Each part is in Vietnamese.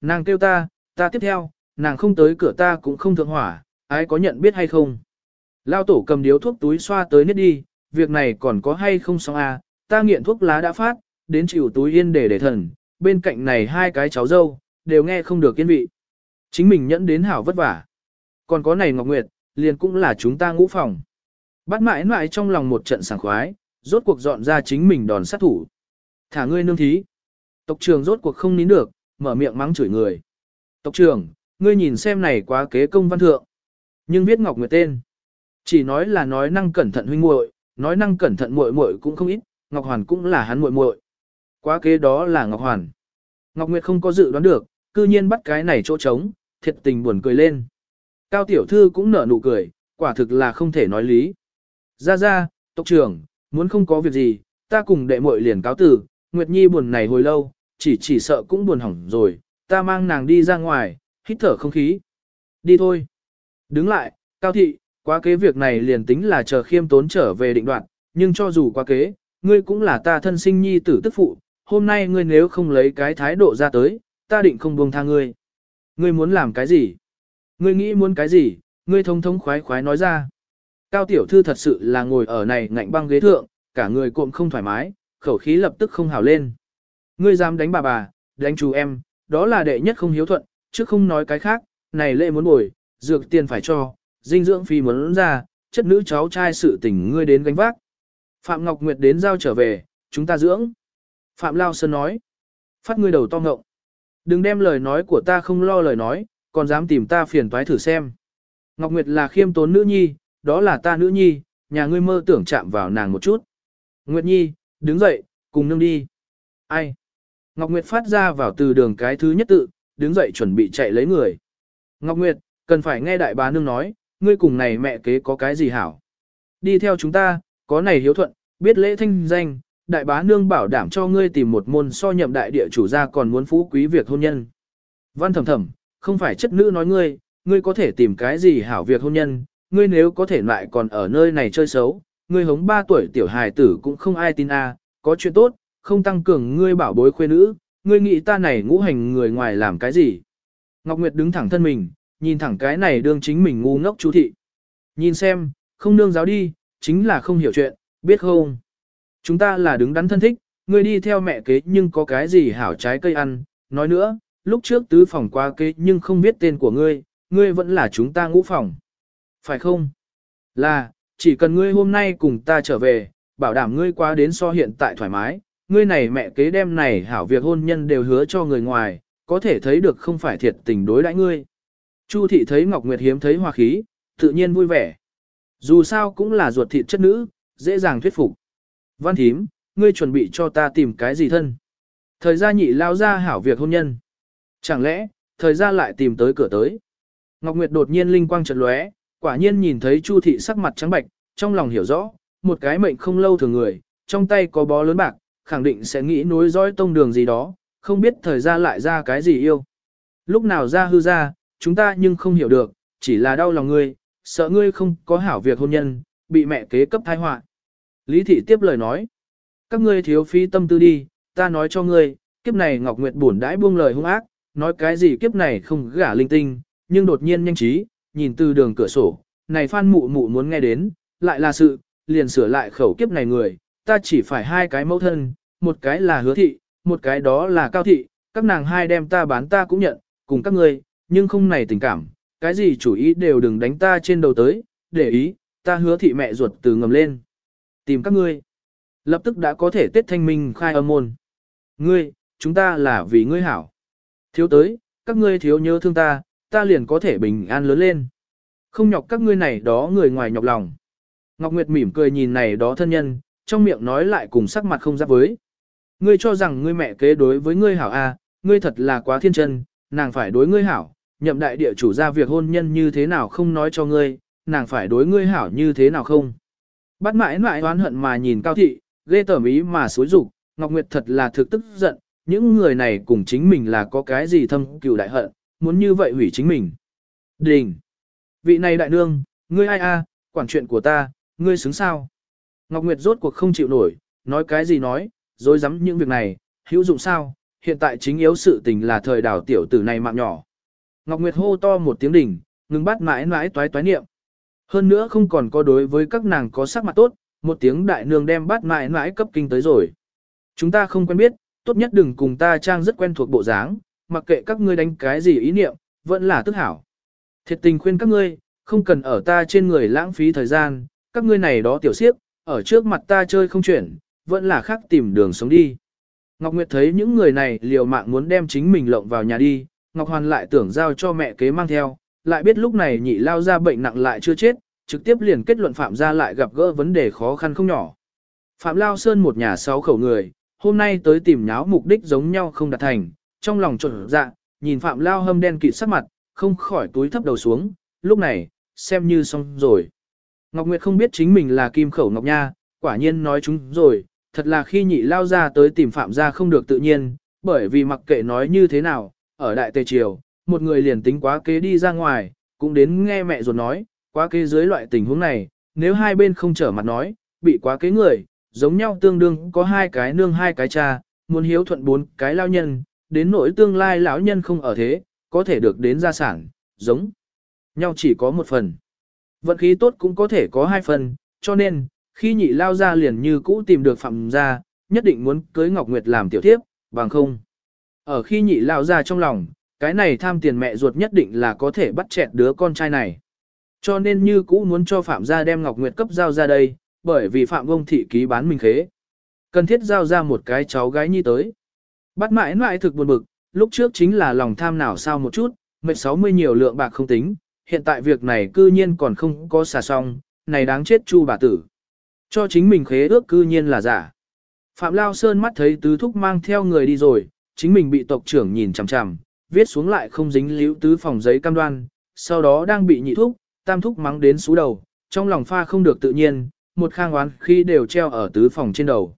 Nàng kêu ta, ta tiếp theo, nàng không tới cửa ta cũng không thượng hỏa, ai có nhận biết hay không. Lao tổ cầm điếu thuốc túi xoa tới nít đi, việc này còn có hay không xong à, ta nghiện thuốc lá đã phát, đến chịu túi yên để để thần, bên cạnh này hai cái cháu dâu, đều nghe không được yên vị. Chính mình nhẫn đến hảo vất vả. Còn có này Ngọc Nguyệt, liền cũng là chúng ta ngũ phòng. Bắt mãi mãi trong lòng một trận sảng khoái, rốt cuộc dọn ra chính mình đòn sát thủ. Thả ngươi nương thí. Tộc trường rốt cuộc không nín được, mở miệng mắng chửi người. Tộc trưởng, ngươi nhìn xem này quá kế công văn thượng. Nhưng viết Ngọc Nguyệt tên. Chỉ nói là nói năng cẩn thận huynh muội, nói năng cẩn thận muội muội cũng không ít, Ngọc Hoàn cũng là hắn muội muội. Quá kế đó là Ngọc Hoàn. Ngọc Nguyệt không có dự đoán được, cư nhiên bắt cái này chỗ trống, thiệt tình buồn cười lên. Cao tiểu thư cũng nở nụ cười, quả thực là không thể nói lý. Ra ra, tộc trưởng, muốn không có việc gì, ta cùng đệ muội liền cáo tử, Nguyệt Nhi buồn này hồi lâu, chỉ chỉ sợ cũng buồn hỏng rồi, ta mang nàng đi ra ngoài, hít thở không khí. Đi thôi. Đứng lại, Cao thị, quá kế việc này liền tính là chờ khiêm tốn trở về định đoạn, nhưng cho dù quá kế, ngươi cũng là ta thân sinh nhi tử tức phụ, hôm nay ngươi nếu không lấy cái thái độ ra tới, ta định không buông tha ngươi. Ngươi muốn làm cái gì? Ngươi nghĩ muốn cái gì? Ngươi thông thống khoái khoái nói ra. Cao tiểu thư thật sự là ngồi ở này ngạnh băng ghế thượng, cả người cuộn không thoải mái, khẩu khí lập tức không hào lên. Ngươi dám đánh bà bà, đánh chú em, đó là đệ nhất không hiếu thuận, chứ không nói cái khác, này lệ muốn bồi, dược tiền phải cho, dinh dưỡng phi muốn ra, chất nữ cháu trai sự tình ngươi đến gánh vác. Phạm Ngọc Nguyệt đến giao trở về, chúng ta dưỡng. Phạm Lao Sơn nói, phát ngươi đầu to ngộng. Đừng đem lời nói của ta không lo lời nói, còn dám tìm ta phiền toái thử xem. Ngọc Nguyệt là khiêm tốn nữ nhi, đó là ta nữ nhi, nhà ngươi mơ tưởng chạm vào nàng một chút. Nguyệt nhi, đứng dậy, cùng nương đi. Ai? Ngọc Nguyệt phát ra vào từ đường cái thứ nhất tự, đứng dậy chuẩn bị chạy lấy người. Ngọc Nguyệt, cần phải nghe đại bá nương nói, ngươi cùng này mẹ kế có cái gì hảo. Đi theo chúng ta, có này hiếu thuận, biết lễ thanh danh, đại bá nương bảo đảm cho ngươi tìm một môn so nhậm đại địa chủ gia còn muốn phú quý việc hôn nhân. Văn thầm thầm, không phải chất nữ nói ngươi, ngươi có thể tìm cái gì hảo việc hôn nhân, ngươi nếu có thể lại còn ở nơi này chơi xấu, ngươi hống 3 tuổi tiểu hài tử cũng không ai tin a, có chuyện tốt, không tăng cường ngươi bảo bối khuê nữ, ngươi nghĩ ta này ngũ hành người ngoài làm cái gì. Ngọc Nguyệt đứng thẳng thân mình, nhìn thẳng cái này đương chính mình ngu ngốc chú thị. Nhìn xem, không nương giáo đi, chính là không hiểu chuyện, biết không? Chúng ta là đứng đắn thân thích, ngươi đi theo mẹ kế nhưng có cái gì hảo trái cây ăn, nói nữa, lúc trước tứ phòng qua kế nhưng không biết tên của ngươi, ngươi vẫn là chúng ta ngũ phòng. Phải không? Là, chỉ cần ngươi hôm nay cùng ta trở về, bảo đảm ngươi qua đến so hiện tại thoải mái, ngươi này mẹ kế đem này hảo việc hôn nhân đều hứa cho người ngoài, có thể thấy được không phải thiệt tình đối đãi ngươi. Chu thị thấy Ngọc Nguyệt hiếm thấy hòa khí, tự nhiên vui vẻ. Dù sao cũng là ruột thịt chất nữ, dễ dàng thuyết phục. Văn thím, ngươi chuẩn bị cho ta tìm cái gì thân? Thời gian nhị lao ra hảo việc hôn nhân. Chẳng lẽ, thời gian lại tìm tới cửa tới? Ngọc Nguyệt đột nhiên linh quang chợt lóe, quả nhiên nhìn thấy Chu thị sắc mặt trắng bệch, trong lòng hiểu rõ, một cái mệnh không lâu thường người, trong tay có bó lớn bạc, khẳng định sẽ nghĩ nối dõi tông đường gì đó, không biết thời gian lại ra cái gì yêu. Lúc nào ra hư ra, chúng ta nhưng không hiểu được, chỉ là đau lòng ngươi, sợ ngươi không có hảo việc hôn nhân, bị mẹ kế cấp thai họa. Lý thị tiếp lời nói, các ngươi thiếu phi tâm tư đi, ta nói cho ngươi, kiếp này Ngọc Nguyệt buồn đãi buông lời hung ác, nói cái gì kiếp này không gả linh tinh, nhưng đột nhiên nhanh trí, nhìn từ đường cửa sổ, này phan mụ mụ muốn nghe đến, lại là sự, liền sửa lại khẩu kiếp này người, ta chỉ phải hai cái mẫu thân, một cái là hứa thị, một cái đó là cao thị, các nàng hai đem ta bán ta cũng nhận, cùng các ngươi, nhưng không này tình cảm, cái gì chủ ý đều đừng đánh ta trên đầu tới, để ý, ta hứa thị mẹ ruột từ ngầm lên. Tìm các ngươi. Lập tức đã có thể tết thanh minh khai âm môn. Ngươi, chúng ta là vì ngươi hảo. Thiếu tới, các ngươi thiếu nhớ thương ta, ta liền có thể bình an lớn lên. Không nhọc các ngươi này đó người ngoài nhọc lòng. Ngọc Nguyệt mỉm cười nhìn này đó thân nhân, trong miệng nói lại cùng sắc mặt không giáp với. Ngươi cho rằng ngươi mẹ kế đối với ngươi hảo a, à, ngươi thật là quá thiên chân, nàng phải đối ngươi hảo, nhậm đại địa chủ ra việc hôn nhân như thế nào không nói cho ngươi, nàng phải đối ngươi hảo như thế nào không. Bắt mãi mãi oán hận mà nhìn cao thị, ghê tởm ý mà xối rục, Ngọc Nguyệt thật là thực tức giận, những người này cùng chính mình là có cái gì thâm cừu đại hận, muốn như vậy hủy chính mình. Đình! Vị này đại nương, ngươi ai a, quản chuyện của ta, ngươi xứng sao? Ngọc Nguyệt rốt cuộc không chịu nổi, nói cái gì nói, dối rắm những việc này, hữu dụng sao, hiện tại chính yếu sự tình là thời đảo tiểu tử này mạng nhỏ. Ngọc Nguyệt hô to một tiếng đỉnh, ngừng bắt mãi mãi toái toái niệm. Hơn nữa không còn có đối với các nàng có sắc mặt tốt, một tiếng đại nương đem bắt mãi mãi cấp kinh tới rồi. Chúng ta không quen biết, tốt nhất đừng cùng ta trang rất quen thuộc bộ dáng, mặc kệ các ngươi đánh cái gì ý niệm, vẫn là tức hảo. Thiệt tình khuyên các ngươi, không cần ở ta trên người lãng phí thời gian, các ngươi này đó tiểu siếp, ở trước mặt ta chơi không chuyển, vẫn là khác tìm đường sống đi. Ngọc Nguyệt thấy những người này liều mạng muốn đem chính mình lộng vào nhà đi, Ngọc Hoàn lại tưởng giao cho mẹ kế mang theo, lại biết lúc này nhị lao ra bệnh nặng lại chưa chết, trực tiếp liền kết luận Phạm gia lại gặp gỡ vấn đề khó khăn không nhỏ. Phạm Lao Sơn một nhà sáu khẩu người, hôm nay tới tìm nháo mục đích giống nhau không đạt thành, trong lòng trộn dạ, nhìn Phạm Lao hâm đen kịt sắc mặt, không khỏi túi thấp đầu xuống, lúc này, xem như xong rồi. Ngọc Nguyệt không biết chính mình là kim khẩu Ngọc Nha, quả nhiên nói chúng rồi, thật là khi nhị lao ra tới tìm Phạm gia không được tự nhiên, bởi vì mặc kệ nói như thế nào, ở Đại Tề Triều, một người liền tính quá kế đi ra ngoài, cũng đến nghe mẹ ruột nói, quá kế dưới loại tình huống này, nếu hai bên không trở mặt nói, bị quá kế người, giống nhau tương đương có hai cái nương hai cái cha, muốn hiếu thuận bốn cái lao nhân, đến nỗi tương lai lão nhân không ở thế, có thể được đến gia sản, giống nhau chỉ có một phần. Vận khí tốt cũng có thể có hai phần, cho nên, khi nhị lao ra liền như cũ tìm được phạm gia, nhất định muốn cưới Ngọc Nguyệt làm tiểu thiếp, bằng không. Ở khi nhị lao ra trong lòng, cái này tham tiền mẹ ruột nhất định là có thể bắt chẹt đứa con trai này. Cho nên như cũ muốn cho Phạm gia đem Ngọc Nguyệt cấp giao ra đây, bởi vì Phạm Vông thị ký bán mình khế. Cần thiết giao ra một cái cháu gái nhi tới. Bắt mãi mãi thực buồn bực, lúc trước chính là lòng tham nào sao một chút, mệt 60 nhiều lượng bạc không tính, hiện tại việc này cư nhiên còn không có xả xong, này đáng chết chu bà tử. Cho chính mình khế ước cư nhiên là giả. Phạm Lao Sơn mắt thấy tứ thúc mang theo người đi rồi, chính mình bị tộc trưởng nhìn chằm chằm, viết xuống lại không dính liễu tứ phòng giấy cam đoan, sau đó đang bị nhị thúc, tam thúc mắng đến sú đầu, trong lòng pha không được tự nhiên, một khang oán khi đều treo ở tứ phòng trên đầu.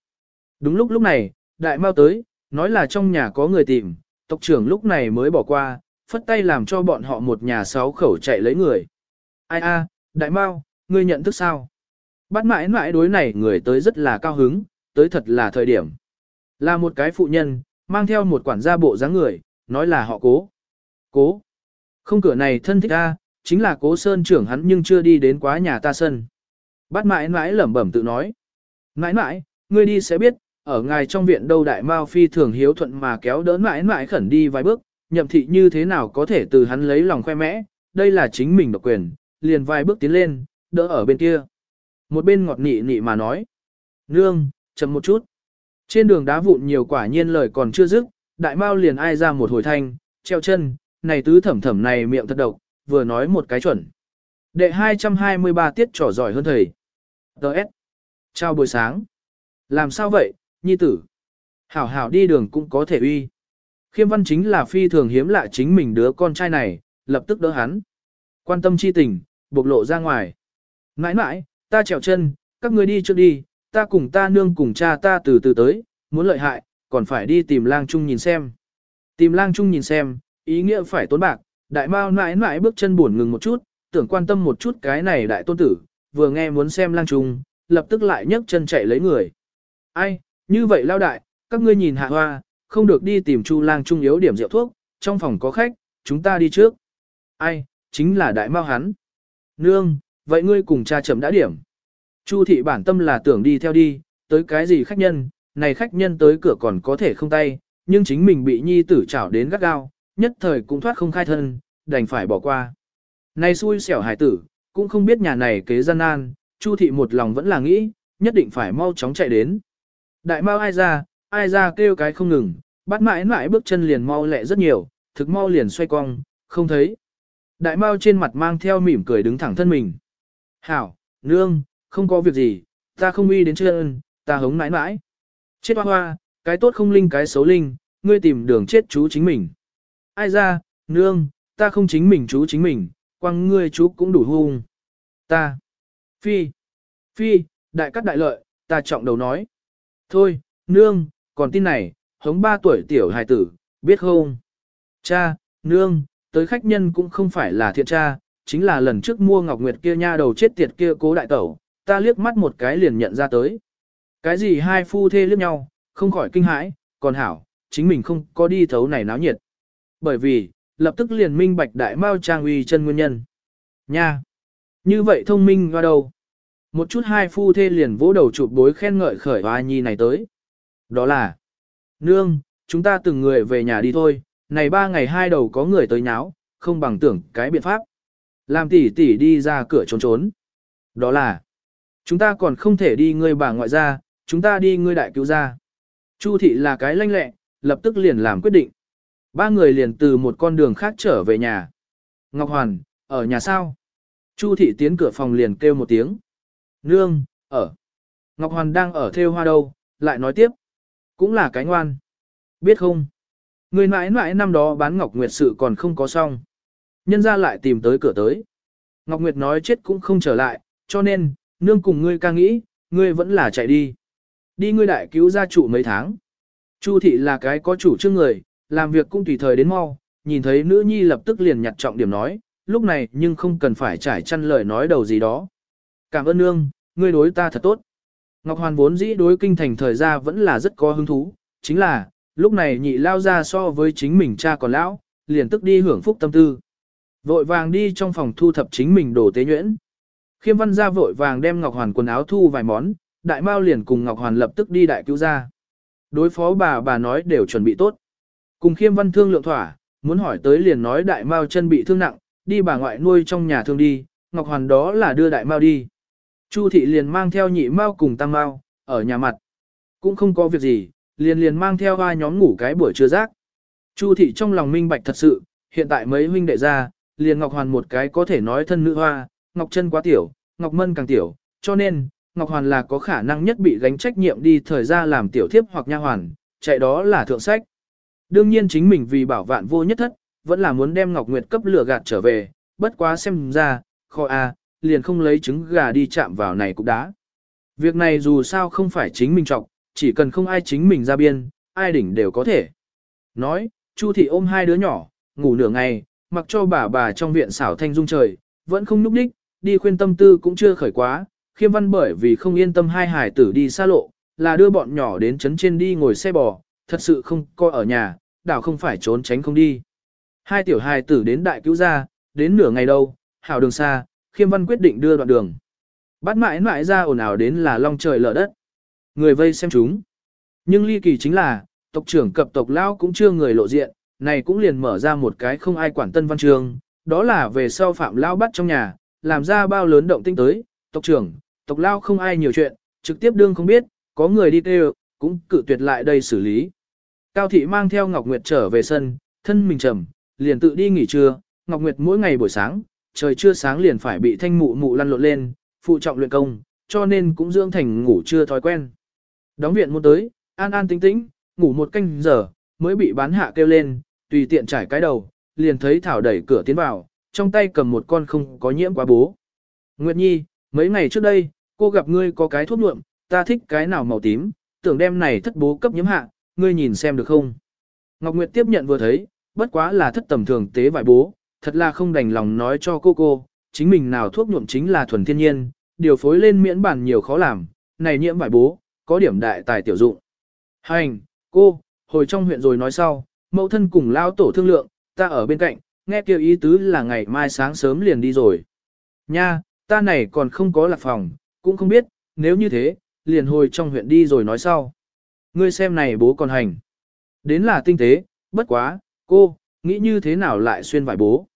Đúng lúc lúc này, đại mau tới, nói là trong nhà có người tìm, tộc trưởng lúc này mới bỏ qua, phất tay làm cho bọn họ một nhà sáu khẩu chạy lấy người. Ai a, đại mau, ngươi nhận thức sao? Bát mãi mãi đối này người tới rất là cao hứng, tới thật là thời điểm. Là một cái phụ nhân, mang theo một quản gia bộ dáng người, nói là họ cố. Cố. Không cửa này thân thích a, chính là cố sơn trưởng hắn nhưng chưa đi đến quá nhà ta sân. Bát mãi mãi lẩm bẩm tự nói. Mãi mãi, ngươi đi sẽ biết, ở ngài trong viện đâu đại mao phi thường hiếu thuận mà kéo đỡ mãi mãi khẩn đi vài bước, nhậm thị như thế nào có thể từ hắn lấy lòng khoe mẽ, đây là chính mình độc quyền, liền vài bước tiến lên, đỡ ở bên kia. Một bên ngọt nị nị mà nói. Nương, chậm một chút. Trên đường đá vụn nhiều quả nhiên lời còn chưa dứt, đại mao liền ai ra một hồi thanh, treo chân, này tứ thẩm thẩm này miệng thật độc, vừa nói một cái chuẩn. Đệ 223 tiết trò giỏi hơn thầy. Đợt. Chào buổi sáng. Làm sao vậy, nhi tử? Hảo hảo đi đường cũng có thể uy. Khiêm văn chính là phi thường hiếm lạ chính mình đứa con trai này, lập tức đỡ hắn. Quan tâm chi tình, bộc lộ ra ngoài. Nãi nãi, ta trèo chân, các ngươi đi trước đi, ta cùng ta nương cùng cha ta từ từ tới, muốn lợi hại, còn phải đi tìm lang trung nhìn xem. Tìm lang trung nhìn xem, ý nghĩa phải tốn bạc, đại mao nãi nãi bước chân buồn ngừng một chút, tưởng quan tâm một chút cái này đại tôn tử, vừa nghe muốn xem lang trung, lập tức lại nhấc chân chạy lấy người. Ai, như vậy lao đại, các ngươi nhìn hạ hoa, không được đi tìm chu lang trung yếu điểm rượu thuốc, trong phòng có khách, chúng ta đi trước. Ai, chính là đại mao hắn. Nương, vậy ngươi cùng cha chậm đã điểm. Chu thị bản tâm là tưởng đi theo đi, tới cái gì khách nhân, này khách nhân tới cửa còn có thể không tay, nhưng chính mình bị nhi tử chảo đến gắt gao, nhất thời cũng thoát không khai thân, đành phải bỏ qua. Này xui xẻo hải tử, cũng không biết nhà này kế gian nan, Chu thị một lòng vẫn là nghĩ, nhất định phải mau chóng chạy đến. Đại mau ai ra, ai ra kêu cái không ngừng, bắt mãi mãi bước chân liền mau lẹ rất nhiều, thực mau liền xoay cong, không thấy. Đại mau trên mặt mang theo mỉm cười đứng thẳng thân mình. Hảo, nương, không có việc gì, ta không uy đến chân, ta hống mãi mãi. Chết hoa hoa, cái tốt không linh cái xấu linh, ngươi tìm đường chết chú chính mình. Ai ra, nương, ta không chính mình chú chính mình, quăng ngươi chú cũng đủ hung. Ta. Phi. Phi, đại cắt đại lợi, ta trọng đầu nói. Thôi, nương, còn tin này, hống ba tuổi tiểu hài tử, biết không? Cha, nương, tới khách nhân cũng không phải là thiện cha, chính là lần trước mua Ngọc Nguyệt kia nha đầu chết tiệt kia cố đại tẩu, ta liếc mắt một cái liền nhận ra tới. Cái gì hai phu thê liếc nhau, không khỏi kinh hãi, còn hảo, chính mình không có đi thấu này náo nhiệt. Bởi vì, lập tức liền minh bạch đại mao trang uy chân nguyên nhân. Nha! Như vậy thông minh hoa đâu? Một chút hai phu thê liền vỗ đầu chụp bối khen ngợi khởi hoa nhi này tới. Đó là, nương, chúng ta từng người về nhà đi thôi, này ba ngày hai đầu có người tới nháo, không bằng tưởng cái biện pháp. Làm tỷ tỷ đi ra cửa trốn trốn. Đó là, chúng ta còn không thể đi ngươi bà ngoại ra, chúng ta đi ngươi đại cứu ra. Chu thị là cái lanh lẹ, lập tức liền làm quyết định. Ba người liền từ một con đường khác trở về nhà. Ngọc Hoàn, ở nhà sao? Chu thị tiến cửa phòng liền kêu một tiếng. Nương, ở. Ngọc Hoàn đang ở theo hoa đâu, lại nói tiếp. Cũng là cái ngoan. Biết không? Người mãi mãi năm đó bán Ngọc Nguyệt sự còn không có xong. Nhân ra lại tìm tới cửa tới. Ngọc Nguyệt nói chết cũng không trở lại, cho nên, nương cùng ngươi ca nghĩ, ngươi vẫn là chạy đi. Đi ngươi đại cứu gia chủ mấy tháng. Chu thị là cái có chủ trương người, làm việc cũng tùy thời đến mau, nhìn thấy nữ nhi lập tức liền nhặt trọng điểm nói, lúc này nhưng không cần phải trải chăn lời nói đầu gì đó. Cảm ơn nương, ngươi đối ta thật tốt. Ngọc Hoàn vốn dĩ đối kinh thành thời gia vẫn là rất có hứng thú, chính là, lúc này nhị lao ra so với chính mình cha còn lão, liền tức đi hưởng phúc tâm tư. Vội vàng đi trong phòng thu thập chính mình đồ tế nhuyễn. Khiêm văn ra vội vàng đem Ngọc Hoàn quần áo thu vài món, đại mao liền cùng Ngọc Hoàn lập tức đi đại cứu ra. Đối phó bà bà nói đều chuẩn bị tốt. Cùng khiêm văn thương lượng thỏa, muốn hỏi tới liền nói đại mao chân bị thương nặng, đi bà ngoại nuôi trong nhà thương đi, Ngọc Hoàn đó là đưa đại mao đi. Chu thị liền mang theo nhị mao cùng tăng mao, ở nhà mặt. Cũng không có việc gì, liền liền mang theo ba nhóm ngủ cái buổi trưa rác. Chu thị trong lòng minh bạch thật sự, hiện tại mấy huynh đệ ra, liền Ngọc Hoàn một cái có thể nói thân nữ hoa, Ngọc Trân quá tiểu, Ngọc Mân càng tiểu, cho nên, Ngọc Hoàn là có khả năng nhất bị gánh trách nhiệm đi thời gian làm tiểu thiếp hoặc nha hoàn, chạy đó là thượng sách. Đương nhiên chính mình vì bảo vạn vô nhất thất, vẫn là muốn đem Ngọc Nguyệt cấp lửa gạt trở về, bất quá xem ra, kho A, à, liền không lấy trứng gà đi chạm vào này cũng đã. Việc này dù sao không phải chính mình trọng, chỉ cần không ai chính mình ra biên, ai đỉnh đều có thể. Nói, Chu thị ôm hai đứa nhỏ, ngủ nửa ngày, mặc cho bà bà trong viện xảo thanh dung trời, vẫn không núp đích, đi khuyên tâm tư cũng chưa khởi quá, khiêm văn bởi vì không yên tâm hai hải tử đi xa lộ, là đưa bọn nhỏ đến trấn trên đi ngồi xe bò, thật sự không coi ở nhà, đảo không phải trốn tránh không đi. Hai tiểu hài tử đến đại cứu gia, đến nửa ngày đâu, hảo đường xa, khiêm văn quyết định đưa đoạn đường. Bắt mãi mãi ra ồn ào đến là long trời lở đất. Người vây xem chúng. Nhưng ly kỳ chính là, tộc trưởng cập tộc lao cũng chưa người lộ diện, này cũng liền mở ra một cái không ai quản tân văn trường, đó là về sau phạm lao bắt trong nhà, làm ra bao lớn động tinh tới, tộc trưởng, tộc lao không ai nhiều chuyện, trực tiếp đương không biết, có người đi kêu, cũng cự tuyệt lại đây xử lý. Cao thị mang theo Ngọc Nguyệt trở về sân, thân mình trầm, liền tự đi nghỉ trưa, Ngọc Nguyệt mỗi ngày buổi sáng, trời chưa sáng liền phải bị thanh mụ mụ lăn lộn lên, phụ trọng luyện công, cho nên cũng dưỡng thành ngủ chưa thói quen. Đóng viện muốn tới, an an tĩnh tĩnh, ngủ một canh giờ, mới bị bán hạ kêu lên, tùy tiện trải cái đầu, liền thấy Thảo đẩy cửa tiến vào, trong tay cầm một con không có nhiễm quá bố. Nguyệt Nhi, mấy ngày trước đây, cô gặp ngươi có cái thuốc nhuộm, ta thích cái nào màu tím, tưởng đem này thất bố cấp nhiễm hạ, ngươi nhìn xem được không? Ngọc Nguyệt tiếp nhận vừa thấy, bất quá là thất tầm thường tế vải bố, thật là không đành lòng nói cho cô cô, chính mình nào thuốc nhuộm chính là thuần thiên nhiên, điều phối lên miễn bản nhiều khó làm, này nhiễm vải bố, có điểm đại tài tiểu dụng. Hành, cô, hồi trong huyện rồi nói sau, mẫu thân cùng lao tổ thương lượng, ta ở bên cạnh, nghe kêu ý tứ là ngày mai sáng sớm liền đi rồi. Nha, ta này còn không có lạc phòng, cũng không biết, nếu như thế, liền hồi trong huyện đi rồi nói sau. Ngươi xem này bố còn hành. Đến là tinh tế, bất quá, cô, nghĩ như thế nào lại xuyên vải bố.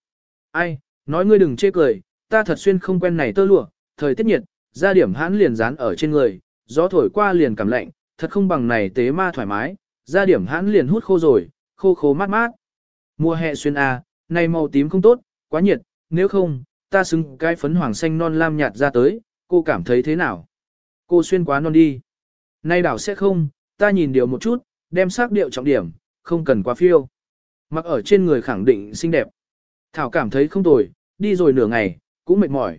Ai, nói ngươi đừng chê cười, ta thật xuyên không quen này tơ lụa, thời tiết nhiệt, ra điểm hãn liền dán ở trên người, gió thổi qua liền cảm lạnh, thật không bằng này tế ma thoải mái, ra điểm hãn liền hút khô rồi, khô khô mát mát. Mùa hè xuyên à, này màu tím không tốt, quá nhiệt, nếu không, ta xứng cái phấn hoàng xanh non lam nhạt ra tới, cô cảm thấy thế nào? Cô xuyên quá non đi. Nay đảo sẽ không, ta nhìn điều một chút, đem sắc điệu trọng điểm, không cần quá phiêu. Mặc ở trên người khẳng định xinh đẹp. Thảo cảm thấy không tồi, đi rồi nửa ngày, cũng mệt mỏi.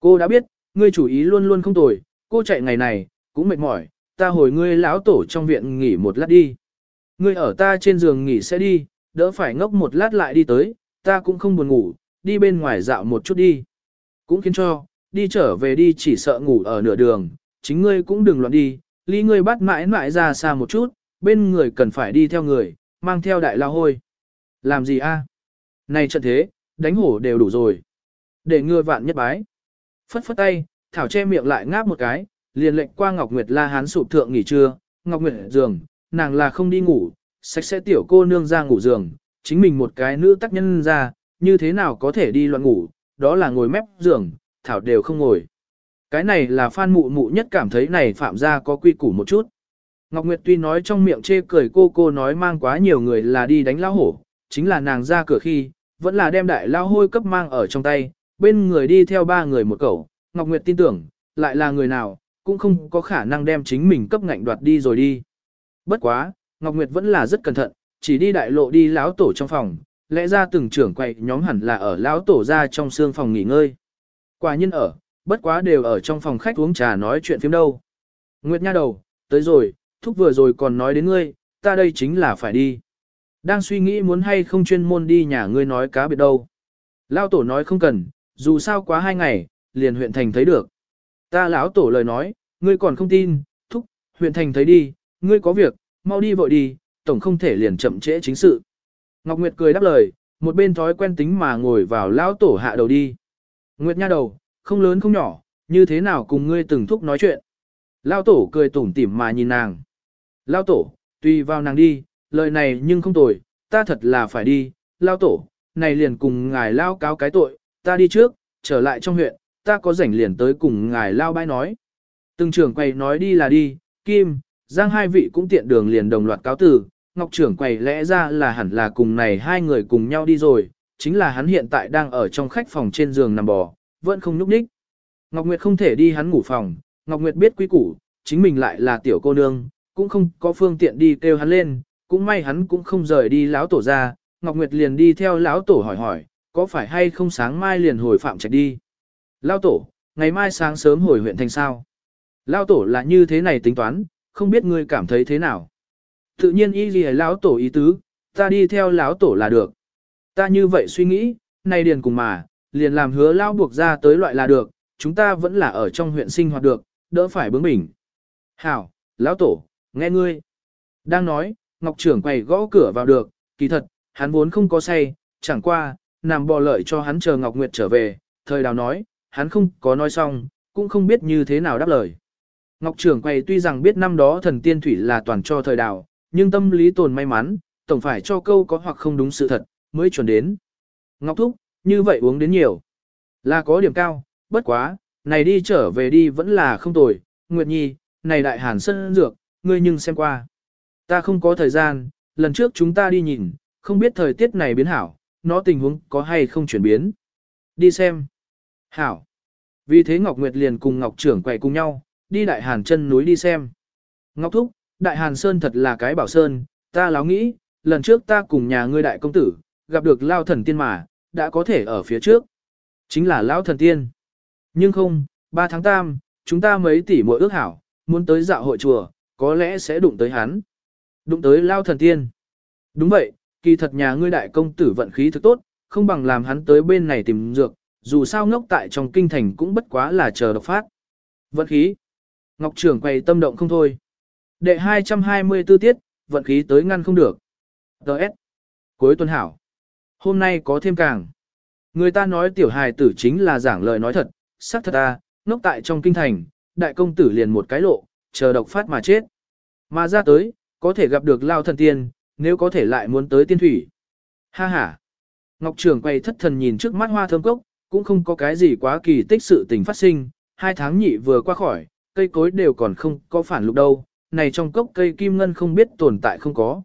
Cô đã biết, ngươi chủ ý luôn luôn không tồi, cô chạy ngày này, cũng mệt mỏi, ta hồi ngươi lão tổ trong viện nghỉ một lát đi. Ngươi ở ta trên giường nghỉ sẽ đi, đỡ phải ngốc một lát lại đi tới, ta cũng không buồn ngủ, đi bên ngoài dạo một chút đi. Cũng khiến cho, đi trở về đi chỉ sợ ngủ ở nửa đường, chính ngươi cũng đừng loạn đi, ly ngươi bắt mãi mãi ra xa một chút, bên người cần phải đi theo người, mang theo đại lao hôi. Làm gì a? Này trận thế, đánh hổ đều đủ rồi. Để ngừa vạn nhất bái. Phất phất tay, Thảo che miệng lại ngáp một cái, liền lệnh qua Ngọc Nguyệt La Hán sụp thượng nghỉ trưa, Ngọc Nguyệt giường, nàng là không đi ngủ, sạch sẽ tiểu cô nương ra ngủ giường, chính mình một cái nữ tác nhân ra, như thế nào có thể đi loạn ngủ, đó là ngồi mép giường, Thảo đều không ngồi. Cái này là Phan Mụ Mụ nhất cảm thấy này phạm ra có quy củ một chút. Ngọc Nguyệt tuy nói trong miệng chê cười cô cô nói mang quá nhiều người là đi đánh lao hổ, chính là nàng ra cửa khi, vẫn là đem đại lao hôi cấp mang ở trong tay, bên người đi theo ba người một cậu, Ngọc Nguyệt tin tưởng, lại là người nào, cũng không có khả năng đem chính mình cấp ngạnh đoạt đi rồi đi. Bất quá, Ngọc Nguyệt vẫn là rất cẩn thận, chỉ đi đại lộ đi lão tổ trong phòng, lẽ ra từng trưởng quậy nhóm hẳn là ở lão tổ ra trong xương phòng nghỉ ngơi. Quả nhiên ở, bất quá đều ở trong phòng khách uống trà nói chuyện phim đâu. Nguyệt nha đầu, tới rồi, thúc vừa rồi còn nói đến ngươi, ta đây chính là phải đi. Đang suy nghĩ muốn hay không chuyên môn đi nhà ngươi nói cá biệt đâu. Lão tổ nói không cần, dù sao quá hai ngày, liền huyện thành thấy được. Ta lão tổ lời nói, ngươi còn không tin, thúc, huyện thành thấy đi, ngươi có việc, mau đi vội đi, tổng không thể liền chậm trễ chính sự. Ngọc Nguyệt cười đáp lời, một bên thói quen tính mà ngồi vào lão tổ hạ đầu đi. Nguyệt nha đầu, không lớn không nhỏ, như thế nào cùng ngươi từng thúc nói chuyện. Lão tổ cười tủm tỉm mà nhìn nàng. Lão tổ, tùy vào nàng đi, lời này nhưng không tồi, ta thật là phải đi, Lão tổ, này liền cùng ngài lao cáo cái tội, ta đi trước, trở lại trong huyện, ta có rảnh liền tới cùng ngài lao bãi nói. Từng trưởng quầy nói đi là đi, Kim, Giang hai vị cũng tiện đường liền đồng loạt cáo từ, Ngọc trưởng quầy lẽ ra là hẳn là cùng này hai người cùng nhau đi rồi, chính là hắn hiện tại đang ở trong khách phòng trên giường nằm bò, vẫn không nhúc nhích. Ngọc Nguyệt không thể đi hắn ngủ phòng, Ngọc Nguyệt biết quý củ, chính mình lại là tiểu cô nương, cũng không có phương tiện đi kêu hắn lên, cũng may hắn cũng không rời đi lão tổ ra, Ngọc Nguyệt liền đi theo lão tổ hỏi hỏi, có phải hay không sáng mai liền hồi phạm trạch đi. Lão tổ, ngày mai sáng sớm hồi huyện thành sao. Lão tổ là như thế này tính toán, không biết ngươi cảm thấy thế nào. Tự nhiên y gì lão tổ ý tứ, ta đi theo lão tổ là được. Ta như vậy suy nghĩ, nay điền cùng mà, liền làm hứa lão buộc ra tới loại là được, chúng ta vẫn là ở trong huyện sinh hoạt được, đỡ phải bướng bỉnh. Hảo, lão tổ, nghe ngươi. Đang nói, Ngọc trưởng quầy gõ cửa vào được, kỳ thật, hắn vốn không có say, chẳng qua, nằm bò lợi cho hắn chờ Ngọc Nguyệt trở về, thời đào nói, hắn không có nói xong, cũng không biết như thế nào đáp lời. Ngọc trưởng quầy tuy rằng biết năm đó thần tiên thủy là toàn cho thời đào, nhưng tâm lý tồn may mắn, tổng phải cho câu có hoặc không đúng sự thật, mới chuẩn đến. Ngọc Thúc, như vậy uống đến nhiều. Là có điểm cao, bất quá, này đi trở về đi vẫn là không tồi. Nguyệt Nhi, này đại hàn sân dược, ngươi nhưng xem qua. Ta không có thời gian, lần trước chúng ta đi nhìn, không biết thời tiết này biến hảo, nó tình huống có hay không chuyển biến. Đi xem. Hảo. Vì thế Ngọc Nguyệt liền cùng Ngọc trưởng quầy cùng nhau, đi đại hàn chân núi đi xem. Ngọc Thúc, đại hàn sơn thật là cái bảo sơn, ta láo nghĩ, lần trước ta cùng nhà ngươi đại công tử, gặp được lao thần tiên mà, đã có thể ở phía trước. Chính là lao thần tiên. Nhưng không, 3 tháng tam, chúng ta mấy tỷ mỗi ước hảo, muốn tới dạo hội chùa, có lẽ sẽ đụng tới hắn. Đụng tới lao thần tiên. Đúng vậy, kỳ thật nhà ngươi đại công tử vận khí thực tốt, không bằng làm hắn tới bên này tìm dược, dù sao ngốc tại trong kinh thành cũng bất quá là chờ độc phát. Vận khí. Ngọc trưởng quay tâm động không thôi. Đệ 224 tiết, vận khí tới ngăn không được. Đợt. Cuối tuần hảo. Hôm nay có thêm càng. Người ta nói tiểu hài tử chính là giảng lời nói thật, xác thật à, nốc tại trong kinh thành, đại công tử liền một cái lộ, chờ độc phát mà chết. Mà ra tới, có thể gặp được lao thần tiên, nếu có thể lại muốn tới tiên thủy. Ha ha. Ngọc Trường quay thất thần nhìn trước mắt hoa thơm cốc, cũng không có cái gì quá kỳ tích sự tình phát sinh, hai tháng nhị vừa qua khỏi, cây cối đều còn không có phản lục đâu, này trong cốc cây kim ngân không biết tồn tại không có.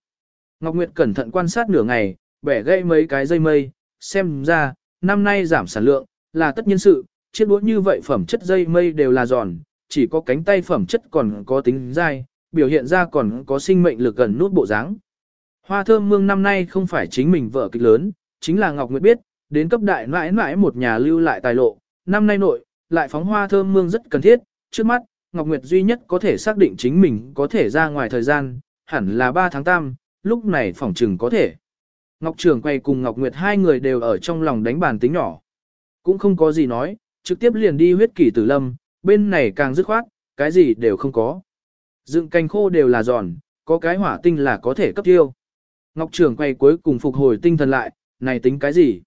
Ngọc Nguyệt cẩn thận quan sát nửa ngày, bẻ gãy mấy cái dây mây, xem ra, năm nay giảm sản lượng, là tất nhiên sự, chiếc đũa như vậy phẩm chất dây mây đều là giòn, chỉ có cánh tay phẩm chất còn có tính dai, biểu hiện ra còn có sinh mệnh lực gần nút bộ dáng. Hoa thơm mương năm nay không phải chính mình vợ kịch lớn, chính là Ngọc Nguyệt biết, đến cấp đại mãi mãi một nhà lưu lại tài lộ, năm nay nội, lại phóng hoa thơm mương rất cần thiết, trước mắt, Ngọc Nguyệt duy nhất có thể xác định chính mình có thể ra ngoài thời gian, hẳn là 3 tháng 8, lúc này phỏng trừng có thể. Ngọc Trường quay cùng Ngọc Nguyệt hai người đều ở trong lòng đánh bàn tính nhỏ. Cũng không có gì nói, trực tiếp liền đi huyết kỷ tử lâm, bên này càng dứt khoát, cái gì đều không có. Dựng canh khô đều là giòn, có cái hỏa tinh là có thể cấp tiêu. Ngọc Trường quay cuối cùng phục hồi tinh thần lại, này tính cái gì?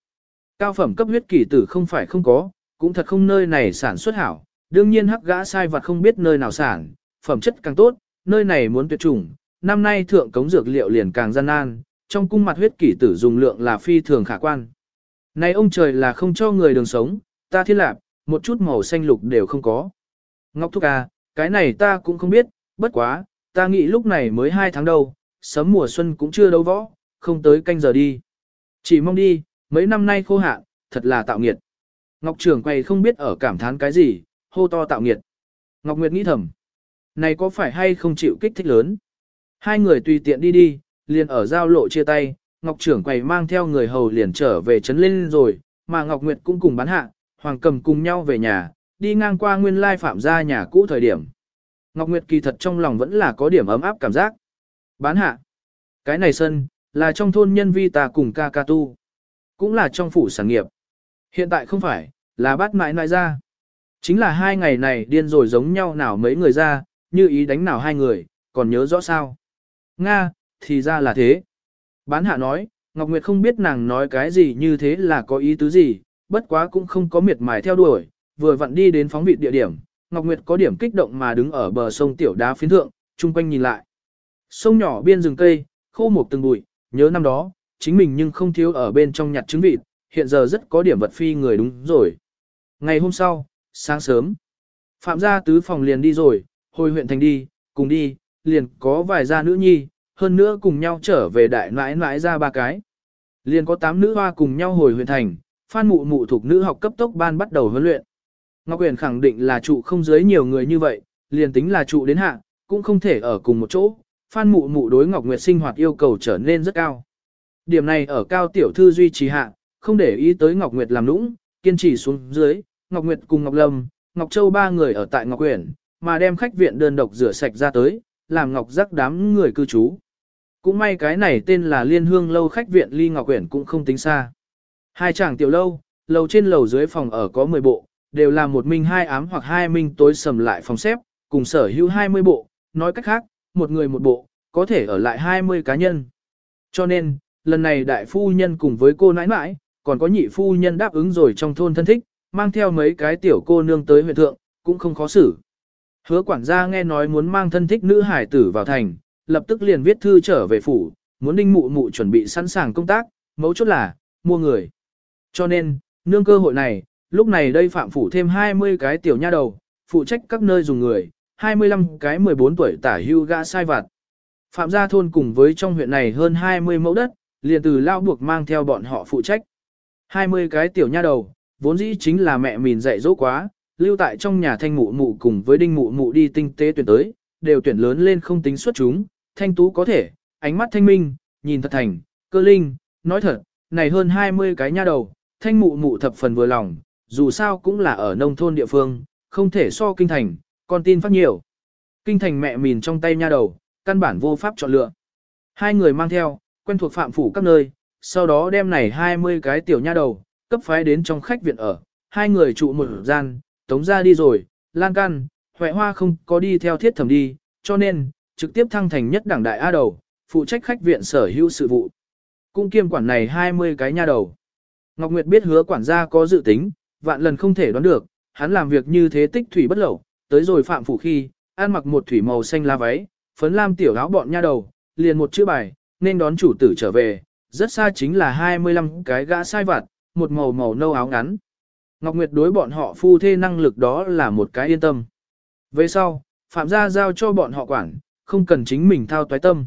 Cao phẩm cấp huyết kỷ tử không phải không có, cũng thật không nơi này sản xuất hảo, đương nhiên hắc gã sai vật không biết nơi nào sản, phẩm chất càng tốt, nơi này muốn tuyệt chủng, năm nay thượng cống dược liệu liền càng gian nan, trong cung mặt huyết kỷ tử dùng lượng là phi thường khả quan. Này ông trời là không cho người đường sống, ta thiên lạc, một chút màu xanh lục đều không có. Ngọc Thúc à, cái này ta cũng không biết, bất quá, ta nghĩ lúc này mới hai tháng đâu, sớm mùa xuân cũng chưa đấu võ, không tới canh giờ đi. Chỉ mong đi, mấy năm nay khô hạn, thật là tạo nghiệt. Ngọc Trường quay không biết ở cảm thán cái gì, hô to tạo nghiệt. Ngọc Nguyệt nghĩ thầm, này có phải hay không chịu kích thích lớn? Hai người tùy tiện đi đi, liền ở giao lộ chia tay, Ngọc trưởng quầy mang theo người hầu liền trở về trấn lên rồi, mà Ngọc Nguyệt cũng cùng bán hạ, Hoàng Cầm cùng nhau về nhà, đi ngang qua nguyên lai phạm gia nhà cũ thời điểm. Ngọc Nguyệt kỳ thật trong lòng vẫn là có điểm ấm áp cảm giác. Bán hạ. Cái này sân, là trong thôn nhân vi ta cùng ca ca tu. Cũng là trong phủ sản nghiệp. Hiện tại không phải, là bắt mãi nại ra. Chính là hai ngày này điên rồi giống nhau nào mấy người ra, như ý đánh nào hai người, còn nhớ rõ sao. Nga, thì ra là thế. Bán hạ nói, Ngọc Nguyệt không biết nàng nói cái gì như thế là có ý tứ gì, bất quá cũng không có miệt mài theo đuổi, vừa vặn đi đến phóng vị địa điểm, Ngọc Nguyệt có điểm kích động mà đứng ở bờ sông tiểu đá phiến thượng, chung quanh nhìn lại. Sông nhỏ biên rừng cây, khô một từng bụi, nhớ năm đó, chính mình nhưng không thiếu ở bên trong nhặt trứng vịt, hiện giờ rất có điểm vật phi người đúng rồi. Ngày hôm sau, sáng sớm, Phạm gia tứ phòng liền đi rồi, hồi huyện thành đi, cùng đi, liền có vài gia nữ nhi, hơn nữa cùng nhau trở về đại nãi nãi ra ba cái. Liền có tám nữ hoa cùng nhau hồi huyện thành, phan mụ mụ thuộc nữ học cấp tốc ban bắt đầu huấn luyện. Ngọc Quyền khẳng định là trụ không dưới nhiều người như vậy, liền tính là trụ đến hạ, cũng không thể ở cùng một chỗ. Phan mụ mụ đối Ngọc Nguyệt sinh hoạt yêu cầu trở nên rất cao. Điểm này ở cao tiểu thư duy trì hạ, không để ý tới Ngọc Nguyệt làm nũng, kiên trì xuống dưới, Ngọc Nguyệt cùng Ngọc Lâm, Ngọc Châu ba người ở tại Ngọc Quyển, mà đem khách viện đơn độc rửa sạch ra tới, làm Ngọc Giác đám người cư trú. Cũng may cái này tên là Liên Hương Lâu khách viện ly Ngọc Quyển cũng không tính xa. Hai chàng tiểu lâu, lầu trên lầu dưới phòng ở có 10 bộ, đều là một minh hai ám hoặc hai minh tối sầm lại phòng xếp, cùng sở hữu 20 bộ, nói cách khác, một người một bộ, có thể ở lại 20 cá nhân. Cho nên, lần này đại phu nhân cùng với cô nãi nãi, còn có nhị phu nhân đáp ứng rồi trong thôn thân thích, mang theo mấy cái tiểu cô nương tới huyện thượng, cũng không khó xử. Hứa quản gia nghe nói muốn mang thân thích nữ hải tử vào thành, lập tức liền viết thư trở về phủ, muốn đinh mụ mụ chuẩn bị sẵn sàng công tác, mấu chốt là, mua người. Cho nên, nương cơ hội này, lúc này đây phạm phủ thêm 20 cái tiểu nha đầu, phụ trách các nơi dùng người, 25 cái 14 tuổi tả hưu gã sai vặt. Phạm gia thôn cùng với trong huyện này hơn 20 mẫu đất, liền từ lao buộc mang theo bọn họ phụ trách. 20 cái tiểu nha đầu, vốn dĩ chính là mẹ mình dạy dỗ quá, lưu tại trong nhà thanh mụ mụ cùng với đinh mụ mụ đi tinh tế tuyển tới, đều tuyển lớn lên không tính xuất chúng, thanh tú có thể, ánh mắt thanh minh, nhìn thật thành, cơ linh, nói thật, này hơn 20 cái nha đầu, thanh mụ mụ thập phần vừa lòng, dù sao cũng là ở nông thôn địa phương, không thể so kinh thành, con tin phát nhiều. Kinh thành mẹ mìn trong tay nha đầu, căn bản vô pháp chọn lựa. Hai người mang theo, quen thuộc phạm phủ các nơi, sau đó đem này 20 cái tiểu nha đầu, cấp phái đến trong khách viện ở, hai người trụ một gian, tống ra đi rồi, lan can, huệ hoa không có đi theo thiết thẩm đi, cho nên, trực tiếp thăng thành nhất đảng đại A đầu, phụ trách khách viện sở hữu sự vụ. Cung kiêm quản này 20 cái nha đầu. Ngọc Nguyệt biết hứa quản gia có dự tính, vạn lần không thể đoán được, hắn làm việc như thế tích thủy bất lẩu, tới rồi phạm phủ khi, ăn mặc một thủy màu xanh lá váy, phấn lam tiểu áo bọn nha đầu, liền một chữ bài, nên đón chủ tử trở về, rất xa chính là 25 cái gã sai vặt, một màu màu nâu áo ngắn. Ngọc Nguyệt đối bọn họ phu thê năng lực đó là một cái yên tâm. Về sau, Phạm gia giao cho bọn họ quản, không cần chính mình thao toái tâm.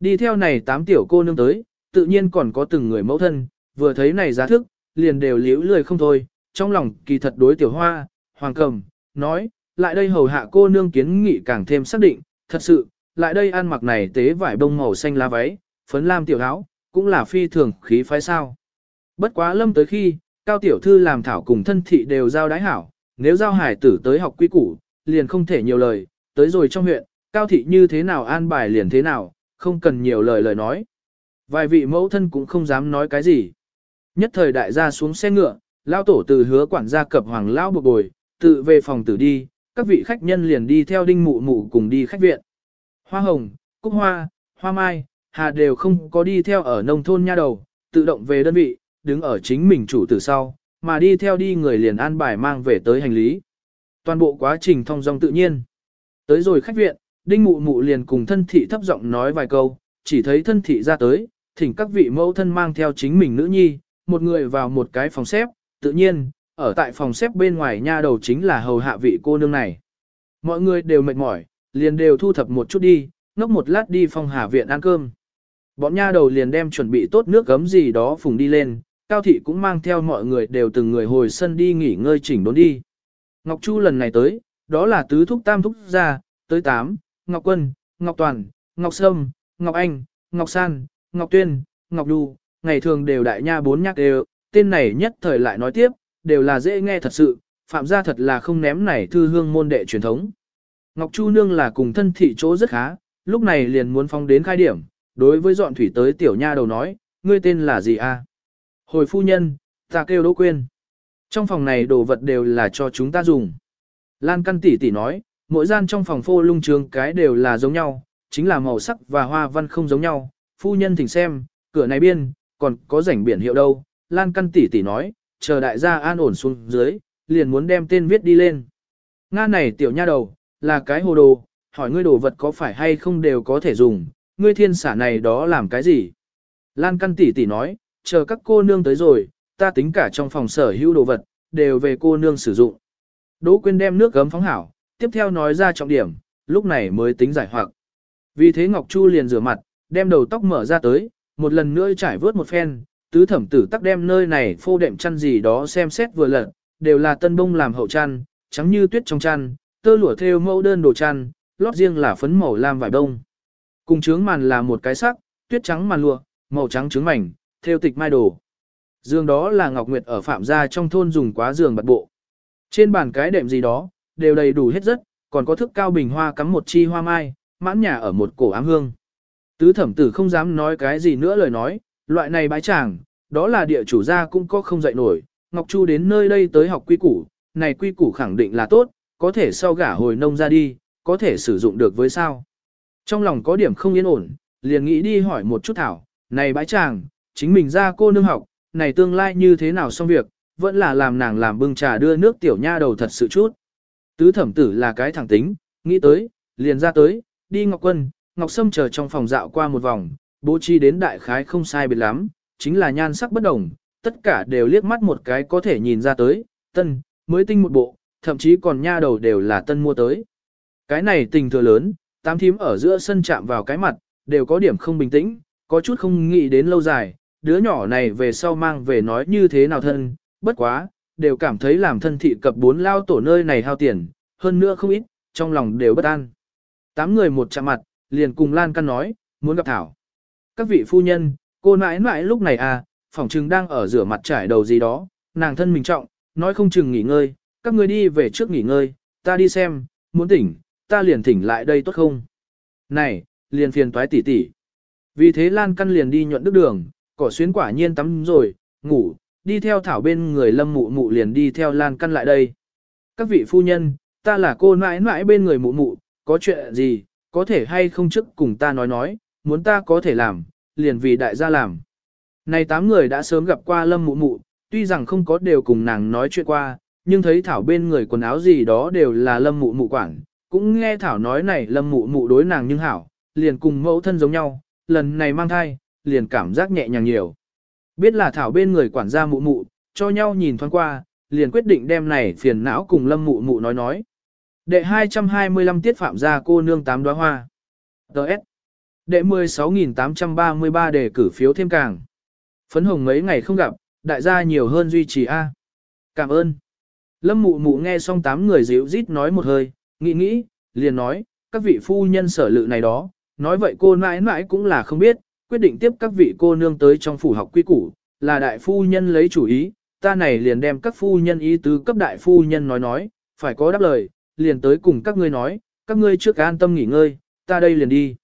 Đi theo này tám tiểu cô nương tới, tự nhiên còn có từng người mẫu thân, vừa thấy này giá thức, liền đều liễu lười không thôi, trong lòng kỳ thật đối tiểu hoa, hoàng cầm, nói, lại đây hầu hạ cô nương kiến nghị càng thêm xác định, thật sự, lại đây ăn mặc này tế vải bông màu xanh lá váy, phấn lam tiểu áo, cũng là phi thường khí phái sao. Bất quá lâm tới khi, cao tiểu thư làm thảo cùng thân thị đều giao đái hảo, nếu giao hải tử tới học quy củ, liền không thể nhiều lời, tới rồi trong huyện, cao thị như thế nào an bài liền thế nào, không cần nhiều lời lời nói. Vài vị mẫu thân cũng không dám nói cái gì. Nhất thời đại gia xuống xe ngựa, lao tổ từ hứa quản gia cập hoàng lao bực bồi, tự về phòng tử đi, các vị khách nhân liền đi theo đinh mụ mụ cùng đi khách viện. Hoa hồng, cúc hoa, hoa mai, hà đều không có đi theo ở nông thôn nha đầu, tự động về đơn vị, đứng ở chính mình chủ từ sau, mà đi theo đi người liền an bài mang về tới hành lý. Toàn bộ quá trình thông dong tự nhiên. Tới rồi khách viện, đinh mụ mụ liền cùng thân thị thấp giọng nói vài câu, chỉ thấy thân thị ra tới, thỉnh các vị mẫu thân mang theo chính mình nữ nhi, một người vào một cái phòng xếp, tự nhiên, ở tại phòng xếp bên ngoài nha đầu chính là hầu hạ vị cô nương này. Mọi người đều mệt mỏi, liền đều thu thập một chút đi, ngốc một lát đi phòng hà viện ăn cơm. Bọn nha đầu liền đem chuẩn bị tốt nước gấm gì đó phùng đi lên, Cao Thị cũng mang theo mọi người đều từng người hồi sân đi nghỉ ngơi chỉnh đốn đi. Ngọc Chu lần này tới, đó là tứ thúc tam thúc ra, tới tám, Ngọc Quân, Ngọc Toàn, Ngọc Sâm, Ngọc Anh, Ngọc San, Ngọc Tuyên, Ngọc Đu, ngày thường đều đại nha bốn nhắc đều, tên này nhất thời lại nói tiếp, đều là dễ nghe thật sự, phạm gia thật là không ném này thư hương môn đệ truyền thống. Ngọc Chu Nương là cùng thân thị chỗ rất khá, lúc này liền muốn phong đến khai điểm, đối với dọn thủy tới tiểu nha đầu nói, ngươi tên là gì a? Hồi phu nhân, ta kêu Đỗ Quyên. Trong phòng này đồ vật đều là cho chúng ta dùng. Lan căn tỷ tỷ nói, mỗi gian trong phòng phô lung trường cái đều là giống nhau, chính là màu sắc và hoa văn không giống nhau. Phu nhân thỉnh xem, cửa này biên, còn có rảnh biển hiệu đâu. Lan căn tỷ tỷ nói, chờ đại gia an ổn xuống dưới, liền muốn đem tên viết đi lên. Nga này tiểu nha đầu, là cái hồ đồ, hỏi ngươi đồ vật có phải hay không đều có thể dùng, ngươi thiên xả này đó làm cái gì? Lan căn tỷ tỷ nói, chờ các cô nương tới rồi, ta tính cả trong phòng sở hữu đồ vật, đều về cô nương sử dụng. Đỗ Quyên đem nước gấm phóng hảo, tiếp theo nói ra trọng điểm, lúc này mới tính giải hoặc. Vì thế Ngọc Chu liền rửa mặt, đem đầu tóc mở ra tới, một lần nữa trải vớt một phen, tứ thẩm tử tắc đem nơi này phô đệm chăn gì đó xem xét vừa lật, đều là tân bông làm hậu chăn, trắng như tuyết trong chăn, tơ lụa thêu mẫu đơn đồ chăn, lót riêng là phấn màu lam vải đông. Cùng trướng màn là một cái sắc, tuyết trắng màn lụa, màu trắng trướng mảnh, theo tịch mai đồ. Dương đó là Ngọc Nguyệt ở phạm gia trong thôn dùng quá giường bật bộ. Trên bàn cái đệm gì đó, đều đầy đủ hết rất, còn có thức cao bình hoa cắm một chi hoa mai, mãn nhà ở một cổ ám hương. Tứ thẩm tử không dám nói cái gì nữa lời nói, loại này bái chàng, đó là địa chủ gia cũng có không dậy nổi. Ngọc Chu đến nơi đây tới học quy củ, này quy củ khẳng định là tốt, có thể sau gả hồi nông ra đi, có thể sử dụng được với sao. Trong lòng có điểm không yên ổn, liền nghĩ đi hỏi một chút thảo, này bái chàng, chính mình ra cô nương học, này tương lai như thế nào xong việc, vẫn là làm nàng làm bưng trà đưa nước tiểu nha đầu thật sự chút. Tứ thẩm tử là cái thẳng tính, nghĩ tới, liền ra tới, đi Ngọc Quân, Ngọc Sâm chờ trong phòng dạo qua một vòng, bố trí đến đại khái không sai biệt lắm, chính là nhan sắc bất đồng, tất cả đều liếc mắt một cái có thể nhìn ra tới, tân, mới tinh một bộ, thậm chí còn nha đầu đều là tân mua tới. Cái này tình thừa lớn, tám thím ở giữa sân chạm vào cái mặt, đều có điểm không bình tĩnh, có chút không nghĩ đến lâu dài, đứa nhỏ này về sau mang về nói như thế nào thân, bất quá, đều cảm thấy làm thân thị cập bốn lao tổ nơi này hao tiền, hơn nữa không ít, trong lòng đều bất an. Tám người một chạm mặt, liền cùng Lan Căn nói, muốn gặp Thảo. Các vị phu nhân, cô nãi nãi lúc này à, phỏng trừng đang ở rửa mặt trải đầu gì đó, nàng thân mình trọng, nói không chừng nghỉ ngơi, các người đi về trước nghỉ ngơi, ta đi xem, muốn tỉnh, ta liền thỉnh lại đây tốt không? Này, liền phiền toái tỉ tỉ. Vì thế Lan Căn liền đi nhuận đức đường, cỏ xuyến quả nhiên tắm rồi, ngủ, đi theo thảo bên người lâm mụ mụ liền đi theo Lan Căn lại đây. Các vị phu nhân, ta là cô mãi mãi bên người mụ mụ, có chuyện gì, có thể hay không trước cùng ta nói nói, muốn ta có thể làm, liền vì đại gia làm. Này tám người đã sớm gặp qua lâm mụ mụ, tuy rằng không có đều cùng nàng nói chuyện qua, nhưng thấy thảo bên người quần áo gì đó đều là lâm mụ mụ quản, cũng nghe thảo nói này lâm mụ mụ đối nàng nhưng hảo, liền cùng mẫu thân giống nhau, lần này mang thai, liền cảm giác nhẹ nhàng nhiều. Biết là thảo bên người quản gia mụ mụ, cho nhau nhìn thoáng qua, liền quyết định đem này phiền não cùng lâm mụ mụ nói nói. Đệ 225 tiết phạm gia cô nương tám đóa hoa. Đợt. Đệ 16.833 đề cử phiếu thêm càng. Phấn hồng mấy ngày không gặp, đại gia nhiều hơn duy trì A. Cảm ơn. Lâm mụ mụ nghe xong tám người dịu rít nói một hơi, nghĩ nghĩ, liền nói, các vị phu nhân sở lự này đó, nói vậy cô mãi mãi cũng là không biết, quyết định tiếp các vị cô nương tới trong phủ học quy củ, là đại phu nhân lấy chủ ý, ta này liền đem các phu nhân ý tứ cấp đại phu nhân nói nói, phải có đáp lời, liền tới cùng các ngươi nói, các ngươi trước an tâm nghỉ ngơi, ta đây liền đi.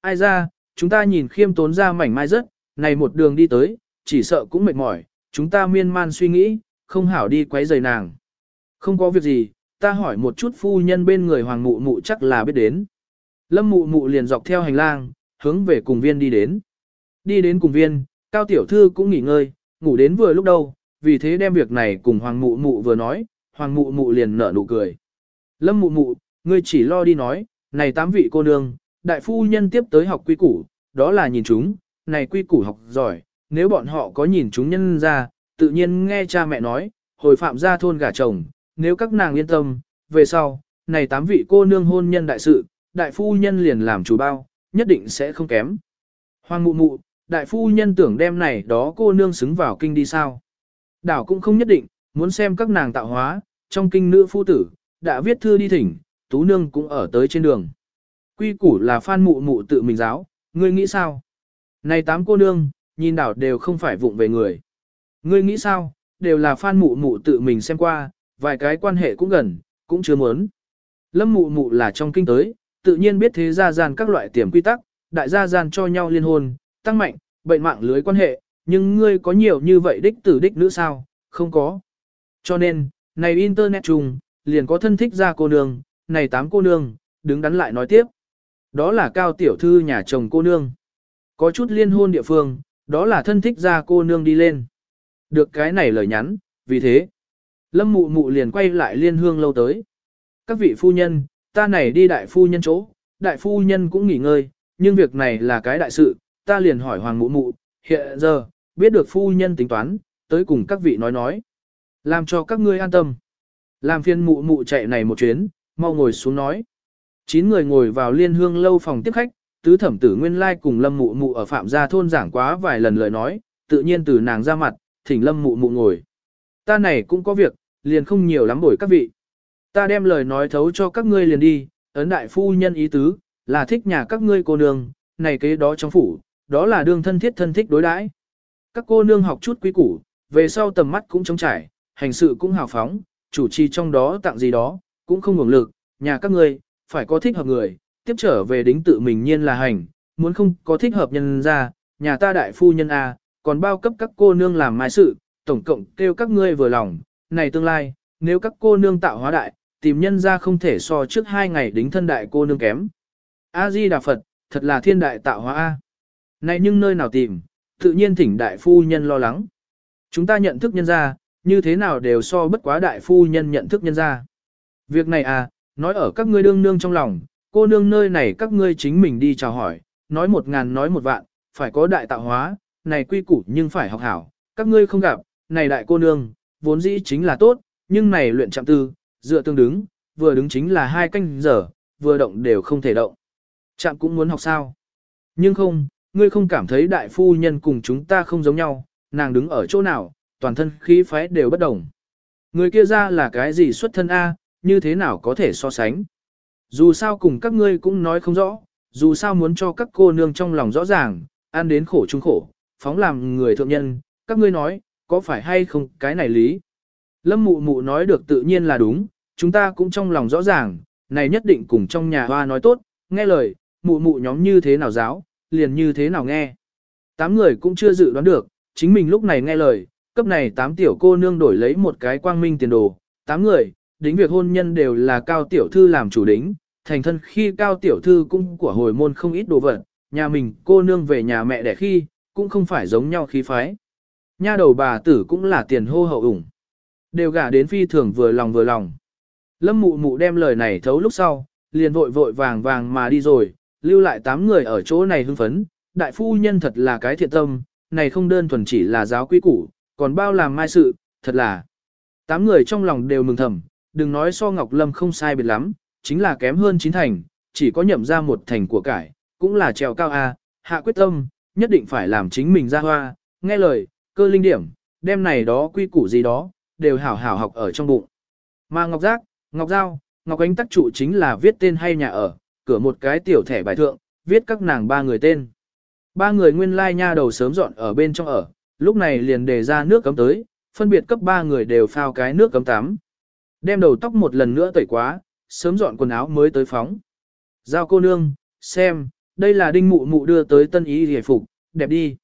Ai ra, chúng ta nhìn khiêm tốn ra mảnh mai rất, này một đường đi tới, chỉ sợ cũng mệt mỏi, chúng ta miên man suy nghĩ, không hảo đi quấy rầy nàng. Không có việc gì, ta hỏi một chút phu nhân bên người hoàng mụ mụ chắc là biết đến. Lâm mụ mụ liền dọc theo hành lang, hướng về cùng viên đi đến. Đi đến cùng viên, cao tiểu thư cũng nghỉ ngơi, ngủ đến vừa lúc đâu, vì thế đem việc này cùng hoàng mụ mụ vừa nói, hoàng mụ mụ liền nở nụ cười. Lâm mụ mụ, ngươi chỉ lo đi nói, này tám vị cô nương, đại phu nhân tiếp tới học quy củ, đó là nhìn chúng, này quy củ học giỏi, nếu bọn họ có nhìn chúng nhân ra, tự nhiên nghe cha mẹ nói, hồi phạm ra thôn gả chồng, nếu các nàng yên tâm, về sau, này tám vị cô nương hôn nhân đại sự, đại phu nhân liền làm chủ bao, nhất định sẽ không kém. Hoàng mụ mụ, đại phu nhân tưởng đem này đó cô nương xứng vào kinh đi sao. Đảo cũng không nhất định, muốn xem các nàng tạo hóa, trong kinh nữ phu tử, đã viết thư đi thỉnh, tú nương cũng ở tới trên đường. Quy củ là phan mụ mụ tự mình giáo, ngươi nghĩ sao? Này tám cô nương, nhìn đảo đều không phải vụng về người. Ngươi nghĩ sao, đều là phan mụ mụ tự mình xem qua, vài cái quan hệ cũng gần, cũng chưa muốn. Lâm mụ mụ là trong kinh tới, tự nhiên biết thế gia gian các loại tiềm quy tắc, đại gia gian cho nhau liên hôn, tăng mạnh, bệnh mạng lưới quan hệ, nhưng ngươi có nhiều như vậy đích tử đích nữ sao, không có. Cho nên, này internet chung, liền có thân thích ra cô nương, này tám cô nương, đứng đắn lại nói tiếp. Đó là cao tiểu thư nhà chồng cô nương. Có chút liên hôn địa phương, đó là thân thích ra cô nương đi lên. Được cái này lời nhắn, vì thế. Lâm mụ mụ liền quay lại liên hương lâu tới. Các vị phu nhân, ta này đi đại phu nhân chỗ, đại phu nhân cũng nghỉ ngơi, nhưng việc này là cái đại sự, ta liền hỏi hoàng mụ mụ, hiện giờ, biết được phu nhân tính toán, tới cùng các vị nói nói. Làm cho các ngươi an tâm. Làm phiên mụ mụ chạy này một chuyến, mau ngồi xuống nói. Chín người ngồi vào liên hương lâu phòng tiếp khách, tứ thẩm tử nguyên lai cùng lâm mụ mụ ở phạm gia thôn giảng quá vài lần lời nói, tự nhiên từ nàng ra mặt, thỉnh lâm mụ mụ ngồi. Ta này cũng có việc, liền không nhiều lắm bổi các vị. Ta đem lời nói thấu cho các ngươi liền đi, ấn đại phu nhân ý tứ, là thích nhà các ngươi cô nương, này kế đó trong phủ, đó là đương thân thiết thân thích đối đãi. Các cô nương học chút quý củ, về sau tầm mắt cũng trống trải, hành sự cũng hào phóng, chủ trì trong đó tặng gì đó, cũng không ngủng lực, nhà các ngươi, phải có thích hợp người, tiếp trở về đính tự mình nhiên là hành, muốn không có thích hợp nhân ra, nhà ta đại phu nhân A, còn bao cấp các cô nương làm mai sự, tổng cộng kêu các ngươi vừa lòng, này tương lai, nếu các cô nương tạo hóa đại, tìm nhân ra không thể so trước hai ngày đính thân đại cô nương kém. A-di Đà Phật, thật là thiên đại tạo hóa A. Này nhưng nơi nào tìm, tự nhiên thỉnh đại phu nhân lo lắng. Chúng ta nhận thức nhân ra, như thế nào đều so bất quá đại phu nhân nhận thức nhân ra. Việc này à, nói ở các ngươi đương nương trong lòng, cô nương nơi này các ngươi chính mình đi chào hỏi, nói một ngàn nói một vạn, phải có đại tạo hóa, này quy củ nhưng phải học hảo, các ngươi không gặp, này đại cô nương, vốn dĩ chính là tốt, nhưng này luyện chạm tư, dựa tương đứng, vừa đứng chính là hai canh giờ, vừa động đều không thể động. Chạm cũng muốn học sao. Nhưng không, ngươi không cảm thấy đại phu nhân cùng chúng ta không giống nhau, nàng đứng ở chỗ nào, toàn thân khí phái đều bất đồng. Người kia ra là cái gì xuất thân A, như thế nào có thể so sánh. Dù sao cùng các ngươi cũng nói không rõ, dù sao muốn cho các cô nương trong lòng rõ ràng, ăn đến khổ chung khổ, phóng làm người thượng nhân, các ngươi nói, có phải hay không cái này lý. Lâm mụ mụ nói được tự nhiên là đúng, chúng ta cũng trong lòng rõ ràng, này nhất định cùng trong nhà hoa nói tốt, nghe lời, mụ mụ nhóm như thế nào giáo, liền như thế nào nghe. Tám người cũng chưa dự đoán được, chính mình lúc này nghe lời, cấp này tám tiểu cô nương đổi lấy một cái quang minh tiền đồ, tám người, đính việc hôn nhân đều là cao tiểu thư làm chủ đính, thành thân khi cao tiểu thư cũng của hồi môn không ít đồ vật, nhà mình cô nương về nhà mẹ đẻ khi, cũng không phải giống nhau khí phái. Nha đầu bà tử cũng là tiền hô hậu ủng. Đều gả đến phi thường vừa lòng vừa lòng. Lâm mụ mụ đem lời này thấu lúc sau, liền vội vội vàng vàng mà đi rồi, lưu lại tám người ở chỗ này hưng phấn. Đại phu nhân thật là cái thiện tâm, này không đơn thuần chỉ là giáo quý củ, còn bao làm mai sự, thật là. Tám người trong lòng đều mừng thầm, đừng nói so Ngọc Lâm không sai biệt lắm, chính là kém hơn chín thành, chỉ có nhậm ra một thành của cải, cũng là trèo cao A, hạ quyết tâm, nhất định phải làm chính mình ra hoa, nghe lời, cơ linh điểm, đem này đó quy củ gì đó, đều hảo hảo học ở trong bụng. Mà Ngọc Giác, Ngọc Giao, Ngọc Ánh tắc trụ chính là viết tên hay nhà ở, cửa một cái tiểu thẻ bài thượng, viết các nàng ba người tên. Ba người nguyên lai nha đầu sớm dọn ở bên trong ở, lúc này liền đề ra nước cấm tới, phân biệt cấp ba người đều phao cái nước cấm tắm. Đem đầu tóc một lần nữa tẩy quá, sớm dọn quần áo mới tới phóng. Giao cô nương, xem, đây là đinh mụ mụ đưa tới tân ý hề phục, đẹp đi.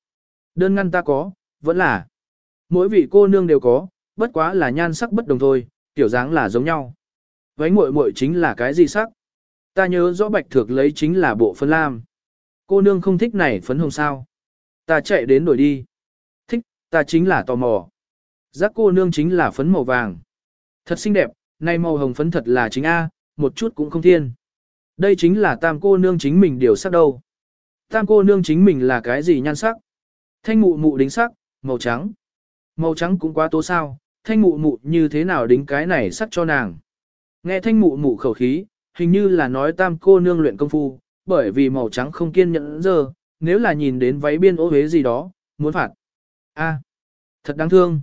Đơn ngăn ta có, vẫn là. Mỗi vị cô nương đều có, bất quá là nhan sắc bất đồng thôi, tiểu dáng là giống nhau. Váy muội muội chính là cái gì sắc? Ta nhớ rõ bạch thược lấy chính là bộ phấn lam. Cô nương không thích này phấn hồng sao. Ta chạy đến đổi đi. Thích, ta chính là tò mò. Giác cô nương chính là phấn màu vàng. Thật xinh đẹp, nay màu hồng phấn thật là chính A, một chút cũng không thiên. Đây chính là tam cô nương chính mình điều sắc đâu. Tam cô nương chính mình là cái gì nhan sắc? Thanh mụ mụ đính sắc, màu trắng. Màu trắng cũng quá tố sao, thanh mụ mụ như thế nào đính cái này sắc cho nàng. Nghe thanh mụ mụ khẩu khí, hình như là nói tam cô nương luyện công phu, bởi vì màu trắng không kiên nhẫn giờ, nếu là nhìn đến váy biên ố hế gì đó, muốn phạt. a thật đáng thương.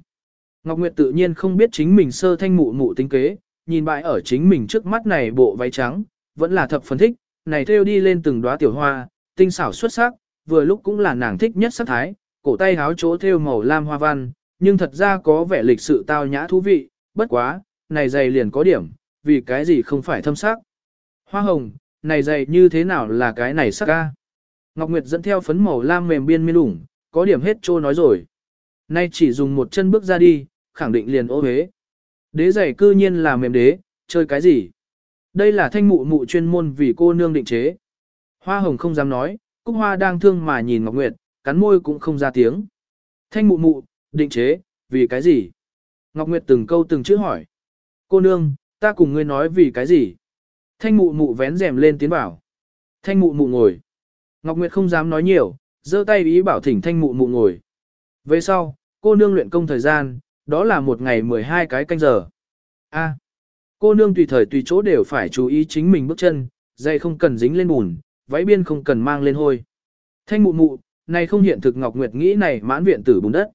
Ngọc Nguyệt tự nhiên không biết chính mình sơ thanh mụ mụ tính kế, nhìn bại ở chính mình trước mắt này bộ váy trắng, vẫn là thập phân thích, này theo đi lên từng đóa tiểu hoa, tinh xảo xuất sắc, vừa lúc cũng là nàng thích nhất sắc thái, cổ tay háo chỗ thêu màu lam hoa văn, nhưng thật ra có vẻ lịch sự tao nhã thú vị, bất quá, này dày liền có điểm, vì cái gì không phải thâm sắc. Hoa hồng, này dày như thế nào là cái này sắc ca? Ngọc Nguyệt dẫn theo phấn màu lam mềm biên miên ủng, có điểm hết trô nói rồi. Nay chỉ dùng một chân bước ra đi, khẳng định liền ô hế. Đế giày cư nhiên là mềm đế, chơi cái gì? Đây là thanh mụ mụ chuyên môn vì cô nương định chế. Hoa hồng không dám nói, Cúc Hoa đang thương mà nhìn Ngọc Nguyệt, cắn môi cũng không ra tiếng. Thanh mụ mụ, định chế, vì cái gì? Ngọc Nguyệt từng câu từng chữ hỏi. Cô nương, ta cùng ngươi nói vì cái gì? Thanh mụ mụ vén rèm lên tiến bảo. Thanh mụ mụ ngồi. Ngọc Nguyệt không dám nói nhiều, giơ tay ý bảo thỉnh thanh mụ mụ ngồi. Về sau, cô nương luyện công thời gian, đó là một ngày 12 cái canh giờ. A. cô nương tùy thời tùy chỗ đều phải chú ý chính mình bước chân, dây không cần dính lên bùn, váy biên không cần mang lên hôi. Thanh mụ mụ, này không hiện thực Ngọc Nguyệt nghĩ này mãn viện tử bùn đất.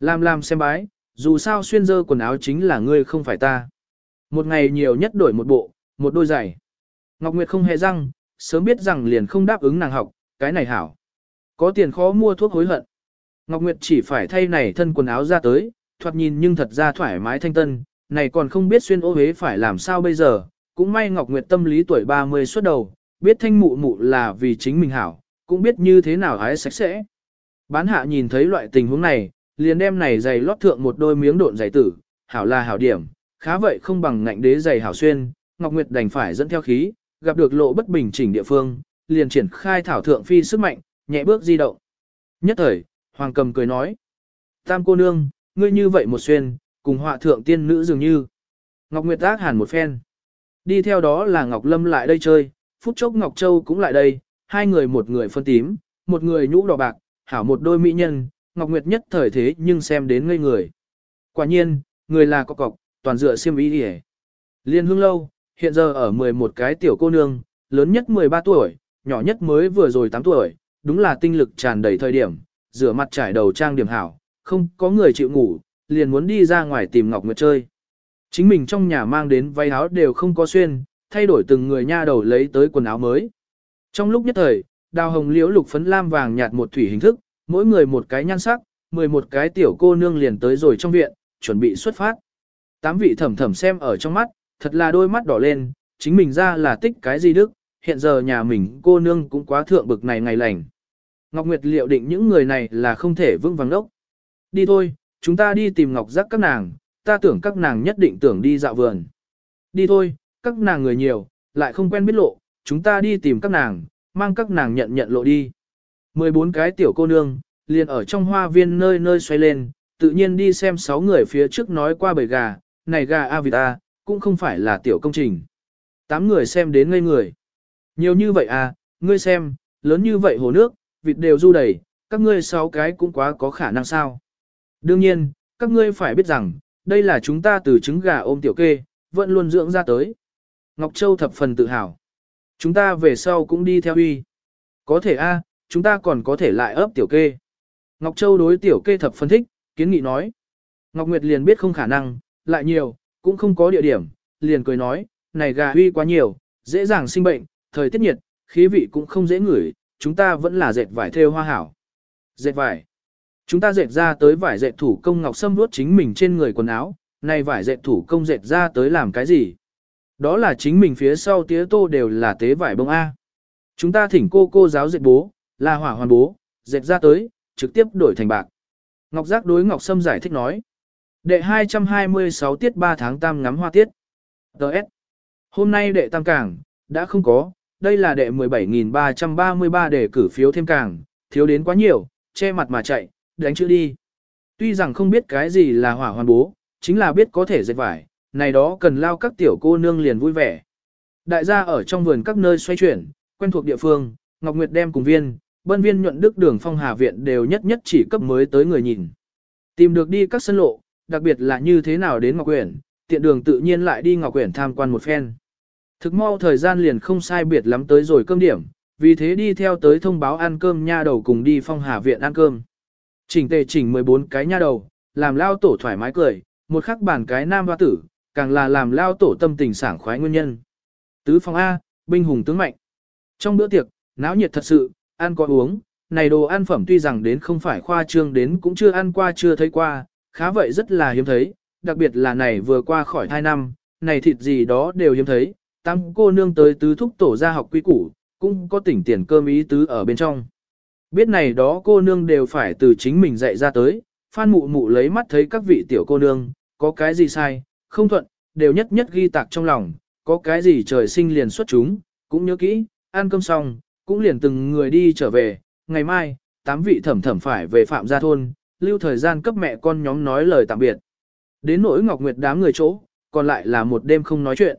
Làm làm xem bái, dù sao xuyên dơ quần áo chính là ngươi không phải ta. Một ngày nhiều nhất đổi một bộ, một đôi giày. Ngọc Nguyệt không hề răng, sớm biết rằng liền không đáp ứng nàng học, cái này hảo. Có tiền khó mua thuốc hối hận. Ngọc Nguyệt chỉ phải thay này thân quần áo ra tới, thoạt nhìn nhưng thật ra thoải mái thanh tân, này còn không biết xuyên ô hế phải làm sao bây giờ, cũng may Ngọc Nguyệt tâm lý tuổi 30 xuất đầu, biết thanh mụ mụ là vì chính mình hảo, cũng biết như thế nào hái sạch sẽ. Bán hạ nhìn thấy loại tình huống này, liền đem này giày lót thượng một đôi miếng độn giày tử, hảo là hảo điểm, khá vậy không bằng ngạnh đế dày hảo xuyên, Ngọc Nguyệt đành phải dẫn theo khí, gặp được lộ bất bình chỉnh địa phương, liền triển khai thảo thượng phi sức mạnh, nhẹ bước di động. Nhất thời, Hoàng Cầm cười nói, Tam cô nương, ngươi như vậy một xuyên, cùng họa thượng tiên nữ dường như. Ngọc Nguyệt ác hẳn một phen. Đi theo đó là Ngọc Lâm lại đây chơi, phút chốc Ngọc Châu cũng lại đây, hai người một người phân tím, một người nhũ đỏ bạc, hảo một đôi mỹ nhân, Ngọc Nguyệt nhất thời thế nhưng xem đến ngây người. Quả nhiên, người là cọc cọc, toàn dựa siêm ý đi Liên hương lâu, hiện giờ ở 11 cái tiểu cô nương, lớn nhất 13 tuổi, nhỏ nhất mới vừa rồi 8 tuổi, đúng là tinh lực tràn đầy thời điểm, rửa mặt trải đầu trang điểm hảo, không có người chịu ngủ, liền muốn đi ra ngoài tìm Ngọc Nguyệt chơi. Chính mình trong nhà mang đến váy áo đều không có xuyên, thay đổi từng người nha đầu lấy tới quần áo mới. Trong lúc nhất thời, đào hồng liễu lục phấn lam vàng nhạt một thủy hình thức, mỗi người một cái nhan sắc, 11 cái tiểu cô nương liền tới rồi trong viện, chuẩn bị xuất phát. Tám vị thẩm thẩm xem ở trong mắt, thật là đôi mắt đỏ lên, chính mình ra là tích cái gì đức, hiện giờ nhà mình cô nương cũng quá thượng bực này ngày lành. Ngọc Nguyệt liệu định những người này là không thể vững vàng đốc. Đi thôi, chúng ta đi tìm Ngọc Giác các nàng, ta tưởng các nàng nhất định tưởng đi dạo vườn. Đi thôi, các nàng người nhiều, lại không quen biết lộ, chúng ta đi tìm các nàng, mang các nàng nhận nhận lộ đi. 14 cái tiểu cô nương, liền ở trong hoa viên nơi nơi xoay lên, tự nhiên đi xem 6 người phía trước nói qua bầy gà, này gà Avita, cũng không phải là tiểu công trình. Tám người xem đến ngây người. Nhiều như vậy à, ngươi xem, lớn như vậy hồ nước, vịt đều du đầy, các ngươi sáu cái cũng quá có khả năng sao. Đương nhiên, các ngươi phải biết rằng, đây là chúng ta từ trứng gà ôm tiểu kê, vẫn luôn dưỡng ra tới. Ngọc Châu thập phần tự hào. Chúng ta về sau cũng đi theo uy. Có thể a, chúng ta còn có thể lại ấp tiểu kê. Ngọc Châu đối tiểu kê thập phân thích, kiến nghị nói. Ngọc Nguyệt liền biết không khả năng, lại nhiều, cũng không có địa điểm, liền cười nói, này gà huy quá nhiều, dễ dàng sinh bệnh, thời tiết nhiệt, khí vị cũng không dễ ngửi, chúng ta vẫn là dệt vải thêu hoa hảo. Dệt vải. Chúng ta dệt ra tới vải dệt thủ công ngọc sâm vuốt chính mình trên người quần áo, này vải dệt thủ công dệt ra tới làm cái gì? Đó là chính mình phía sau tía tô đều là tế vải bông A. Chúng ta thỉnh cô cô giáo dệt bố, là hỏa hoàn bố, dệt ra tới, trực tiếp đổi thành bạc. Ngọc Giác đối Ngọc Sâm giải thích nói. Đệ 226 tiết 3 tháng tam ngắm hoa tiết. Đợt. Hôm nay đệ tam cảng, Đã không có, đây là đệ 17.333 để cử phiếu thêm cảng thiếu đến quá nhiều, che mặt mà chạy, đánh chữ đi. Tuy rằng không biết cái gì là hỏa hoàn bố, chính là biết có thể dệt vải, này đó cần lao các tiểu cô nương liền vui vẻ. Đại gia ở trong vườn các nơi xoay chuyển, quen thuộc địa phương, Ngọc Nguyệt đem cùng viên, bân viên nhuận đức đường phong hà viện đều nhất nhất chỉ cấp mới tới người nhìn. Tìm được đi các sân lộ, đặc biệt là như thế nào đến Ngọc Quyển, tiện đường tự nhiên lại đi Ngọc Quyển tham quan một phen. Thực mau thời gian liền không sai biệt lắm tới rồi cơm điểm, vì thế đi theo tới thông báo ăn cơm nha đầu cùng đi phong hà viện ăn cơm. Chỉnh tề chỉnh 14 cái nha đầu, làm lao tổ thoải mái cười, một khắc bản cái nam hoa tử, càng là làm lao tổ tâm tình sảng khoái nguyên nhân. Tứ phong A, binh hùng tướng mạnh. Trong bữa tiệc, náo nhiệt thật sự, ăn có uống, này đồ ăn phẩm tuy rằng đến không phải khoa trương đến cũng chưa ăn qua chưa thấy qua, khá vậy rất là hiếm thấy, đặc biệt là này vừa qua khỏi 2 năm, này thịt gì đó đều hiếm thấy, tăng cô nương tới tứ thúc tổ ra học quy củ, cũng có tỉnh tiền cơm ý tứ ở bên trong. Biết này đó cô nương đều phải từ chính mình dạy ra tới, phan mụ mụ lấy mắt thấy các vị tiểu cô nương, có cái gì sai, không thuận, đều nhất nhất ghi tạc trong lòng, có cái gì trời sinh liền xuất chúng, cũng nhớ kỹ, ăn cơm xong, cũng liền từng người đi trở về, ngày mai, tám vị thẩm thẩm phải về phạm gia thôn, lưu thời gian cấp mẹ con nhóm nói lời tạm biệt. Đến nỗi Ngọc Nguyệt đám người chỗ, còn lại là một đêm không nói chuyện.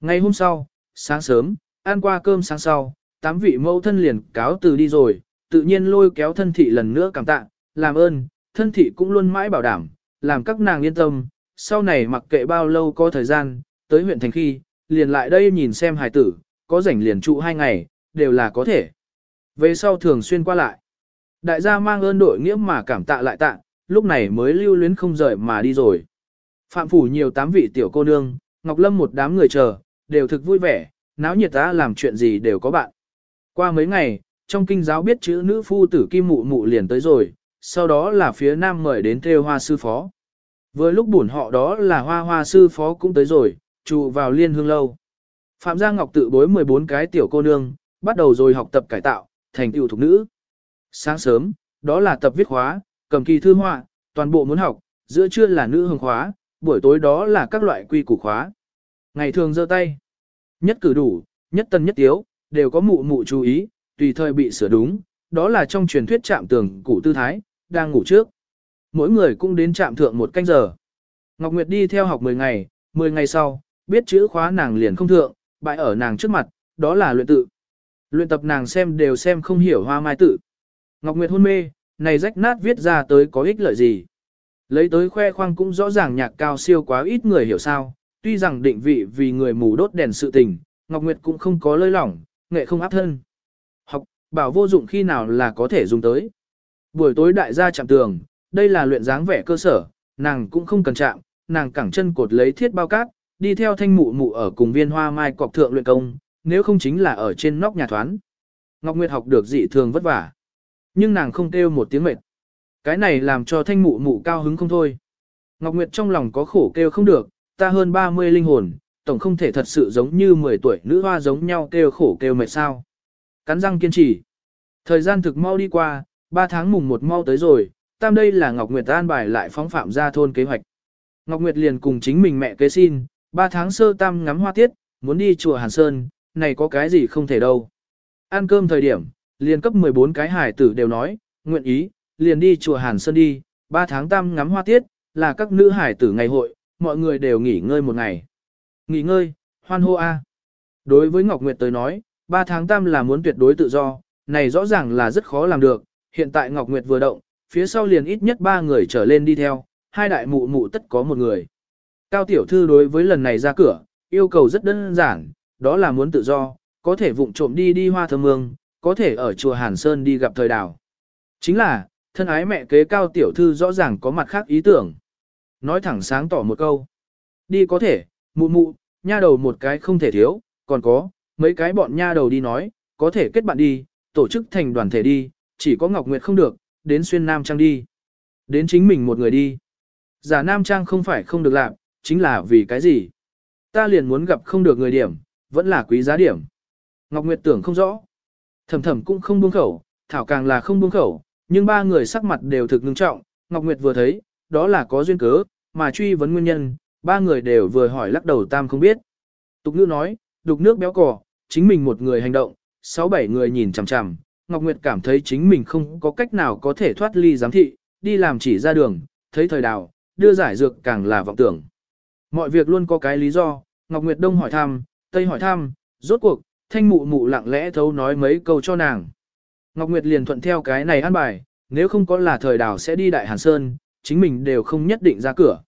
Ngày hôm sau, sáng sớm, ăn qua cơm sáng sau, tám vị mẫu thân liền cáo từ đi rồi, tự nhiên lôi kéo thân thị lần nữa cảm tạ, làm ơn, thân thị cũng luôn mãi bảo đảm, làm các nàng yên tâm, sau này mặc kệ bao lâu có thời gian, tới huyện thành khi, liền lại đây nhìn xem hài tử, có rảnh liền trụ hai ngày, đều là có thể. Về sau thường xuyên qua lại. Đại gia mang ơn đội nghĩa mà cảm tạ lại tạ, lúc này mới lưu luyến không rời mà đi rồi. Phạm phủ nhiều tám vị tiểu cô nương, Ngọc Lâm một đám người chờ, đều thực vui vẻ, náo nhiệt ta làm chuyện gì đều có bạn. Qua mấy ngày, trong kinh giáo biết chữ nữ phu tử kim mụ mụ liền tới rồi, sau đó là phía nam mời đến theo hoa sư phó. Với lúc buồn họ đó là hoa hoa sư phó cũng tới rồi, trụ vào liên hương lâu. Phạm Gia Ngọc tự bối 14 cái tiểu cô nương, bắt đầu rồi học tập cải tạo, thành tiểu thục nữ. Sáng sớm, đó là tập viết khóa, cầm kỳ thư họa, toàn bộ muốn học, giữa trưa là nữ hương khóa, buổi tối đó là các loại quy củ khóa. Ngày thường giơ tay, nhất cử đủ, nhất tân nhất tiếu, đều có mụ mụ chú ý, tùy thời bị sửa đúng, đó là trong truyền thuyết chạm tường cụ tư thái, đang ngủ trước. Mỗi người cũng đến chạm thượng một canh giờ. Ngọc Nguyệt đi theo học 10 ngày, 10 ngày sau, biết chữ khóa nàng liền không thượng, bại ở nàng trước mặt, đó là luyện tự. Luyện tập nàng xem đều xem không hiểu hoa mai tự. Ngọc Nguyệt hôn mê, này rách nát viết ra tới có ích lợi gì. Lấy tới khoe khoang cũng rõ ràng nhạc cao siêu quá ít người hiểu sao, tuy rằng định vị vì người mù đốt đèn sự tình, Ngọc Nguyệt cũng không có lơi lỏng, nghệ không áp thân. Học, bảo vô dụng khi nào là có thể dùng tới. Buổi tối đại gia chạm tường, đây là luyện dáng vẻ cơ sở, nàng cũng không cần chạm, nàng cẳng chân cột lấy thiết bao cát, đi theo thanh mụ mụ ở cùng viên hoa mai cọc thượng luyện công, nếu không chính là ở trên nóc nhà thoán. Ngọc Nguyệt học được dị thường vất vả. Nhưng nàng không kêu một tiếng mệt. Cái này làm cho thanh mụ mụ cao hứng không thôi. Ngọc Nguyệt trong lòng có khổ kêu không được, ta hơn 30 linh hồn, tổng không thể thật sự giống như 10 tuổi nữ hoa giống nhau kêu khổ kêu mệt sao. Cắn răng kiên trì. Thời gian thực mau đi qua, 3 tháng mùng một mau tới rồi, tam đây là Ngọc Nguyệt an bài lại phóng phạm ra thôn kế hoạch. Ngọc Nguyệt liền cùng chính mình mẹ kế xin, 3 tháng sơ tam ngắm hoa tiết, muốn đi chùa Hàn Sơn, này có cái gì không thể đâu. Ăn cơm thời điểm, liền cấp 14 cái hải tử đều nói, nguyện ý, liền đi chùa Hàn Sơn đi, 3 tháng tam ngắm hoa tiết, là các nữ hải tử ngày hội, mọi người đều nghỉ ngơi một ngày. Nghỉ ngơi, hoan hô a. Đối với Ngọc Nguyệt tới nói, 3 tháng tam là muốn tuyệt đối tự do, này rõ ràng là rất khó làm được, hiện tại Ngọc Nguyệt vừa động, phía sau liền ít nhất 3 người trở lên đi theo, hai đại mụ mụ tất có một người. Cao tiểu thư đối với lần này ra cửa, yêu cầu rất đơn giản, đó là muốn tự do, có thể vụng trộm đi đi hoa thơm mương, có thể ở chùa Hàn Sơn đi gặp thời đào. Chính là, thân ái mẹ kế cao tiểu thư rõ ràng có mặt khác ý tưởng. Nói thẳng sáng tỏ một câu. Đi có thể, mụ mụ, nha đầu một cái không thể thiếu, còn có, mấy cái bọn nha đầu đi nói, có thể kết bạn đi, tổ chức thành đoàn thể đi, chỉ có Ngọc Nguyệt không được, đến xuyên Nam Trang đi. Đến chính mình một người đi. Giả Nam Trang không phải không được làm, chính là vì cái gì? Ta liền muốn gặp không được người điểm, vẫn là quý giá điểm. Ngọc Nguyệt tưởng không rõ. Thẩm thẩm cũng không buông khẩu, Thảo càng là không buông khẩu, nhưng ba người sắc mặt đều thực ngưng trọng. Ngọc Nguyệt vừa thấy, đó là có duyên cớ, mà truy vấn nguyên nhân, ba người đều vừa hỏi lắc đầu tam không biết. Tục ngữ nói, đục nước béo cỏ, chính mình một người hành động, sáu bảy người nhìn chằm chằm, Ngọc Nguyệt cảm thấy chính mình không có cách nào có thể thoát ly giám thị, đi làm chỉ ra đường, thấy thời đào, đưa giải dược càng là vọng tưởng. Mọi việc luôn có cái lý do, Ngọc Nguyệt Đông hỏi thăm, Tây hỏi thăm, rốt cuộc, thanh mụ mụ lặng lẽ thấu nói mấy câu cho nàng. Ngọc Nguyệt liền thuận theo cái này ăn bài, nếu không có là thời đào sẽ đi Đại Hàn Sơn, chính mình đều không nhất định ra cửa.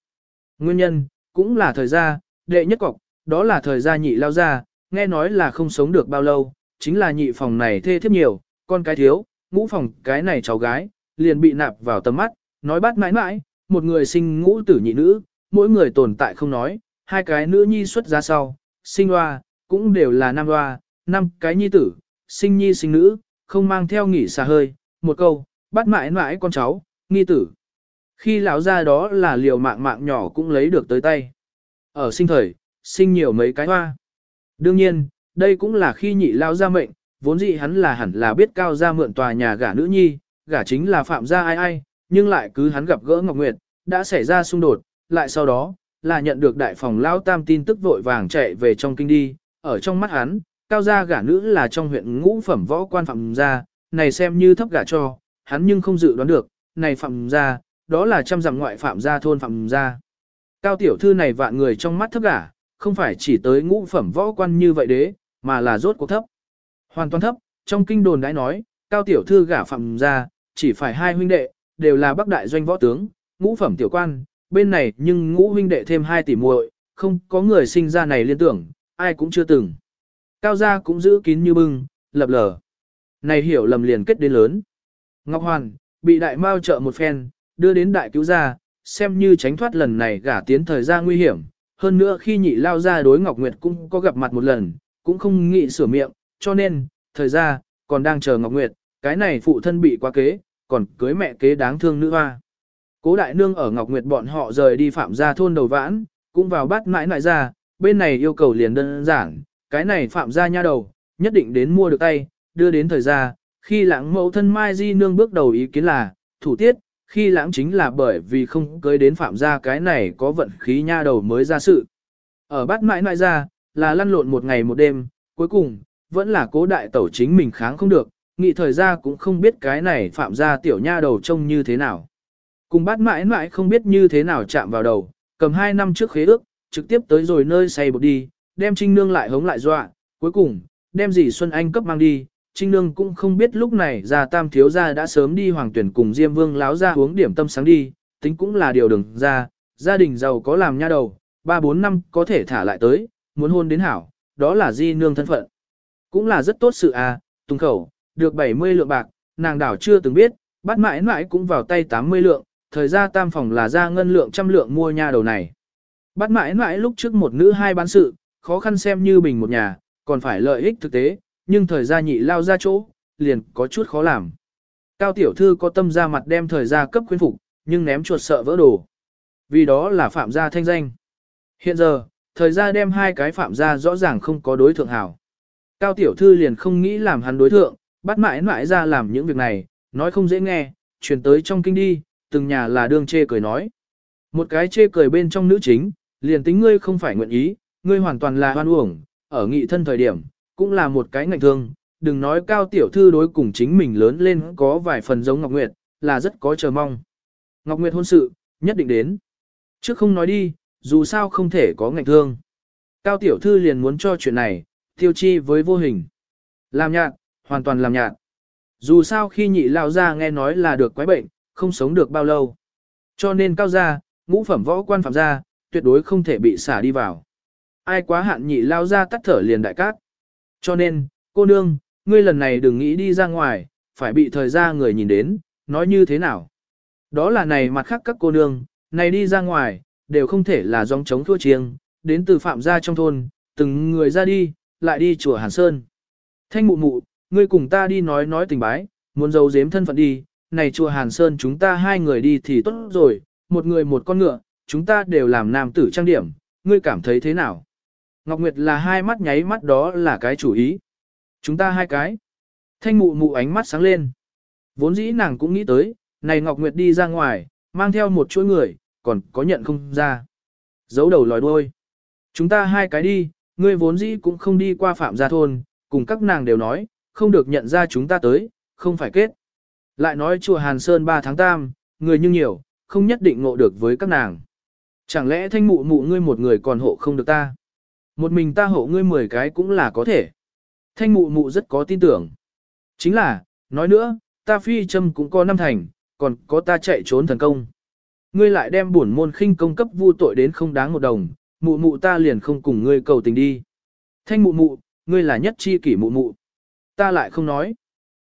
Nguyên nhân, cũng là thời gia, đệ nhất cọc, đó là thời gia nhị lao ra, nghe nói là không sống được bao lâu, chính là nhị phòng này thê thiếp nhiều, con cái thiếu, ngũ phòng cái này cháu gái, liền bị nạp vào tầm mắt, nói bắt mãi mãi, một người sinh ngũ tử nhị nữ, mỗi người tồn tại không nói, hai cái nữ nhi xuất ra sau, sinh hoa, cũng đều là nam hoa, năm cái nhi tử, sinh nhi sinh nữ, không mang theo nghỉ xa hơi, một câu, bắt mãi mãi con cháu, nghi tử. Khi lão ra đó là liều mạng mạng nhỏ cũng lấy được tới tay. Ở sinh thời, sinh nhiều mấy cái hoa. Đương nhiên, đây cũng là khi nhị lao ra mệnh, vốn dĩ hắn là hẳn là biết cao ra mượn tòa nhà gả nữ nhi, gả chính là phạm gia ai ai, nhưng lại cứ hắn gặp gỡ Ngọc Nguyệt, đã xảy ra xung đột, lại sau đó, là nhận được đại phòng lao tam tin tức vội vàng chạy về trong kinh đi, ở trong mắt hắn, cao gia gả nữ là trong huyện ngũ phẩm võ quan phạm gia, này xem như thấp gả cho, hắn nhưng không dự đoán được, này phạm gia, đó là trăm dặm ngoại phạm gia thôn phạm gia. Cao tiểu thư này vạn người trong mắt thấp gả, không phải chỉ tới ngũ phẩm võ quan như vậy đế, mà là rốt cuộc thấp. Hoàn toàn thấp, trong kinh đồn đã nói, cao tiểu thư gả phạm gia, chỉ phải hai huynh đệ, đều là bắc đại doanh võ tướng, ngũ phẩm tiểu quan, bên này nhưng ngũ huynh đệ thêm hai tỷ muội, không có người sinh ra này liên tưởng, ai cũng chưa từng. Cao gia cũng giữ kín như bưng, lập lờ. Này hiểu lầm liền kết đến lớn. Ngọc Hoàn, bị đại mao trợ một phen, đưa đến đại cứu gia, xem như tránh thoát lần này gả tiến thời gian nguy hiểm. Hơn nữa khi nhị lao ra đối Ngọc Nguyệt cũng có gặp mặt một lần, cũng không nghĩ sửa miệng, cho nên, thời gian, còn đang chờ Ngọc Nguyệt, cái này phụ thân bị quá kế, còn cưới mẹ kế đáng thương nữ hoa. Cố đại nương ở Ngọc Nguyệt bọn họ rời đi phạm gia thôn đầu vãn, cũng vào bắt mãi nãi ra, bên này yêu cầu liền đơn giản, cái này phạm gia nha đầu, nhất định đến mua được tay, đưa đến thời gia, khi lãng mẫu thân Mai Di nương bước đầu ý kiến là, thủ tiết, khi lãng chính là bởi vì không cưới đến phạm gia cái này có vận khí nha đầu mới ra sự. Ở bắt mãi mãi ra, là lăn lộn một ngày một đêm, cuối cùng, vẫn là cố đại tẩu chính mình kháng không được, nghị thời gia cũng không biết cái này phạm gia tiểu nha đầu trông như thế nào. Cùng bắt mãi mãi không biết như thế nào chạm vào đầu, cầm hai năm trước khế ước, trực tiếp tới rồi nơi say bột đi, đem Trinh Nương lại hống lại dọa, cuối cùng, đem dì Xuân Anh cấp mang đi. Trinh Nương cũng không biết lúc này ra tam thiếu gia đã sớm đi hoàng tuyển cùng Diêm Vương láo ra uống điểm tâm sáng đi, tính cũng là điều đừng ra, gia đình giàu có làm nha đầu, ba bốn năm có thể thả lại tới, muốn hôn đến hảo, đó là di nương thân phận. Cũng là rất tốt sự à, tung khẩu, được 70 lượng bạc, nàng đảo chưa từng biết, bắt mãi mãi cũng vào tay 80 lượng, thời gian tam phòng là ra ngân lượng trăm lượng mua nha đầu này. Bắt mãi mãi lúc trước một nữ hai bán sự, khó khăn xem như bình một nhà, còn phải lợi ích thực tế, nhưng thời gia nhị lao ra chỗ, liền có chút khó làm. Cao tiểu thư có tâm ra mặt đem thời gia cấp khuyên phục, nhưng ném chuột sợ vỡ đồ. Vì đó là phạm gia thanh danh. Hiện giờ, thời gia đem hai cái phạm gia rõ ràng không có đối thượng hảo. Cao tiểu thư liền không nghĩ làm hắn đối thượng, bắt mãi mãi ra làm những việc này, nói không dễ nghe, truyền tới trong kinh đi, từng nhà là đương chê cười nói. Một cái chê cười bên trong nữ chính, liền tính ngươi không phải nguyện ý, ngươi hoàn toàn là hoan uổng, ở nghị thân thời điểm, cũng là một cái ngạnh thương, đừng nói cao tiểu thư đối cùng chính mình lớn lên có vài phần giống Ngọc Nguyệt, là rất có chờ mong. Ngọc Nguyệt hôn sự, nhất định đến. Trước không nói đi, dù sao không thể có ngạnh thương. Cao tiểu thư liền muốn cho chuyện này, tiêu chi với vô hình. Làm nhạt, hoàn toàn làm nhạt. Dù sao khi nhị lao ra nghe nói là được quái bệnh, không sống được bao lâu. Cho nên cao gia, ngũ phẩm võ quan phạm gia, tuyệt đối không thể bị xả đi vào. Ai quá hạn nhị lao ra tắt thở liền đại cát. Cho nên, cô nương, ngươi lần này đừng nghĩ đi ra ngoài, phải bị thời gian người nhìn đến, nói như thế nào. Đó là này mặt khác các cô nương, này đi ra ngoài, đều không thể là dòng chống thua chiêng, đến từ phạm gia trong thôn, từng người ra đi, lại đi chùa Hàn Sơn. Thanh mụ mụ, ngươi cùng ta đi nói nói tình bái, muốn giấu giếm thân phận đi, này chùa Hàn Sơn chúng ta hai người đi thì tốt rồi, một người một con ngựa, chúng ta đều làm nam tử trang điểm, ngươi cảm thấy thế nào? Ngọc Nguyệt là hai mắt nháy mắt đó là cái chủ ý. Chúng ta hai cái. Thanh mụ mụ ánh mắt sáng lên. Vốn dĩ nàng cũng nghĩ tới, này Ngọc Nguyệt đi ra ngoài, mang theo một chuỗi người, còn có nhận không ra. Giấu đầu lòi đuôi. Chúng ta hai cái đi, ngươi vốn dĩ cũng không đi qua phạm gia thôn, cùng các nàng đều nói, không được nhận ra chúng ta tới, không phải kết. Lại nói chùa Hàn Sơn 3 tháng tam, người như nhiều, không nhất định ngộ được với các nàng. Chẳng lẽ thanh mụ mụ ngươi một người còn hộ không được ta? Một mình ta hộ ngươi 10 cái cũng là có thể. Thanh mụ mụ rất có tin tưởng. Chính là, nói nữa, ta phi châm cũng có năm thành, còn có ta chạy trốn thần công. Ngươi lại đem bổn môn khinh công cấp vu tội đến không đáng một đồng, mụ mụ ta liền không cùng ngươi cầu tình đi. Thanh mụ mụ, ngươi là nhất chi kỷ mụ mụ. Ta lại không nói.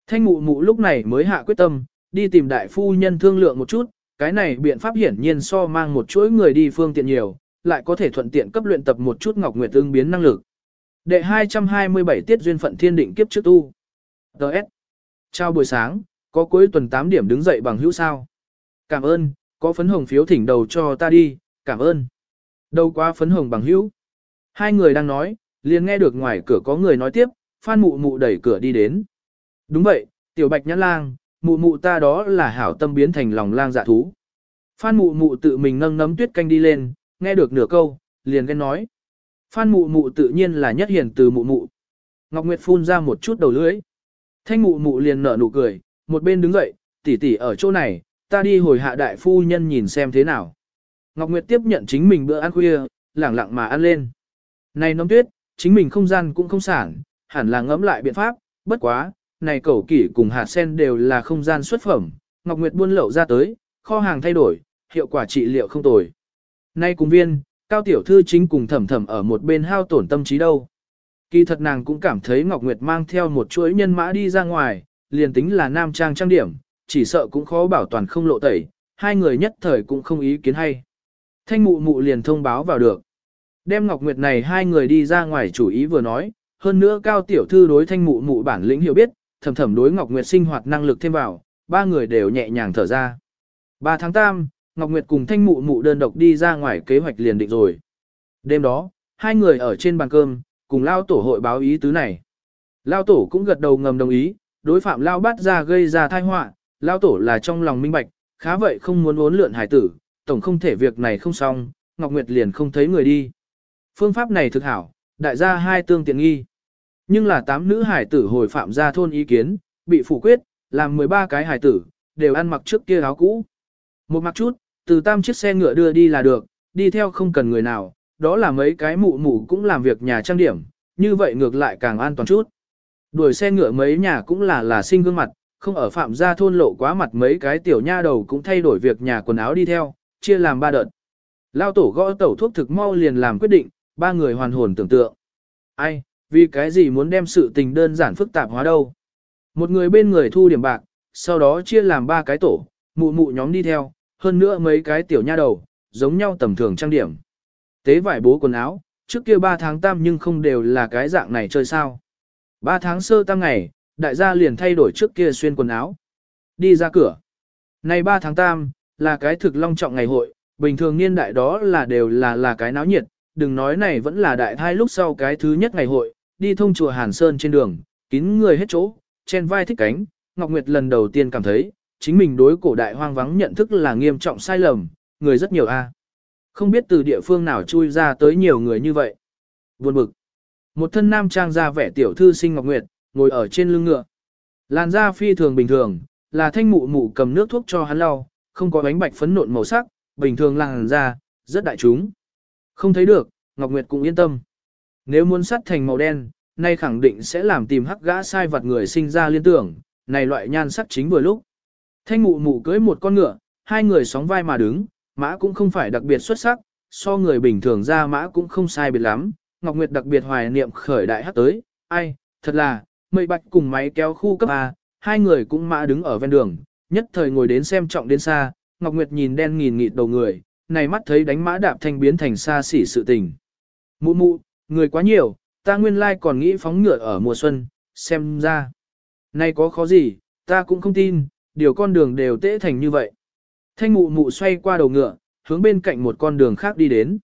Thanh mụ mụ lúc này mới hạ quyết tâm, đi tìm đại phu nhân thương lượng một chút, cái này biện pháp hiển nhiên so mang một chuỗi người đi phương tiện nhiều, lại có thể thuận tiện cấp luyện tập một chút Ngọc Nguyệt tương biến năng lực. Đệ 227 tiết duyên phận thiên định kiếp trước tu. DS. Chào buổi sáng, có cuối tuần 8 điểm đứng dậy bằng hữu sao. Cảm ơn, có phấn hồng phiếu thỉnh đầu cho ta đi, cảm ơn. Đâu quá phấn hồng bằng hữu. Hai người đang nói, liền nghe được ngoài cửa có người nói tiếp, Phan mụ mụ đẩy cửa đi đến. Đúng vậy, tiểu bạch nhãn lang, mụ mụ ta đó là hảo tâm biến thành lòng lang dạ thú. Phan mụ mụ tự mình nâng nấm tuyết canh đi lên, nghe được nửa câu, liền ghen nói. Phan mụ mụ tự nhiên là nhất hiền từ mụ mụ. Ngọc Nguyệt phun ra một chút đầu lưỡi. Thanh mụ mụ liền nở nụ cười, một bên đứng dậy, tỷ tỷ ở chỗ này, ta đi hồi hạ đại phu nhân nhìn xem thế nào. Ngọc Nguyệt tiếp nhận chính mình bữa ăn khuya, lẳng lặng mà ăn lên. Này nấm tuyết, chính mình không gian cũng không sản, hẳn là ngẫm lại biện pháp, bất quá, này cẩu kỷ cùng hạt sen đều là không gian xuất phẩm, Ngọc Nguyệt buôn lậu ra tới, kho hàng thay đổi, hiệu quả trị liệu không tồi. Nay cùng viên, cao tiểu thư chính cùng thầm thầm ở một bên hao tổn tâm trí đâu. Kỳ thật nàng cũng cảm thấy Ngọc Nguyệt mang theo một chuỗi nhân mã đi ra ngoài, liền tính là nam trang trang điểm, chỉ sợ cũng khó bảo toàn không lộ tẩy, hai người nhất thời cũng không ý kiến hay. Thanh mụ mụ liền thông báo vào được. Đem Ngọc Nguyệt này hai người đi ra ngoài chủ ý vừa nói, hơn nữa cao tiểu thư đối thanh mụ mụ bản lĩnh hiểu biết, thầm thầm đối Ngọc Nguyệt sinh hoạt năng lực thêm vào, ba người đều nhẹ nhàng thở ra. 3 tháng 8, Ngọc Nguyệt cùng thanh mụ mụ đơn độc đi ra ngoài kế hoạch liền định rồi. Đêm đó, hai người ở trên bàn cơm, cùng Lao Tổ hội báo ý tứ này. Lao Tổ cũng gật đầu ngầm đồng ý, đối phạm Lao bắt ra gây ra tai họa, Lao Tổ là trong lòng minh bạch, khá vậy không muốn uốn lượn hải tử, tổng không thể việc này không xong, Ngọc Nguyệt liền không thấy người đi. Phương pháp này thực hảo, đại gia hai tương tiện nghi. Nhưng là tám nữ hải tử hồi phạm ra thôn ý kiến, bị phủ quyết, làm 13 cái hải tử, đều ăn mặc trước kia áo cũ. Một mặc chút, từ tam chiếc xe ngựa đưa đi là được, đi theo không cần người nào, đó là mấy cái mụ mụ cũng làm việc nhà trang điểm, như vậy ngược lại càng an toàn chút. Đuổi xe ngựa mấy nhà cũng là là sinh gương mặt, không ở phạm gia thôn lộ quá mặt mấy cái tiểu nha đầu cũng thay đổi việc nhà quần áo đi theo, chia làm ba đợt. Lao tổ gõ tẩu thuốc thực mau liền làm quyết định, ba người hoàn hồn tưởng tượng. Ai, vì cái gì muốn đem sự tình đơn giản phức tạp hóa đâu. Một người bên người thu điểm bạc, sau đó chia làm ba cái tổ, mụ mụ nhóm đi theo, hơn nữa mấy cái tiểu nha đầu, giống nhau tầm thường trang điểm. Tế vải bố quần áo, trước kia 3 tháng tam nhưng không đều là cái dạng này chơi sao. 3 tháng sơ tam ngày, đại gia liền thay đổi trước kia xuyên quần áo. Đi ra cửa. Này 3 tháng tam, là cái thực long trọng ngày hội, bình thường niên đại đó là đều là là cái náo nhiệt, đừng nói này vẫn là đại thai lúc sau cái thứ nhất ngày hội, đi thông chùa Hàn Sơn trên đường, kín người hết chỗ, chen vai thích cánh, Ngọc Nguyệt lần đầu tiên cảm thấy, chính mình đối cổ đại hoang vắng nhận thức là nghiêm trọng sai lầm, người rất nhiều a. Không biết từ địa phương nào chui ra tới nhiều người như vậy. Buồn bực. Một thân nam trang ra vẻ tiểu thư sinh Ngọc Nguyệt, ngồi ở trên lưng ngựa. Làn da phi thường bình thường, là thanh mụ mụ cầm nước thuốc cho hắn lau, không có bánh bạch phấn nộn màu sắc, bình thường làn da, rất đại chúng. Không thấy được, Ngọc Nguyệt cũng yên tâm. Nếu muốn sắt thành màu đen, nay khẳng định sẽ làm tìm hắc gã sai vật người sinh ra liên tưởng, này loại nhan sắc chính vừa lúc. Thanh mụ mụ cưới một con ngựa, hai người sóng vai mà đứng, mã cũng không phải đặc biệt xuất sắc, so người bình thường ra mã cũng không sai biệt lắm. Ngọc Nguyệt đặc biệt hoài niệm khởi đại hát tới, ai, thật là, mây bạch cùng máy kéo khu cấp A, hai người cũng mã đứng ở ven đường, nhất thời ngồi đến xem trọng đến xa, Ngọc Nguyệt nhìn đen nghìn nghịt đầu người, này mắt thấy đánh mã đạp thanh biến thành xa xỉ sự tình. Mụ mụ, người quá nhiều, ta nguyên lai còn nghĩ phóng ngựa ở mùa xuân, xem ra. Này có khó gì, ta cũng không tin, điều con đường đều tễ thành như vậy. Thanh mụ mụ xoay qua đầu ngựa, hướng bên cạnh một con đường khác đi đến.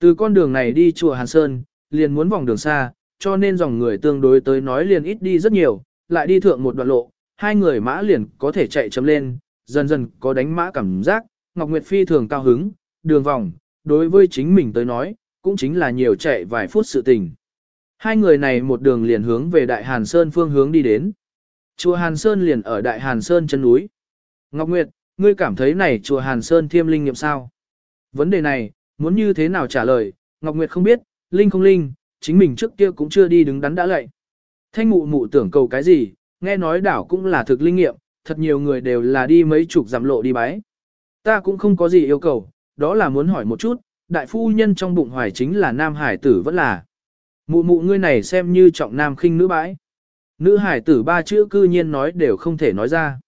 Từ con đường này đi chùa Hàn Sơn, liền muốn vòng đường xa, cho nên dòng người tương đối tới nói liền ít đi rất nhiều, lại đi thượng một đoạn lộ, hai người mã liền có thể chạy chấm lên, dần dần có đánh mã cảm giác, Ngọc Nguyệt Phi thường cao hứng, đường vòng, đối với chính mình tới nói, cũng chính là nhiều chạy vài phút sự tình. Hai người này một đường liền hướng về Đại Hàn Sơn phương hướng đi đến. Chùa Hàn Sơn liền ở Đại Hàn Sơn chân núi. Ngọc Nguyệt, ngươi cảm thấy này chùa Hàn Sơn thiêm linh nghiệm sao? Vấn đề này, muốn như thế nào trả lời, Ngọc Nguyệt không biết, linh không linh, chính mình trước kia cũng chưa đi đứng đắn đã lạy. Thanh mụ mụ tưởng cầu cái gì, nghe nói đảo cũng là thực linh nghiệm, thật nhiều người đều là đi mấy chục giảm lộ đi bái. Ta cũng không có gì yêu cầu, đó là muốn hỏi một chút, đại phu nhân trong bụng hoài chính là nam hải tử vẫn là. Mụ mụ ngươi này xem như trọng nam khinh nữ bãi. Nữ hải tử ba chữ cư nhiên nói đều không thể nói ra.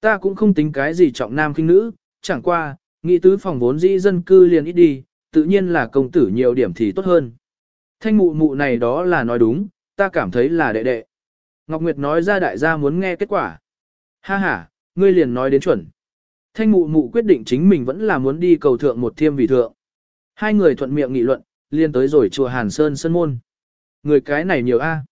Ta cũng không tính cái gì trọng nam khinh nữ, chẳng qua, nghĩ tứ phòng vốn dĩ dân cư liền ít đi, tự nhiên là công tử nhiều điểm thì tốt hơn. Thanh mụ mụ này đó là nói đúng, ta cảm thấy là đệ đệ. Ngọc Nguyệt nói ra đại gia muốn nghe kết quả. Ha ha, ngươi liền nói đến chuẩn. Thanh mụ mụ quyết định chính mình vẫn là muốn đi cầu thượng một thiêm vị thượng. Hai người thuận miệng nghị luận, liền tới rồi chùa Hàn Sơn Sơn Môn. Người cái này nhiều a.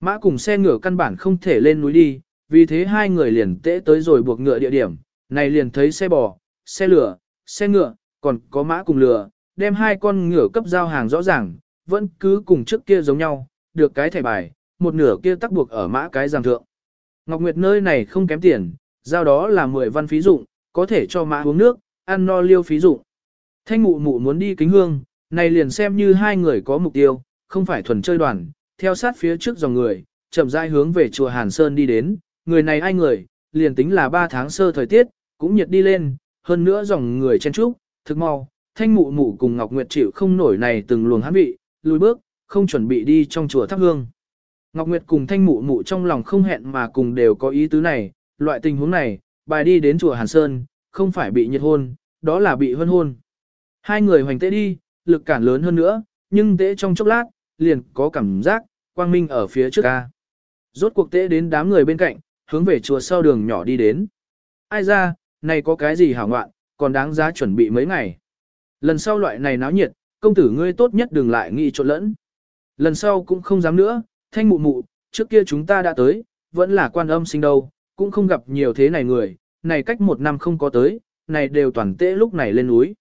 Mã cùng xe ngựa căn bản không thể lên núi đi, vì thế hai người liền tễ tới rồi buộc ngựa địa điểm, này liền thấy xe bò, xe lửa, xe ngựa, còn có mã cùng lửa, đem hai con ngựa cấp giao hàng rõ ràng, vẫn cứ cùng trước kia giống nhau, được cái thẻ bài, một nửa kia tắc buộc ở mã cái giang thượng. Ngọc Nguyệt nơi này không kém tiền, giao đó là 10 văn phí dụng, có thể cho mã uống nước, ăn no liêu phí dụng. Thanh mụ mụ muốn đi kính hương, này liền xem như hai người có mục tiêu, không phải thuần chơi đoàn, theo sát phía trước dòng người, chậm rãi hướng về chùa Hàn Sơn đi đến, người này ai người, liền tính là 3 tháng sơ thời tiết, cũng nhiệt đi lên, hơn nữa dòng người chen trúc, thực mau, thanh mụ mụ cùng Ngọc Nguyệt chịu không nổi này từng luồng hãn vị, lùi bước, không chuẩn bị đi trong chùa thắp hương. Ngọc Nguyệt cùng thanh mụ mụ trong lòng không hẹn mà cùng đều có ý tứ này, loại tình huống này, bài đi đến chùa Hàn Sơn, không phải bị nhiệt hôn, đó là bị hân hôn. Hai người hoành tế đi, lực cản lớn hơn nữa, nhưng tế trong chốc lát, liền có cảm giác, quang minh ở phía trước ca. Rốt cuộc tế đến đám người bên cạnh, hướng về chùa sau đường nhỏ đi đến. Ai ra, này có cái gì hảo ngoạn, còn đáng giá chuẩn bị mấy ngày. Lần sau loại này náo nhiệt, công tử ngươi tốt nhất đừng lại nghĩ trộn lẫn. Lần sau cũng không dám nữa, thanh mụ mụ, trước kia chúng ta đã tới, vẫn là quan âm sinh đâu, cũng không gặp nhiều thế này người, này cách một năm không có tới, này đều toàn tễ lúc này lên núi.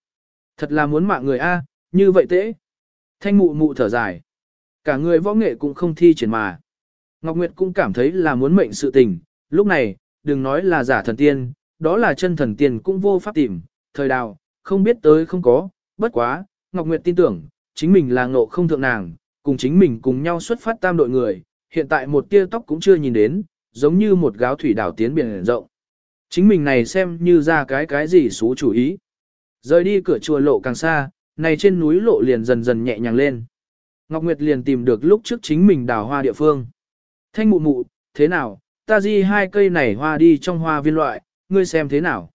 Thật là muốn mạng người A, như vậy tễ. Thanh mụ mụ thở dài. Cả người võ nghệ cũng không thi triển mà. Ngọc Nguyệt cũng cảm thấy là muốn mệnh sự tình, lúc này, đừng nói là giả thần tiên, đó là chân thần tiên cũng vô pháp tìm, thời đào, không biết tới không có, bất quá, Ngọc Nguyệt tin tưởng, chính mình là ngộ không thượng nàng, cùng chính mình cùng nhau xuất phát tam đội người, hiện tại một tia tóc cũng chưa nhìn đến, giống như một gáo thủy đảo tiến biển rộng. Chính mình này xem như ra cái cái gì xú chủ ý. Rời đi cửa chùa lộ càng xa, này trên núi lộ liền dần dần nhẹ nhàng lên. Ngọc Nguyệt liền tìm được lúc trước chính mình đào hoa địa phương. Thanh mụ mụ, thế nào, ta di hai cây này hoa đi trong hoa viên loại, ngươi xem thế nào.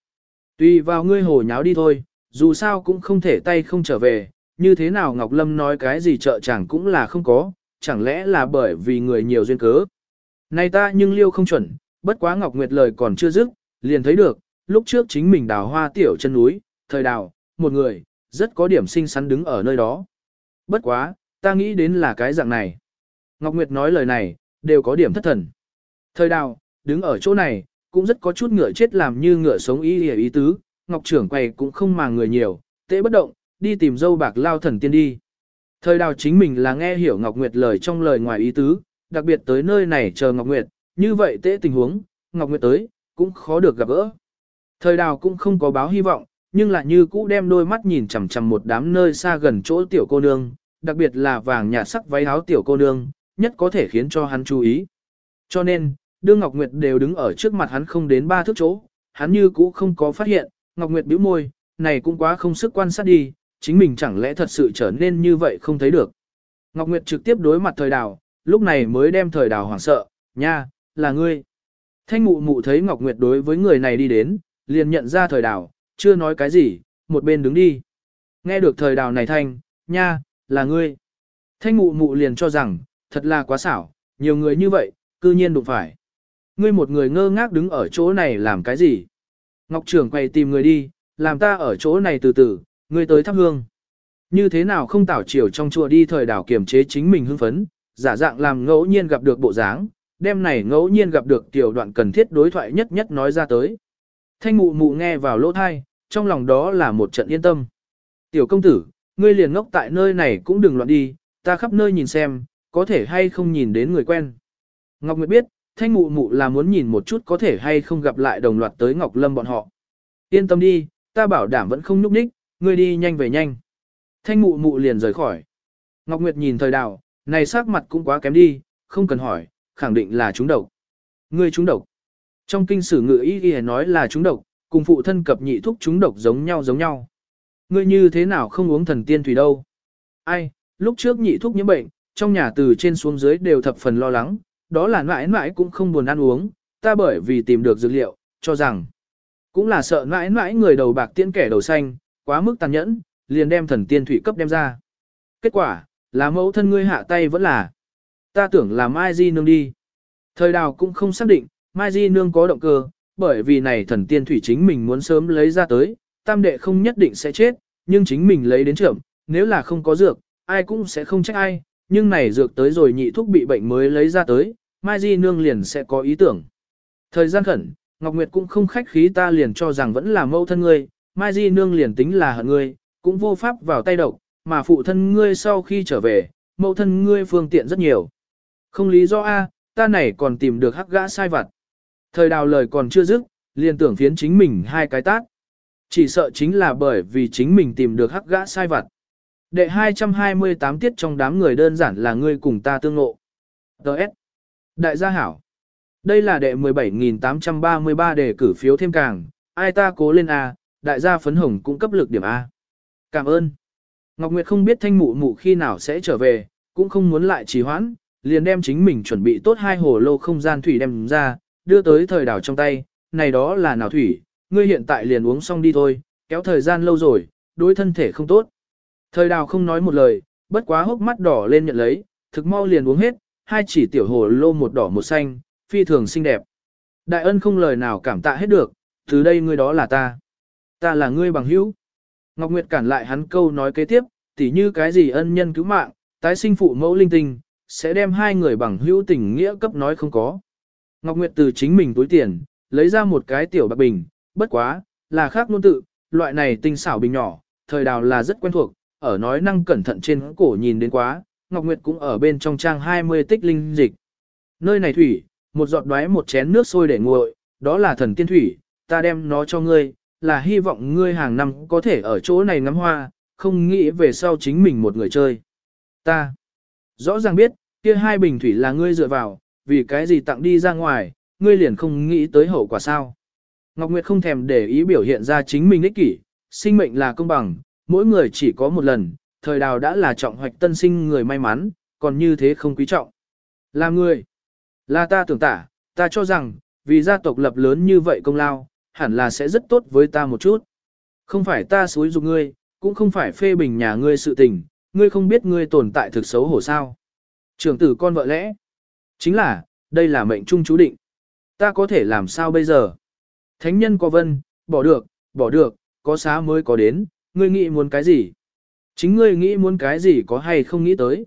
Tùy vào ngươi hồ nháo đi thôi, dù sao cũng không thể tay không trở về, như thế nào Ngọc Lâm nói cái gì trợ chẳng cũng là không có, chẳng lẽ là bởi vì người nhiều duyên cớ. Này ta nhưng liêu không chuẩn, bất quá Ngọc Nguyệt lời còn chưa dứt, liền thấy được, lúc trước chính mình đào hoa tiểu chân núi, thời đào, một người, rất có điểm xinh xắn đứng ở nơi đó. Bất quá, ta nghĩ đến là cái dạng này. Ngọc Nguyệt nói lời này, đều có điểm thất thần. Thời đào, đứng ở chỗ này, cũng rất có chút ngựa chết làm như ngựa sống ý hề ý tứ, Ngọc trưởng quầy cũng không màng người nhiều, tệ bất động, đi tìm dâu bạc lao thần tiên đi. Thời đào chính mình là nghe hiểu Ngọc Nguyệt lời trong lời ngoài ý tứ, đặc biệt tới nơi này chờ Ngọc Nguyệt, như vậy tệ tình huống, Ngọc Nguyệt tới, cũng khó được gặp gỡ. Thời đào cũng không có báo hy vọng, nhưng lại như cũ đem đôi mắt nhìn chằm chằm một đám nơi xa gần chỗ tiểu cô nương, đặc biệt là vàng nhạt sắc váy áo tiểu cô nương, nhất có thể khiến cho hắn chú ý. Cho nên, đương Ngọc Nguyệt đều đứng ở trước mặt hắn không đến ba thước chỗ, hắn như cũ không có phát hiện, Ngọc Nguyệt bĩu môi, này cũng quá không sức quan sát đi, chính mình chẳng lẽ thật sự trở nên như vậy không thấy được. Ngọc Nguyệt trực tiếp đối mặt thời đào, lúc này mới đem thời đào hoảng sợ, nha, là ngươi. Thanh mụ mụ thấy Ngọc Nguyệt đối với người này đi đến, liền nhận ra thời đào, chưa nói cái gì, một bên đứng đi. Nghe được thời đào này thanh, nha, là ngươi. Thanh mụ mụ liền cho rằng, thật là quá xảo, nhiều người như vậy, cư nhiên đụng phải. Ngươi một người ngơ ngác đứng ở chỗ này làm cái gì? Ngọc trưởng quay tìm người đi, làm ta ở chỗ này từ từ, ngươi tới thắp hương. Như thế nào không tảo chiều trong chùa đi thời đảo kiềm chế chính mình hưng phấn, giả dạng làm ngẫu nhiên gặp được bộ dáng, đêm này ngẫu nhiên gặp được tiểu đoạn cần thiết đối thoại nhất nhất nói ra tới. Thanh mụ mụ nghe vào lỗ thai, trong lòng đó là một trận yên tâm. Tiểu công tử, ngươi liền ngốc tại nơi này cũng đừng loạn đi, ta khắp nơi nhìn xem, có thể hay không nhìn đến người quen. Ngọc Nguyệt biết, thanh mụ mụ là muốn nhìn một chút có thể hay không gặp lại đồng loạt tới Ngọc Lâm bọn họ. Yên tâm đi, ta bảo đảm vẫn không nhúc nhích, ngươi đi nhanh về nhanh. Thanh mụ mụ liền rời khỏi. Ngọc Nguyệt nhìn thời đào, này sắc mặt cũng quá kém đi, không cần hỏi, khẳng định là trúng độc. Ngươi trúng độc. Trong kinh sử ngự ý ghi nói là trúng độc, cùng phụ thân cập nhị thúc trúng độc giống nhau giống nhau. Ngươi như thế nào không uống thần tiên thủy đâu? Ai, lúc trước nhị thuốc nhiễm bệnh, trong nhà từ trên xuống dưới đều thập phần lo lắng, đó là mãi mãi cũng không buồn ăn uống, ta bởi vì tìm được dược liệu, cho rằng cũng là sợ mãi mãi người đầu bạc tiễn kẻ đầu xanh, quá mức tàn nhẫn, liền đem thần tiên thủy cấp đem ra. Kết quả, là mẫu thân ngươi hạ tay vẫn là. Ta tưởng là Mai Di Nương đi. Thời đào cũng không xác định, Mai Di Nương có động cơ, bởi vì này thần tiên thủy chính mình muốn sớm lấy ra tới, tam đệ không nhất định sẽ chết, nhưng chính mình lấy đến trưởng, nếu là không có dược, ai cũng sẽ không trách ai, nhưng này dược tới rồi nhị thuốc bị bệnh mới lấy ra tới, Mai Di Nương liền sẽ có ý tưởng. Thời gian khẩn, Ngọc Nguyệt cũng không khách khí ta liền cho rằng vẫn là mâu thân ngươi, Mai Di Nương liền tính là hận ngươi, cũng vô pháp vào tay độc, mà phụ thân ngươi sau khi trở về, mâu thân ngươi phương tiện rất nhiều. Không lý do A, ta này còn tìm được hắc gã sai vặt. Thời đào lời còn chưa dứt, liền tưởng phiến chính mình hai cái tát. Chỉ sợ chính là bởi vì chính mình tìm được hắc gã sai vặt. Đệ 228 tiết trong đám người đơn giản là ngươi cùng ta tương ngộ. Đợt. Đại gia hảo. Đây là đệ 17.833 đề cử phiếu thêm càng, ai ta cố lên A, đại gia phấn hồng cũng cấp lực điểm A. Cảm ơn. Ngọc Nguyệt không biết thanh mụ mụ khi nào sẽ trở về, cũng không muốn lại trì hoãn, liền đem chính mình chuẩn bị tốt hai hồ lô không gian thủy đem ra, đưa tới thời đảo trong tay, này đó là nào thủy, ngươi hiện tại liền uống xong đi thôi, kéo thời gian lâu rồi, đối thân thể không tốt. Thời đào không nói một lời, bất quá hốc mắt đỏ lên nhận lấy, thực mau liền uống hết, hai chỉ tiểu hồ lô một đỏ một xanh, phi thường xinh đẹp. Đại ân không lời nào cảm tạ hết được, từ đây ngươi đó là ta. Ta là ngươi bằng hữu. Ngọc Nguyệt cản lại hắn câu nói kế tiếp, tỉ như cái gì ân nhân cứu mạng, tái sinh phụ mẫu linh tinh, sẽ đem hai người bằng hữu tình nghĩa cấp nói không có. Ngọc Nguyệt từ chính mình túi tiền, lấy ra một cái tiểu bạc bình, bất quá, là khác ngôn tự, loại này tinh xảo bình nhỏ, thời đào là rất quen thuộc, ở nói năng cẩn thận trên cổ nhìn đến quá, Ngọc Nguyệt cũng ở bên trong trang 20 tích linh dịch. Nơi này thủy, một giọt đoái một chén nước sôi để nguội, đó là thần tiên thủy, ta đem nó cho ngươi, là hy vọng ngươi hàng năm có thể ở chỗ này ngắm hoa, không nghĩ về sau chính mình một người chơi. Ta rõ ràng biết, kia hai bình thủy là ngươi dựa vào, vì cái gì tặng đi ra ngoài, ngươi liền không nghĩ tới hậu quả sao. Ngọc Nguyệt không thèm để ý biểu hiện ra chính mình ích kỷ, sinh mệnh là công bằng, mỗi người chỉ có một lần, thời đào đã là trọng hoạch tân sinh người may mắn, còn như thế không quý trọng. Là người, là ta tưởng tả, ta cho rằng, vì gia tộc lập lớn như vậy công lao, hẳn là sẽ rất tốt với ta một chút. Không phải ta xúi dục ngươi, cũng không phải phê bình nhà ngươi sự tình, ngươi không biết ngươi tồn tại thực xấu hổ sao. Trưởng tử con vợ lẽ, chính là, đây là mệnh trung chú định. Ta có thể làm sao bây giờ? Thánh nhân có vân, bỏ được, bỏ được, có xá mới có đến, ngươi nghĩ muốn cái gì? Chính ngươi nghĩ muốn cái gì có hay không nghĩ tới?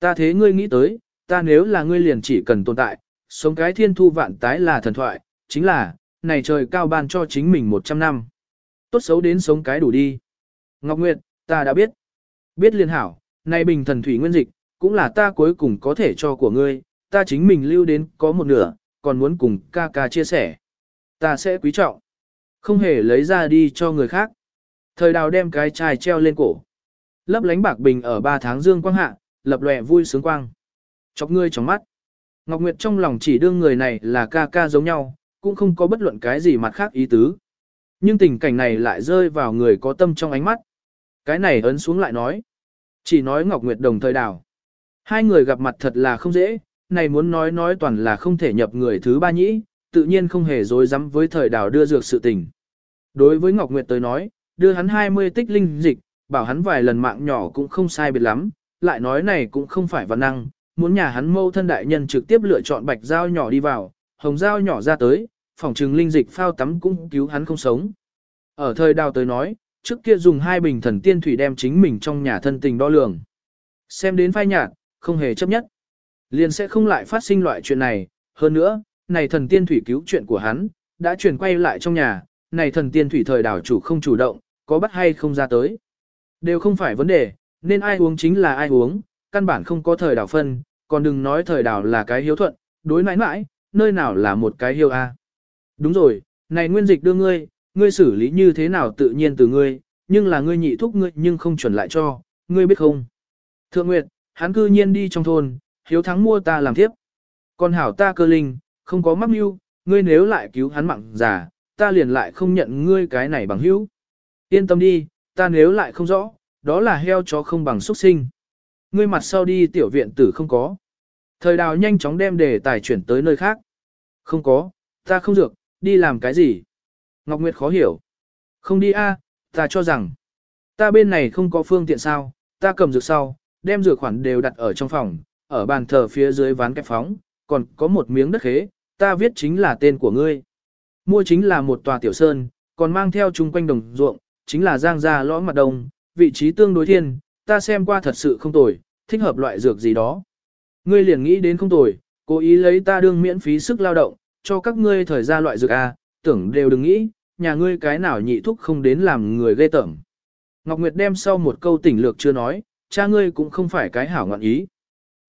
Ta thế ngươi nghĩ tới, ta nếu là ngươi liền chỉ cần tồn tại, sống cái thiên thu vạn tái là thần thoại, chính là, này trời cao ban cho chính mình 100 năm. Tốt xấu đến sống cái đủ đi. Ngọc Nguyệt, ta đã biết. Biết liên hảo, này bình thần thủy nguyên dịch, cũng là ta cuối cùng có thể cho của ngươi, ta chính mình lưu đến có một nửa, còn muốn cùng ca ca chia sẻ. Ta sẽ quý trọng. Không hề lấy ra đi cho người khác. Thời đào đem cái chai treo lên cổ. Lấp lánh bạc bình ở ba tháng dương quang hạ, lập lòe vui sướng quang. Chọc ngươi trong mắt. Ngọc Nguyệt trong lòng chỉ đương người này là ca ca giống nhau, cũng không có bất luận cái gì mặt khác ý tứ. Nhưng tình cảnh này lại rơi vào người có tâm trong ánh mắt. Cái này ấn xuống lại nói. Chỉ nói Ngọc Nguyệt đồng thời đào. Hai người gặp mặt thật là không dễ, này muốn nói nói toàn là không thể nhập người thứ ba nhĩ, tự nhiên không hề dối rắm với thời đào đưa dược sự tình. Đối với Ngọc Nguyệt tới nói, đưa hắn 20 tích linh dịch, bảo hắn vài lần mạng nhỏ cũng không sai biệt lắm, lại nói này cũng không phải văn năng, muốn nhà hắn mâu thân đại nhân trực tiếp lựa chọn bạch dao nhỏ đi vào, hồng dao nhỏ ra tới, phòng trừng linh dịch phao tắm cũng cứu hắn không sống. Ở thời đào tới nói, trước kia dùng hai bình thần tiên thủy đem chính mình trong nhà thân tình đo lường. Xem đến phai nhạt, không hề chấp nhất. Liền sẽ không lại phát sinh loại chuyện này, hơn nữa, này thần tiên thủy cứu chuyện của hắn, đã chuyển quay lại trong nhà, này thần tiên thủy thời đảo chủ không chủ động, có bắt hay không ra tới. Đều không phải vấn đề, nên ai uống chính là ai uống, căn bản không có thời đảo phân, còn đừng nói thời đảo là cái hiếu thuận, đối mãi mãi, nơi nào là một cái hiếu a. Đúng rồi, này nguyên dịch đưa ngươi, ngươi xử lý như thế nào tự nhiên từ ngươi, nhưng là ngươi nhị thúc ngươi nhưng không chuẩn lại cho, ngươi biết không? Thượng Nguyệt, hắn cư nhiên đi trong thôn, hiếu thắng mua ta làm tiếp. Còn hảo ta cơ linh, không có mắc mưu, ngươi nếu lại cứu hắn mạng giả, ta liền lại không nhận ngươi cái này bằng hữu. Yên tâm đi, ta nếu lại không rõ, đó là heo chó không bằng xuất sinh. Ngươi mặt sau đi tiểu viện tử không có. Thời đào nhanh chóng đem đề tài chuyển tới nơi khác. Không có, ta không dược, đi làm cái gì? Ngọc Nguyệt khó hiểu. Không đi a, ta cho rằng, ta bên này không có phương tiện sao, ta cầm dược sau, đem dược khoản đều đặt ở trong phòng, ở bàn thờ phía dưới ván kẹp phóng, còn có một miếng đất khế, ta viết chính là tên của ngươi. Mua chính là một tòa tiểu sơn, còn mang theo chung quanh đồng ruộng, chính là giang gia lõm mặt đông, vị trí tương đối thiên, ta xem qua thật sự không tồi, thích hợp loại dược gì đó. Ngươi liền nghĩ đến không tồi, cố ý lấy ta đương miễn phí sức lao động, cho các ngươi thời gian loại dược A, tưởng đều đừng nghĩ, nhà ngươi cái nào nhị thúc không đến làm người ghê tởm. Ngọc Nguyệt đem sau một câu tỉnh lược chưa nói, cha ngươi cũng không phải cái hảo ngọn ý.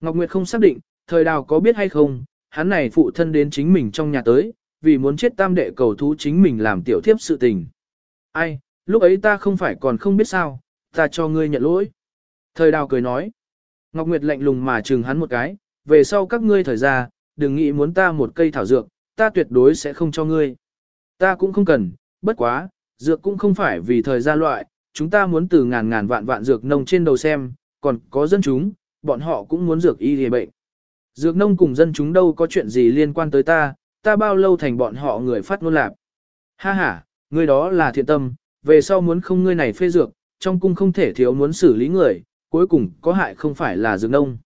Ngọc Nguyệt không xác định, thời đào có biết hay không, hắn này phụ thân đến chính mình trong nhà tới, vì muốn chết tam đệ cầu thú chính mình làm tiểu thiếp sự tình. Ai, lúc ấy ta không phải còn không biết sao, ta cho ngươi nhận lỗi. Thời đào cười nói. Ngọc Nguyệt lạnh lùng mà chừng hắn một cái, về sau các ngươi thời ra, đừng nghĩ muốn ta một cây thảo dược, ta tuyệt đối sẽ không cho ngươi. Ta cũng không cần, bất quá, dược cũng không phải vì thời gian loại, chúng ta muốn từ ngàn ngàn vạn vạn dược nông trên đầu xem, còn có dân chúng, bọn họ cũng muốn dược y hề bệnh. Dược nông cùng dân chúng đâu có chuyện gì liên quan tới ta, ta bao lâu thành bọn họ người phát ngôn lạc. Ha ha, ngươi đó là thiện tâm, về sau muốn không ngươi này phê dược, trong cung không thể thiếu muốn xử lý người, cuối cùng có hại không phải là dược nông.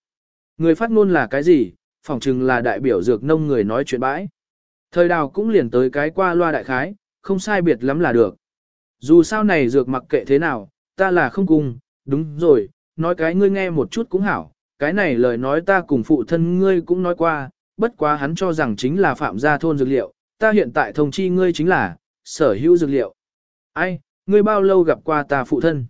Người phát ngôn là cái gì, phỏng chừng là đại biểu dược nông người nói chuyện bãi. Thời đào cũng liền tới cái qua loa đại khái, không sai biệt lắm là được. Dù sao này dược mặc kệ thế nào, ta là không cùng, đúng rồi, nói cái ngươi nghe một chút cũng hảo, cái này lời nói ta cùng phụ thân ngươi cũng nói qua, bất quá hắn cho rằng chính là phạm gia thôn dược liệu, ta hiện tại thông chi ngươi chính là, sở hữu dược liệu. Ai, ngươi bao lâu gặp qua ta phụ thân?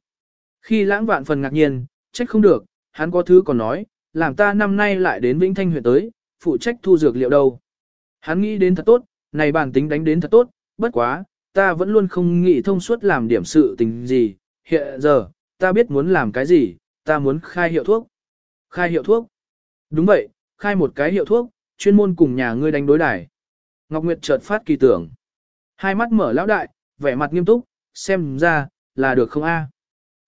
Khi lãng vạn phần ngạc nhiên, trách không được, hắn có thứ còn nói, làm ta năm nay lại đến Vĩnh Thanh huyện tới, phụ trách thu dược liệu đâu. Hắn nghĩ đến thật tốt, này bản tính đánh đến thật tốt, bất quá, ta vẫn luôn không nghĩ thông suốt làm điểm sự tình gì, hiện giờ, ta biết muốn làm cái gì, ta muốn khai hiệu thuốc. Khai hiệu thuốc. Đúng vậy, khai một cái hiệu thuốc, chuyên môn cùng nhà ngươi đánh đối đài. Ngọc Nguyệt chợt phát kỳ tưởng. Hai mắt mở lão đại, vẻ mặt nghiêm túc, xem ra, là được không a?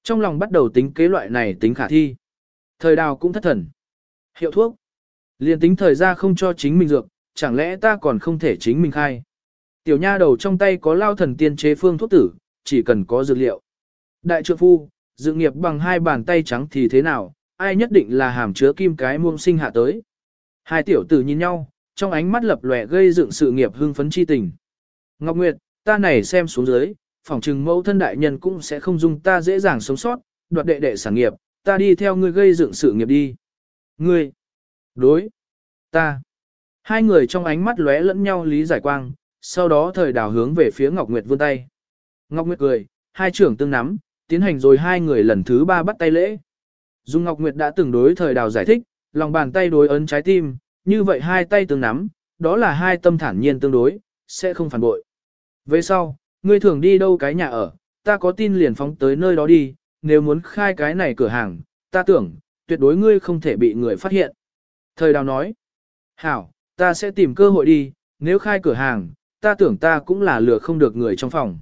Trong lòng bắt đầu tính kế loại này tính khả thi. Thời đào cũng thất thần. Hiệu thuốc. Liên tính thời ra không cho chính mình dược, chẳng lẽ ta còn không thể chính mình khai. Tiểu nha đầu trong tay có lao thần tiên chế phương thuốc tử, chỉ cần có dược liệu. Đại trượng phu, dự nghiệp bằng hai bàn tay trắng thì thế nào, ai nhất định là hàm chứa kim cái muông sinh hạ tới. Hai tiểu tử nhìn nhau, trong ánh mắt lập lòe gây dựng sự nghiệp hưng phấn chi tình. Ngọc Nguyệt, ta này xem xuống dưới, phỏng chừng mẫu thân đại nhân cũng sẽ không dung ta dễ dàng sống sót, đoạt đệ đệ sản nghiệp, ta đi theo ngươi gây dựng sự nghiệp đi. Ngươi, đối, ta. Hai người trong ánh mắt lóe lẫn nhau lý giải quang, sau đó thời đào hướng về phía Ngọc Nguyệt vươn tay. Ngọc Nguyệt cười, hai trưởng tương nắm, tiến hành rồi hai người lần thứ ba bắt tay lễ. Dung Ngọc Nguyệt đã từng đối thời đào giải thích, lòng bàn tay đối ấn trái tim, như vậy hai tay tương nắm, đó là hai tâm thản nhiên tương đối, sẽ không phản bội. Về sau, ngươi thường đi đâu cái nhà ở, ta có tin liền phóng tới nơi đó đi, nếu muốn khai cái này cửa hàng, ta tưởng, tuyệt đối ngươi không thể bị người phát hiện. Thời đào nói, hảo, ta sẽ tìm cơ hội đi, nếu khai cửa hàng, ta tưởng ta cũng là lừa không được người trong phòng.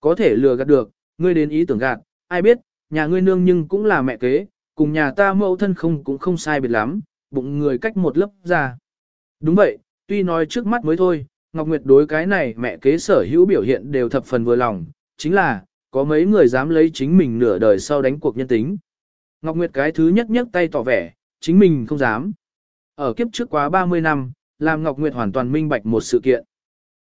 Có thể lừa gạt được, ngươi đến ý tưởng gạt, ai biết, nhà ngươi nương nhưng cũng là mẹ kế, cùng nhà ta mẫu thân không cũng không sai biệt lắm, bụng người cách một lớp ra. Đúng vậy, tuy nói trước mắt mới thôi, Ngọc Nguyệt đối cái này mẹ kế sở hữu biểu hiện đều thập phần vừa lòng, chính là, có mấy người dám lấy chính mình nửa đời sau đánh cuộc nhân tính. Ngọc Nguyệt cái thứ nhất nhất tay tỏ vẻ, chính mình không dám. Ở kiếp trước quá 30 năm, làm Ngọc Nguyệt hoàn toàn minh bạch một sự kiện.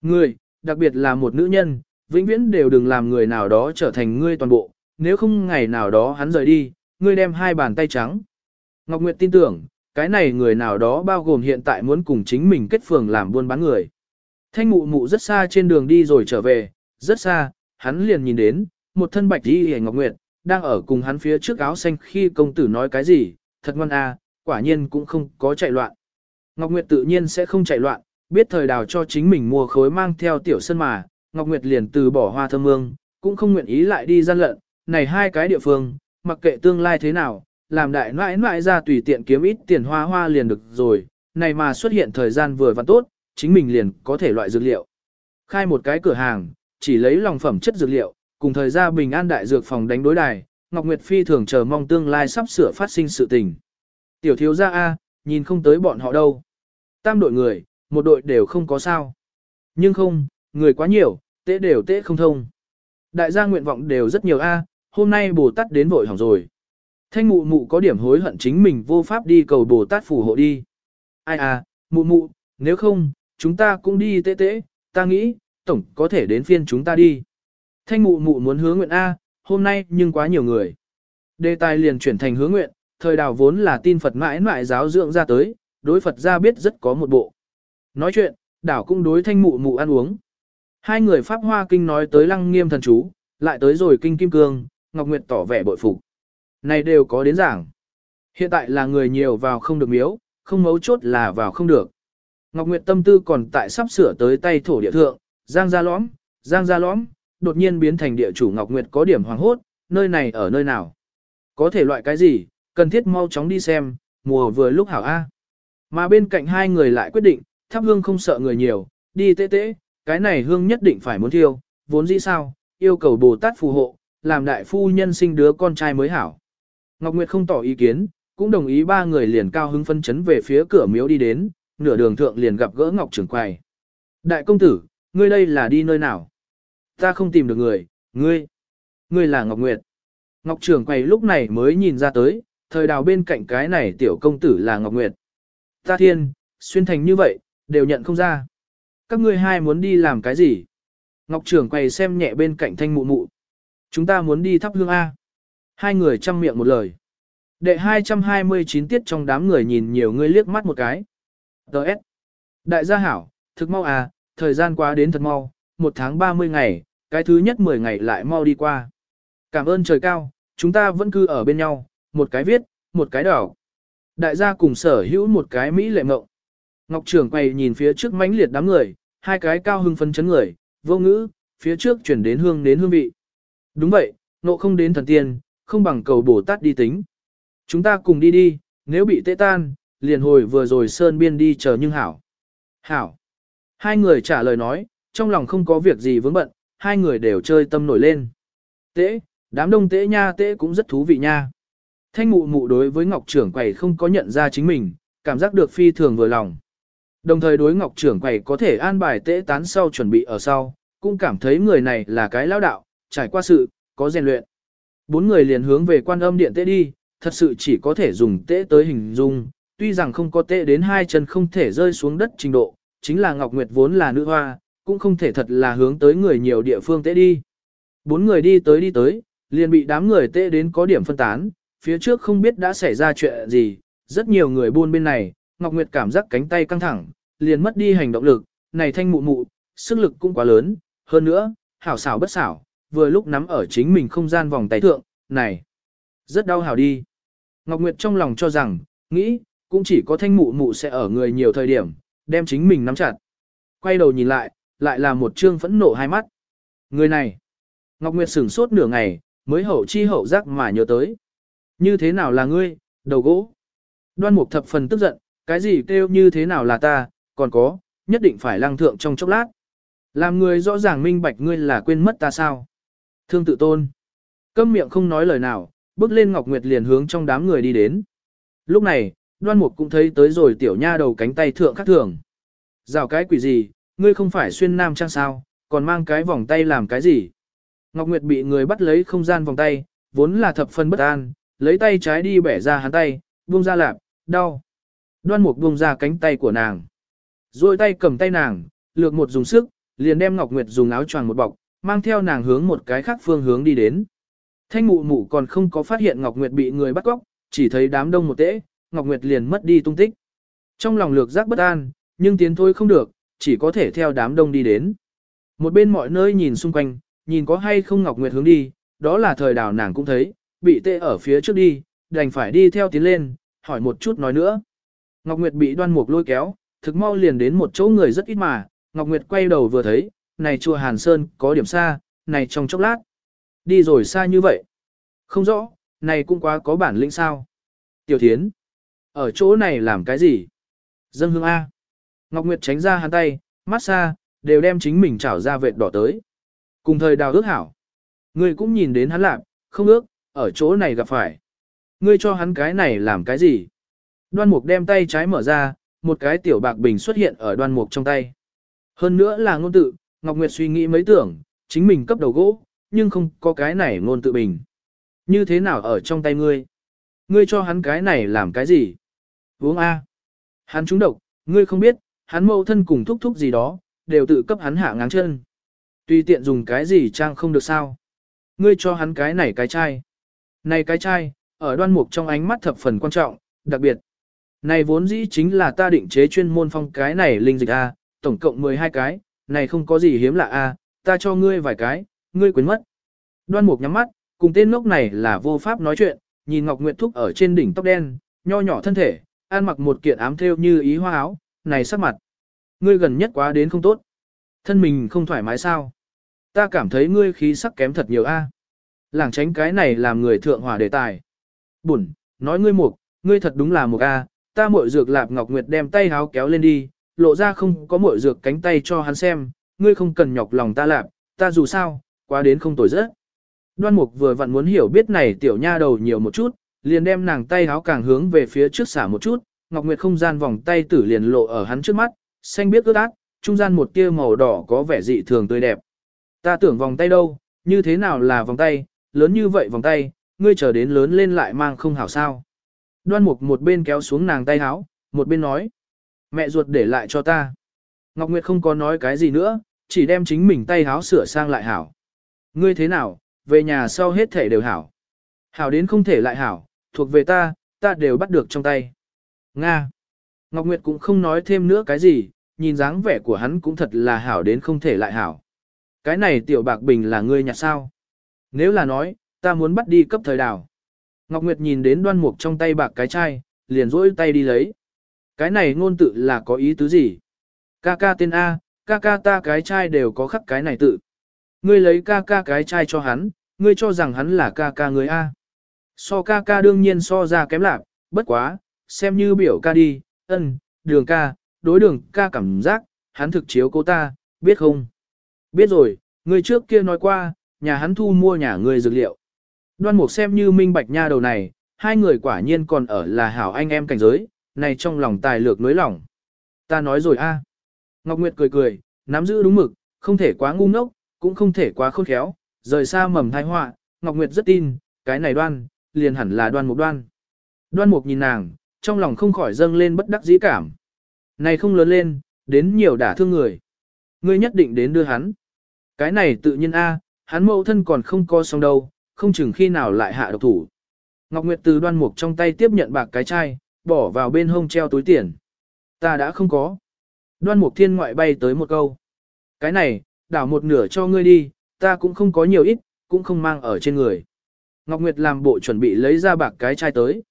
Người, đặc biệt là một nữ nhân, vĩnh viễn đều đừng làm người nào đó trở thành ngươi toàn bộ, nếu không ngày nào đó hắn rời đi, ngươi đem hai bàn tay trắng. Ngọc Nguyệt tin tưởng, cái này người nào đó bao gồm hiện tại muốn cùng chính mình kết phường làm buôn bán người. Thanh mụ mụ rất xa trên đường đi rồi trở về, rất xa, hắn liền nhìn đến, một thân bạch đi hề Ngọc Nguyệt, đang ở cùng hắn phía trước áo xanh khi công tử nói cái gì, thật ngoan à, quả nhiên cũng không có chạy loạn. Ngọc Nguyệt tự nhiên sẽ không chạy loạn, biết thời đào cho chính mình mua khối mang theo tiểu sân mà, Ngọc Nguyệt liền từ bỏ hoa thơm mương, cũng không nguyện ý lại đi gian lận, này hai cái địa phương, mặc kệ tương lai thế nào, làm đại nãi nãi ra tùy tiện kiếm ít tiền hoa hoa liền được rồi, này mà xuất hiện thời gian vừa và tốt, chính mình liền có thể loại dược liệu. Khai một cái cửa hàng, chỉ lấy lòng phẩm chất dược liệu, cùng thời gian bình an đại dược phòng đánh đối đài, Ngọc Nguyệt Phi thường chờ mong tương lai sắp sửa phát sinh sự tình. Tiểu thiếu gia A, nhìn không tới bọn họ đâu. Tam đội người, một đội đều không có sao. Nhưng không, người quá nhiều, tế đều tế không thông. Đại gia nguyện vọng đều rất nhiều A, hôm nay Bồ Tát đến vội hỏng rồi. Thanh mụ mụ có điểm hối hận chính mình vô pháp đi cầu Bồ Tát phù hộ đi. Ai à, mụ mụ, nếu không, chúng ta cũng đi tế tế, ta nghĩ, tổng có thể đến phiên chúng ta đi. Thanh mụ mụ muốn hứa nguyện A, hôm nay nhưng quá nhiều người. Đề tài liền chuyển thành hứa nguyện, thời đào vốn là tin Phật mãi mãi giáo dưỡng ra tới, đối Phật ra biết rất có một bộ. Nói chuyện, đảo cũng đối thanh mụ mụ ăn uống. Hai người Pháp Hoa Kinh nói tới lăng nghiêm thần chú, lại tới rồi kinh kim cương, Ngọc Nguyệt tỏ vẻ bội phục. Này đều có đến giảng. Hiện tại là người nhiều vào không được miếu, không mấu chốt là vào không được. Ngọc Nguyệt tâm tư còn tại sắp sửa tới tay thổ địa thượng, giang ra lõm, giang ra lõm, đột nhiên biến thành địa chủ Ngọc Nguyệt có điểm hoàng hốt, nơi này ở nơi nào. Có thể loại cái gì, cần thiết mau chóng đi xem, mùa vừa lúc hảo A. Mà bên cạnh hai người lại quyết định, thắp hương không sợ người nhiều, đi tế tế, cái này hương nhất định phải muốn thiêu, vốn dĩ sao, yêu cầu Bồ Tát phù hộ, làm đại phu nhân sinh đứa con trai mới hảo. Ngọc Nguyệt không tỏ ý kiến, cũng đồng ý ba người liền cao hứng phân chấn về phía cửa miếu đi đến, nửa đường thượng liền gặp gỡ Ngọc trưởng quầy. Đại công tử, ngươi đây là đi nơi nào? Ta không tìm được người, ngươi, ngươi là Ngọc Nguyệt. Ngọc trưởng quầy lúc này mới nhìn ra tới, thời đào bên cạnh cái này tiểu công tử là Ngọc Nguyệt. Ta thiên, xuyên thành như vậy, đều nhận không ra. Các ngươi hai muốn đi làm cái gì? Ngọc trưởng quầy xem nhẹ bên cạnh thanh mụ mụ. Chúng ta muốn đi thắp hương A. Hai người chăm miệng một lời. Đệ 229 tiết trong đám người nhìn nhiều người liếc mắt một cái. Đợt. Đại gia hảo, thực mau à, thời gian quá đến thật mau, một tháng 30 ngày, cái thứ nhất 10 ngày lại mau đi qua. Cảm ơn trời cao, chúng ta vẫn cứ ở bên nhau, một cái viết, một cái đỏ. Đại gia cùng sở hữu một cái Mỹ lệ mộng. Ngọc trưởng quay nhìn phía trước mãnh liệt đám người, hai cái cao hưng phấn chấn người, vô ngữ, phía trước chuyển đến hương đến hương vị. Đúng vậy, nộ không đến thần tiên, không bằng cầu Bồ Tát đi tính. Chúng ta cùng đi đi, nếu bị tê tan, liền hồi vừa rồi sơn biên đi chờ nhưng hảo. Hảo. Hai người trả lời nói, trong lòng không có việc gì vướng bận, hai người đều chơi tâm nổi lên. Tế, đám đông tế nha tế cũng rất thú vị nha. Thanh mụ mụ đối với Ngọc trưởng quầy không có nhận ra chính mình, cảm giác được phi thường vừa lòng. Đồng thời đối Ngọc trưởng quầy có thể an bài tế tán sau chuẩn bị ở sau, cũng cảm thấy người này là cái lão đạo, trải qua sự, có rèn luyện. Bốn người liền hướng về quan âm điện tế đi, thật sự chỉ có thể dùng tế tới hình dung, tuy rằng không có tế đến hai chân không thể rơi xuống đất trình độ, chính là Ngọc Nguyệt vốn là nữ hoa, cũng không thể thật là hướng tới người nhiều địa phương tế đi. Bốn người đi tới đi tới, liền bị đám người tế đến có điểm phân tán, phía trước không biết đã xảy ra chuyện gì, rất nhiều người buôn bên này, Ngọc Nguyệt cảm giác cánh tay căng thẳng, liền mất đi hành động lực, này thanh mụ mụ, sức lực cũng quá lớn, hơn nữa, hảo xảo bất xảo, vừa lúc nắm ở chính mình không gian vòng tay thượng, này, rất đau hảo đi. Ngọc Nguyệt trong lòng cho rằng, nghĩ, cũng chỉ có thanh mụ mụ sẽ ở người nhiều thời điểm, đem chính mình nắm chặt. Quay đầu nhìn lại, lại là một trương phẫn nộ hai mắt. Người này, Ngọc Nguyệt sửng sốt nửa ngày, mới hậu chi hậu giác mà nhớ tới. Như thế nào là ngươi, đầu gỗ? Đoan mục thập phần tức giận, cái gì kêu như thế nào là ta, còn có, nhất định phải lăng thượng trong chốc lát. Làm người rõ ràng minh bạch ngươi là quên mất ta sao? Thương tự tôn. Câm miệng không nói lời nào, bước lên Ngọc Nguyệt liền hướng trong đám người đi đến. Lúc này, đoan mục cũng thấy tới rồi tiểu nha đầu cánh tay thượng khắc thường. Rào cái quỷ gì, ngươi không phải xuyên nam trang sao, còn mang cái vòng tay làm cái gì? Ngọc Nguyệt bị người bắt lấy không gian vòng tay, vốn là thập phân bất an, lấy tay trái đi bẻ ra hắn tay, buông ra lạp, đau. Đoan mục buông ra cánh tay của nàng. Rồi tay cầm tay nàng, lược một dùng sức, liền đem Ngọc Nguyệt dùng áo choàng một bọc, mang theo nàng hướng một cái khác phương hướng đi đến. Thanh mụ mụ còn không có phát hiện Ngọc Nguyệt bị người bắt cóc, chỉ thấy đám đông một tễ, Ngọc Nguyệt liền mất đi tung tích. Trong lòng lược giác bất an, nhưng tiến thôi không được, chỉ có thể theo đám đông đi đến. Một bên mọi nơi nhìn xung quanh, nhìn có hay không Ngọc Nguyệt hướng đi, đó là thời đào nàng cũng thấy, bị tê ở phía trước đi, đành phải đi theo tiến lên, hỏi một chút nói nữa. Ngọc Nguyệt bị đoan mục lôi kéo, thực mau liền đến một chỗ người rất ít mà, Ngọc Nguyệt quay đầu vừa thấy, này chùa Hàn Sơn có điểm xa, này trong chốc lát. Đi rồi xa như vậy. Không rõ, này cũng quá có bản lĩnh sao. Tiểu Thiến, ở chỗ này làm cái gì? Dân hương A. Ngọc Nguyệt tránh ra hắn tay, mát xa, đều đem chính mình trảo ra vệt đỏ tới. Cùng thời đào ước hảo. Ngươi cũng nhìn đến hắn làm, không ước, ở chỗ này gặp phải. Ngươi cho hắn cái này làm cái gì? Đoan mục đem tay trái mở ra, một cái tiểu bạc bình xuất hiện ở đoan mục trong tay. Hơn nữa là ngôn tự, Ngọc Nguyệt suy nghĩ mấy tưởng, chính mình cấp đầu gỗ, nhưng không có cái này ngôn tự bình. Như thế nào ở trong tay ngươi? Ngươi cho hắn cái này làm cái gì? Uống A. Hắn trúng độc, ngươi không biết, hắn mâu thân cùng thúc thúc gì đó, đều tự cấp hắn hạ ngáng chân. Tuy tiện dùng cái gì trang không được sao. Ngươi cho hắn cái này cái chai. Này cái chai, ở đoan mục trong ánh mắt thập phần quan trọng, đặc biệt. Này vốn dĩ chính là ta định chế chuyên môn phong cái này linh dịch A, tổng cộng 12 cái, này không có gì hiếm lạ A, ta cho ngươi vài cái, ngươi quên mất. Đoan mục nhắm mắt, cùng tên ngốc này là vô pháp nói chuyện, nhìn Ngọc Nguyệt Thúc ở trên đỉnh tóc đen, nho nhỏ thân thể, ăn mặc một kiện ám thêu như ý hoa áo, này sắc mặt. Ngươi gần nhất quá đến không tốt. Thân mình không thoải mái sao? Ta cảm thấy ngươi khí sắc kém thật nhiều a. Làng tránh cái này làm người thượng hỏa đề tài. Bụn, nói ngươi mục, ngươi thật đúng là mục a, ta muội dược lạp Ngọc Nguyệt đem tay háo kéo lên đi, lộ ra không có muội dược cánh tay cho hắn xem, ngươi không cần nhọc lòng ta lạp, ta dù sao, quá đến không tồi rất. Đoan mục vừa vặn muốn hiểu biết này tiểu nha đầu nhiều một chút, liền đem nàng tay háo càng hướng về phía trước xả một chút, Ngọc Nguyệt không gian vòng tay tử liền lộ ở hắn trước mắt, xanh biết ướt át, trung gian một tia màu đỏ có vẻ dị thường tươi đẹp. Ta tưởng vòng tay đâu, như thế nào là vòng tay, lớn như vậy vòng tay, ngươi chờ đến lớn lên lại mang không hảo sao. Đoan mục một bên kéo xuống nàng tay háo, một bên nói. Mẹ ruột để lại cho ta. Ngọc Nguyệt không có nói cái gì nữa, chỉ đem chính mình tay háo sửa sang lại hảo. Ngươi thế nào, về nhà sau hết thể đều hảo. Hảo đến không thể lại hảo, thuộc về ta, ta đều bắt được trong tay. Nga. Ngọc Nguyệt cũng không nói thêm nữa cái gì, nhìn dáng vẻ của hắn cũng thật là hảo đến không thể lại hảo. Cái này tiểu bạc bình là ngươi nhặt sao? Nếu là nói, ta muốn bắt đi cấp thời đào. Ngọc Nguyệt nhìn đến đoan mục trong tay bạc cái chai, liền rỗi tay đi lấy. Cái này ngôn tự là có ý tứ gì? Ca ca tên A, ca ca ta cái trai đều có khắc cái này tự. Ngươi lấy ca ca cái trai cho hắn, ngươi cho rằng hắn là ca ca người A. So ca ca đương nhiên so ra kém lạc, bất quá, xem như biểu ca đi, ân, đường ca, đối đường ca cảm giác, hắn thực chiếu cô ta, biết không? Biết rồi, người trước kia nói qua, nhà hắn thu mua nhà người dược liệu. Đoan mục xem như minh bạch nha đầu này, hai người quả nhiên còn ở là hảo anh em cảnh giới, này trong lòng tài lược nối lỏng, Ta nói rồi a. À. Ngọc Nguyệt cười cười, nắm giữ đúng mực, không thể quá ngu ngốc, cũng không thể quá khôn khéo, rời xa mầm thai họa. Ngọc Nguyệt rất tin, cái này đoan, liền hẳn là đoan mục đoan. Đoan mục nhìn nàng, trong lòng không khỏi dâng lên bất đắc dĩ cảm. Này không lớn lên, đến nhiều đả thương người. Ngươi nhất định đến đưa hắn. Cái này tự nhiên a, hắn mẫu thân còn không co xong đâu, không chừng khi nào lại hạ độc thủ. Ngọc Nguyệt từ đoan mục trong tay tiếp nhận bạc cái chai, bỏ vào bên hông treo túi tiền. Ta đã không có. Đoan mục thiên ngoại bay tới một câu. Cái này, đảo một nửa cho ngươi đi, ta cũng không có nhiều ít, cũng không mang ở trên người. Ngọc Nguyệt làm bộ chuẩn bị lấy ra bạc cái chai tới.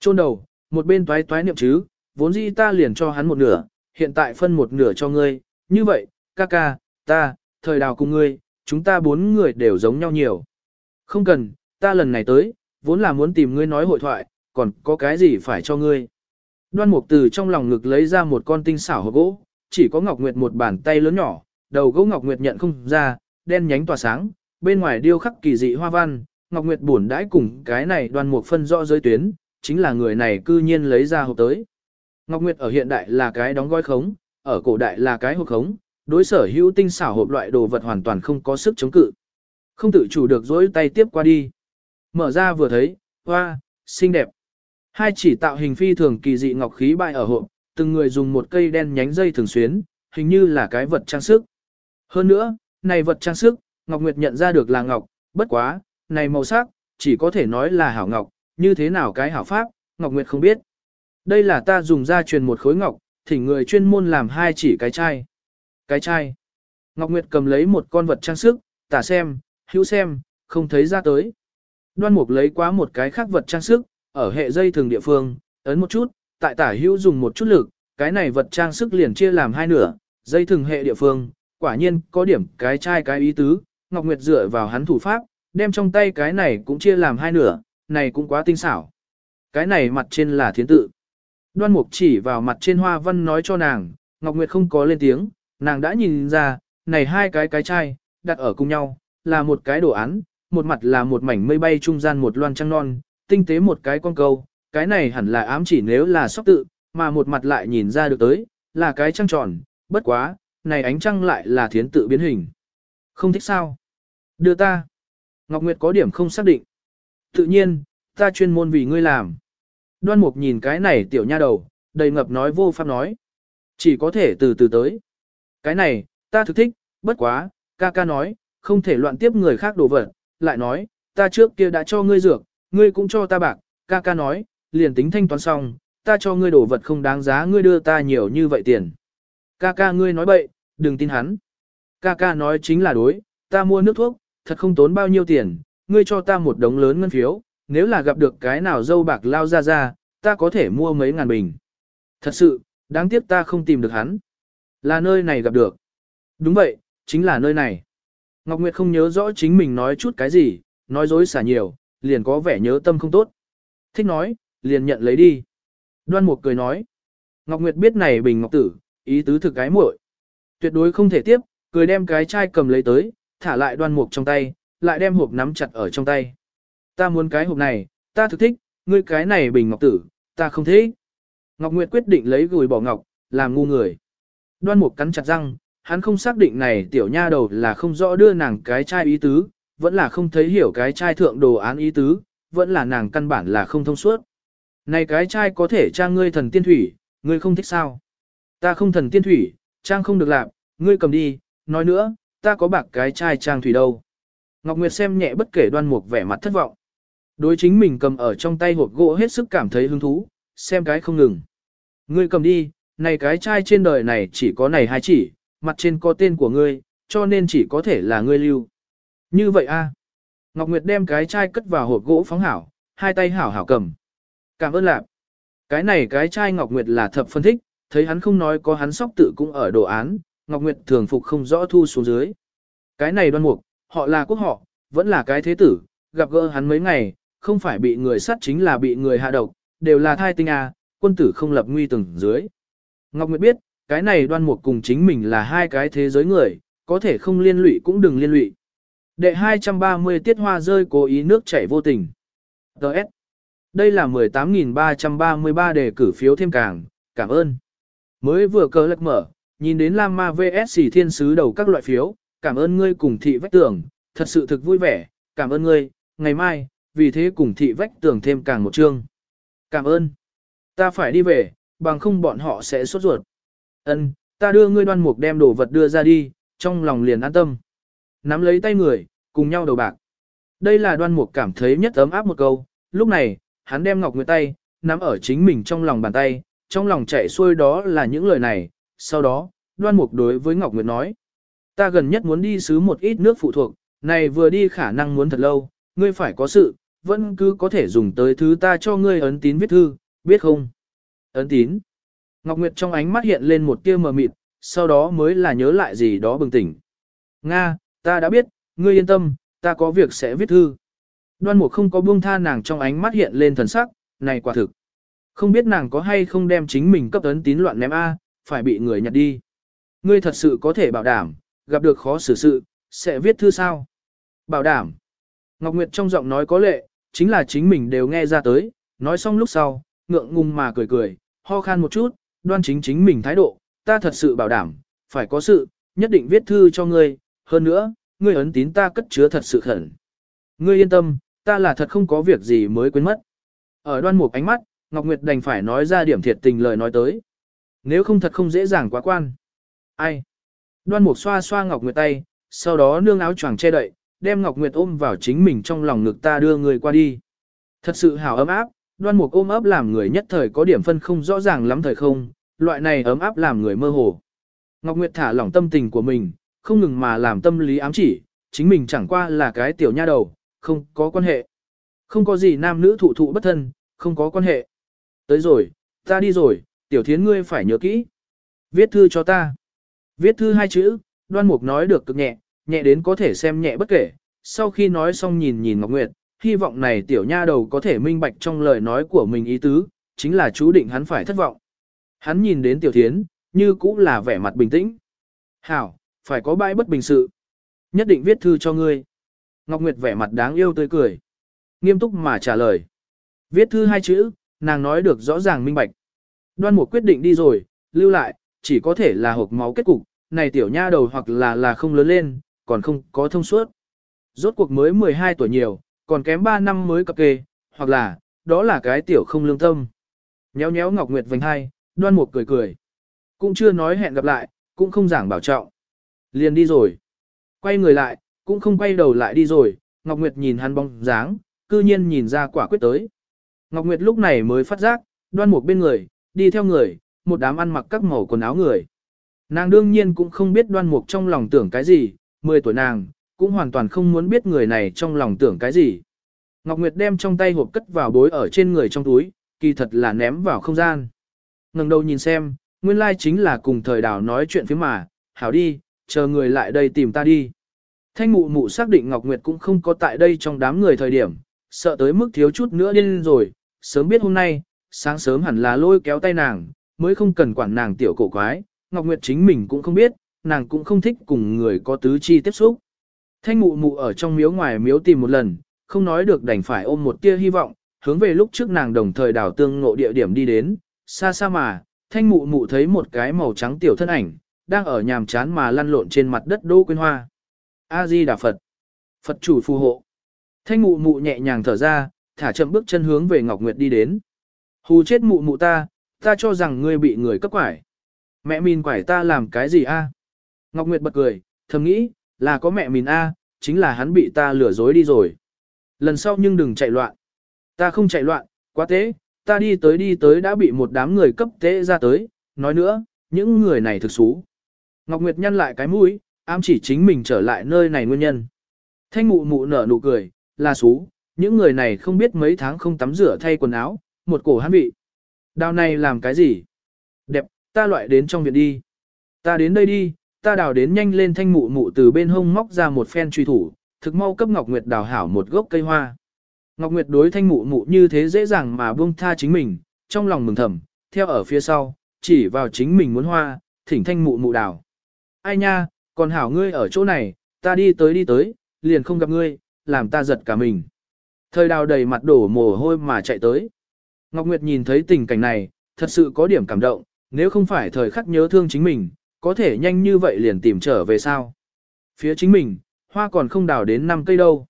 Chôn đầu, một bên toái toái niệm chứ, vốn dĩ ta liền cho hắn một nửa, hiện tại phân một nửa cho ngươi, như vậy, ca ca, ta, thời đào cùng ngươi, chúng ta bốn người đều giống nhau nhiều. Không cần, ta lần này tới, vốn là muốn tìm ngươi nói hội thoại, còn có cái gì phải cho ngươi. Đoan mục từ trong lòng ngực lấy ra một con tinh xảo hộp gỗ, chỉ có Ngọc Nguyệt một bàn tay lớn nhỏ, đầu gỗ Ngọc Nguyệt nhận không ra, đen nhánh tỏa sáng, bên ngoài điêu khắc kỳ dị hoa văn, Ngọc Nguyệt buồn đãi cùng cái này đoan mục phân rõ giới tuyến, chính là người này cư nhiên lấy ra hộp tới. Ngọc Nguyệt ở hiện đại là cái đóng gói khống, ở cổ đại là cái hộp khống, đối sở hữu tinh xảo hộp loại đồ vật hoàn toàn không có sức chống cự. Không tự chủ được dối tay tiếp qua đi. Mở ra vừa thấy, hoa, xinh đẹp. Hai chỉ tạo hình phi thường kỳ dị ngọc khí bại ở hộp, từng người dùng một cây đen nhánh dây thường xuyến, hình như là cái vật trang sức. Hơn nữa, này vật trang sức, Ngọc Nguyệt nhận ra được là ngọc, bất quá, này màu sắc, chỉ có thể nói là hảo ngọc, như thế nào cái hảo pháp, Ngọc Nguyệt không biết. Đây là ta dùng ra truyền một khối ngọc, thỉnh người chuyên môn làm hai chỉ cái chai. Cái chai. Ngọc Nguyệt cầm lấy một con vật trang sức, tả xem, hữu xem, không thấy ra tới. Đoan Mục lấy quá một cái khác vật trang sức, ở hệ dây thường địa phương, Ấn một chút, tại tả hữu dùng một chút lực, cái này vật trang sức liền chia làm hai nửa, dây thường hệ địa phương, quả nhiên có điểm cái chai cái ý tứ, Ngọc Nguyệt dựa vào hắn thủ pháp, đem trong tay cái này cũng chia làm hai nửa, này cũng quá tinh xảo. Cái này mặt trên là thiến tự. Đoan Mục chỉ vào mặt trên hoa văn nói cho nàng, Ngọc Nguyệt không có lên tiếng, nàng đã nhìn ra, này hai cái cái chai, đặt ở cùng nhau, là một cái đồ án, một mặt là một mảnh mây bay trung gian một loan trăng non, tinh tế một cái con câu, cái này hẳn là ám chỉ nếu là sóc tự, mà một mặt lại nhìn ra được tới, là cái trăng tròn, bất quá, này ánh trăng lại là thiến tự biến hình. Không thích sao? Đưa ta. Ngọc Nguyệt có điểm không xác định. Tự nhiên, ta chuyên môn vì ngươi làm. Đoan Mục nhìn cái này tiểu nha đầu, đầy ngập nói vô pháp nói. Chỉ có thể từ từ tới. Cái này, ta thực thích, bất quá, ca ca nói, không thể loạn tiếp người khác đồ vật, lại nói, ta trước kia đã cho ngươi dược, ngươi cũng cho ta bạc, ca ca nói, liền tính thanh toán xong, ta cho ngươi đồ vật không đáng giá ngươi đưa ta nhiều như vậy tiền. Ca ca ngươi nói bậy, đừng tin hắn. Ca ca nói chính là đối, ta mua nước thuốc, thật không tốn bao nhiêu tiền, ngươi cho ta một đống lớn ngân phiếu, nếu là gặp được cái nào dâu bạc lao ra ra, ta có thể mua mấy ngàn bình. Thật sự, đáng tiếc ta không tìm được hắn. Là nơi này gặp được. Đúng vậy, chính là nơi này. Ngọc Nguyệt không nhớ rõ chính mình nói chút cái gì, nói dối xả nhiều, liền có vẻ nhớ tâm không tốt. Thích nói, liền nhận lấy đi. Đoan Mục cười nói. Ngọc Nguyệt biết này bình ngọc tử, ý tứ thực cái muội. Tuyệt đối không thể tiếp, cười đem cái chai cầm lấy tới, thả lại đoan mục trong tay, lại đem hộp nắm chặt ở trong tay. Ta muốn cái hộp này, ta thực thích, ngươi cái này bình ngọc tử, ta không thích. Ngọc Nguyệt quyết định lấy gửi bỏ ngọc, làm ngu người. Đoan mục cắn chặt răng, hắn không xác định này tiểu nha đầu là không rõ đưa nàng cái chai ý tứ, vẫn là không thấy hiểu cái trai thượng đồ án ý tứ, vẫn là nàng căn bản là không thông suốt. Này cái trai có thể trang ngươi thần tiên thủy, ngươi không thích sao? Ta không thần tiên thủy, trang không được làm, ngươi cầm đi, nói nữa, ta có bạc cái trai trang thủy đâu. Ngọc Nguyệt xem nhẹ bất kể đoan mục vẻ mặt thất vọng. Đối chính mình cầm ở trong tay hộp gỗ hết sức cảm thấy hứng thú, xem cái không ngừng. Ngươi cầm đi, này cái trai trên đời này chỉ có này hai chỉ, mặt trên có tên của ngươi, cho nên chỉ có thể là ngươi lưu. Như vậy a. Ngọc Nguyệt đem cái chai cất vào hộp gỗ phóng hảo, hai tay hảo hảo cầm. Cảm ơn lạp. Cái này cái chai Ngọc Nguyệt là thập phân thích, thấy hắn không nói có hắn sóc tự cũng ở đồ án, Ngọc Nguyệt thường phục không rõ thu xuống dưới. Cái này đoan mục, họ là quốc họ, vẫn là cái thế tử, gặp gỡ hắn mấy ngày, không phải bị người sát chính là bị người hạ độc, đều là thai tinh à, quân tử không lập nguy từng dưới. Ngọc Nguyệt biết, cái này đoan mục cùng chính mình là hai cái thế giới người, có thể không liên lụy cũng đừng liên lụy. Đệ 230 tiết hoa rơi cố ý nước chảy vô tình. Đợt. Đây là 18.333 đề cử phiếu thêm càng, cảm ơn. Mới vừa cờ lật mở, nhìn đến Lam Ma VS thiên sứ đầu các loại phiếu, cảm ơn ngươi cùng thị vách tường, thật sự thực vui vẻ, cảm ơn ngươi, ngày mai, vì thế cùng thị vách tường thêm càng một chương. Cảm ơn. Ta phải đi về, bằng không bọn họ sẽ sốt ruột. Ân, ta đưa ngươi đoan mục đem đồ vật đưa ra đi, trong lòng liền an tâm. Nắm lấy tay người, cùng nhau đầu bạc. Đây là đoan mục cảm thấy nhất ấm áp một câu, lúc này, hắn đem ngọc nguyệt tay, nắm ở chính mình trong lòng bàn tay, trong lòng chạy xuôi đó là những lời này, sau đó, đoan mục đối với Ngọc Nguyệt nói. Ta gần nhất muốn đi xứ một ít nước phụ thuộc, này vừa đi khả năng muốn thật lâu, ngươi phải có sự, vẫn cứ có thể dùng tới thứ ta cho ngươi ấn tín viết thư, biết không? Ấn tín. Ngọc Nguyệt trong ánh mắt hiện lên một tia mờ mịt, sau đó mới là nhớ lại gì đó bừng tỉnh. Nga, ta đã biết, ngươi yên tâm, ta có việc sẽ viết thư. Đoan mục không có buông tha nàng trong ánh mắt hiện lên thần sắc, này quả thực. Không biết nàng có hay không đem chính mình cấp ấn tín loạn ném A, phải bị người nhặt đi. Ngươi thật sự có thể bảo đảm, gặp được khó xử sự, sẽ viết thư sao? Bảo đảm. Ngọc Nguyệt trong giọng nói có lệ, chính là chính mình đều nghe ra tới, nói xong lúc sau, ngượng ngùng mà cười cười, ho khan một chút, đoan chính chính mình thái độ, ta thật sự bảo đảm, phải có sự, nhất định viết thư cho ngươi, hơn nữa, ngươi ấn tín ta cất chứa thật sự khẩn. Ngươi yên tâm, ta là thật không có việc gì mới quên mất. Ở đoan mục ánh mắt, Ngọc Nguyệt đành phải nói ra điểm thiệt tình lời nói tới. Nếu không thật không dễ dàng quá quan. Ai? Đoan Mục xoa xoa Ngọc Nguyệt tay, sau đó nương áo choàng che đậy, đem Ngọc Nguyệt ôm vào chính mình trong lòng ngực ta đưa người qua đi. Thật sự hào ấm áp, Đoan Mục ôm ấp làm người nhất thời có điểm phân không rõ ràng lắm thời không, loại này ấm áp làm người mơ hồ. Ngọc Nguyệt thả lỏng tâm tình của mình, không ngừng mà làm tâm lý ám chỉ, chính mình chẳng qua là cái tiểu nha đầu, không có quan hệ. Không có gì nam nữ thụ thụ bất thân, không có quan hệ. Tới rồi, ta đi rồi, tiểu thiến ngươi phải nhớ kỹ. Viết thư cho ta. Viết thư hai chữ, đoan mục nói được cực nhẹ, nhẹ đến có thể xem nhẹ bất kể. Sau khi nói xong nhìn nhìn Ngọc Nguyệt, hy vọng này tiểu nha đầu có thể minh bạch trong lời nói của mình ý tứ, chính là chú định hắn phải thất vọng. Hắn nhìn đến tiểu thiến, như cũng là vẻ mặt bình tĩnh. Hảo, phải có bãi bất bình sự. Nhất định viết thư cho ngươi. Ngọc Nguyệt vẻ mặt đáng yêu tươi cười. Nghiêm túc mà trả lời. Viết thư hai chữ, nàng nói được rõ ràng minh bạch. Đoan Mục quyết định đi rồi, lưu lại, chỉ có thể là hộp máu kết cục, này tiểu nha đầu hoặc là là không lớn lên, còn không có thông suốt. Rốt cuộc mới 12 tuổi nhiều, còn kém 3 năm mới cập kê, hoặc là, đó là cái tiểu không lương tâm. Nhéo nhéo Ngọc Nguyệt vành hai, đoan mục cười cười. Cũng chưa nói hẹn gặp lại, cũng không giảng bảo trọng. Liền đi rồi. Quay người lại, cũng không quay đầu lại đi rồi, Ngọc Nguyệt nhìn hắn bóng dáng, cư nhiên nhìn ra quả quyết tới. Ngọc Nguyệt lúc này mới phát giác, đoan mục bên người, đi theo người, một đám ăn mặc các màu quần áo người. Nàng đương nhiên cũng không biết đoan mục trong lòng tưởng cái gì, 10 tuổi nàng, cũng hoàn toàn không muốn biết người này trong lòng tưởng cái gì. Ngọc Nguyệt đem trong tay hộp cất vào bối ở trên người trong túi, kỳ thật là ném vào không gian. ngẩng đầu nhìn xem, nguyên lai chính là cùng thời đào nói chuyện phía mà, hảo đi, chờ người lại đây tìm ta đi. Thanh mụ mụ xác định Ngọc Nguyệt cũng không có tại đây trong đám người thời điểm, sợ tới mức thiếu chút nữa điên rồi, sớm biết hôm nay, sáng sớm hẳn là lôi kéo tay nàng, mới không cần quản nàng tiểu cổ quái, Ngọc Nguyệt chính mình cũng không biết, nàng cũng không thích cùng người có tứ chi tiếp xúc. Thanh mụ mụ ở trong miếu ngoài miếu tìm một lần, không nói được đành phải ôm một tia hy vọng, hướng về lúc trước nàng đồng thời đảo tương ngộ địa điểm đi đến, xa xa mà, thanh mụ mụ thấy một cái màu trắng tiểu thân ảnh, đang ở nhàm chán mà lăn lộn trên mặt đất đỗ Quyên hoa. A-di Đà Phật. Phật chủ phù hộ. Thanh mụ mụ nhẹ nhàng thở ra, thả chậm bước chân hướng về Ngọc Nguyệt đi đến. Hù chết mụ mụ ta, ta cho rằng ngươi bị người cấp quải. Mẹ mình quải ta làm cái gì a? Ngọc Nguyệt bật cười, thầm nghĩ, là có mẹ mình a, chính là hắn bị ta lừa dối đi rồi. Lần sau nhưng đừng chạy loạn. Ta không chạy loạn, quá tế, ta đi tới đi tới đã bị một đám người cấp tế ra tới, nói nữa, những người này thực xú. Ngọc Nguyệt nhăn lại cái mũi, ám chỉ chính mình trở lại nơi này nguyên nhân. Thanh mụ mụ nở nụ cười, là xú, những người này không biết mấy tháng không tắm rửa thay quần áo, một cổ hán vị. Đào này làm cái gì? Đẹp, ta loại đến trong viện đi. Ta đến đây đi, ta đào đến nhanh lên thanh mụ mụ từ bên hông móc ra một phen truy thủ, thực mau cấp Ngọc Nguyệt đào hảo một gốc cây hoa. Ngọc Nguyệt đối thanh mụ mụ như thế dễ dàng mà buông tha chính mình, trong lòng mừng thầm, theo ở phía sau, chỉ vào chính mình muốn hoa, thỉnh thanh mụ mụ đào. Ai nha, còn hảo ngươi ở chỗ này, ta đi tới đi tới, liền không gặp ngươi, làm ta giật cả mình. Thời đào đầy mặt đổ mồ hôi mà chạy tới. Ngọc Nguyệt nhìn thấy tình cảnh này, thật sự có điểm cảm động, nếu không phải thời khắc nhớ thương chính mình, có thể nhanh như vậy liền tìm trở về sao. Phía chính mình, hoa còn không đào đến 5 cây đâu.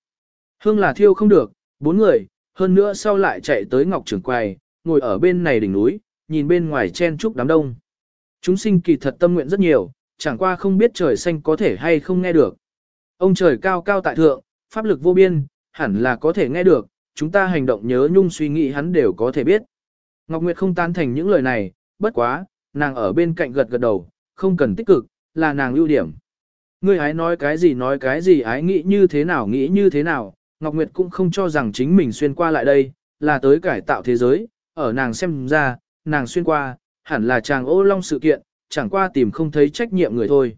Hương là thiêu không được, bốn người, hơn nữa sau lại chạy tới Ngọc Trường Quài, ngồi ở bên này đỉnh núi, nhìn bên ngoài chen trúc đám đông. Chúng sinh kỳ thật tâm nguyện rất nhiều, chẳng qua không biết trời xanh có thể hay không nghe được. Ông trời cao cao tại thượng, pháp lực vô biên, hẳn là có thể nghe được, chúng ta hành động nhớ nhung suy nghĩ hắn đều có thể biết. Ngọc Nguyệt không tán thành những lời này, bất quá, nàng ở bên cạnh gật gật đầu, không cần tích cực, là nàng ưu điểm. Ngươi ái nói cái gì nói cái gì ái nghĩ như thế nào nghĩ như thế nào, Ngọc Nguyệt cũng không cho rằng chính mình xuyên qua lại đây, là tới cải tạo thế giới, ở nàng xem ra, nàng xuyên qua, hẳn là chàng ô long sự kiện, chẳng qua tìm không thấy trách nhiệm người thôi.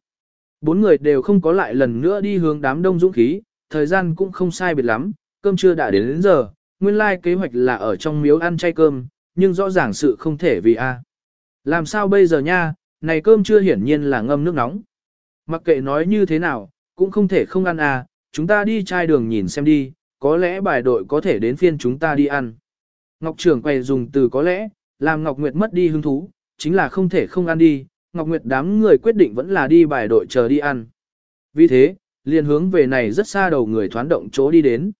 Bốn người đều không có lại lần nữa đi hướng đám đông dũng khí, thời gian cũng không sai biệt lắm, cơm trưa đã đến, đến giờ, nguyên lai like kế hoạch là ở trong miếu ăn chay cơm, nhưng rõ ràng sự không thể vì a. Làm sao bây giờ nha, này cơm trưa hiển nhiên là ngâm nước nóng. Mặc kệ nói như thế nào, cũng không thể không ăn à, chúng ta đi chai đường nhìn xem đi, có lẽ bài đội có thể đến phiên chúng ta đi ăn. Ngọc trưởng quay dùng từ có lẽ, làm Ngọc Nguyệt mất đi hứng thú, chính là không thể không ăn đi, Ngọc Nguyệt đám người quyết định vẫn là đi bài đội chờ đi ăn. Vì thế, liền hướng về này rất xa đầu người thoán động chỗ đi đến.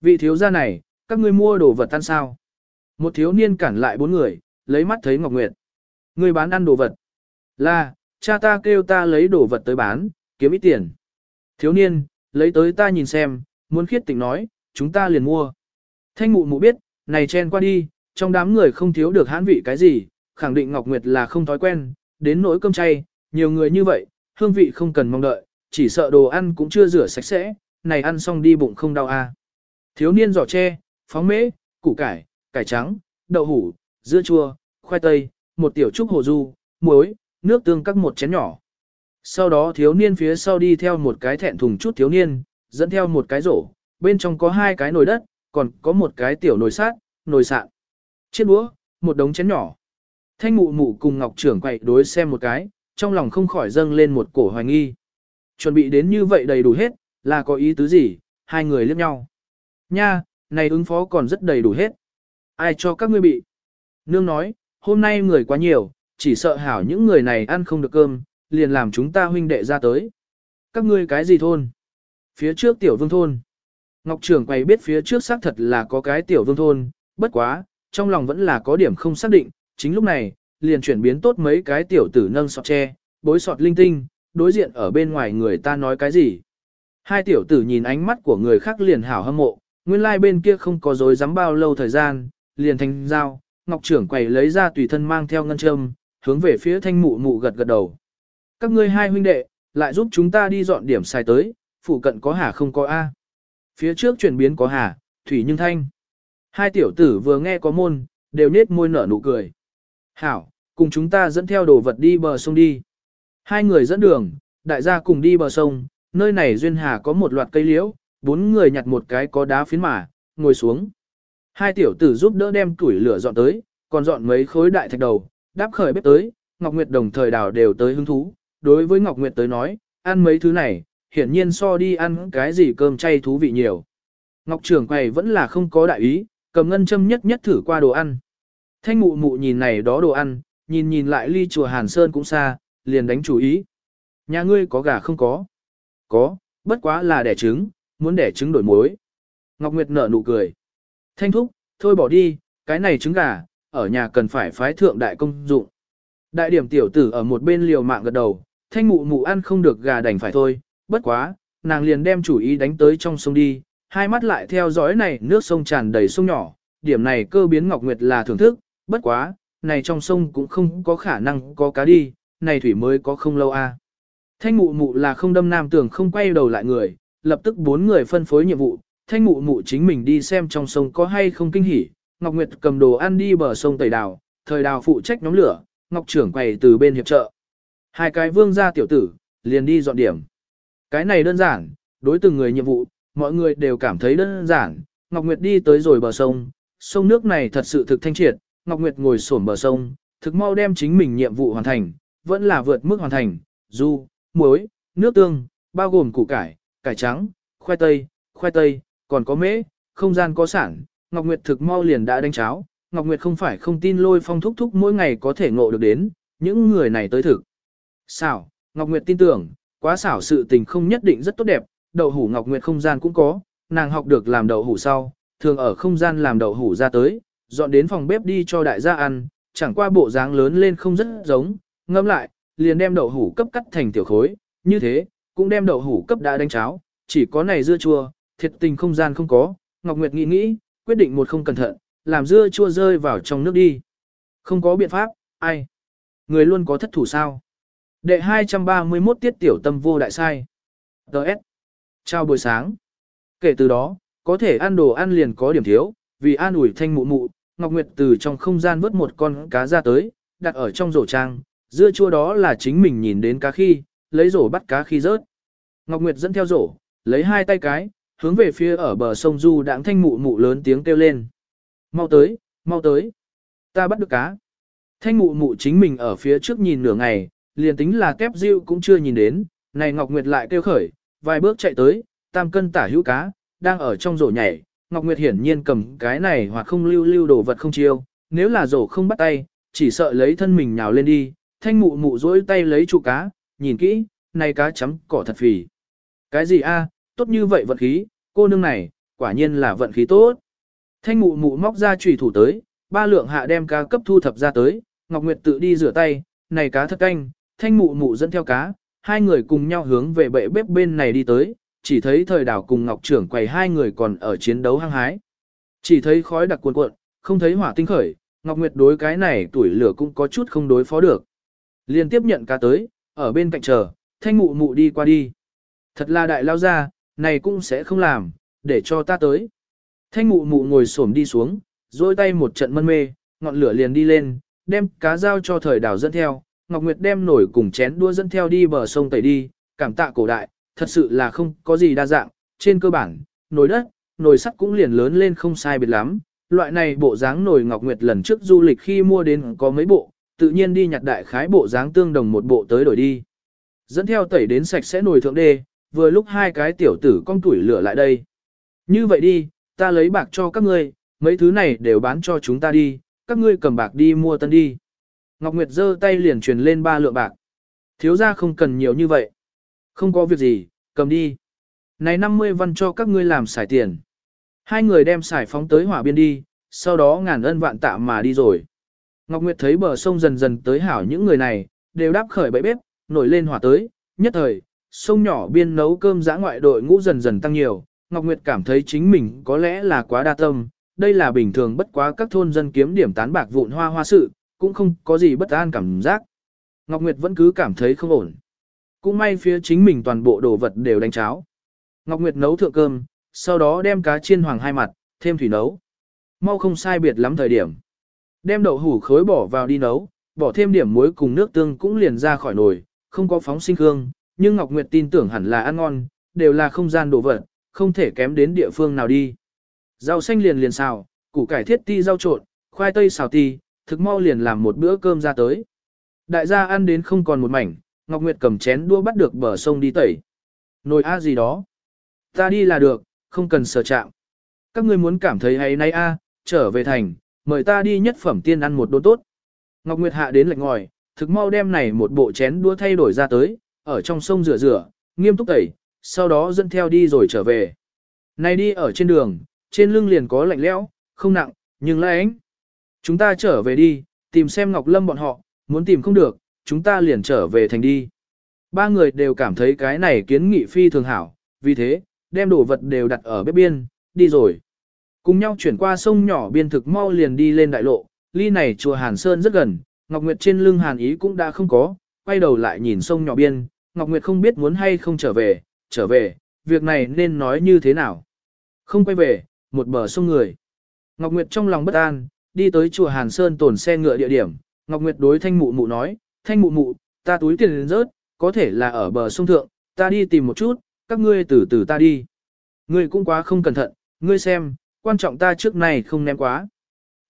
Vị thiếu gia này, các ngươi mua đồ vật ăn sao? Một thiếu niên cản lại bốn người, lấy mắt thấy Ngọc Nguyệt. Người bán ăn đồ vật. Là, cha ta kêu ta lấy đồ vật tới bán, kiếm ít tiền. Thiếu niên, lấy tới ta nhìn xem, muốn khiết tỉnh nói, chúng ta liền mua. Thanh mụ mụ biết, này chen qua đi, trong đám người không thiếu được hãn vị cái gì, khẳng định Ngọc Nguyệt là không thói quen, đến nỗi cơm chay, nhiều người như vậy, hương vị không cần mong đợi, chỉ sợ đồ ăn cũng chưa rửa sạch sẽ, này ăn xong đi bụng không đau à. Thiếu niên giỏ tre, phóng mễ, củ cải, cải trắng, đậu hủ, dưa chua, khoai tây, một tiểu trúc hồ du, muối, nước tương các một chén nhỏ. Sau đó thiếu niên phía sau đi theo một cái thẹn thùng chút thiếu niên, dẫn theo một cái rổ, bên trong có hai cái nồi đất, còn có một cái tiểu nồi sát, nồi sạn. Chiếc đũa, một đống chén nhỏ. Thanh mụ mụ cùng Ngọc trưởng quậy đối xem một cái, trong lòng không khỏi dâng lên một cổ hoài nghi. Chuẩn bị đến như vậy đầy đủ hết, là có ý tứ gì, hai người liếc nhau. Nha, này ứng phó còn rất đầy đủ hết. Ai cho các ngươi bị? Nương nói, hôm nay người quá nhiều, chỉ sợ hảo những người này ăn không được cơm, liền làm chúng ta huynh đệ ra tới. Các ngươi cái gì thôn? Phía trước tiểu vương thôn. Ngọc Trường quay biết phía trước xác thật là có cái tiểu vương thôn, bất quá, trong lòng vẫn là có điểm không xác định, chính lúc này, liền chuyển biến tốt mấy cái tiểu tử nâng sọt tre, bối sọt linh tinh, đối diện ở bên ngoài người ta nói cái gì. Hai tiểu tử nhìn ánh mắt của người khác liền hảo hâm mộ, nguyên lai like bên kia không có dối dám bao lâu thời gian, liền thành dao, Ngọc trưởng quầy lấy ra tùy thân mang theo ngân châm, hướng về phía thanh mụ mụ gật gật đầu. Các ngươi hai huynh đệ, lại giúp chúng ta đi dọn điểm xài tới, phụ cận có hà không có A. Phía trước chuyển biến có hà, thủy nhưng thanh. Hai tiểu tử vừa nghe có môn, đều nết môi nở nụ cười. Hảo, cùng chúng ta dẫn theo đồ vật đi bờ sông đi. Hai người dẫn đường, đại gia cùng đi bờ sông, nơi này duyên hà có một loạt cây liễu, bốn người nhặt một cái có đá phiến mà, ngồi xuống. Hai tiểu tử giúp đỡ đem củi lửa dọn tới, còn dọn mấy khối đại thạch đầu, đáp khởi bếp tới, Ngọc Nguyệt đồng thời đào đều tới hứng thú. Đối với Ngọc Nguyệt tới nói, ăn mấy thứ này, hiển nhiên so đi ăn cái gì cơm chay thú vị nhiều. Ngọc trưởng quầy vẫn là không có đại ý, cầm ngân châm nhất nhất thử qua đồ ăn. Thanh mụ mụ nhìn này đó đồ ăn, nhìn nhìn lại ly chùa Hàn Sơn cũng xa, liền đánh chủ ý. Nhà ngươi có gà không có? Có, bất quá là đẻ trứng, muốn đẻ trứng đổi muối. Ngọc Nguyệt nở nụ cười. Thanh thúc, thôi bỏ đi, cái này trứng gà, ở nhà cần phải phái thượng đại công dụng. Đại điểm tiểu tử ở một bên liều mạng gật đầu, thanh mụ mụ ăn không được gà đành phải thôi, bất quá, nàng liền đem chủ ý đánh tới trong sông đi, hai mắt lại theo dõi này nước sông tràn đầy sông nhỏ, điểm này cơ biến Ngọc Nguyệt là thưởng thức, bất quá, này trong sông cũng không có khả năng có cá đi, này thủy mới có không lâu a. À. Thanh mụ mụ là không đâm nam tưởng không quay đầu lại người, lập tức bốn người phân phối nhiệm vụ, thanh mụ mụ chính mình đi xem trong sông có hay không kinh hỉ, Ngọc Nguyệt cầm đồ ăn đi bờ sông tẩy đào, thời đào phụ trách nhóm lửa, Ngọc trưởng quầy từ bên hiệp trợ. Hai cái vương gia tiểu tử, liền đi dọn điểm. Cái này đơn giản, đối từng người nhiệm vụ, mọi người đều cảm thấy đơn giản, Ngọc Nguyệt đi tới rồi bờ sông, sông nước này thật sự thực thanh triệt, Ngọc Nguyệt ngồi xổm bờ sông, thực mau đem chính mình nhiệm vụ hoàn thành, vẫn là vượt mức hoàn thành, du, muối, nước tương, bao gồm củ cải, cải trắng, khoai tây, khoai tây, còn có mễ, không gian có sản, Ngọc Nguyệt thực mau liền đã đánh cháo, Ngọc Nguyệt không phải không tin lôi phong thúc thúc mỗi ngày có thể ngộ được đến, những người này tới thực. Xảo, Ngọc Nguyệt tin tưởng, quá xảo sự tình không nhất định rất tốt đẹp, đậu hủ Ngọc Nguyệt không gian cũng có, nàng học được làm đậu hủ sau, thường ở không gian làm đậu hủ ra tới, dọn đến phòng bếp đi cho đại gia ăn, chẳng qua bộ dáng lớn lên không rất giống, ngâm lại, liền đem đậu hủ cấp cắt thành tiểu khối, như thế, cũng đem đậu hủ cấp đã đánh cháo, chỉ có này dưa chua, thiệt tình không gian không có, Ngọc Nguyệt nghĩ nghĩ, quyết định một không cẩn thận, làm dưa chua rơi vào trong nước đi. Không có biện pháp, ai? Người luôn có thất thủ sao? Đệ 231 tiết tiểu tâm vô đại sai. Đợt. Chào buổi sáng. Kể từ đó, có thể ăn đồ ăn liền có điểm thiếu, vì an ủi thanh mụ mụ, Ngọc Nguyệt từ trong không gian vớt một con cá ra tới, đặt ở trong rổ trang, dưa chua đó là chính mình nhìn đến cá khi, lấy rổ bắt cá khi rớt. Ngọc Nguyệt dẫn theo rổ, lấy hai tay cái, hướng về phía ở bờ sông Du đãng thanh mụ mụ lớn tiếng kêu lên. Mau tới, mau tới. Ta bắt được cá. Thanh mụ mụ chính mình ở phía trước nhìn nửa ngày, liền tính là kép diêu cũng chưa nhìn đến, này Ngọc Nguyệt lại kêu khởi, vài bước chạy tới, tam cân tả hữu cá, đang ở trong rổ nhảy. Ngọc Nguyệt hiển nhiên cầm cái này hoặc không lưu lưu đồ vật không chiêu, nếu là rổ không bắt tay, chỉ sợ lấy thân mình nhào lên đi, thanh mụ mụ dỗi tay lấy trụ cá, nhìn kỹ, này cá chấm cỏ thật phì. Cái gì a, tốt như vậy vận khí, cô nương này, quả nhiên là vận khí tốt. Thanh mụ mụ móc ra chủy thủ tới, ba lượng hạ đem cá cấp thu thập ra tới, Ngọc Nguyệt tự đi rửa tay, này cá thật canh, thanh mụ mụ dẫn theo cá, hai người cùng nhau hướng về bệ bếp bên này đi tới, chỉ thấy thời đảo cùng Ngọc trưởng quầy hai người còn ở chiến đấu hăng hái. Chỉ thấy khói đặc cuộn cuộn, không thấy hỏa tinh khởi, Ngọc Nguyệt đối cái này tuổi lửa cũng có chút không đối phó được. Liên tiếp nhận cá tới, ở bên cạnh chờ, thanh mụ mụ đi qua đi. Thật là đại lao ra, này cũng sẽ không làm, để cho ta tới. Thanh mụ mụ ngồi xổm đi xuống, dôi tay một trận mân mê, ngọn lửa liền đi lên, đem cá dao cho thời đào dẫn theo, Ngọc Nguyệt đem nổi cùng chén đua dẫn theo đi bờ sông tẩy đi, cảm tạ cổ đại, thật sự là không có gì đa dạng, trên cơ bản, nồi đất, nồi sắt cũng liền lớn lên không sai biệt lắm. Loại này bộ dáng nồi Ngọc Nguyệt lần trước du lịch khi mua đến có mấy bộ, tự nhiên đi nhặt đại khái bộ dáng tương đồng một bộ tới đổi đi. Dẫn theo tẩy đến sạch sẽ nồi thượng đê, vừa lúc hai cái tiểu tử con tuổi lửa lại đây. Như vậy đi, ta lấy bạc cho các ngươi, mấy thứ này đều bán cho chúng ta đi, các ngươi cầm bạc đi mua tân đi. Ngọc Nguyệt giơ tay liền truyền lên ba lượng bạc. Thiếu gia không cần nhiều như vậy. Không có việc gì, cầm đi. Này 50 văn cho các ngươi làm xài tiền. Hai người đem xài phóng tới hỏa biên đi, sau đó ngàn ân vạn tạ mà đi rồi. Ngọc Nguyệt thấy bờ sông dần dần tới hảo những người này, đều đáp khởi bẫy bếp, nổi lên hỏa tới, nhất thời, sông nhỏ biên nấu cơm giã ngoại đội ngũ dần dần tăng nhiều, Ngọc Nguyệt cảm thấy chính mình có lẽ là quá đa tâm, đây là bình thường bất quá các thôn dân kiếm điểm tán bạc vụn hoa hoa sự, cũng không có gì bất an cảm giác. Ngọc Nguyệt vẫn cứ cảm thấy không ổn. Cũng may phía chính mình toàn bộ đồ vật đều đánh cháo. Ngọc Nguyệt nấu thượng cơm, sau đó đem cá chiên hoàng hai mặt, thêm thủy nấu. Mau không sai biệt lắm thời điểm. Đem đậu hủ khối bỏ vào đi nấu, bỏ thêm điểm muối cùng nước tương cũng liền ra khỏi nồi, không có phóng sinh hương, nhưng Ngọc Nguyệt tin tưởng hẳn là ăn ngon, đều là không gian đồ vật, không thể kém đến địa phương nào đi. Rau xanh liền liền xào, củ cải thiết ti rau trộn, khoai tây xào ti, thực mau liền làm một bữa cơm ra tới. Đại gia ăn đến không còn một mảnh, Ngọc Nguyệt cầm chén đua bắt được bờ sông đi tẩy. Nồi a gì đó. Ta đi là được, không cần sờ chạm. Các ngươi muốn cảm thấy hay nay a, trở về thành, mời ta đi nhất phẩm tiên ăn một đốn tốt. Ngọc Nguyệt hạ đến lạnh ngòi, thực mau đem này một bộ chén đua thay đổi ra tới, ở trong sông rửa rửa, nghiêm túc tẩy, sau đó dẫn theo đi rồi trở về. Này đi ở trên đường, trên lưng liền có lạnh lẽo, không nặng, nhưng lạnh. Chúng ta trở về đi, tìm xem Ngọc Lâm bọn họ, muốn tìm không được, chúng ta liền trở về thành đi. Ba người đều cảm thấy cái này kiến nghị phi thường hảo, vì thế, đem đồ vật đều đặt ở bếp biên, đi rồi. Cùng nhau chuyển qua sông nhỏ biên thực mau liền đi lên đại lộ, ly này chùa Hàn Sơn rất gần, Ngọc Nguyệt trên lưng Hàn Ý cũng đã không có, quay đầu lại nhìn sông nhỏ biên, Ngọc Nguyệt không biết muốn hay không trở về, trở về, việc này nên nói như thế nào. Không quay về, một bờ sông người. Ngọc Nguyệt trong lòng bất an, đi tới chùa Hàn Sơn tổn xe ngựa địa điểm, Ngọc Nguyệt đối thanh mụ mụ nói, thanh mụ mụ, ta túi tiền đến rớt, có thể là ở bờ sông thượng, ta đi tìm một chút, các ngươi từ từ ta đi. Ngươi cũng quá không cẩn thận, ngươi xem, quan trọng ta trước này không ném quá.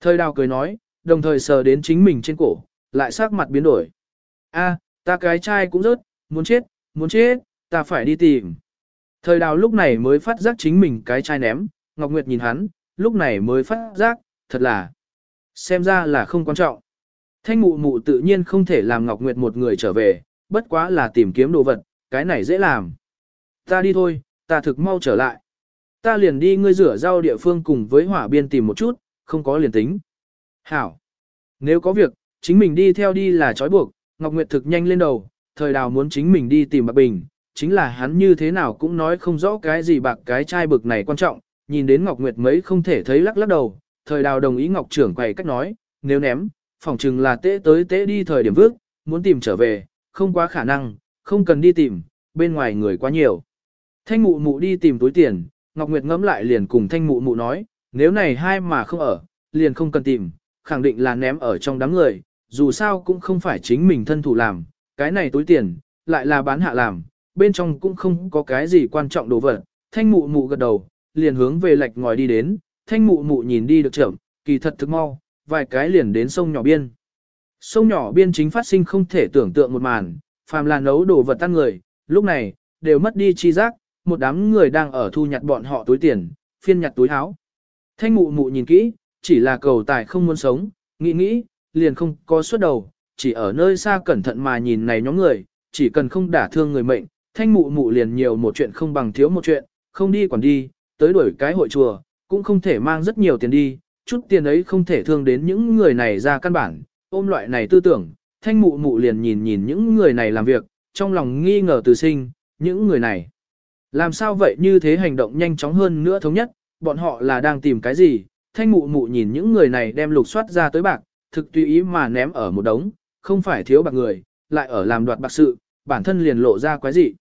Thời đào cười nói, đồng thời sờ đến chính mình trên cổ, lại sắc mặt biến đổi. A, ta cái chai cũng rớt, muốn chết, muốn chết, ta phải đi tìm. Thời đào lúc này mới phát giác chính mình cái chai ném, Ngọc Nguyệt nhìn hắn, lúc này mới phát giác, thật là, xem ra là không quan trọng. Thanh mụ mụ tự nhiên không thể làm Ngọc Nguyệt một người trở về, bất quá là tìm kiếm đồ vật, cái này dễ làm. Ta đi thôi, ta thực mau trở lại. Ta liền đi ngươi rửa rau địa phương cùng với hỏa biên tìm một chút, không có liền tính. Hảo. Nếu có việc, chính mình đi theo đi là trói buộc, Ngọc Nguyệt thực nhanh lên đầu, thời đào muốn chính mình đi tìm bạc bình, chính là hắn như thế nào cũng nói không rõ cái gì bạc cái chai bực này quan trọng, nhìn đến Ngọc Nguyệt mấy không thể thấy lắc lắc đầu, thời đào đồng ý Ngọc trưởng quầy cách nói, nếu ném, phỏng chừng là tế tới tế đi thời điểm vước, muốn tìm trở về, không quá khả năng, không cần đi tìm, bên ngoài người quá nhiều. Thanh mụ mụ đi tìm túi tiền, Ngọc Nguyệt ngẫm lại liền cùng thanh mụ mụ nói, nếu này hai mà không ở, liền không cần tìm, khẳng định là ném ở trong đám người, dù sao cũng không phải chính mình thân thủ làm, cái này túi tiền, lại là bán hạ làm, bên trong cũng không có cái gì quan trọng đồ vật. Thanh mụ mụ gật đầu, liền hướng về lạch ngòi đi đến, thanh mụ mụ nhìn đi được chậm, kỳ thật thực mau, vài cái liền đến sông nhỏ biên. Sông nhỏ biên chính phát sinh không thể tưởng tượng một màn, phàm là nấu đồ vật tan người, lúc này, đều mất đi chi giác, một đám người đang ở thu nhặt bọn họ túi tiền, phiên nhặt túi áo. Thanh mụ mụ nhìn kỹ, chỉ là cầu tài không muốn sống, nghĩ nghĩ, liền không có suốt đầu, chỉ ở nơi xa cẩn thận mà nhìn này nhóm người, chỉ cần không đả thương người mệnh, thanh mụ mụ liền nhiều một chuyện không bằng thiếu một chuyện, không đi còn đi, tới đuổi cái hội chùa, cũng không thể mang rất nhiều tiền đi, chút tiền ấy không thể thương đến những người này ra căn bản, ôm loại này tư tưởng, thanh mụ mụ liền nhìn nhìn những người này làm việc, trong lòng nghi ngờ từ sinh, những người này. Làm sao vậy như thế hành động nhanh chóng hơn nữa thống nhất, bọn họ là đang tìm cái gì, thanh mụ mụ nhìn những người này đem lục soát ra tới bạc, thực tùy ý mà ném ở một đống, không phải thiếu bạc người, lại ở làm đoạt bạc sự, bản thân liền lộ ra quái gì.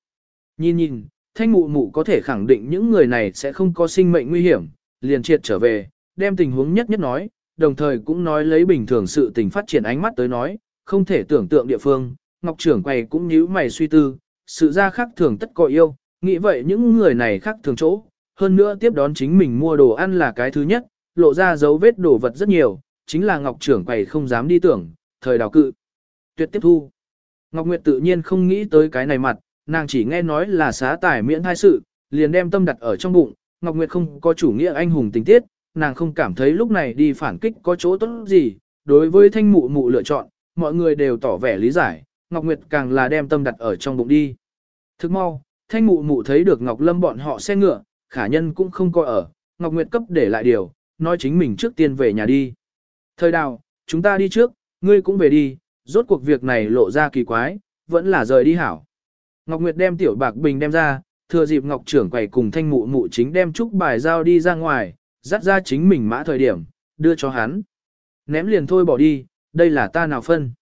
Nhìn nhìn, thanh mụ mụ có thể khẳng định những người này sẽ không có sinh mệnh nguy hiểm, liền triệt trở về, đem tình huống nhất nhất nói, đồng thời cũng nói lấy bình thường sự tình phát triển ánh mắt tới nói, không thể tưởng tượng địa phương, Ngọc trưởng quầy cũng nhíu mày suy tư, sự ra khác thường tất có yêu, nghĩ vậy những người này khác thường chỗ, hơn nữa tiếp đón chính mình mua đồ ăn là cái thứ nhất, lộ ra dấu vết đồ vật rất nhiều, chính là Ngọc trưởng quầy không dám đi tưởng, thời đào cự. Tuyệt tiếp thu. Ngọc Nguyệt tự nhiên không nghĩ tới cái này mặt, nàng chỉ nghe nói là xá tài miễn thai sự, liền đem tâm đặt ở trong bụng, Ngọc Nguyệt không có chủ nghĩa anh hùng tình tiết, nàng không cảm thấy lúc này đi phản kích có chỗ tốt gì, đối với thanh mụ mụ lựa chọn, mọi người đều tỏ vẻ lý giải, Ngọc Nguyệt càng là đem tâm đặt ở trong bụng đi. Thức mau, thanh mụ mụ thấy được Ngọc Lâm bọn họ xe ngựa, khả nhân cũng không coi ở, Ngọc Nguyệt cấp để lại điều, nói chính mình trước tiên về nhà đi. Thời đào, chúng ta đi trước, ngươi cũng về đi, rốt cuộc việc này lộ ra kỳ quái, vẫn là rời đi hảo. Ngọc Nguyệt đem tiểu bạc bình đem ra, thừa dịp Ngọc trưởng quầy cùng thanh mụ mụ chính đem trúc bài giao đi ra ngoài, dắt ra chính mình mã thời điểm, đưa cho hắn. Ném liền thôi bỏ đi, đây là ta nào phân.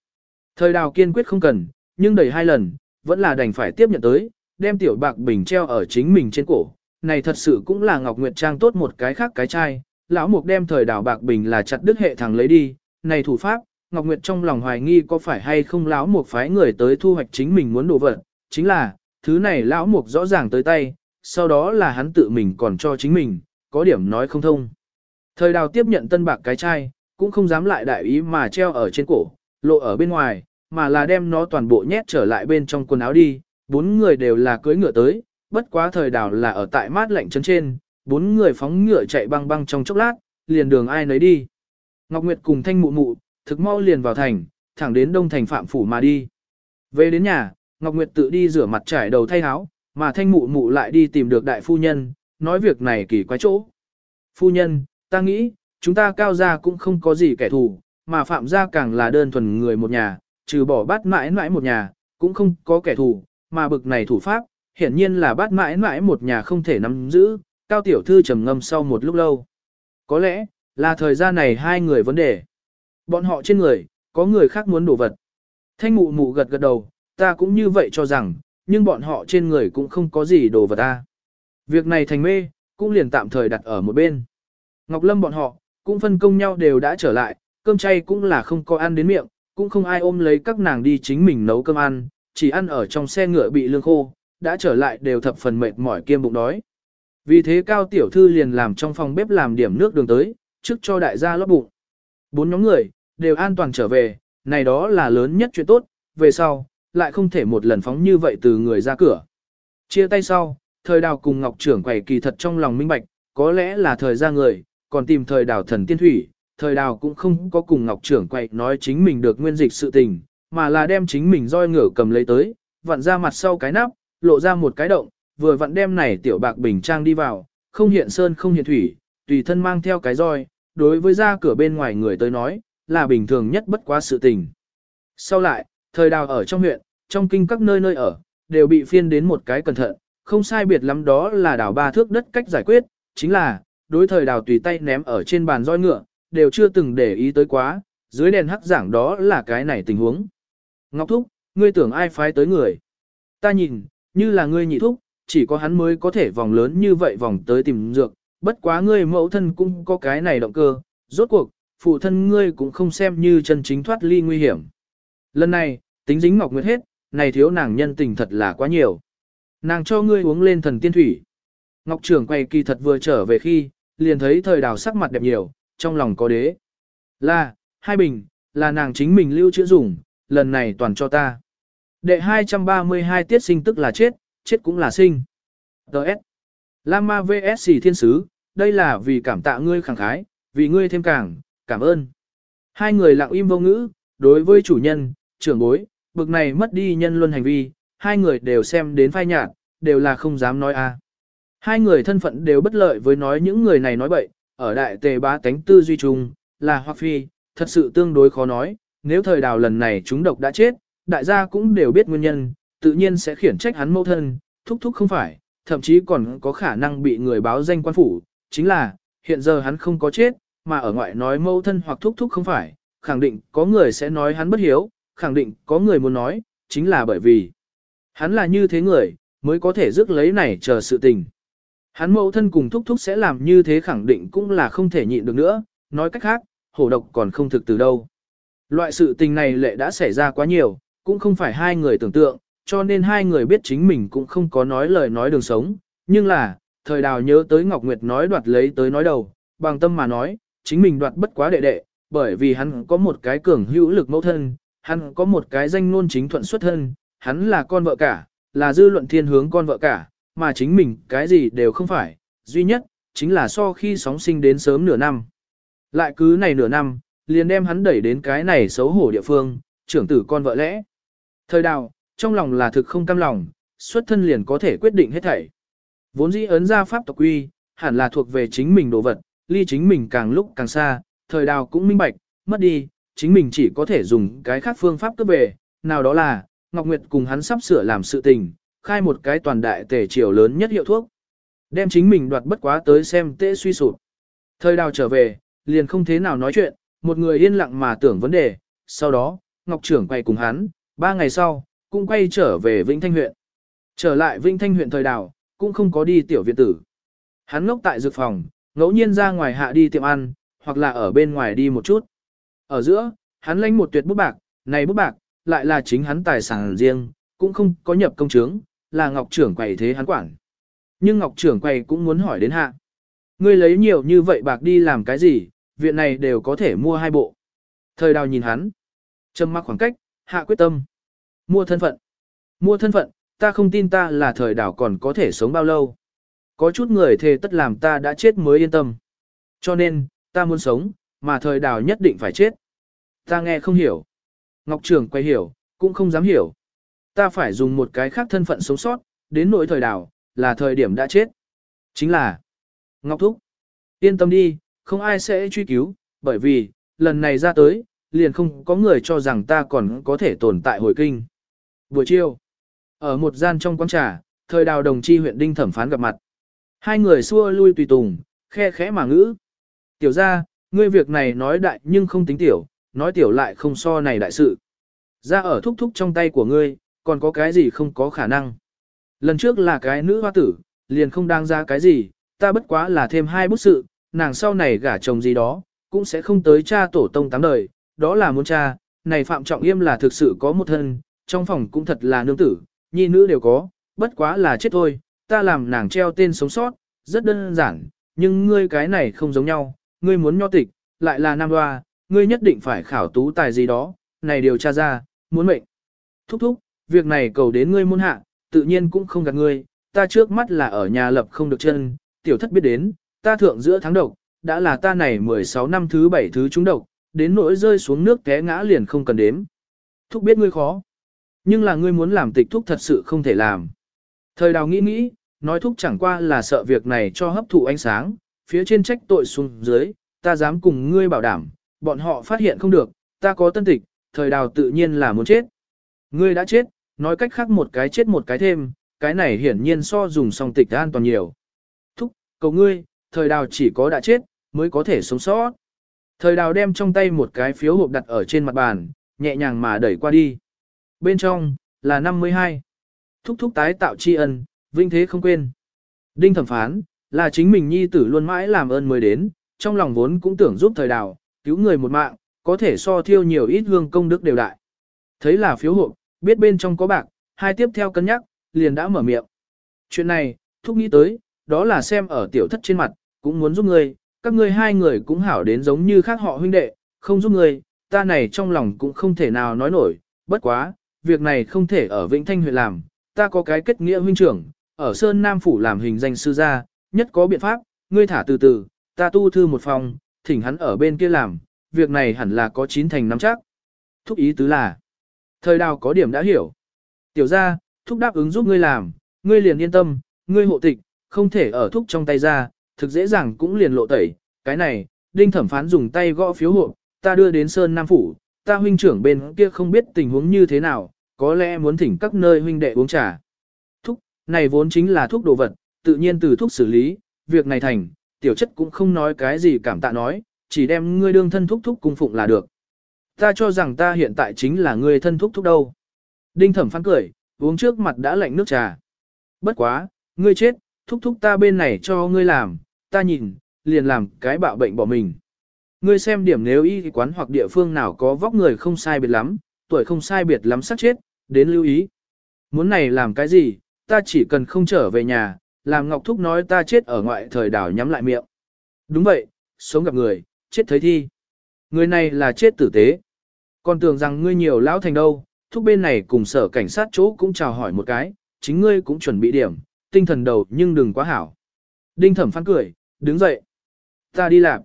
Thời đào kiên quyết không cần, nhưng đầy hai lần, vẫn là đành phải tiếp nhận tới, đem tiểu bạc bình treo ở chính mình trên cổ. Này thật sự cũng là Ngọc Nguyệt Trang tốt một cái khác cái chai, lão mục đem thời đào bạc bình là chặt đứt hệ thằng lấy đi, này thủ pháp, Ngọc Nguyệt trong lòng hoài nghi có phải hay không lão mục phái người tới thu hoạch chính mình muốn đồ vật, chính là, thứ này lão mục rõ ràng tới tay, sau đó là hắn tự mình còn cho chính mình, có điểm nói không thông. Thời đào tiếp nhận tân bạc cái chai, cũng không dám lại đại ý mà treo ở trên cổ, lộ ở bên ngoài, mà là đem nó toàn bộ nhét trở lại bên trong quần áo đi, bốn người đều là cưới ngựa tới, bất quá thời đào là ở tại mát lạnh chân trên, bốn người phóng ngựa chạy băng băng trong chốc lát, liền đường ai nấy đi. Ngọc Nguyệt cùng thanh mụ mụ, thực mau liền vào thành, thẳng đến đông thành phạm phủ mà đi. Về đến nhà, Ngọc Nguyệt tự đi rửa mặt trải đầu thay áo, mà thanh mụ mụ lại đi tìm được đại phu nhân, nói việc này kỳ quái chỗ. Phu nhân, ta nghĩ, chúng ta cao gia cũng không có gì kẻ thù, mà phạm gia càng là đơn thuần người một nhà, trừ bỏ bát mãi mãi một nhà, cũng không có kẻ thù, mà bực này thủ pháp, hiển nhiên là bát mãi mãi một nhà không thể nắm giữ, cao tiểu thư trầm ngâm sau một lúc lâu. Có lẽ, là thời gian này hai người vấn đề. Bọn họ trên người, có người khác muốn đổ vật. Thanh mụ mụ gật gật đầu, ta cũng như vậy cho rằng, nhưng bọn họ trên người cũng không có gì đồ vật ta. Việc này thành mê, cũng liền tạm thời đặt ở một bên. Ngọc Lâm bọn họ, cũng phân công nhau đều đã trở lại, cơm chay cũng là không có ăn đến miệng, cũng không ai ôm lấy các nàng đi chính mình nấu cơm ăn, chỉ ăn ở trong xe ngựa bị lương khô, đã trở lại đều thập phần mệt mỏi kiêm bụng đói. Vì thế Cao Tiểu Thư liền làm trong phòng bếp làm điểm nước đường tới, trước cho đại gia lót bụng. Bốn nhóm người, đều an toàn trở về, này đó là lớn nhất chuyện tốt, về sau, lại không thể một lần phóng như vậy từ người ra cửa. Chia tay sau, thời đào cùng Ngọc trưởng quầy kỳ thật trong lòng minh bạch, có lẽ là thời ra người, còn tìm thời đào thần tiên thủy, thời đào cũng không có cùng Ngọc trưởng quầy nói chính mình được nguyên dịch sự tình, mà là đem chính mình roi ngửa cầm lấy tới, vặn ra mặt sau cái nắp, lộ ra một cái động, vừa vặn đem này tiểu bạc bình trang đi vào, không hiện sơn không hiện thủy, tùy thân mang theo cái roi, đối với ra cửa bên ngoài người tới nói, là bình thường nhất bất quá sự tình. Sau lại, thời đào ở trong huyện, trong kinh các nơi nơi ở, đều bị phiên đến một cái cẩn thận, không sai biệt lắm đó là đào ba thước đất cách giải quyết, chính là, đối thời đào tùy tay ném ở trên bàn roi ngựa, đều chưa từng để ý tới quá, dưới đèn hắc giảng đó là cái này tình huống. Ngọc Thúc, ngươi tưởng ai phái tới người? Ta nhìn, như là ngươi nhị thúc, chỉ có hắn mới có thể vòng lớn như vậy vòng tới tìm dược, bất quá ngươi mẫu thân cũng có cái này động cơ, rốt cuộc, phụ thân ngươi cũng không xem như chân chính thoát ly nguy hiểm. Lần này, tính dính Ngọc Nguyệt hết, này thiếu nàng nhân tình thật là quá nhiều. Nàng cho ngươi uống lên thần tiên thủy. Ngọc trưởng quay kỳ thật vừa trở về khi, liền thấy thời đào sắc mặt đẹp nhiều, trong lòng có đế. Là, hai bình, là nàng chính mình lưu chữa dùng, lần này toàn cho ta. Đệ 232 tiết sinh tức là chết, chết cũng là sinh. Đợt. Lama VSC thiên sứ, đây là vì cảm tạ ngươi khẳng khái, vì ngươi thêm càng, cảm ơn. Hai người lặng im vô ngữ, đối với chủ nhân, trưởng bối, bực này mất đi nhân luân hành vi, hai người đều xem đến phai nhạt, đều là không dám nói a. Hai người thân phận đều bất lợi với nói những người này nói bậy, ở đại tề bá tánh tư duy chung, là hoặc phi, thật sự tương đối khó nói, nếu thời đào lần này chúng độc đã chết, đại gia cũng đều biết nguyên nhân, tự nhiên sẽ khiển trách hắn mâu thân, thúc thúc không phải, thậm chí còn có khả năng bị người báo danh quan phủ, chính là, hiện giờ hắn không có chết, mà ở ngoại nói mâu thân hoặc thúc thúc không phải, khẳng định có người sẽ nói hắn bất hiếu, khẳng định có người muốn nói, chính là bởi vì hắn là như thế người, mới có thể rước lấy này chờ sự tình. Hắn mẫu thân cùng thúc thúc sẽ làm như thế khẳng định cũng là không thể nhịn được nữa, nói cách khác, hổ độc còn không thực từ đâu. Loại sự tình này lệ đã xảy ra quá nhiều, cũng không phải hai người tưởng tượng, cho nên hai người biết chính mình cũng không có nói lời nói đường sống, nhưng là, thời đào nhớ tới Ngọc Nguyệt nói đoạt lấy tới nói đầu, bằng tâm mà nói, chính mình đoạt bất quá đệ đệ, bởi vì hắn có một cái cường hữu lực mẫu thân, hắn có một cái danh ngôn chính thuận xuất thân, hắn là con vợ cả, là dư luận thiên hướng con vợ cả, mà chính mình cái gì đều không phải, duy nhất, chính là so khi sóng sinh đến sớm nửa năm. Lại cứ này nửa năm, liền đem hắn đẩy đến cái này xấu hổ địa phương, trưởng tử con vợ lẽ. Thời đào, trong lòng là thực không cam lòng, xuất thân liền có thể quyết định hết thảy. Vốn dĩ ấn ra pháp tộc quy, hẳn là thuộc về chính mình đồ vật, ly chính mình càng lúc càng xa, thời đào cũng minh bạch, mất đi, chính mình chỉ có thể dùng cái khác phương pháp cướp về, nào đó là, Ngọc Nguyệt cùng hắn sắp sửa làm sự tình, khai một cái toàn đại tể triều lớn nhất hiệu thuốc. Đem chính mình đoạt bất quá tới xem tệ suy sụp. Thời đào trở về, liền không thế nào nói chuyện, một người yên lặng mà tưởng vấn đề, sau đó, Ngọc trưởng quay cùng hắn, ba ngày sau, cũng quay trở về Vĩnh Thanh huyện. Trở lại Vĩnh Thanh huyện thời đào, cũng không có đi tiểu viện tử. Hắn ngốc tại dược phòng, ngẫu nhiên ra ngoài hạ đi tiệm ăn, hoặc là ở bên ngoài đi một chút. Ở giữa, hắn lãnh một tuyệt bút bạc, này bút bạc, lại là chính hắn tài sản riêng, cũng không có nhập công chứng, là Ngọc trưởng quầy thế hắn quản. Nhưng Ngọc trưởng quầy cũng muốn hỏi đến hạ. Ngươi lấy nhiều như vậy bạc đi làm cái gì, viện này đều có thể mua hai bộ. Thời đào nhìn hắn. châm mắc khoảng cách, hạ quyết tâm. Mua thân phận. Mua thân phận, ta không tin ta là thời đào còn có thể sống bao lâu. Có chút người thề tất làm ta đã chết mới yên tâm. Cho nên, ta muốn sống, mà thời đào nhất định phải chết. Ta nghe không hiểu. Ngọc Trường quay hiểu, cũng không dám hiểu. Ta phải dùng một cái khác thân phận sống sót, đến nỗi thời đào, là thời điểm đã chết. Chính là Ngọc Thúc. Yên tâm đi, không ai sẽ truy cứu, bởi vì, lần này ra tới, liền không có người cho rằng ta còn có thể tồn tại hồi kinh. Buổi chiều, ở một gian trong quán trà, thời đào đồng chi huyện đinh thẩm phán gặp mặt. Hai người xua lui tùy tùng, khe khẽ mà ngữ. Tiểu ra, ngươi việc này nói đại nhưng không tính tiểu, nói tiểu lại không so này đại sự. Ra ở thúc thúc trong tay của ngươi, còn có cái gì không có khả năng. Lần trước là cái nữ hoa tử, liền không đang ra cái gì, ta bất quá là thêm hai bút sự, nàng sau này gả chồng gì đó, cũng sẽ không tới cha tổ tông tám đời, đó là muốn cha, này Phạm Trọng Yêm là thực sự có một thân, trong phòng cũng thật là nương tử, nhi nữ đều có, bất quá là chết thôi, ta làm nàng treo tên sống sót, rất đơn giản, nhưng ngươi cái này không giống nhau, ngươi muốn nho tịch, lại là nam hoa, ngươi nhất định phải khảo tú tài gì đó, này điều tra ra, muốn mệnh. Thúc thúc, việc này cầu đến ngươi môn hạ, tự nhiên cũng không gạt ngươi, ta trước mắt là ở nhà lập không được chân, tiểu thất biết đến, ta thượng giữa tháng độc, đã là ta này 16 năm thứ 7 thứ trúng độc, đến nỗi rơi xuống nước té ngã liền không cần đếm. Thúc biết ngươi khó, nhưng là ngươi muốn làm tịch thúc thật sự không thể làm. Thời đào nghĩ nghĩ, nói thúc chẳng qua là sợ việc này cho hấp thụ ánh sáng, phía trên trách tội xuống dưới, ta dám cùng ngươi bảo đảm, bọn họ phát hiện không được, ta có tân tịch, thời đào tự nhiên là muốn chết. Ngươi đã chết, nói cách khác một cái chết một cái thêm, cái này hiển nhiên so dùng song tịch an toàn nhiều. Thúc, cầu ngươi, thời đào chỉ có đã chết, mới có thể sống sót. Thời đào đem trong tay một cái phiếu hộp đặt ở trên mặt bàn, nhẹ nhàng mà đẩy qua đi. Bên trong, là 52. Thúc thúc tái tạo tri ân, vinh thế không quên. Đinh thẩm phán, là chính mình nhi tử luôn mãi làm ơn mới đến, trong lòng vốn cũng tưởng giúp thời đào, cứu người một mạng, có thể so thiêu nhiều ít hương công đức đều đại. Thấy là phiếu hộp, biết bên trong có bạc, hai tiếp theo cân nhắc, liền đã mở miệng. Chuyện này, thúc nghĩ tới, đó là xem ở tiểu thất trên mặt, cũng muốn giúp ngươi, các ngươi hai người cũng hảo đến giống như khác họ huynh đệ, không giúp ngươi, ta này trong lòng cũng không thể nào nói nổi, bất quá, việc này không thể ở Vĩnh Thanh huyện làm, ta có cái kết nghĩa huynh trưởng, ở Sơn Nam Phủ làm hình danh sư gia, nhất có biện pháp, ngươi thả từ từ, ta tu thư một phòng, thỉnh hắn ở bên kia làm, việc này hẳn là có chín thành nắm chắc. Thúc ý tứ là, thời đào có điểm đã hiểu. Tiểu ra, thúc đáp ứng giúp ngươi làm, ngươi liền yên tâm, ngươi hộ tịch, không thể ở thúc trong tay ra, thực dễ dàng cũng liền lộ tẩy. Cái này, đinh thẩm phán dùng tay gõ phiếu hộ, ta đưa đến Sơn Nam Phủ, ta huynh trưởng bên kia không biết tình huống như thế nào, có lẽ muốn thỉnh các nơi huynh đệ uống trà. Thúc, này vốn chính là thuốc đồ vật, tự nhiên từ thuốc xử lý, việc này thành, tiểu chất cũng không nói cái gì cảm tạ nói, chỉ đem ngươi đương thân thúc thúc cung phụng là được. Ta cho rằng ta hiện tại chính là ngươi thân thúc thúc đâu. Đinh thẩm phán cười, uống trước mặt đã lạnh nước trà. Bất quá, ngươi chết, thúc thúc ta bên này cho ngươi làm, ta nhìn, liền làm cái bạo bệnh bỏ mình. Ngươi xem điểm nếu y quán hoặc địa phương nào có vóc người không sai biệt lắm, tuổi không sai biệt lắm sắc chết, đến lưu ý. Muốn này làm cái gì, ta chỉ cần không trở về nhà, làm Ngọc Thúc nói ta chết ở ngoại thời đảo nhắm lại miệng. Đúng vậy, sống gặp người, chết thấy thi. Người này là chết tử tế. Còn tưởng rằng ngươi nhiều lão thành đâu, thúc bên này cùng sở cảnh sát chỗ cũng chào hỏi một cái, chính ngươi cũng chuẩn bị điểm, tinh thần đầu nhưng đừng quá hảo. Đinh thẩm phán cười, đứng dậy. Ta đi làm.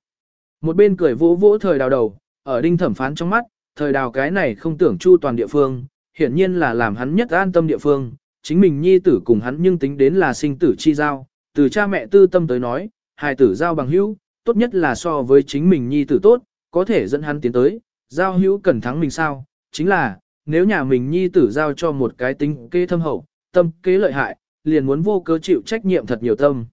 Một bên cười vỗ vỗ thời đào đầu, ở đinh thẩm phán trong mắt, thời đào cái này không tưởng chu toàn địa phương, hiển nhiên là làm hắn nhất an tâm địa phương, chính mình nhi tử cùng hắn nhưng tính đến là sinh tử chi giao, từ cha mẹ tư tâm tới nói, hài tử giao bằng hữu, tốt nhất là so với chính mình nhi tử tốt, có thể dẫn hắn tiến tới, giao hữu cần thắng mình sao, chính là, nếu nhà mình nhi tử giao cho một cái tính kế thâm hậu, tâm kế lợi hại, liền muốn vô cớ chịu trách nhiệm thật nhiều tâm.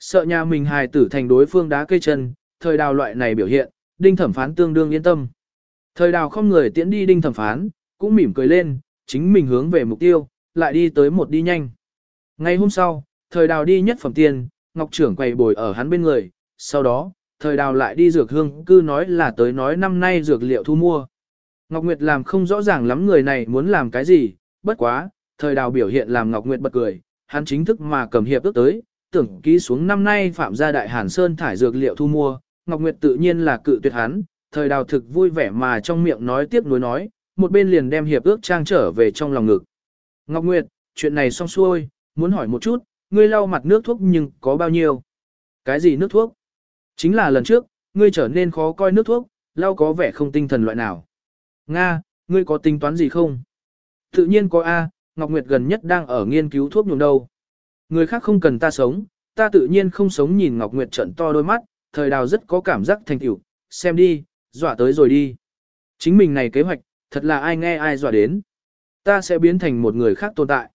Sợ nhà mình hài tử thành đối phương đá cây chân, thời đào loại này biểu hiện, đinh thẩm phán tương đương yên tâm. Thời đào không người tiễn đi đinh thẩm phán, cũng mỉm cười lên, chính mình hướng về mục tiêu, lại đi tới một đi nhanh. Ngày hôm sau, thời đào đi nhất phẩm tiền, Ngọc trưởng quầy bồi ở hắn bên người, sau đó, thời đào lại đi dược hương cư nói là tới nói năm nay dược liệu thu mua. Ngọc Nguyệt làm không rõ ràng lắm người này muốn làm cái gì, bất quá, thời đào biểu hiện làm Ngọc Nguyệt bật cười, hắn chính thức mà cầm hiệp ước tới, tưởng ký xuống năm nay phạm gia đại Hàn Sơn thải dược liệu thu mua, Ngọc Nguyệt tự nhiên là cự tuyệt hắn, thời đào thực vui vẻ mà trong miệng nói tiếp nối nói, một bên liền đem hiệp ước trang trở về trong lòng ngực. Ngọc Nguyệt, chuyện này xong xuôi, muốn hỏi một chút, ngươi lau mặt nước thuốc nhưng có bao nhiêu? Cái gì nước thuốc? Chính là lần trước, ngươi trở nên khó coi nước thuốc, lau có vẻ không tinh thần loại nào. Nga, ngươi có tính toán gì không? Tự nhiên có A, Ngọc Nguyệt gần nhất đang ở nghiên cứu thuốc nhuộm đâu. Người khác không cần ta sống, ta tự nhiên không sống nhìn Ngọc Nguyệt trận to đôi mắt, thời đào rất có cảm giác thành tựu, xem đi, dọa tới rồi đi. Chính mình này kế hoạch, thật là ai nghe ai dọa đến. Ta sẽ biến thành một người khác tồn tại.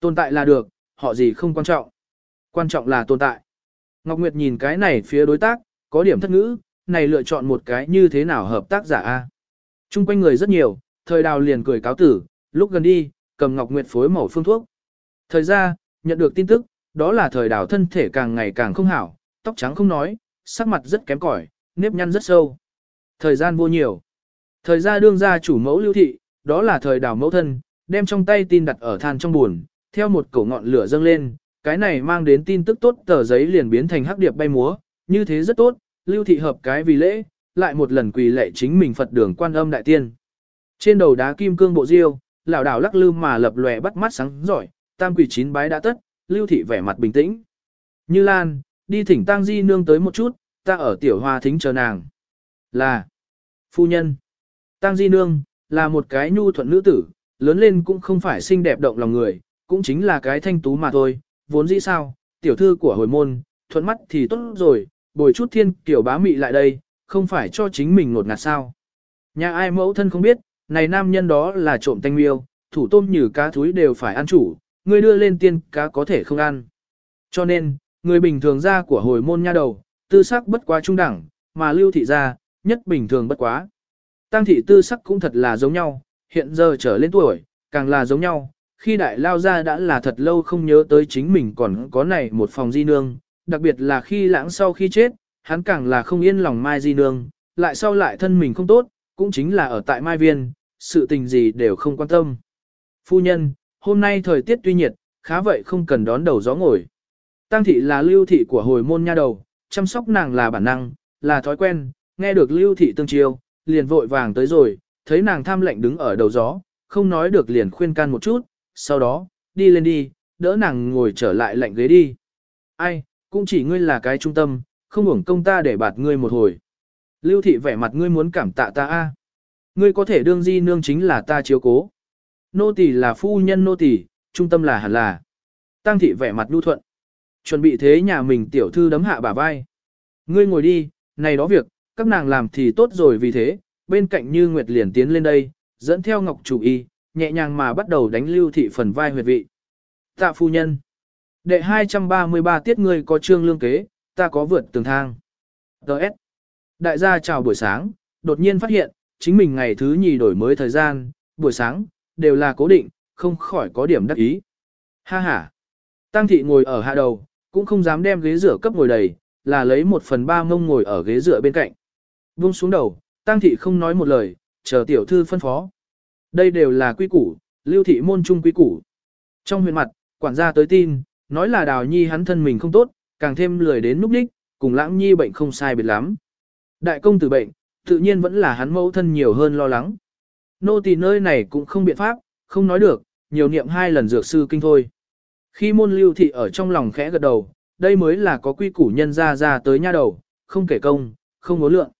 Tồn tại là được, họ gì không quan trọng. Quan trọng là tồn tại. Ngọc Nguyệt nhìn cái này phía đối tác, có điểm thất ngữ, này lựa chọn một cái như thế nào hợp tác giả a? Trung quanh người rất nhiều, thời đào liền cười cáo tử, lúc gần đi, cầm Ngọc Nguyệt phối mẫu phương thuốc. Thời ra, nhận được tin tức, đó là thời đào thân thể càng ngày càng không hảo, tóc trắng không nói, sắc mặt rất kém cỏi, nếp nhăn rất sâu. Thời gian vô nhiều. Thời gian đương ra chủ mẫu lưu thị, đó là thời đào mẫu thân, đem trong tay tin đặt ở than trong buồn, theo một cổ ngọn lửa dâng lên, cái này mang đến tin tức tốt tờ giấy liền biến thành hắc điệp bay múa, như thế rất tốt, lưu thị hợp cái vì lễ, lại một lần quỳ lệ chính mình Phật đường quan âm đại tiên. Trên đầu đá kim cương bộ diêu, lão đảo lắc lư mà lập lòe bắt mắt sáng giỏi, tam quỳ chín bái đã tất, lưu thị vẻ mặt bình tĩnh. Như Lan, đi thỉnh tang di nương tới một chút, ta ở tiểu hoa thính chờ nàng. Là, phu nhân, tang di nương, là một cái nhu thuận nữ tử, lớn lên cũng không phải xinh đẹp động lòng người, cũng chính là cái thanh tú mà thôi, vốn dĩ sao, tiểu thư của hồi môn, thuận mắt thì tốt rồi, bồi chút thiên kiểu bá mị lại đây, không phải cho chính mình ngột ngạt sao. Nhà ai mẫu thân không biết, này nam nhân đó là trộm tanh miêu, thủ tôm như cá thúi đều phải ăn chủ, người đưa lên tiên cá có thể không ăn. Cho nên, người bình thường ra của hồi môn nha đầu, tư sắc bất quá trung đẳng, mà lưu thị ra, nhất bình thường bất quá. Tăng thị tư sắc cũng thật là giống nhau, hiện giờ trở lên tuổi, càng là giống nhau. Khi đại lao ra đã là thật lâu không nhớ tới chính mình còn có này một phòng di nương, đặc biệt là khi lãng sau khi chết, hắn càng là không yên lòng mai di nương, lại sau lại thân mình không tốt, cũng chính là ở tại mai viên, sự tình gì đều không quan tâm. Phu nhân, hôm nay thời tiết tuy nhiệt, khá vậy không cần đón đầu gió ngồi. Tăng thị là lưu thị của hồi môn nha đầu, chăm sóc nàng là bản năng, là thói quen, nghe được lưu thị tương chiêu, liền vội vàng tới rồi, thấy nàng tham lệnh đứng ở đầu gió, không nói được liền khuyên can một chút, sau đó, đi lên đi, đỡ nàng ngồi trở lại lạnh ghế đi. Ai, cũng chỉ ngươi là cái trung tâm, không uổng công ta để bạt ngươi một hồi. Lưu thị vẻ mặt ngươi muốn cảm tạ ta a. Ngươi có thể đương di nương chính là ta chiếu cố. Nô tỳ là phu nhân nô tỳ, trung tâm là hẳn là. Tăng thị vẻ mặt nhu thuận. Chuẩn bị thế nhà mình tiểu thư đấm hạ bả vai. Ngươi ngồi đi, này đó việc, các nàng làm thì tốt rồi vì thế, bên cạnh Như Nguyệt liền tiến lên đây, dẫn theo Ngọc Chủ Y, nhẹ nhàng mà bắt đầu đánh lưu thị phần vai huyệt vị. Tạ phu nhân. Đệ 233 tiết ngươi có trương lương kế, ta có vượt tường thang. Đợt. Đại gia chào buổi sáng, đột nhiên phát hiện, chính mình ngày thứ nhì đổi mới thời gian, buổi sáng, đều là cố định, không khỏi có điểm đắc ý. Ha ha. Tăng thị ngồi ở hạ đầu, cũng không dám đem ghế rửa cấp ngồi đầy, là lấy một phần ba mông ngồi ở ghế rửa bên cạnh. Buông xuống đầu, Tăng thị không nói một lời, chờ tiểu thư phân phó. Đây đều là quy củ, lưu thị môn trung quy củ. Trong huyện mặt, quản gia tới tin, nói là đào nhi hắn thân mình không tốt, càng thêm lười đến núp đích, cùng lãng nhi bệnh không sai biệt lắm. Đại công tử bệnh, tự nhiên vẫn là hắn mẫu thân nhiều hơn lo lắng. Nô tỳ nơi này cũng không biện pháp, không nói được, nhiều niệm hai lần dược sư kinh thôi. Khi môn lưu thị ở trong lòng khẽ gật đầu, đây mới là có quy củ nhân ra ra tới nha đầu, không kể công, không ngố lượng.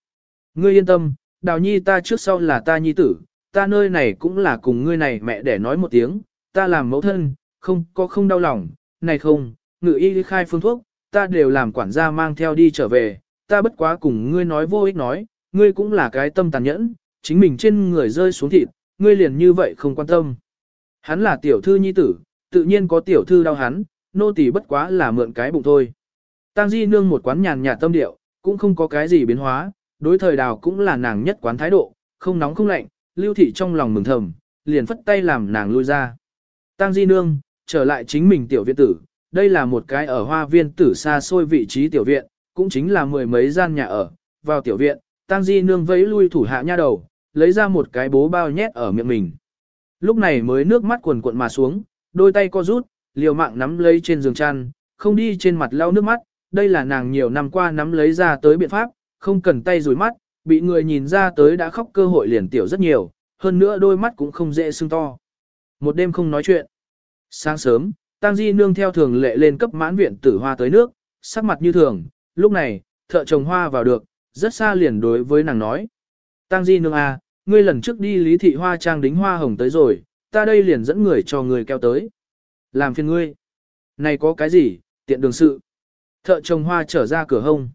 Ngươi yên tâm, đào nhi ta trước sau là ta nhi tử, ta nơi này cũng là cùng ngươi này mẹ để nói một tiếng, ta làm mẫu thân, không có không đau lòng, này không, ngự y khai phương thuốc, ta đều làm quản gia mang theo đi trở về, ta bất quá cùng ngươi nói vô ích nói, ngươi cũng là cái tâm tàn nhẫn, chính mình trên người rơi xuống thịt, ngươi liền như vậy không quan tâm. Hắn là tiểu thư nhi tử, tự nhiên có tiểu thư đau hắn, nô tỳ bất quá là mượn cái bụng thôi. Tang Di nương một quán nhàn nhạt tâm điệu, cũng không có cái gì biến hóa, đối thời đào cũng là nàng nhất quán thái độ, không nóng không lạnh, lưu thị trong lòng mừng thầm, liền phất tay làm nàng lui ra. Tang Di nương, trở lại chính mình tiểu viện tử, đây là một cái ở hoa viên tử xa xôi vị trí tiểu viện, cũng chính là mười mấy gian nhà ở, vào tiểu viện, Tang Di nương vẫy lui thủ hạ nha đầu, lấy ra một cái bố bao nhét ở miệng mình. Lúc này mới nước mắt quần cuộn mà xuống, đôi tay co rút, liều mạng nắm lấy trên giường chăn, không đi trên mặt lau nước mắt, đây là nàng nhiều năm qua nắm lấy ra tới biện pháp, không cần tay rủi mắt, bị người nhìn ra tới đã khóc cơ hội liền tiểu rất nhiều, hơn nữa đôi mắt cũng không dễ sưng to. Một đêm không nói chuyện. Sáng sớm, Tang Di nương theo thường lệ lên cấp mãn viện tử hoa tới nước, sắc mặt như thường, lúc này, thợ trồng hoa vào được, rất xa liền đối với nàng nói. Tang Di nương à, ngươi lần trước đi lý thị hoa trang đính hoa hồng tới rồi, ta đây liền dẫn người cho người keo tới. Làm phiền ngươi. Này có cái gì, tiện đường sự. Thợ trồng hoa trở ra cửa hông.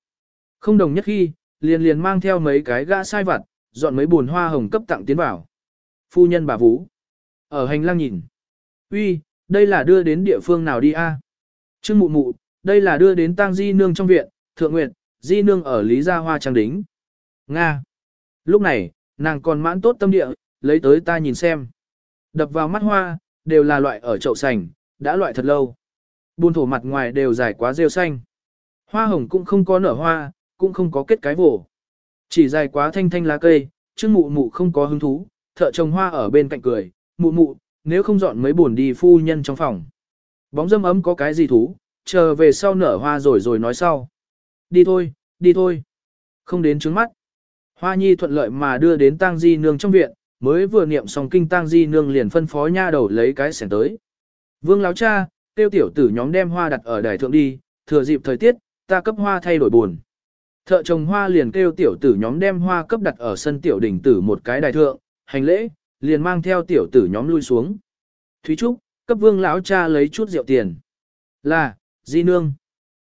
Không đồng nhất khi, liền liền mang theo mấy cái gã sai vặt, dọn mấy buồn hoa hồng cấp tặng tiến vào. Phu nhân bà Vũ. Ở hành lang nhìn. uy, đây là đưa đến địa phương nào đi a? Trương mụ mụ, đây là đưa đến tang di nương trong viện, thượng nguyện, di nương ở Lý Gia Hoa Trang Đính. Nga. Lúc này, nàng còn mãn tốt tâm địa, lấy tới ta nhìn xem. Đập vào mắt hoa, đều là loại ở chậu sành, đã loại thật lâu. Buôn thổ mặt ngoài đều dài quá rêu xanh. Hoa hồng cũng không có nở hoa, cũng không có kết cái vổ. Chỉ dài quá thanh thanh lá cây, Trương mụ mụ không có hứng thú, thợ trồng hoa ở bên cạnh cười, mụ mụ, nếu không dọn mấy buồn đi phu nhân trong phòng. Bóng dâm ấm có cái gì thú, chờ về sau nở hoa rồi rồi nói sau. Đi thôi, đi thôi. Không đến trứng mắt. Hoa nhi thuận lợi mà đưa đến tang di nương trong viện, mới vừa niệm xong kinh tang di nương liền phân phó nha đầu lấy cái sẻn tới. Vương láo cha, tiêu tiểu tử nhóm đem hoa đặt ở đài thượng đi, thừa dịp thời tiết, ta cấp hoa thay đổi buồn. Thợ trồng hoa liền kêu tiểu tử nhóm đem hoa cấp đặt ở sân tiểu đỉnh tử một cái đài thượng, hành lễ, liền mang theo tiểu tử nhóm lui xuống. Thúy Trúc, cấp vương lão cha lấy chút rượu tiền. Là, di nương.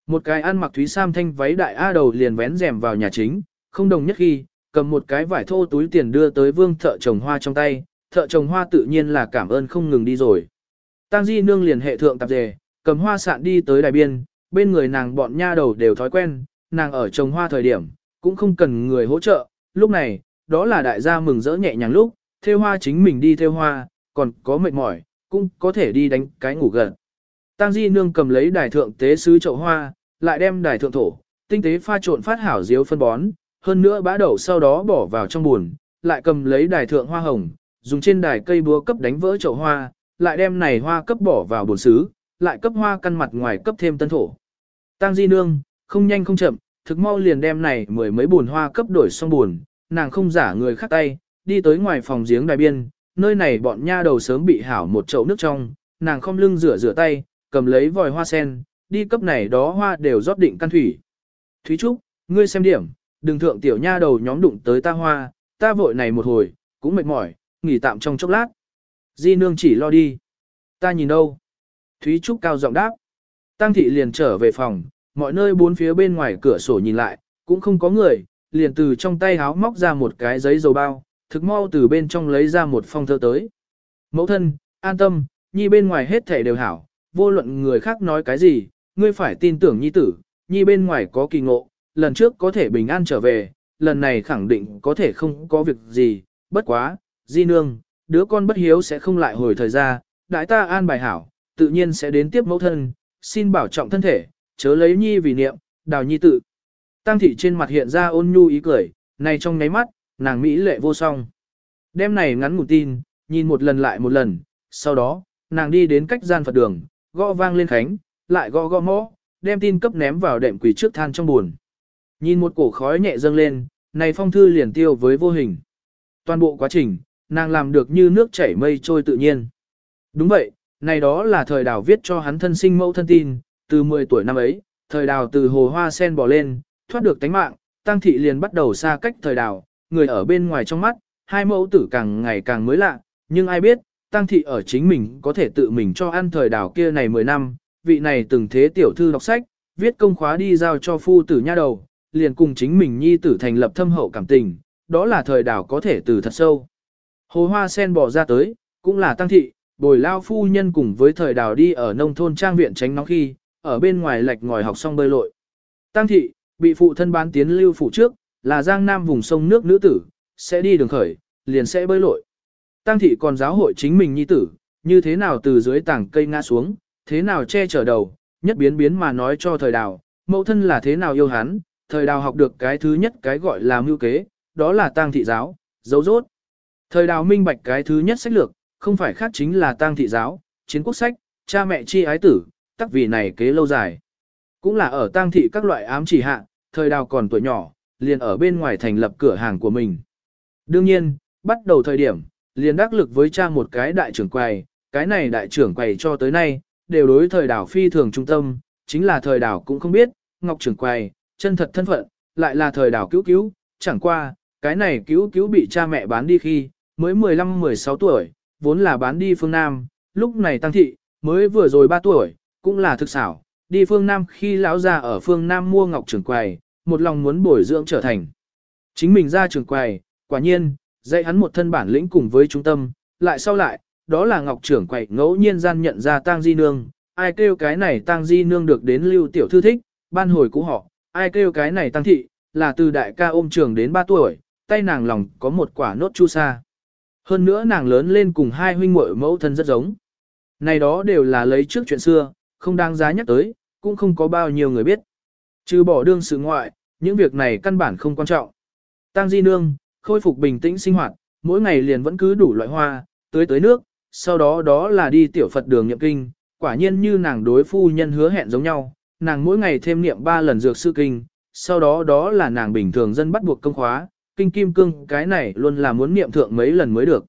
Một cái ăn mặc Thúy Sam thanh váy đại A đầu liền vén rèm vào nhà chính, không đồng nhất khi, cầm một cái vải thô túi tiền đưa tới vương thợ trồng hoa trong tay, thợ trồng hoa tự nhiên là cảm ơn không ngừng đi rồi. Tang di nương liền hệ thượng tạp dề, cầm hoa sạn đi tới đài biên, bên người nàng bọn nha đầu đều thói quen, nàng ở trồng hoa thời điểm, cũng không cần người hỗ trợ, lúc này, đó là đại gia mừng rỡ nhẹ nhàng lúc, theo hoa chính mình đi theo hoa, còn có mệt mỏi, cũng có thể đi đánh cái ngủ gần. Tang Di Nương cầm lấy đài thượng tế sứ chậu hoa, lại đem đài thượng thổ, tinh tế pha trộn phát hảo diếu phân bón, hơn nữa bã đậu sau đó bỏ vào trong buồn, lại cầm lấy đài thượng hoa hồng, dùng trên đài cây búa cấp đánh vỡ chậu hoa, lại đem này hoa cấp bỏ vào buồn sứ, lại cấp hoa căn mặt ngoài cấp thêm tân thổ. Tang Di Nương, không nhanh không chậm, thực mau liền đem này mười mấy buồn hoa cấp đổi xong buồn, nàng không giả người khác tay, đi tới ngoài phòng giếng đài biên, nơi này bọn nha đầu sớm bị hảo một chậu nước trong, nàng không lưng rửa rửa tay, cầm lấy vòi hoa sen, đi cấp này đó hoa đều rót định căn thủy. Thúy Trúc, ngươi xem điểm, đừng thượng tiểu nha đầu nhóm đụng tới ta hoa, ta vội này một hồi, cũng mệt mỏi, nghỉ tạm trong chốc lát. Di nương chỉ lo đi. Ta nhìn đâu? Thúy Trúc cao giọng đáp. Tăng thị liền trở về phòng, mọi nơi bốn phía bên ngoài cửa sổ nhìn lại, cũng không có người, liền từ trong tay háo móc ra một cái giấy dầu bao, thực mau từ bên trong lấy ra một phong thơ tới. Mẫu thân, an tâm, nhi bên ngoài hết thể đều hảo, vô luận người khác nói cái gì, ngươi phải tin tưởng nhi tử, nhi bên ngoài có kỳ ngộ, lần trước có thể bình an trở về, lần này khẳng định có thể không có việc gì, bất quá, di nương, đứa con bất hiếu sẽ không lại hồi thời gian đại ta an bài hảo, tự nhiên sẽ đến tiếp mẫu thân, xin bảo trọng thân thể, chớ lấy nhi vì niệm, đào nhi tự. Tăng thị trên mặt hiện ra ôn nhu ý cười, Này trong ngáy mắt, nàng Mỹ lệ vô song. Đêm này ngắn ngủ tin, nhìn một lần lại một lần, sau đó, nàng đi đến cách gian Phật đường, gõ vang lên khánh, lại gõ gõ mõ, đem tin cấp ném vào đệm quỷ trước than trong buồn. Nhìn một cổ khói nhẹ dâng lên, này phong thư liền tiêu với vô hình. Toàn bộ quá trình, nàng làm được như nước chảy mây trôi tự nhiên. Đúng vậy, này đó là thời đào viết cho hắn thân sinh mẫu thân tin, từ 10 tuổi năm ấy, thời đào từ hồ hoa sen bỏ lên, thoát được tánh mạng, tăng thị liền bắt đầu xa cách thời đào, người ở bên ngoài trong mắt, hai mẫu tử càng ngày càng mới lạ, nhưng ai biết, tăng thị ở chính mình có thể tự mình cho ăn thời đào kia này 10 năm, vị này từng thế tiểu thư đọc sách, viết công khóa đi giao cho phu tử nha đầu, liền cùng chính mình nhi tử thành lập thâm hậu cảm tình, đó là thời đào có thể từ thật sâu. Hồ hoa sen bỏ ra tới, cũng là tăng thị, bồi lao phu nhân cùng với thời đào đi ở nông thôn trang viện tránh nóng khi, ở bên ngoài lạch ngòi học xong bơi lội. Tăng thị, bị phụ thân bán tiến lưu phủ trước, là giang nam vùng sông nước nữ tử, sẽ đi đường khởi, liền sẽ bơi lội. Tăng thị còn giáo hội chính mình nhi tử, như thế nào từ dưới tảng cây ngã xuống, thế nào che chở đầu, nhất biến biến mà nói cho thời đào, mẫu thân là thế nào yêu hắn, thời đào học được cái thứ nhất cái gọi là mưu kế, đó là tăng thị giáo, dấu rốt. Thời đào minh bạch cái thứ nhất sách lược, không phải khác chính là tăng thị giáo, chiến quốc sách, cha mẹ chi ái tử, tắc vì này kế lâu dài. Cũng là ở tang thị các loại ám chỉ hạ, thời đào còn tuổi nhỏ, liền ở bên ngoài thành lập cửa hàng của mình. Đương nhiên, bắt đầu thời điểm, liền đắc lực với cha một cái đại trưởng quầy, cái này đại trưởng quầy cho tới nay, đều đối thời đảo phi thường trung tâm, chính là thời đảo cũng không biết, Ngọc trưởng quầy, chân thật thân phận, lại là thời đảo cứu cứu, chẳng qua, cái này cứu cứu bị cha mẹ bán đi khi, mới 15-16 tuổi, vốn là bán đi phương Nam, lúc này tăng thị, mới vừa rồi 3 tuổi, cũng là thực xảo, đi phương Nam khi lão già ở phương Nam mua Ngọc trưởng quầy, một lòng muốn bồi dưỡng trở thành. Chính mình ra trưởng quầy, quả nhiên, dạy hắn một thân bản lĩnh cùng với trung tâm, lại sau lại, đó là Ngọc trưởng quầy ngẫu nhiên gian nhận ra tang di nương, ai kêu cái này tang di nương được đến lưu tiểu thư thích, ban hồi cũ họ, ai kêu cái này tăng thị, là từ đại ca ôm trường đến 3 tuổi, tay nàng lòng có một quả nốt chu sa. Hơn nữa nàng lớn lên cùng hai huynh muội mẫu thân rất giống. Này đó đều là lấy trước chuyện xưa, không đáng giá nhắc tới, cũng không có bao nhiêu người biết. Trừ bỏ đương sự ngoại, những việc này căn bản không quan trọng. Tăng Di Nương, khôi phục bình tĩnh sinh hoạt, mỗi ngày liền vẫn cứ đủ loại hoa, tưới tới nước, sau đó đó là đi tiểu Phật đường nhậm kinh, quả nhiên như nàng đối phu nhân hứa hẹn giống nhau, nàng mỗi ngày thêm niệm 3 lần dược sư kinh, sau đó đó là nàng bình thường dân bắt buộc công khóa, kinh kim cương cái này luôn là muốn niệm thượng mấy lần mới được.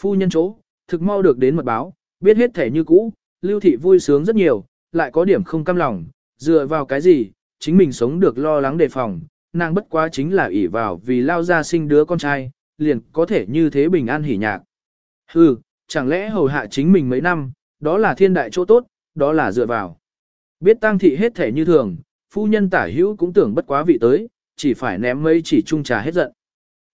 Phu nhân chỗ, thực mau được đến mật báo, biết hết thể như cũ, lưu thị vui sướng rất nhiều, lại có điểm không cam lòng, dựa vào cái gì, chính mình sống được lo lắng đề phòng, nàng bất quá chính là ỷ vào vì lao ra sinh đứa con trai, liền có thể như thế bình an hỉ nhạc. Hừ, chẳng lẽ hầu hạ chính mình mấy năm, đó là thiên đại chỗ tốt, đó là dựa vào. Biết Tang thị hết thể như thường, phu nhân tả hữu cũng tưởng bất quá vị tới, chỉ phải ném mấy chỉ chung trà hết giận.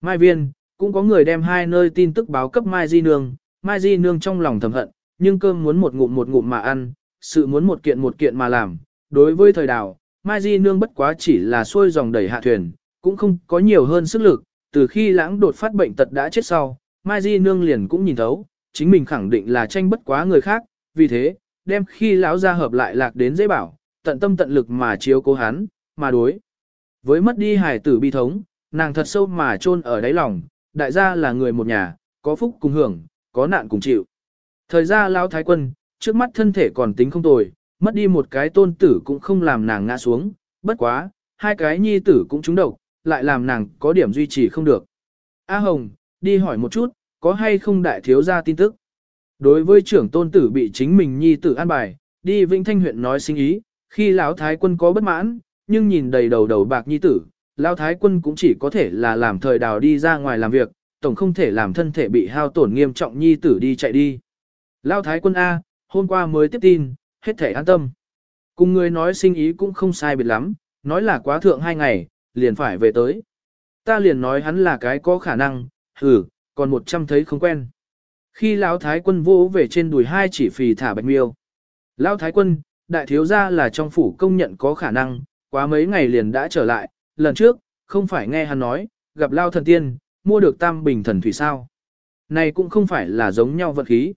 Mai viên, cũng có người đem hai nơi tin tức báo cấp Mai Di Nương, Mai Di Nương trong lòng thầm hận, nhưng cơm muốn một ngụm một ngụm mà ăn, sự muốn một kiện một kiện mà làm. Đối với thời đào, Mai Di Nương bất quá chỉ là xuôi dòng đẩy hạ thuyền, cũng không có nhiều hơn sức lực, từ khi lãng đột phát bệnh tật đã chết sau, Mai Di Nương liền cũng nhìn thấu, chính mình khẳng định là tranh bất quá người khác, vì thế, đem khi lão gia hợp lại lạc đến dễ bảo, tận tâm tận lực mà chiếu cố hắn, mà đối. Với mất đi hài tử bi thống, nàng thật sâu mà chôn ở đáy lòng, đại gia là người một nhà, có phúc cùng hưởng, có nạn cùng chịu. Thời gian lão thái quân, trước mắt thân thể còn tính không tồi, mất đi một cái tôn tử cũng không làm nàng ngã xuống, bất quá, hai cái nhi tử cũng trúng độc, lại làm nàng có điểm duy trì không được. A Hồng, đi hỏi một chút, có hay không đại thiếu gia tin tức. Đối với trưởng tôn tử bị chính mình nhi tử an bài, đi Vĩnh Thanh huyện nói sinh ý, khi lão thái quân có bất mãn, nhưng nhìn đầy đầu đầu bạc nhi tử, lão thái quân cũng chỉ có thể là làm thời đào đi ra ngoài làm việc, tổng không thể làm thân thể bị hao tổn nghiêm trọng nhi tử đi chạy đi. Lão thái quân A, hôm qua mới tiếp tin, hết thể an tâm. Cùng người nói sinh ý cũng không sai biệt lắm, nói là quá thượng hai ngày, liền phải về tới. Ta liền nói hắn là cái có khả năng, hừ, còn một trăm thấy không quen. Khi lão thái quân vô về trên đùi hai chỉ phì thả bạch miêu. Lão thái quân, đại thiếu gia là trong phủ công nhận có khả năng, quá mấy ngày liền đã trở lại, lần trước, không phải nghe hắn nói, gặp lao thần tiên, mua được tam bình thần thủy sao. Này cũng không phải là giống nhau vật khí.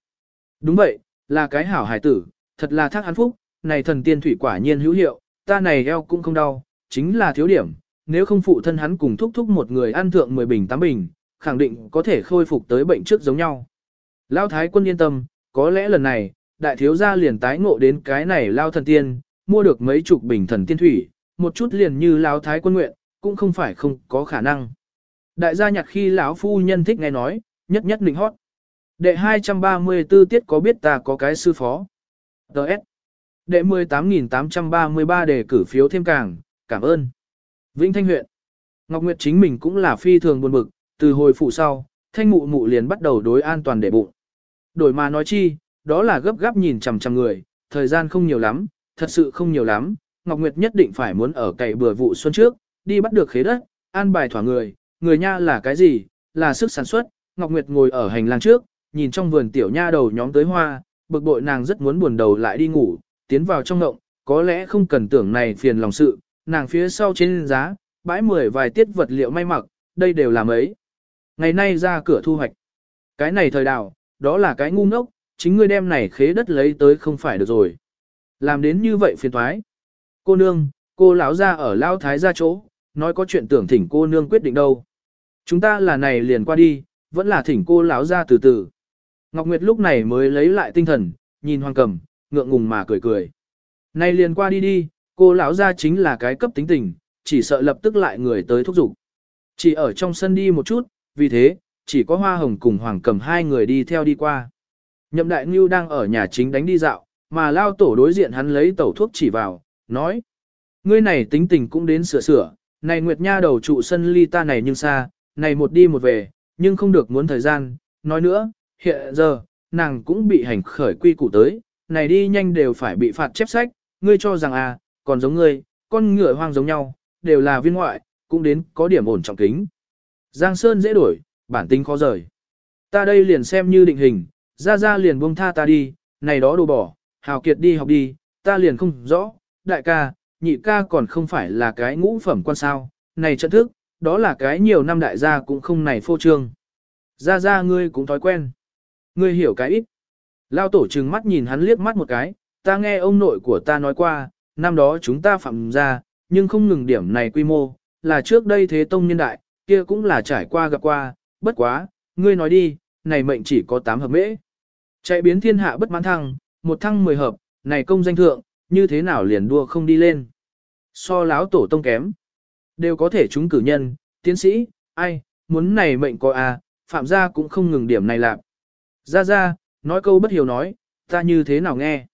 Đúng vậy, là cái hảo hải tử, thật là thác hắn phúc, này thần tiên thủy quả nhiên hữu hiệu, ta này eo cũng không đau, chính là thiếu điểm, nếu không phụ thân hắn cùng thúc thúc một người ăn thượng 10 bình 8 bình, khẳng định có thể khôi phục tới bệnh trước giống nhau. Lao thái quân yên tâm, có lẽ lần này, đại thiếu gia liền tái ngộ đến cái này lao thần tiên, mua được mấy chục bình thần tiên thủy, một chút liền như lao thái quân nguyện, cũng không phải không có khả năng. Đại gia nhạc khi lão phu nhân thích nghe nói, nhất nhất định hót. Đệ 234 tiết có biết ta có cái sư phó. Đợt. Đệ 18.833 đề cử phiếu thêm càng, cảm ơn. Vĩnh Thanh huyện. Ngọc Nguyệt chính mình cũng là phi thường buồn bực, từ hồi phụ sau, thanh mụ mụ liền bắt đầu đối an toàn để bụng. Đổi mà nói chi, đó là gấp gáp nhìn chằm chằm người, thời gian không nhiều lắm, thật sự không nhiều lắm, Ngọc Nguyệt nhất định phải muốn ở cày bừa vụ xuân trước, đi bắt được khế đất, an bài thỏa người, người nha là cái gì, là sức sản xuất, Ngọc Nguyệt ngồi ở hành lang trước, nhìn trong vườn tiểu nha đầu nhóm tới hoa, bực bội nàng rất muốn buồn đầu lại đi ngủ, tiến vào trong ngộng, có lẽ không cần tưởng này phiền lòng sự, nàng phía sau trên giá, bãi mười vài tiết vật liệu may mặc, đây đều là mấy. Ngày nay ra cửa thu hoạch. Cái này thời đào, đó là cái ngu ngốc, chính ngươi đem này khế đất lấy tới không phải được rồi. Làm đến như vậy phiền thoái. Cô nương, cô lão ra ở lao thái gia chỗ, nói có chuyện tưởng thỉnh cô nương quyết định đâu. Chúng ta là này liền qua đi, vẫn là thỉnh cô lão ra từ từ. Ngọc Nguyệt lúc này mới lấy lại tinh thần, nhìn hoàng cầm, ngượng ngùng mà cười cười. Này liền qua đi đi, cô lão gia chính là cái cấp tính tình, chỉ sợ lập tức lại người tới thúc giục. Chỉ ở trong sân đi một chút, vì thế, chỉ có hoa hồng cùng hoàng cầm hai người đi theo đi qua. Nhậm đại ngưu đang ở nhà chính đánh đi dạo, mà lao tổ đối diện hắn lấy tẩu thuốc chỉ vào, nói. Ngươi này tính tình cũng đến sửa sửa, này Nguyệt Nha đầu trụ sân ly ta này nhưng xa, này một đi một về, nhưng không được muốn thời gian, nói nữa, hiện giờ, nàng cũng bị hành khởi quy củ tới, này đi nhanh đều phải bị phạt chép sách, ngươi cho rằng à, còn giống ngươi, con ngựa hoang giống nhau, đều là viên ngoại, cũng đến có điểm ổn trọng kính. Giang Sơn dễ đổi, bản tính khó rời. Ta đây liền xem như định hình, ra ra liền buông tha ta đi, này đó đồ bỏ, hào kiệt đi học đi, ta liền không rõ, đại ca, nhị ca còn không phải là cái ngũ phẩm quan sao, này trận thức, đó là cái nhiều năm đại gia cũng không này phô trương. Ra ra ngươi cũng thói quen. Ngươi hiểu cái ít. Lao tổ trừng mắt nhìn hắn liếc mắt một cái, ta nghe ông nội của ta nói qua, năm đó chúng ta phạm ra, nhưng không ngừng điểm này quy mô, là trước đây thế tông nhân đại, kia cũng là trải qua gặp qua, bất quá, ngươi nói đi, này mệnh chỉ có 8 hợp mễ. Chạy biến thiên hạ bất mãn thăng, một thăng 10 hợp, này công danh thượng, như thế nào liền đua không đi lên. So láo tổ tông kém, đều có thể chúng cử nhân, tiến sĩ, ai, muốn này mệnh coi a, à, phạm gia cũng không ngừng điểm này lạc. Ra ra, nói câu bất hiểu nói, ta như thế nào nghe.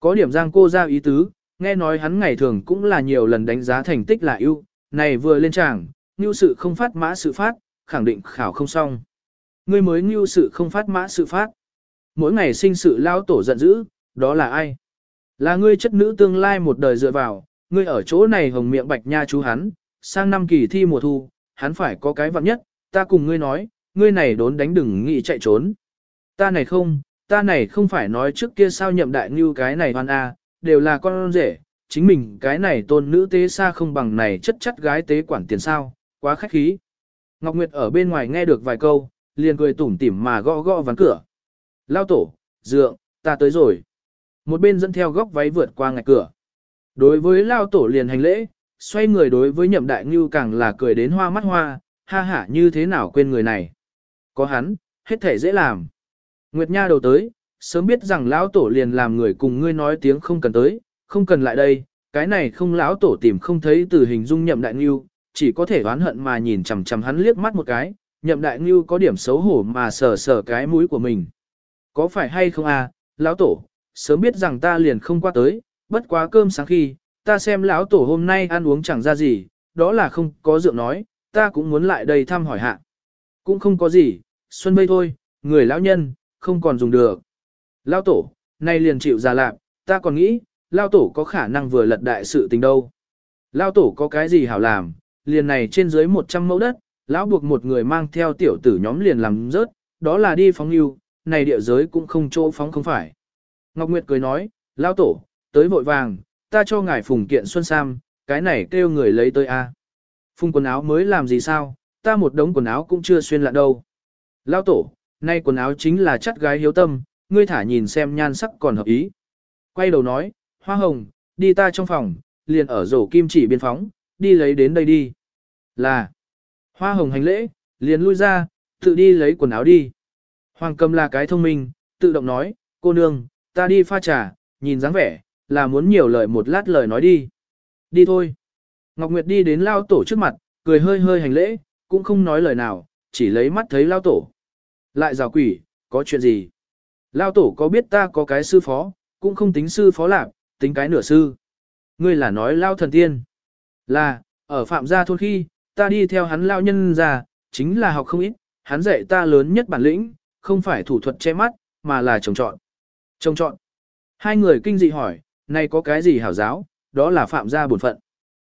Có điểm giang cô ra ý tứ, nghe nói hắn ngày thường cũng là nhiều lần đánh giá thành tích là ưu, này vừa lên tràng, ngưu sự không phát mã sự phát, khẳng định khảo không xong. Ngươi mới ngưu sự không phát mã sự phát. Mỗi ngày sinh sự lao tổ giận dữ, đó là ai? Là ngươi chất nữ tương lai một đời dựa vào, ngươi ở chỗ này hồng miệng bạch nha chú hắn, sang năm kỳ thi mùa thu, hắn phải có cái vặn nhất, ta cùng ngươi nói, ngươi này đốn đánh đừng nghĩ chạy trốn. Ta này không, ta này không phải nói trước kia sao nhậm đại như cái này hoan a, đều là con rể, chính mình cái này tôn nữ tế xa không bằng này chất chất gái tế quản tiền sao, quá khách khí. Ngọc Nguyệt ở bên ngoài nghe được vài câu, liền cười tủm tỉm mà gõ gõ ván cửa. Lao tổ, dượng, ta tới rồi. Một bên dẫn theo góc váy vượt qua ngạch cửa. Đối với Lao tổ liền hành lễ, xoay người đối với nhậm đại ngưu càng là cười đến hoa mắt hoa, ha hả như thế nào quên người này. Có hắn, hết thể dễ làm. Nguyệt Nha đầu tới, sớm biết rằng lão tổ liền làm người cùng ngươi nói tiếng không cần tới, không cần lại đây, cái này không lão tổ tìm không thấy từ hình dung nhậm đại ngưu, chỉ có thể oán hận mà nhìn chằm chằm hắn liếc mắt một cái, nhậm đại ngưu có điểm xấu hổ mà sờ sờ cái mũi của mình. Có phải hay không à, lão tổ, sớm biết rằng ta liền không qua tới, bất quá cơm sáng khi, ta xem lão tổ hôm nay ăn uống chẳng ra gì, đó là không có rượu nói, ta cũng muốn lại đây thăm hỏi hạ. Cũng không có gì, xuân mây thôi, người lão nhân, không còn dùng được. Lão tổ, nay liền chịu già lạc, ta còn nghĩ, lão tổ có khả năng vừa lật đại sự tình đâu. Lão tổ có cái gì hảo làm, liền này trên dưới 100 mẫu đất, lão buộc một người mang theo tiểu tử nhóm liền làm rớt, đó là đi phóng yêu, này địa giới cũng không chỗ phóng không phải. Ngọc Nguyệt cười nói, lão tổ, tới vội vàng, ta cho ngài phùng kiện xuân sam, cái này kêu người lấy tới a. À. Phùng quần áo mới làm gì sao, ta một đống quần áo cũng chưa xuyên lại đâu. Lão tổ, nay quần áo chính là chắt gái hiếu tâm, ngươi thả nhìn xem nhan sắc còn hợp ý. Quay đầu nói, hoa hồng, đi ta trong phòng, liền ở rổ kim chỉ biên phóng, đi lấy đến đây đi. Là. Hoa hồng hành lễ, liền lui ra, tự đi lấy quần áo đi. Hoàng cầm là cái thông minh, tự động nói, cô nương, ta đi pha trà, nhìn dáng vẻ, là muốn nhiều lời một lát lời nói đi. Đi thôi. Ngọc Nguyệt đi đến lao tổ trước mặt, cười hơi hơi hành lễ, cũng không nói lời nào, chỉ lấy mắt thấy lao tổ. Lại rào quỷ, có chuyện gì? Lao tổ có biết ta có cái sư phó, cũng không tính sư phó lạc, tính cái nửa sư. Ngươi là nói lao thần tiên. Là, ở phạm gia thôn khi, ta đi theo hắn lao nhân già, chính là học không ít, hắn dạy ta lớn nhất bản lĩnh, không phải thủ thuật che mắt, mà là trồng trọn. Trồng trọn. Hai người kinh dị hỏi, này có cái gì hảo giáo, đó là phạm gia bổn phận.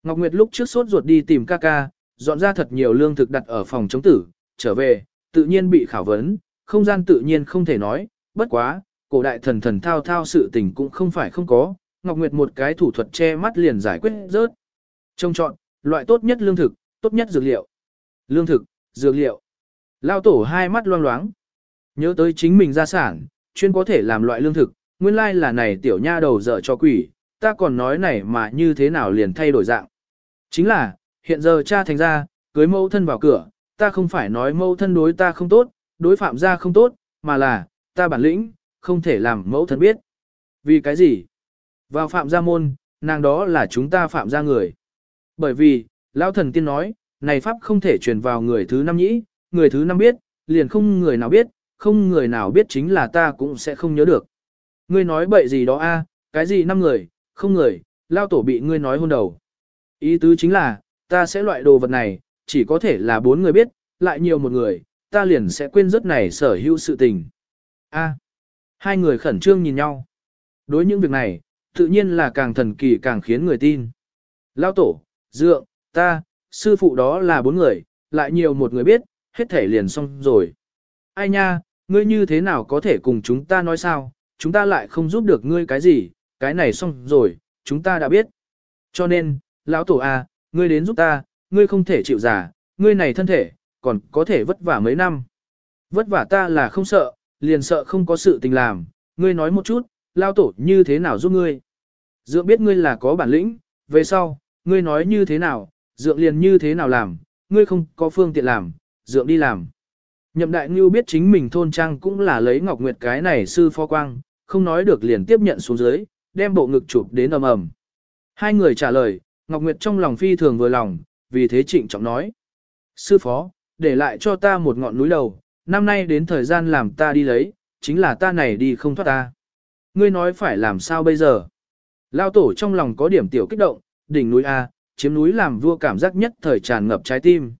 Ngọc Nguyệt lúc trước sốt ruột đi tìm ca ca, dọn ra thật nhiều lương thực đặt ở phòng chống tử, trở về, tự nhiên bị khảo vấn, không gian tự nhiên không thể nói, bất quá, cổ đại thần thần thao thao sự tình cũng không phải không có, Ngọc Nguyệt một cái thủ thuật che mắt liền giải quyết rớt. Trông chọn, loại tốt nhất lương thực, tốt nhất dược liệu. Lương thực, dược liệu. Lao tổ hai mắt loang loáng. Nhớ tới chính mình gia sản, chuyên có thể làm loại lương thực, nguyên lai là này tiểu nha đầu dở cho quỷ, ta còn nói này mà như thế nào liền thay đổi dạng. Chính là, hiện giờ cha thành ra, cưới mẫu thân vào cửa, ta không phải nói mẫu thân đối ta không tốt, đối phạm gia không tốt, mà là, ta bản lĩnh, không thể làm mẫu thân biết. Vì cái gì? Vào phạm gia môn, nàng đó là chúng ta phạm gia người. Bởi vì, lão thần tiên nói, này pháp không thể truyền vào người thứ năm nhĩ, người thứ năm biết, liền không người nào biết, không người nào biết chính là ta cũng sẽ không nhớ được. Ngươi nói bậy gì đó a? cái gì năm người, không người, lao tổ bị ngươi nói hôn đầu. Ý tứ chính là, ta sẽ loại đồ vật này, chỉ có thể là bốn người biết, lại nhiều một người, ta liền sẽ quên rất này sở hữu sự tình. A. hai người khẩn trương nhìn nhau. Đối những việc này, tự nhiên là càng thần kỳ càng khiến người tin. Lao tổ, dượng, ta, sư phụ đó là bốn người, lại nhiều một người biết, hết thể liền xong rồi. Ai nha, ngươi như thế nào có thể cùng chúng ta nói sao, chúng ta lại không giúp được ngươi cái gì, cái này xong rồi, chúng ta đã biết. Cho nên, lão tổ a, à, ngươi đến giúp ta, ngươi không thể chịu già, ngươi này thân thể, còn có thể vất vả mấy năm. Vất vả ta là không sợ, liền sợ không có sự tình làm, ngươi nói một chút, lao tổ như thế nào giúp ngươi. Dượng biết ngươi là có bản lĩnh, về sau, ngươi nói như thế nào, dượng liền như thế nào làm, ngươi không có phương tiện làm, dượng đi làm. Nhậm đại ngưu biết chính mình thôn trang cũng là lấy ngọc nguyệt cái này sư phó quang, không nói được liền tiếp nhận xuống dưới, đem bộ ngực chụp đến ầm ầm. Hai người trả lời, Ngọc Nguyệt trong lòng phi thường vừa lòng, vì thế trịnh trọng nói. Sư phó, để lại cho ta một ngọn núi đầu, năm nay đến thời gian làm ta đi lấy, chính là ta này đi không thoát ta. Ngươi nói phải làm sao bây giờ? Lao tổ trong lòng có điểm tiểu kích động, đỉnh núi A, chiếm núi làm vua cảm giác nhất thời tràn ngập trái tim.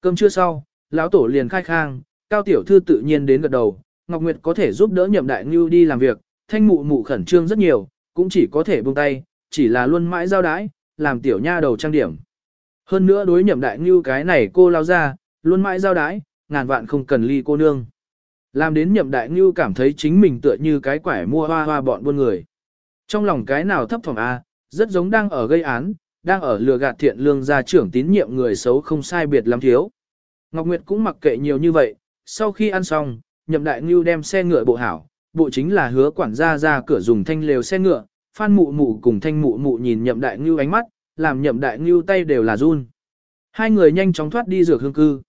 Cơm trưa sau, lão tổ liền khai khang, cao tiểu thư tự nhiên đến gật đầu, Ngọc Nguyệt có thể giúp đỡ nhậm đại ngưu đi làm việc, thanh mụ mụ khẩn trương rất nhiều, cũng chỉ có thể buông tay, chỉ là luôn mãi giao đái, làm tiểu nha đầu trang điểm. Hơn nữa đối nhậm đại ngưu cái này cô lao ra, luôn mãi giao đái, ngàn vạn không cần ly cô nương. Làm đến nhậm đại ngưu cảm thấy chính mình tựa như cái quải mua hoa hoa bọn buôn người. Trong lòng cái nào thấp phòng A, à, rất giống đang ở gây án, đang ở lừa gạt thiện lương gia trưởng tín nhiệm người xấu không sai biệt lắm thiếu. Ngọc Nguyệt cũng mặc kệ nhiều như vậy, sau khi ăn xong, nhậm đại ngưu đem xe ngựa bộ hảo, bộ chính là hứa quản gia ra cửa dùng thanh lều xe ngựa, phan mụ mụ cùng thanh mụ mụ nhìn nhậm đại ngưu ánh mắt, làm nhậm đại ngưu tay đều là run. Hai người nhanh chóng thoát đi dược hương cư.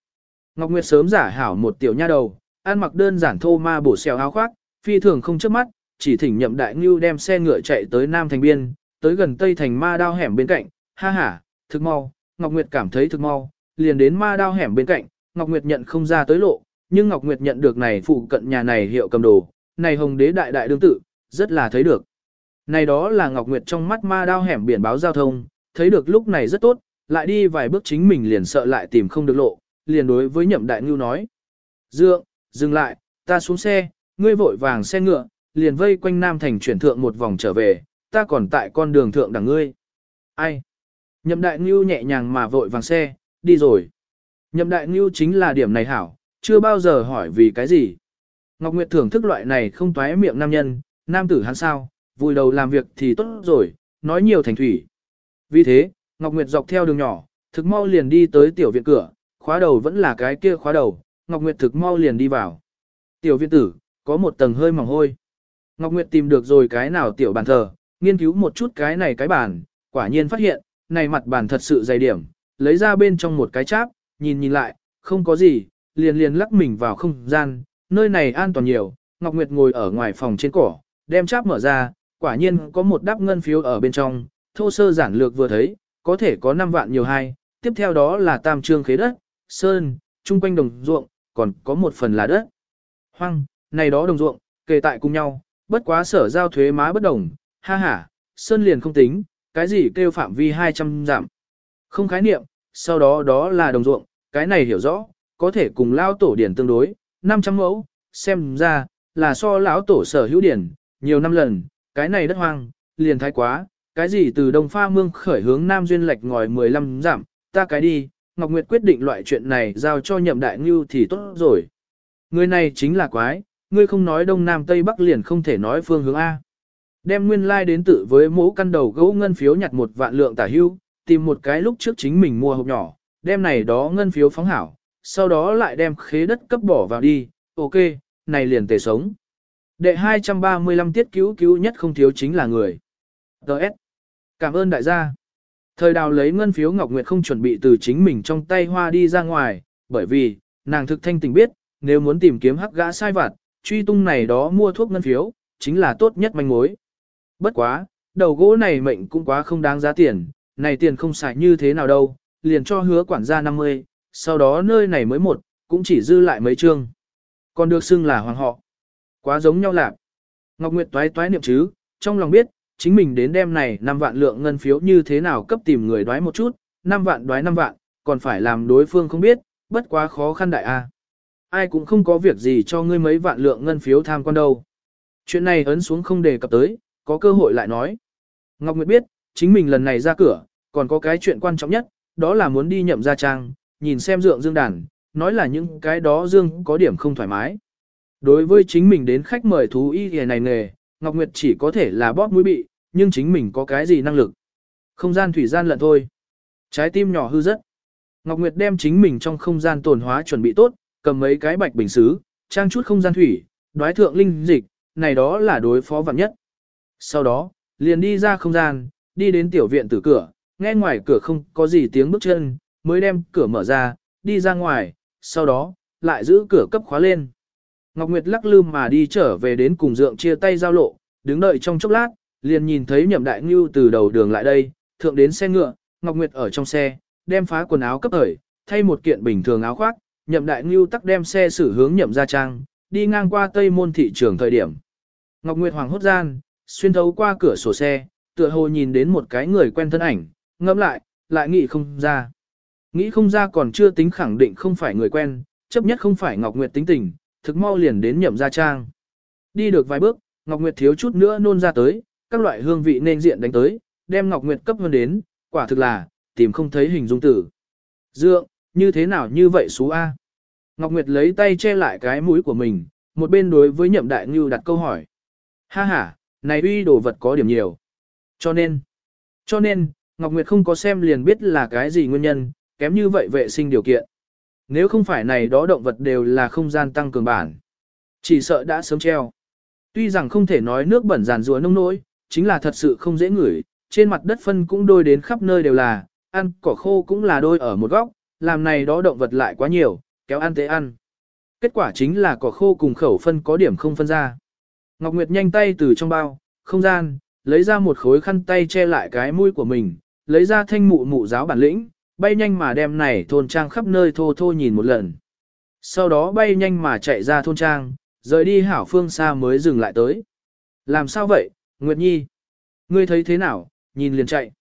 Ngọc Nguyệt sớm giả hảo một tiểu nha đầu, ăn mặc đơn giản thô ma bổ xèo áo khoác, phi thường không chớp mắt, chỉ thỉnh nhậm đại ngưu đem xe ngựa chạy tới Nam Thành Biên, tới gần Tây Thành ma đao hẻm bên cạnh, ha ha, thực mau, Ngọc Nguyệt cảm thấy thực mau, liền đến ma đao hẻm bên cạnh, Ngọc Nguyệt nhận không ra tới lộ, nhưng Ngọc Nguyệt nhận được này phụ cận nhà này hiệu cầm đồ, này hồng đế đại đại đương tự, rất là thấy được. Này đó là Ngọc Nguyệt trong mắt ma đao hẻm biển báo giao thông, thấy được lúc này rất tốt, lại đi vài bước chính mình liền sợ lại tìm không được lộ, liền đối với nhậm đại ngưu nói. Dượng, dừng lại, ta xuống xe, ngươi vội vàng xe ngựa, liền vây quanh Nam Thành chuyển thượng một vòng trở về, ta còn tại con đường thượng đằng ngươi. Ai? Nhậm đại ngưu nhẹ nhàng mà vội vàng xe, đi rồi. Nhậm đại ngưu chính là điểm này hảo, chưa bao giờ hỏi vì cái gì. Ngọc Nguyệt thưởng thức loại này không toái miệng nam nhân, nam tử hắn sao, vui đầu làm việc thì tốt rồi, nói nhiều thành thủy. Vì thế, Ngọc Nguyệt dọc theo đường nhỏ, thực mau liền đi tới tiểu viện cửa, khóa đầu vẫn là cái kia khóa đầu, Ngọc Nguyệt thực mau liền đi vào. Tiểu viện tử, có một tầng hơi mỏng hôi. Ngọc Nguyệt tìm được rồi cái nào tiểu bàn thờ, nghiên cứu một chút cái này cái bàn, quả nhiên phát hiện, này mặt bàn thật sự dày điểm, lấy ra bên trong một cái cháp, nhìn nhìn lại, không có gì, liền liền lắc mình vào không gian, nơi này an toàn nhiều, Ngọc Nguyệt ngồi ở ngoài phòng trên cỏ, đem cháp mở ra, quả nhiên có một đắp ngân phiếu ở bên trong, thô sơ giản lược vừa thấy, có thể có 5 vạn nhiều hai, tiếp theo đó là tam trương khế đất, sơn, trung quanh đồng ruộng, còn có một phần là đất. Hoang, này đó đồng ruộng, kề tại cùng nhau, bất quá sở giao thuế má bất đồng, ha ha, sơn liền không tính, cái gì kêu phạm vi 200 giảm. Không khái niệm, sau đó đó là đồng ruộng, cái này hiểu rõ, có thể cùng lao tổ điển tương đối, 500 mẫu, xem ra, là so lão tổ sở hữu điển, nhiều năm lần, cái này đất hoang, liền thái quá, cái gì từ đông pha mương khởi hướng nam duyên lệch ngòi 15 giảm, ta cái đi, Ngọc Nguyệt quyết định loại chuyện này giao cho nhậm đại ngưu thì tốt rồi. Người này chính là quái, ngươi không nói đông nam tây bắc liền không thể nói phương hướng A. Đem nguyên lai like đến tự với mẫu căn đầu gấu ngân phiếu nhặt một vạn lượng tả hưu, tìm một cái lúc trước chính mình mua hộp nhỏ, đem này đó ngân phiếu phóng hảo, sau đó lại đem khế đất cấp bỏ vào đi, ok, này liền tề sống. Đệ 235 tiết cứu cứu nhất không thiếu chính là người. Đợt. Cảm ơn đại gia. Thời đào lấy ngân phiếu Ngọc Nguyệt không chuẩn bị từ chính mình trong tay hoa đi ra ngoài, bởi vì, nàng thực thanh tình biết, nếu muốn tìm kiếm hắc gã sai vặt, truy tung này đó mua thuốc ngân phiếu, chính là tốt nhất manh mối. Bất quá, đầu gỗ này mệnh cũng quá không đáng giá tiền, này tiền không xài như thế nào đâu, liền cho hứa quản gia 50, sau đó nơi này mới một, cũng chỉ dư lại mấy chương. Còn được xưng là hoàng họ. Quá giống nhau lạc. Ngọc Nguyệt toái toái niệm chứ, trong lòng biết, chính mình đến đêm này 5 vạn lượng ngân phiếu như thế nào cấp tìm người đoái một chút, 5 vạn đoái 5 vạn, còn phải làm đối phương không biết, bất quá khó khăn đại a. Ai cũng không có việc gì cho ngươi mấy vạn lượng ngân phiếu tham quan đâu. Chuyện này ấn xuống không đề cập tới, có cơ hội lại nói. Ngọc Nguyệt biết, chính mình lần này ra cửa, còn có cái chuyện quan trọng nhất, đó là muốn đi nhậm gia trang, nhìn xem dượng dương đàn, nói là những cái đó dương có điểm không thoải mái. Đối với chính mình đến khách mời thú y này nghề, Ngọc Nguyệt chỉ có thể là bóp mũi bị, nhưng chính mình có cái gì năng lực. Không gian thủy gian lận thôi. Trái tim nhỏ hư rất. Ngọc Nguyệt đem chính mình trong không gian tồn hóa chuẩn bị tốt, cầm mấy cái bạch bình xứ, trang chút không gian thủy, đoái thượng linh dịch, này đó là đối phó vạn nhất. Sau đó, liền đi ra không gian, đi đến tiểu viện từ cửa, nghe ngoài cửa không có gì tiếng bước chân, mới đem cửa mở ra, đi ra ngoài, sau đó, lại giữ cửa cấp khóa lên. Ngọc Nguyệt lắc lư mà đi trở về đến cùng dượng chia tay giao lộ, đứng đợi trong chốc lát, liền nhìn thấy nhậm đại ngưu từ đầu đường lại đây, thượng đến xe ngựa, Ngọc Nguyệt ở trong xe, đem phá quần áo cấp thời, thay một kiện bình thường áo khoác, nhậm đại ngưu tắc đem xe xử hướng nhậm gia trang, đi ngang qua tây môn thị trường thời điểm. Ngọc Nguyệt hoàng hốt gian, xuyên thấu qua cửa sổ xe, tựa hồ nhìn đến một cái người quen thân ảnh, ngẫm lại, lại nghĩ không ra. Nghĩ không ra còn chưa tính khẳng định không phải người quen, chấp nhất không phải Ngọc Nguyệt tính tình, thực mau liền đến nhậm gia trang. Đi được vài bước, Ngọc Nguyệt thiếu chút nữa nôn ra tới, các loại hương vị nên diện đánh tới, đem Ngọc Nguyệt cấp hơn đến, quả thực là, tìm không thấy hình dung tử. Dượng, như thế nào như vậy xú A? Ngọc Nguyệt lấy tay che lại cái mũi của mình, một bên đối với nhậm đại ngưu đặt câu hỏi. Ha ha, này uy đồ vật có điểm nhiều. Cho nên, cho nên, Ngọc Nguyệt không có xem liền biết là cái gì nguyên nhân, kém như vậy vệ sinh điều kiện. Nếu không phải này đó động vật đều là không gian tăng cường bản. Chỉ sợ đã sớm treo. Tuy rằng không thể nói nước bẩn giàn rùa nông nỗi, chính là thật sự không dễ ngửi, trên mặt đất phân cũng đôi đến khắp nơi đều là, ăn cỏ khô cũng là đôi ở một góc, làm này đó động vật lại quá nhiều, kéo ăn tế ăn. Kết quả chính là cỏ khô cùng khẩu phân có điểm không phân ra. Ngọc Nguyệt nhanh tay từ trong bao, không gian, lấy ra một khối khăn tay che lại cái mũi của mình, lấy ra thanh mụ mụ giáo bản lĩnh, bay nhanh mà đem này thôn trang khắp nơi thô thô nhìn một lần. Sau đó bay nhanh mà chạy ra thôn trang, rời đi hảo phương xa mới dừng lại tới. Làm sao vậy, Nguyệt Nhi? Ngươi thấy thế nào, nhìn liền chạy.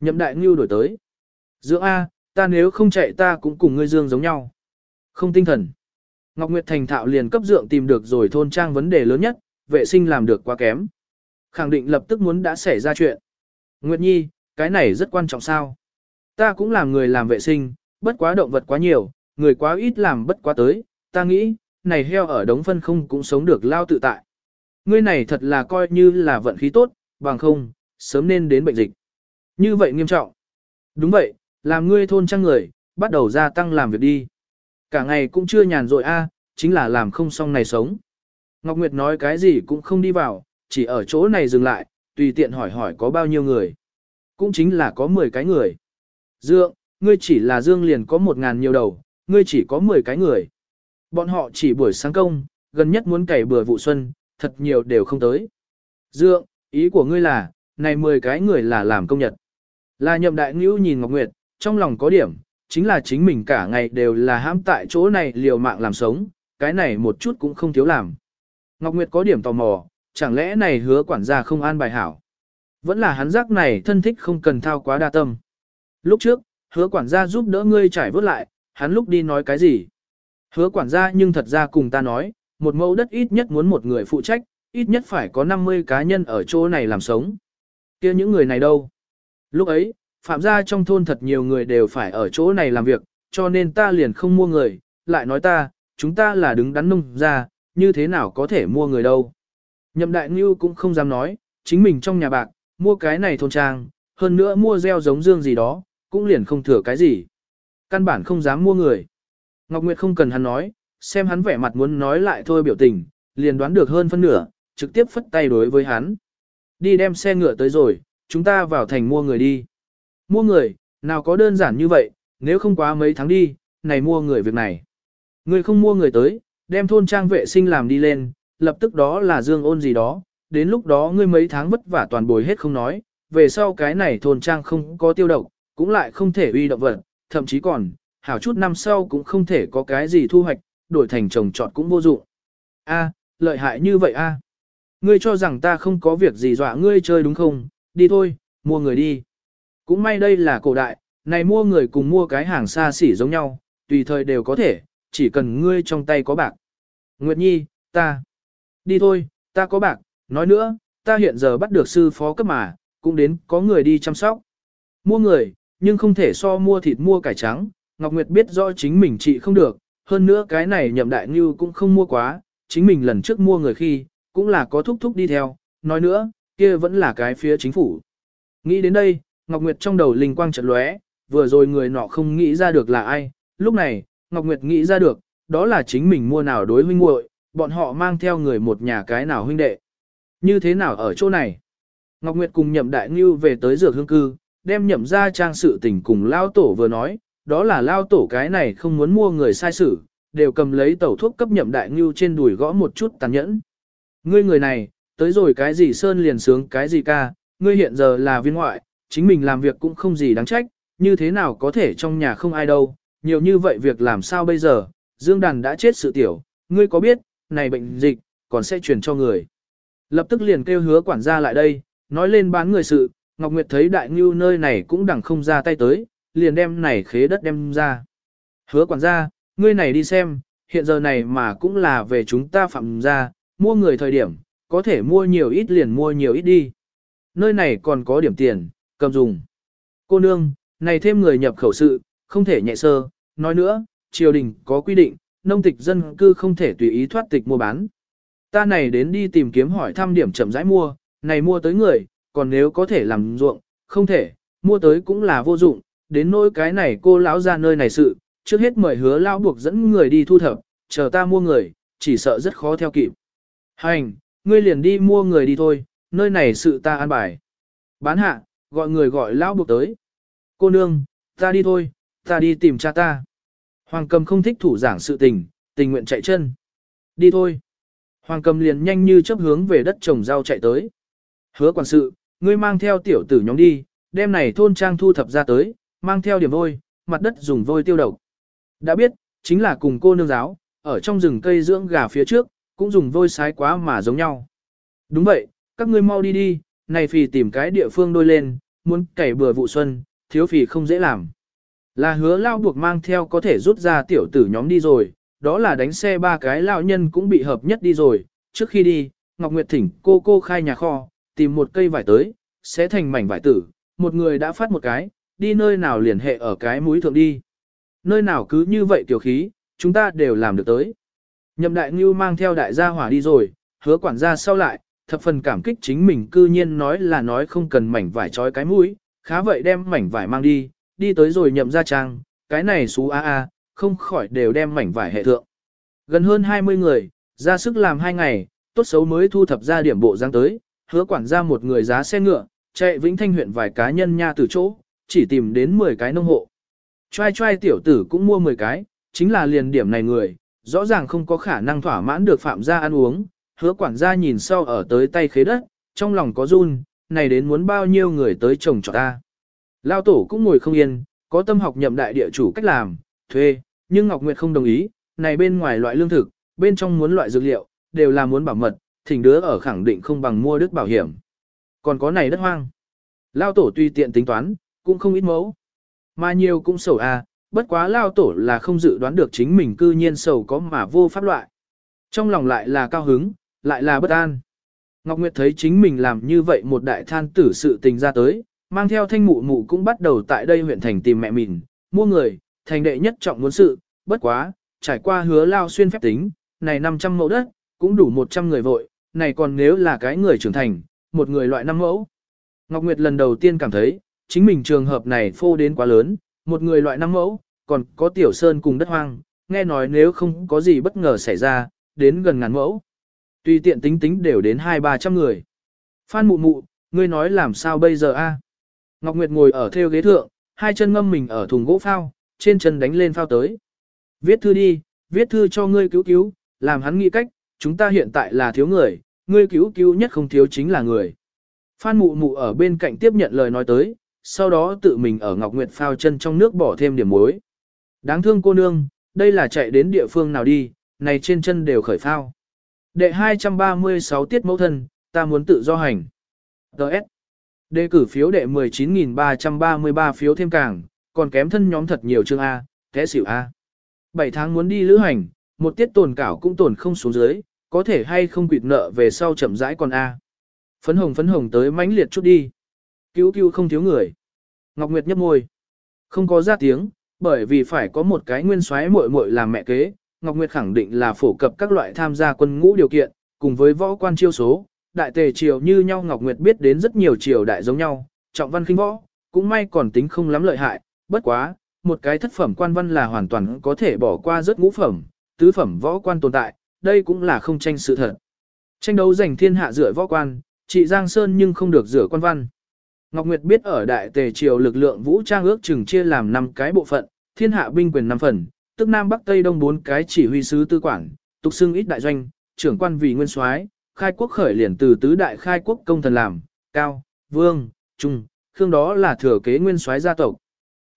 Nhậm đại ngưu đổi tới. Dưỡng A, ta nếu không chạy ta cũng cùng ngươi dương giống nhau. Không tinh thần. Ngọc Nguyệt Thành thạo liền cấp dưỡng tìm được rồi thôn trang vấn đề lớn nhất, vệ sinh làm được quá kém. Khẳng định lập tức muốn đã xảy ra chuyện. Nguyệt Nhi, cái này rất quan trọng sao? Ta cũng làm người làm vệ sinh, bất quá động vật quá nhiều, người quá ít làm bất quá tới, ta nghĩ, này heo ở đống phân không cũng sống được lao tự tại. Ngươi này thật là coi như là vận khí tốt, bằng không, sớm nên đến bệnh dịch. Như vậy nghiêm trọng. Đúng vậy, làm ngươi thôn trang người, bắt đầu gia tăng làm việc đi. Cả ngày cũng chưa nhàn rồi a, chính là làm không xong này sống. Ngọc Nguyệt nói cái gì cũng không đi vào, chỉ ở chỗ này dừng lại, tùy tiện hỏi hỏi có bao nhiêu người. Cũng chính là có 10 cái người. Dương, ngươi chỉ là dương liền có một ngàn nhiều đầu, ngươi chỉ có 10 cái người. Bọn họ chỉ buổi sáng công, gần nhất muốn cày bừa vụ xuân, thật nhiều đều không tới. Dượng, ý của ngươi là, này 10 cái người là làm công nhật. Là nhậm đại ngữ nhìn Ngọc Nguyệt, trong lòng có điểm, chính là chính mình cả ngày đều là hãm tại chỗ này liều mạng làm sống, cái này một chút cũng không thiếu làm. Ngọc Nguyệt có điểm tò mò, chẳng lẽ này hứa quản gia không an bài hảo. Vẫn là hắn giác này thân thích không cần thao quá đa tâm. Lúc trước, hứa quản gia giúp đỡ ngươi trải vớt lại, hắn lúc đi nói cái gì. Hứa quản gia nhưng thật ra cùng ta nói, một mẫu đất ít nhất muốn một người phụ trách, ít nhất phải có 50 cá nhân ở chỗ này làm sống. kia những người này đâu? Lúc ấy, phạm gia trong thôn thật nhiều người đều phải ở chỗ này làm việc, cho nên ta liền không mua người, lại nói ta, chúng ta là đứng đắn nông ra, như thế nào có thể mua người đâu. Nhậm đại ngưu cũng không dám nói, chính mình trong nhà bạc, mua cái này thôn trang, hơn nữa mua gieo giống dương gì đó, cũng liền không thừa cái gì. Căn bản không dám mua người. Ngọc Nguyệt không cần hắn nói, xem hắn vẻ mặt muốn nói lại thôi biểu tình, liền đoán được hơn phân nửa, trực tiếp phất tay đối với hắn. Đi đem xe ngựa tới rồi, chúng ta vào thành mua người đi. Mua người, nào có đơn giản như vậy, nếu không quá mấy tháng đi, này mua người việc này. Người không mua người tới, đem thôn trang vệ sinh làm đi lên, lập tức đó là dương ôn gì đó, đến lúc đó ngươi mấy tháng vất vả toàn bồi hết không nói, về sau cái này thôn trang không có tiêu độc, cũng lại không thể uy động vật, thậm chí còn, hảo chút năm sau cũng không thể có cái gì thu hoạch, đổi thành trồng trọt cũng vô dụng. A, lợi hại như vậy a. Ngươi cho rằng ta không có việc gì dọa ngươi chơi đúng không, đi thôi, mua người đi. Cũng may đây là cổ đại, này mua người cùng mua cái hàng xa xỉ giống nhau, tùy thời đều có thể, chỉ cần ngươi trong tay có bạc. Nguyệt Nhi, ta. Đi thôi, ta có bạc, nói nữa, ta hiện giờ bắt được sư phó cấp mà, cũng đến có người đi chăm sóc. Mua người, nhưng không thể so mua thịt mua cải trắng, Ngọc Nguyệt biết rõ chính mình trị không được, hơn nữa cái này nhậm đại như cũng không mua quá, chính mình lần trước mua người khi, cũng là có thúc thúc đi theo, nói nữa, kia vẫn là cái phía chính phủ. Nghĩ đến đây, Ngọc Nguyệt trong đầu linh quang chợt lóe, vừa rồi người nọ không nghĩ ra được là ai, lúc này, Ngọc Nguyệt nghĩ ra được, đó là chính mình mua nào đối huynh muội, bọn họ mang theo người một nhà cái nào huynh đệ. Như thế nào ở chỗ này? Ngọc Nguyệt cùng nhậm đại ngưu về tới dược hương cư, đem nhậm ra trang sự tình cùng lao tổ vừa nói, đó là lao tổ cái này không muốn mua người sai sử, đều cầm lấy tẩu thuốc cấp nhậm đại ngưu trên đùi gõ một chút tàn nhẫn. Ngươi người này, tới rồi cái gì sơn liền sướng cái gì ca, ngươi hiện giờ là viên ngoại, chính mình làm việc cũng không gì đáng trách, như thế nào có thể trong nhà không ai đâu, nhiều như vậy việc làm sao bây giờ, Dương Đàn đã chết sự tiểu, ngươi có biết, này bệnh dịch, còn sẽ truyền cho người. Lập tức liền kêu hứa quản gia lại đây, nói lên bán người sự, Ngọc Nguyệt thấy đại ngưu nơi này cũng đẳng không ra tay tới, liền đem này khế đất đem ra. Hứa quản gia, ngươi này đi xem, hiện giờ này mà cũng là về chúng ta phạm ra, mua người thời điểm, có thể mua nhiều ít liền mua nhiều ít đi. Nơi này còn có điểm tiền, cầm dùng. Cô nương, này thêm người nhập khẩu sự, không thể nhẹ sơ, nói nữa, triều đình có quy định, nông tịch dân cư không thể tùy ý thoát tịch mua bán. Ta này đến đi tìm kiếm hỏi thăm điểm chậm rãi mua, này mua tới người, còn nếu có thể làm ruộng, không thể, mua tới cũng là vô dụng, đến nỗi cái này cô lão ra nơi này sự, trước hết mời hứa lão buộc dẫn người đi thu thập, chờ ta mua người, chỉ sợ rất khó theo kịp. Hành, ngươi liền đi mua người đi thôi, nơi này sự ta an bài. Bán hạ, gọi người gọi lão buộc tới. Cô nương, ta đi thôi, ta đi tìm cha ta. Hoàng cầm không thích thủ giảng sự tình, tình nguyện chạy chân. Đi thôi. Hoàng cầm liền nhanh như chấp hướng về đất trồng rau chạy tới. Hứa quản sự, ngươi mang theo tiểu tử nhóm đi, đem này thôn trang thu thập ra tới, mang theo điểm vôi, mặt đất dùng vôi tiêu độc. Đã biết, chính là cùng cô nương giáo, ở trong rừng cây dưỡng gà phía trước, cũng dùng vôi sái quá mà giống nhau. Đúng vậy, các ngươi mau đi đi, này phì tìm cái địa phương đôi lên, muốn cày bừa vụ xuân, thiếu phì không dễ làm. Là hứa lao buộc mang theo có thể rút ra tiểu tử nhóm đi rồi, đó là đánh xe ba cái lao nhân cũng bị hợp nhất đi rồi, trước khi đi, Ngọc Nguyệt thỉnh cô cô khai nhà kho, tìm một cây vải tới, sẽ thành mảnh vải tử, một người đã phát một cái, đi nơi nào liền hệ ở cái mũi thượng đi. Nơi nào cứ như vậy tiểu khí, chúng ta đều làm được tới. Nhậm đại ngưu mang theo đại gia hỏa đi rồi, hứa quản gia sau lại, thập phần cảm kích chính mình cư nhiên nói là nói không cần mảnh vải trói cái mũi, khá vậy đem mảnh vải mang đi, đi tới rồi nhậm ra trang, cái này xú a a, không khỏi đều đem mảnh vải hệ thượng. Gần hơn 20 người, ra sức làm hai ngày, tốt xấu mới thu thập ra điểm bộ giang tới, hứa quản gia một người giá xe ngựa, chạy Vĩnh Thanh huyện vài cá nhân nha từ chỗ, chỉ tìm đến 10 cái nông hộ. Trai trai tiểu tử cũng mua 10 cái, chính là liền điểm này người, rõ ràng không có khả năng thỏa mãn được phạm gia ăn uống, hứa quản gia nhìn sau ở tới tay khế đất, trong lòng có run, này đến muốn bao nhiêu người tới trồng cho ta. Lao tổ cũng ngồi không yên, có tâm học nhậm đại địa chủ cách làm, thuê, nhưng Ngọc Nguyệt không đồng ý, này bên ngoài loại lương thực, bên trong muốn loại dược liệu, đều là muốn bảo mật, thỉnh đứa ở khẳng định không bằng mua đức bảo hiểm. Còn có này đất hoang. Lao tổ tùy tiện tính toán, cũng không ít mẫu. Mà nhiều cũng sầu à, bất quá Lao tổ là không dự đoán được chính mình cư nhiên sầu có mà vô pháp loại. Trong lòng lại là cao hứng, lại là bất an. Ngọc Nguyệt thấy chính mình làm như vậy một đại than tử sự tình ra tới, mang theo thanh mụ mụ cũng bắt đầu tại đây huyện thành tìm mẹ mình, mua người, thành đệ nhất trọng muốn sự, bất quá, trải qua hứa lao xuyên phép tính, này 500 mẫu đất, cũng đủ 100 người vội, này còn nếu là cái người trưởng thành, một người loại 5 mẫu. Ngọc Nguyệt lần đầu tiên cảm thấy, chính mình trường hợp này phô đến quá lớn, một người loại năm mẫu, còn có tiểu sơn cùng đất hoang, nghe nói nếu không có gì bất ngờ xảy ra, đến gần ngàn mẫu. Tùy tiện tính tính đều đến hai ba trăm người. Phan mụ mụ, ngươi nói làm sao bây giờ a? Ngọc Nguyệt ngồi ở theo ghế thượng, hai chân ngâm mình ở thùng gỗ phao, trên chân đánh lên phao tới. Viết thư đi, viết thư cho ngươi cứu cứu, làm hắn nghĩ cách, chúng ta hiện tại là thiếu người, ngươi cứu cứu nhất không thiếu chính là người. Phan mụ mụ ở bên cạnh tiếp nhận lời nói tới, sau đó tự mình ở Ngọc Nguyệt phao chân trong nước bỏ thêm điểm muối. Đáng thương cô nương, đây là chạy đến địa phương nào đi, này trên chân đều khởi phao. Đệ 236 tiết mẫu thân, ta muốn tự do hành. Đợt. Đề cử phiếu đệ 19.333 phiếu thêm càng, còn kém thân nhóm thật nhiều chương A, thế xỉu A. 7 tháng muốn đi lữ hành, một tiết tồn cảo cũng tồn không xuống dưới, có thể hay không quỵt nợ về sau chậm rãi còn A. Phấn hồng phấn hồng tới mãnh liệt chút đi. Cứu cứu không thiếu người. Ngọc Nguyệt nhấp môi. Không có ra tiếng, bởi vì phải có một cái nguyên soái muội muội làm mẹ kế, Ngọc Nguyệt khẳng định là phổ cập các loại tham gia quân ngũ điều kiện, cùng với võ quan chiêu số, đại tề triều như nhau Ngọc Nguyệt biết đến rất nhiều triều đại giống nhau, trọng văn khinh võ, cũng may còn tính không lắm lợi hại, bất quá, một cái thất phẩm quan văn là hoàn toàn có thể bỏ qua rất ngũ phẩm, tứ phẩm võ quan tồn tại, đây cũng là không tranh sự thật. Tranh đấu giành thiên hạ dựa võ quan, trị Giang Sơn nhưng không được rửa quan văn. Ngọc Nguyệt biết ở đại tề triều lực lượng vũ trang ước chừng chia làm 5 cái bộ phận, thiên hạ binh quyền 5 phần, tức Nam Bắc Tây Đông bốn cái chỉ huy sứ tư quản, tục xưng ít đại doanh, trưởng quan vì nguyên soái, khai quốc khởi liền từ tứ đại khai quốc công thần làm, cao, vương, trung, khương đó là thừa kế nguyên soái gia tộc.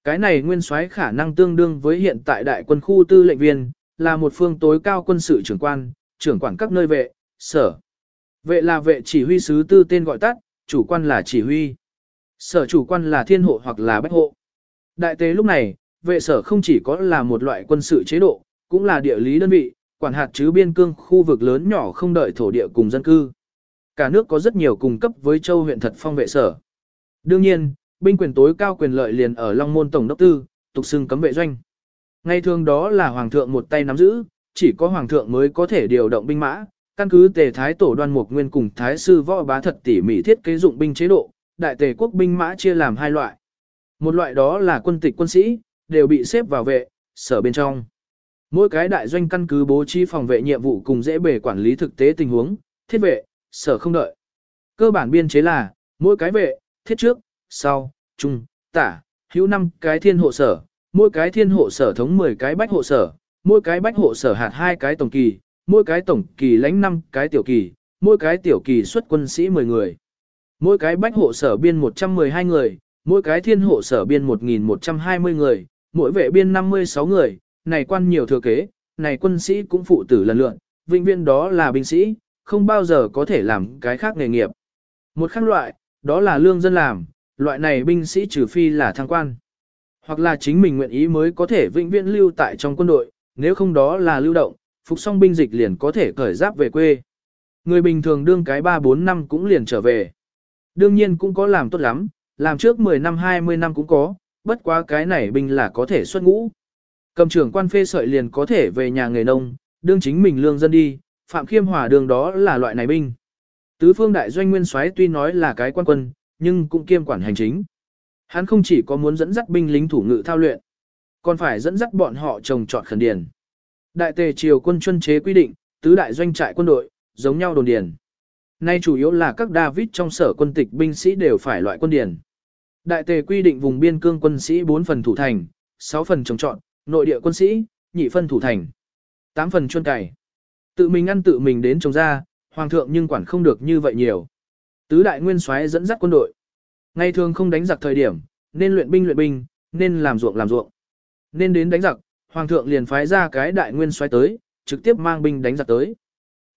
Cái này nguyên soái khả năng tương đương với hiện tại đại quân khu tư lệnh viên, là một phương tối cao quân sự trưởng quan, trưởng quản các nơi vệ, sở. Vệ là vệ chỉ huy sứ tư tên gọi tắt, chủ quan là chỉ huy. Sở chủ quan là thiên hộ hoặc là bách hộ. Đại tế lúc này, vệ sở không chỉ có là một loại quân sự chế độ, cũng là địa lý đơn vị, quản hạt chứ biên cương khu vực lớn nhỏ không đợi thổ địa cùng dân cư. Cả nước có rất nhiều cung cấp với châu huyện thật phong vệ sở. Đương nhiên, binh quyền tối cao quyền lợi liền ở Long Môn Tổng đốc tư, tục xưng cấm vệ doanh. Ngày thường đó là hoàng thượng một tay nắm giữ, chỉ có hoàng thượng mới có thể điều động binh mã, căn cứ tề thái tổ đoan mục nguyên cùng thái sư võ bá thật tỉ mỉ thiết kế dụng binh chế độ, đại tề quốc binh mã chia làm hai loại. Một loại đó là quân tịch quân sĩ, đều bị xếp vào vệ, sở bên trong. Mỗi cái đại doanh căn cứ bố trí phòng vệ nhiệm vụ cùng dễ bề quản lý thực tế tình huống, thiết vệ, sở không đợi. Cơ bản biên chế là, mỗi cái vệ, thiết trước, sau, trung, tả, hữu năm cái thiên hộ sở, mỗi cái thiên hộ sở thống 10 cái bách hộ sở, mỗi cái bách hộ sở hạt hai cái tổng kỳ, mỗi cái tổng kỳ lãnh 5 cái tiểu kỳ, mỗi cái tiểu kỳ xuất quân sĩ 10 người. Mỗi cái bách hộ sở biên 112 người, mỗi cái thiên hộ sở biên 1120 người, mỗi vệ biên 56 người, này quan nhiều thừa kế, này quân sĩ cũng phụ tử lần lượn, vĩnh viên đó là binh sĩ, không bao giờ có thể làm cái khác nghề nghiệp. Một khác loại, đó là lương dân làm, loại này binh sĩ trừ phi là thăng quan. Hoặc là chính mình nguyện ý mới có thể vĩnh viễn lưu tại trong quân đội, nếu không đó là lưu động, phục xong binh dịch liền có thể cởi giáp về quê. Người bình thường đương cái 3-4 năm cũng liền trở về. Đương nhiên cũng có làm tốt lắm, làm trước 10 năm 20 năm cũng có, bất quá cái này binh là có thể xuất ngũ. Cầm trưởng quan phê sợi liền có thể về nhà người nông, đương chính mình lương dân đi, Phạm Khiêm Hòa đường đó là loại này binh. Tứ phương đại doanh nguyên soái tuy nói là cái quan quân, nhưng cũng kiêm quản hành chính. Hắn không chỉ có muốn dẫn dắt binh lính thủ ngự thao luyện, còn phải dẫn dắt bọn họ trồng trọt khẩn điền. Đại tề triều quân chuân chế quy định, tứ đại doanh trại quân đội, giống nhau đồn điền. Nay chủ yếu là các David trong sở quân tịch binh sĩ đều phải loại quân điển Đại tề quy định vùng biên cương quân sĩ 4 phần thủ thành, 6 phần trồng trọn, nội địa quân sĩ, nhị phân thủ thành. 8 phần chuân cày. Tự mình ăn tự mình đến trồng ra, hoàng thượng nhưng quản không được như vậy nhiều. Tứ đại nguyên soái dẫn dắt quân đội. Ngày thường không đánh giặc thời điểm, nên luyện binh luyện binh, nên làm ruộng làm ruộng. Nên đến đánh giặc, hoàng thượng liền phái ra cái đại nguyên soái tới, trực tiếp mang binh đánh giặc tới.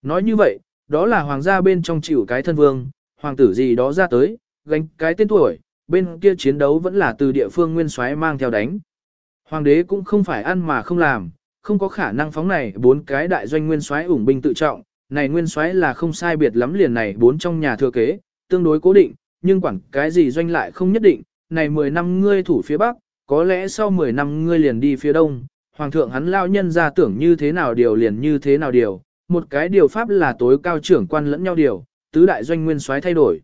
Nói như vậy, đó là hoàng gia bên trong chịu cái thân vương, hoàng tử gì đó ra tới, gánh cái tên tuổi, bên kia chiến đấu vẫn là từ địa phương nguyên soái mang theo đánh. Hoàng đế cũng không phải ăn mà không làm, không có khả năng phóng này bốn cái đại doanh nguyên soái ủng binh tự trọng, này nguyên soái là không sai biệt lắm liền này bốn trong nhà thừa kế, tương đối cố định, nhưng quản cái gì doanh lại không nhất định, này 10 năm ngươi thủ phía bắc, có lẽ sau 10 năm ngươi liền đi phía đông, hoàng thượng hắn lao nhân ra tưởng như thế nào điều liền như thế nào điều, một cái điều pháp là tối cao trưởng quan lẫn nhau điều, tứ đại doanh nguyên soái thay đổi.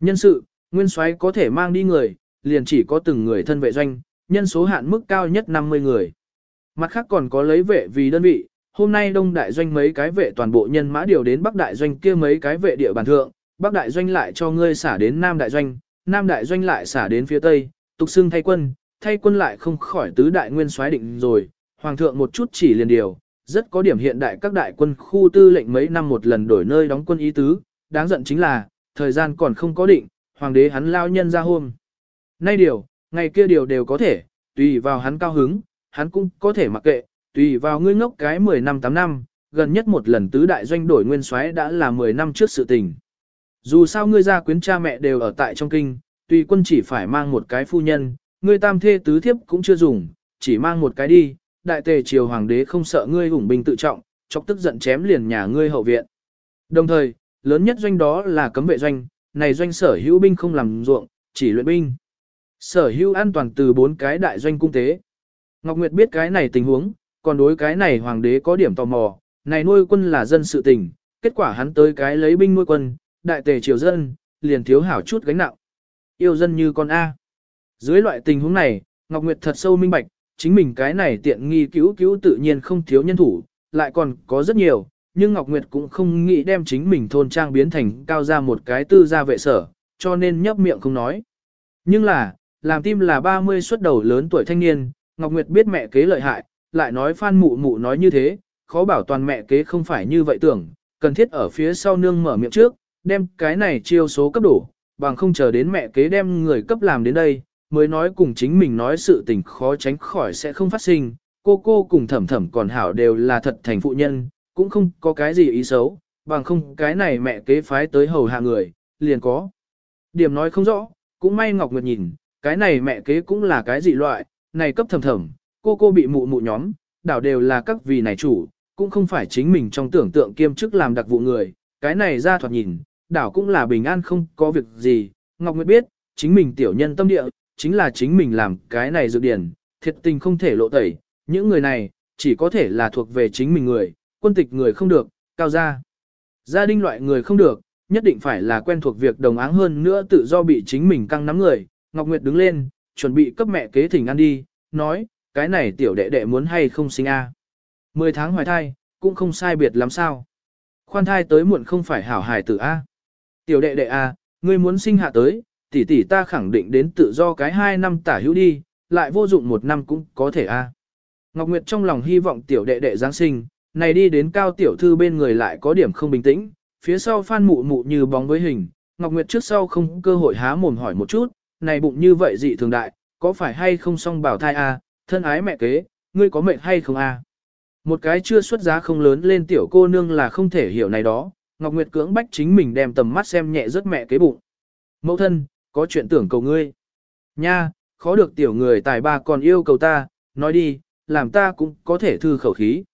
Nhân sự, nguyên soái có thể mang đi người, liền chỉ có từng người thân vệ doanh, nhân số hạn mức cao nhất 50 người. Mặt khác còn có lấy vệ vì đơn vị, hôm nay đông đại doanh mấy cái vệ toàn bộ nhân mã điều đến bắc đại doanh kia mấy cái vệ địa bàn thượng, bắc đại doanh lại cho ngươi xả đến nam đại doanh, nam đại doanh lại xả đến phía tây, tục xưng thay quân, thay quân lại không khỏi tứ đại nguyên soái định rồi, hoàng thượng một chút chỉ liền điều, rất có điểm hiện đại các đại quân khu tư lệnh mấy năm một lần đổi nơi đóng quân ý tứ, đáng giận chính là, thời gian còn không có định, hoàng đế hắn lao nhân ra hôm. Nay điều, ngày kia điều đều có thể, tùy vào hắn cao hứng, hắn cũng có thể mặc kệ, tùy vào ngươi ngốc cái 10 năm 8 năm, gần nhất một lần tứ đại doanh đổi nguyên soái đã là 10 năm trước sự tình. Dù sao ngươi gia quyến cha mẹ đều ở tại trong kinh, tùy quân chỉ phải mang một cái phu nhân, ngươi tam thê tứ thiếp cũng chưa dùng, chỉ mang một cái đi, đại tề triều hoàng đế không sợ ngươi hùng binh tự trọng, chọc tức giận chém liền nhà ngươi hậu viện. Đồng thời, lớn nhất doanh đó là cấm vệ doanh, này doanh sở hữu binh không làm ruộng, chỉ luyện binh. Sở hữu an toàn từ bốn cái đại doanh cung tế. Ngọc Nguyệt biết cái này tình huống, còn đối cái này hoàng đế có điểm tò mò, này nuôi quân là dân sự tình, kết quả hắn tới cái lấy binh nuôi quân, đại tề triều dân, liền thiếu hảo chút gánh nặng. Yêu dân như con A. Dưới loại tình huống này, Ngọc Nguyệt thật sâu minh bạch, chính mình cái này tiện nghi cứu cứu tự nhiên không thiếu nhân thủ, lại còn có rất nhiều, nhưng Ngọc Nguyệt cũng không nghĩ đem chính mình thôn trang biến thành cao ra một cái tư gia vệ sở, cho nên nhấp miệng không nói. Nhưng là, làm tim là 30 xuất đầu lớn tuổi thanh niên, Ngọc Nguyệt biết mẹ kế lợi hại, lại nói Phan Mụ Mụ nói như thế, khó bảo toàn mẹ kế không phải như vậy tưởng, cần thiết ở phía sau nương mở miệng trước, đem cái này chiêu số cấp đủ, bằng không chờ đến mẹ kế đem người cấp làm đến đây, mới nói cùng chính mình nói sự tình khó tránh khỏi sẽ không phát sinh, cô cô cùng thẩm thẩm còn hảo đều là thật thành phụ nhân, cũng không có cái gì ý xấu, bằng không cái này mẹ kế phái tới hầu hạ người, liền có. Điểm nói không rõ, cũng may Ngọc Nguyệt nhìn, cái này mẹ kế cũng là cái gì loại, này cấp thầm thầm, cô cô bị mụ mụ nhóm, đảo đều là các vị này chủ, cũng không phải chính mình trong tưởng tượng kiêm chức làm đặc vụ người, cái này ra thoạt nhìn, đảo cũng là bình an không có việc gì, Ngọc Nguyệt biết, chính mình tiểu nhân tâm địa, chính là chính mình làm cái này dự điển, thiệt tình không thể lộ tẩy, những người này, chỉ có thể là thuộc về chính mình người, quân tịch người không được, cao gia. Gia đình loại người không được, nhất định phải là quen thuộc việc đồng áng hơn nữa tự do bị chính mình căng nắm người. Ngọc Nguyệt đứng lên, chuẩn bị cấp mẹ kế thỉnh ăn đi, nói, cái này tiểu đệ đệ muốn hay không sinh a? Mười tháng hoài thai, cũng không sai biệt lắm sao. Khoan thai tới muộn không phải hảo hài tử a. Tiểu đệ đệ a, ngươi muốn sinh hạ tới, tỷ tỷ ta khẳng định đến tự do cái hai năm tả hữu đi, lại vô dụng một năm cũng có thể a. Ngọc Nguyệt trong lòng hy vọng tiểu đệ đệ Giáng sinh, này đi đến cao tiểu thư bên người lại có điểm không bình tĩnh, phía sau phan mụ mụ như bóng với hình, Ngọc Nguyệt trước sau không cơ hội há mồm hỏi một chút, này bụng như vậy dị thường đại, có phải hay không song bảo thai a, thân ái mẹ kế, ngươi có mệnh hay không a? Một cái chưa xuất giá không lớn lên tiểu cô nương là không thể hiểu này đó, Ngọc Nguyệt cưỡng bách chính mình đem tầm mắt xem nhẹ rất mẹ kế bụng. Mẫu thân, có chuyện tưởng cầu ngươi. Nha, khó được tiểu người tài ba còn yêu cầu ta, nói đi, làm ta cũng có thể thư khẩu khí.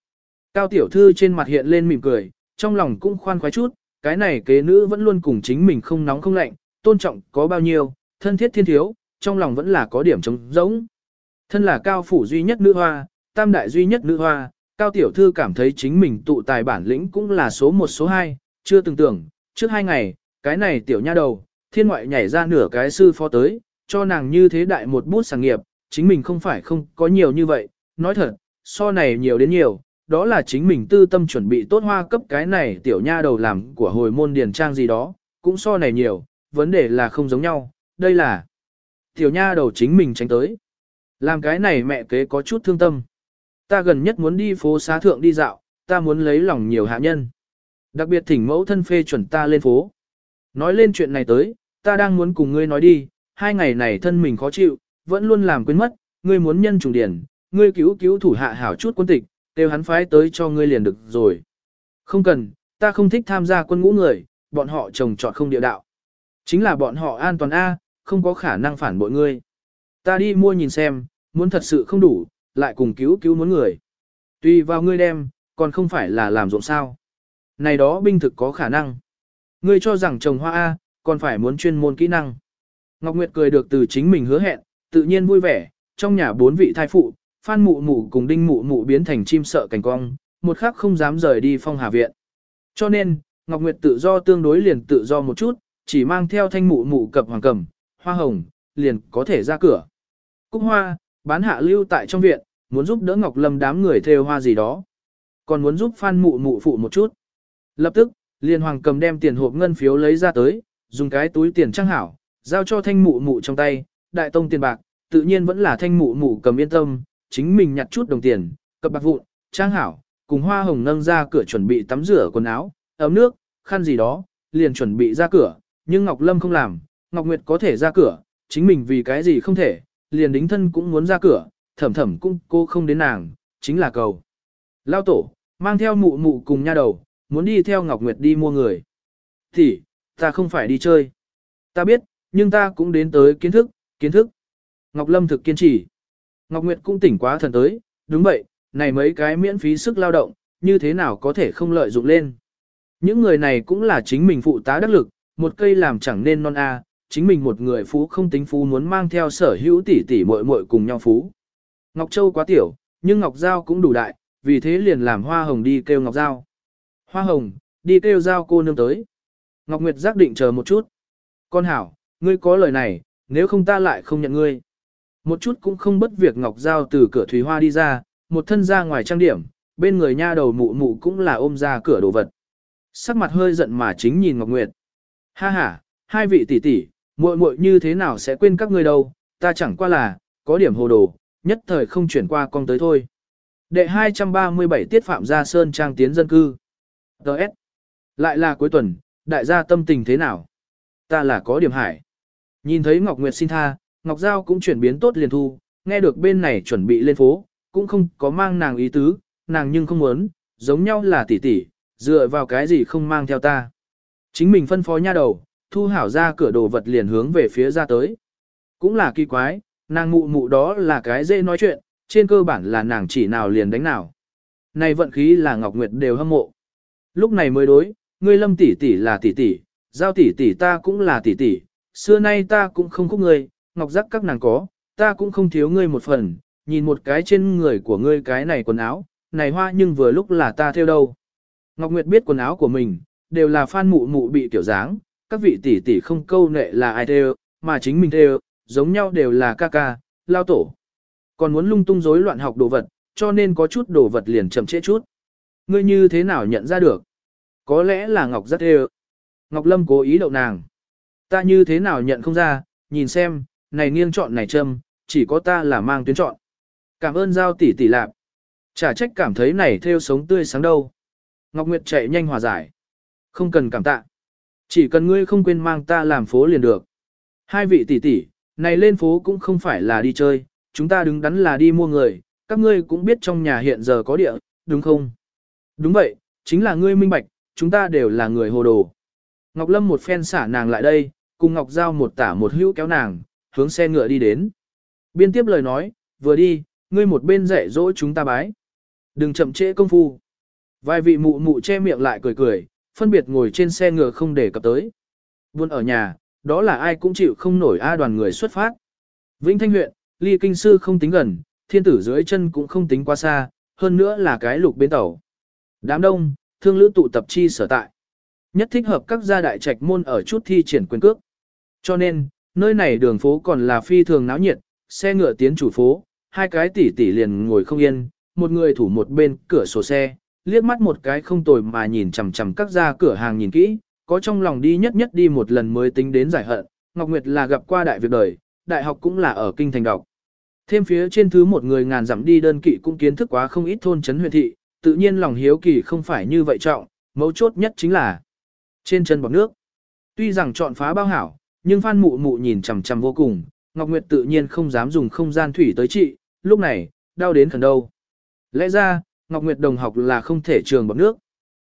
Cao tiểu thư trên mặt hiện lên mỉm cười, trong lòng cũng khoan khoái chút, cái này kế nữ vẫn luôn cùng chính mình không nóng không lạnh, tôn trọng có bao nhiêu, thân thiết thiên thiếu, trong lòng vẫn là có điểm trống rỗng. Thân là cao phủ duy nhất nữ hoa, tam đại duy nhất nữ hoa, cao tiểu thư cảm thấy chính mình tụ tài bản lĩnh cũng là số một số hai, chưa từng tưởng, trước hai ngày, cái này tiểu nha đầu, thiên ngoại nhảy ra nửa cái sư phó tới, cho nàng như thế đại một bút sản nghiệp, chính mình không phải không có nhiều như vậy, nói thật, so này nhiều đến nhiều, đó là chính mình tư tâm chuẩn bị tốt hoa cấp cái này tiểu nha đầu làm của hồi môn điền trang gì đó, cũng so này nhiều, vấn đề là không giống nhau, đây là tiểu nha đầu chính mình tránh tới. Làm cái này mẹ kế có chút thương tâm. Ta gần nhất muốn đi phố xá thượng đi dạo, ta muốn lấy lòng nhiều hạ nhân. Đặc biệt thỉnh mẫu thân phê chuẩn ta lên phố. Nói lên chuyện này tới, ta đang muốn cùng ngươi nói đi, hai ngày này thân mình khó chịu, vẫn luôn làm quên mất, ngươi muốn nhân trùng điển, ngươi cứu cứu thủ hạ hảo chút quân tịch, đều hắn phái tới cho ngươi liền được rồi. Không cần, ta không thích tham gia quân ngũ người, bọn họ trồng trọt không địa đạo. Chính là bọn họ an toàn A, không có khả năng phản bội ngươi. Ta đi mua nhìn xem, muốn thật sự không đủ, lại cùng cứu cứu muốn người. Tùy vào ngươi đem, còn không phải là làm ruộng sao. Này đó binh thực có khả năng. Ngươi cho rằng trồng hoa A, còn phải muốn chuyên môn kỹ năng. Ngọc Nguyệt cười được từ chính mình hứa hẹn, tự nhiên vui vẻ, trong nhà bốn vị thai phụ, Phan Mụ Mụ cùng Đinh Mụ Mụ biến thành chim sợ cảnh cong, một khắc không dám rời đi phong hà viện. Cho nên, Ngọc Nguyệt tự do tương đối liền tự do một chút, chỉ mang theo thanh mụ mụ cập hoàng cầm, hoa hồng, liền có thể ra cửa. Cúc hoa, bán hạ lưu tại trong viện, muốn giúp đỡ Ngọc Lâm đám người theo hoa gì đó. Còn muốn giúp Phan mụ mụ phụ một chút. Lập tức, liền hoàng cầm đem tiền hộp ngân phiếu lấy ra tới, dùng cái túi tiền trang hảo, giao cho thanh mụ mụ trong tay, đại tông tiền bạc, tự nhiên vẫn là thanh mụ mụ cầm yên tâm, chính mình nhặt chút đồng tiền, cập bạc vụn, trang hảo, cùng hoa hồng nâng ra cửa chuẩn bị tắm rửa quần áo, ấm nước, khăn gì đó, liền chuẩn bị ra cửa, nhưng Ngọc Lâm không làm, Ngọc Nguyệt có thể ra cửa, chính mình vì cái gì không thể, liền đính thân cũng muốn ra cửa, thẩm thẩm cũng cô không đến nàng, chính là cầu. Lao tổ, mang theo mụ mụ cùng nha đầu, muốn đi theo Ngọc Nguyệt đi mua người. Thì, ta không phải đi chơi. Ta biết, nhưng ta cũng đến tới kiến thức, kiến thức. Ngọc Lâm thực kiên trì. Ngọc Nguyệt cũng tỉnh quá thần tới, đúng vậy, này mấy cái miễn phí sức lao động, như thế nào có thể không lợi dụng lên. Những người này cũng là chính mình phụ tá đắc lực, một cây làm chẳng nên non a, chính mình một người phú không tính phú muốn mang theo sở hữu tỷ tỷ muội muội cùng nhau phú. Ngọc Châu quá tiểu, nhưng Ngọc Giao cũng đủ đại, vì thế liền làm Hoa Hồng đi kêu Ngọc Giao. Hoa Hồng, đi kêu Giao cô nương tới. Ngọc Nguyệt giác định chờ một chút. Con hảo, ngươi có lời này, nếu không ta lại không nhận ngươi. Một chút cũng không bất việc Ngọc Giao từ cửa Thủy Hoa đi ra, một thân ra ngoài trang điểm, bên người nha đầu mụ mụ cũng là ôm ra cửa đồ vật. Sắc mặt hơi giận mà chính nhìn Ngọc Nguyệt. Ha ha, hai vị tỷ tỷ, muội muội như thế nào sẽ quên các ngươi đâu, ta chẳng qua là, có điểm hồ đồ, nhất thời không chuyển qua con tới thôi. Đệ 237 tiết phạm gia sơn trang tiến dân cư. Đợt. Lại là cuối tuần, đại gia tâm tình thế nào? Ta là có điểm hải. Nhìn thấy Ngọc Nguyệt xin tha, Ngọc Giao cũng chuyển biến tốt liền thu, nghe được bên này chuẩn bị lên phố, cũng không có mang nàng ý tứ, nàng nhưng không muốn, giống nhau là tỷ tỷ, dựa vào cái gì không mang theo ta. Chính mình phân phó nha đầu, thu hảo ra cửa đồ vật liền hướng về phía ra tới. Cũng là kỳ quái, nàng mụ mụ đó là cái dễ nói chuyện, trên cơ bản là nàng chỉ nào liền đánh nào. Này vận khí là Ngọc Nguyệt đều hâm mộ. Lúc này mới đối, ngươi lâm tỷ tỷ là tỷ tỷ, giao tỷ tỷ ta cũng là tỷ tỷ, xưa nay ta cũng không khúc ngươi, Ngọc giác các nàng có, ta cũng không thiếu ngươi một phần, nhìn một cái trên người của ngươi cái này quần áo, này hoa nhưng vừa lúc là ta theo đâu. Ngọc Nguyệt biết quần áo của mình, đều là phan mụ mụ bị tiểu dáng, các vị tỷ tỷ không câu nệ là ai theo, mà chính mình theo, giống nhau đều là ca ca, lao tổ. Còn muốn lung tung rối loạn học đồ vật, cho nên có chút đồ vật liền chậm trễ chút. Ngươi như thế nào nhận ra được? Có lẽ là Ngọc rất thê Ngọc Lâm cố ý đậu nàng. Ta như thế nào nhận không ra, nhìn xem, này nghiêng chọn này châm, chỉ có ta là mang tuyến chọn. Cảm ơn giao tỷ tỷ lạp. Chả trách cảm thấy này theo sống tươi sáng đâu. Ngọc Nguyệt chạy nhanh hòa giải. Không cần cảm tạ. Chỉ cần ngươi không quên mang ta làm phố liền được. Hai vị tỷ tỷ, này lên phố cũng không phải là đi chơi, chúng ta đứng đắn là đi mua người, các ngươi cũng biết trong nhà hiện giờ có địa, đúng không? Đúng vậy, chính là ngươi minh bạch, chúng ta đều là người hồ đồ. Ngọc Lâm một phen xả nàng lại đây, cùng Ngọc Giao một tả một hữu kéo nàng, hướng xe ngựa đi đến. Biên tiếp lời nói, vừa đi, ngươi một bên dạy dỗ chúng ta bái. Đừng chậm trễ công phu. Vài vị mụ mụ che miệng lại cười cười, phân biệt ngồi trên xe ngựa không để cập tới. Buôn ở nhà, đó là ai cũng chịu không nổi A đoàn người xuất phát. Vĩnh Thanh huyện, ly kinh sư không tính gần, thiên tử dưới chân cũng không tính quá xa, hơn nữa là cái lục bến tàu. Đám đông, thương lữ tụ tập chi sở tại. Nhất thích hợp các gia đại trạch môn ở chút thi triển quyền cước. Cho nên, nơi này đường phố còn là phi thường náo nhiệt, xe ngựa tiến chủ phố, hai cái tỷ tỷ liền ngồi không yên, một người thủ một bên cửa sổ xe, liếc mắt một cái không tồi mà nhìn chằm chằm các gia cửa hàng nhìn kỹ, có trong lòng đi nhất nhất đi một lần mới tính đến giải hận, Ngọc Nguyệt là gặp qua đại việc đời, đại học cũng là ở kinh thành đọc. Thêm phía trên thứ một người ngàn dặm đi đơn kỵ cũng kiến thức quá không ít thôn trấn huyện thị, tự nhiên lòng hiếu kỳ không phải như vậy trọng, mấu chốt nhất chính là trên chân bọc nước. Tuy rằng chọn phá bao hảo, nhưng Phan Mụ Mụ nhìn chằm chằm vô cùng, Ngọc Nguyệt tự nhiên không dám dùng không gian thủy tới trị, lúc này, đau đến thần đâu. Lẽ ra, Ngọc Nguyệt đồng học là không thể trường bọc nước.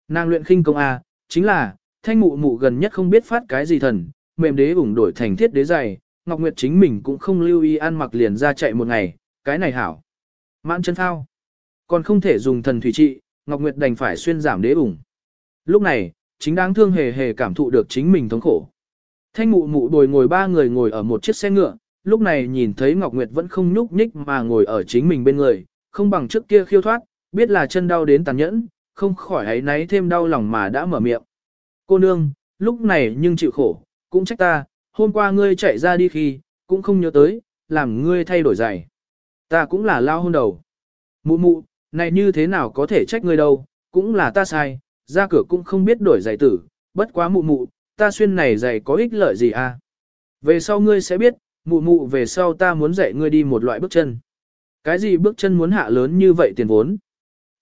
Nàng luyện khinh công A, chính là, thanh mụ mụ gần nhất không biết phát cái gì thần, mềm đế ủng đổi thành thiết đế dày, Ngọc Nguyệt chính mình cũng không lưu ý ăn mặc liền ra chạy một ngày, cái này hảo. Mãn chân thao. Còn không thể dùng thần thủy trị, Ngọc Nguyệt đành phải xuyên giảm đế ủng. Lúc này, chính đáng thương hề hề cảm thụ được chính mình thống khổ. Thanh mụ mụ đồi ngồi ba người ngồi ở một chiếc xe ngựa, lúc này nhìn thấy Ngọc Nguyệt vẫn không nhúc nhích mà ngồi ở chính mình bên người, không bằng trước kia khiêu thoát, biết là chân đau đến tàn nhẫn, không khỏi ấy náy thêm đau lòng mà đã mở miệng. Cô nương, lúc này nhưng chịu khổ, cũng trách ta, hôm qua ngươi chạy ra đi khi, cũng không nhớ tới, làm ngươi thay đổi giày. Ta cũng là lao hôn đầu. Mụ mụ, này như thế nào có thể trách ngươi đâu, cũng là ta sai, ra cửa cũng không biết đổi giày tử, bất quá mụ mụ, ta xuyên này giày có ích lợi gì à? Về sau ngươi sẽ biết, mụ mụ về sau ta muốn dạy ngươi đi một loại bước chân. Cái gì bước chân muốn hạ lớn như vậy tiền vốn?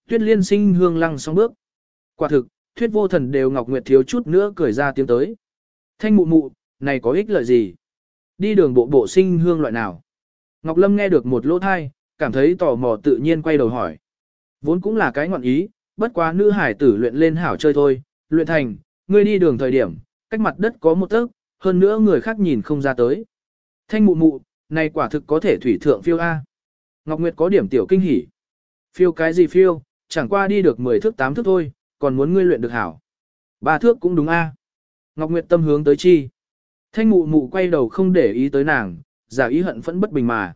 Tuyết liên sinh hương lăng song bước. Quả thực, thuyết vô thần đều Ngọc Nguyệt thiếu chút nữa cười ra tiếng tới. Thanh mụ mụ, này có ích lợi gì? Đi đường bộ bộ sinh hương loại nào? Ngọc Lâm nghe được một lỗ thai, cảm thấy tò mò tự nhiên quay đầu hỏi. Vốn cũng là cái ngọn ý, bất quá nữ hải tử luyện lên hảo chơi thôi, luyện thành, ngươi đi đường thời điểm, cách mặt đất có một tấc, hơn nữa người khác nhìn không ra tới. Thanh mụ mụ, này quả thực có thể thủy thượng phiêu A. Ngọc Nguyệt có điểm tiểu kinh hỉ. Phiêu cái gì phiêu, chẳng qua đi được 10 thước 8 thước thôi, còn muốn ngươi luyện được hảo. Ba thước cũng đúng A. Ngọc Nguyệt tâm hướng tới chi. Thanh mụ mụ quay đầu không để ý tới nàng, giả ý hận phẫn bất bình mà.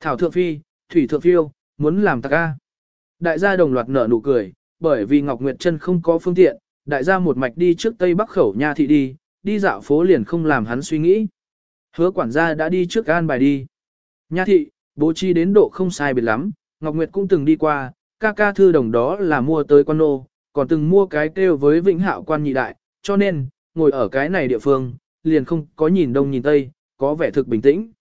Thảo thượng phi, thủy thượng phiêu, muốn làm tạc A. Đại gia đồng loạt nở nụ cười, bởi vì Ngọc Nguyệt chân không có phương tiện, đại gia một mạch đi trước tây bắc khẩu nha thị đi, đi dạo phố liền không làm hắn suy nghĩ. Hứa quản gia đã đi trước an bài đi. Nha thị, bố trí đến độ không sai biệt lắm, Ngọc Nguyệt cũng từng đi qua, ca ca thư đồng đó là mua tới quan nô, còn từng mua cái kêu với vĩnh hạo quan nhị đại, cho nên, ngồi ở cái này địa phương, liền không có nhìn đông nhìn tây, có vẻ thực bình tĩnh.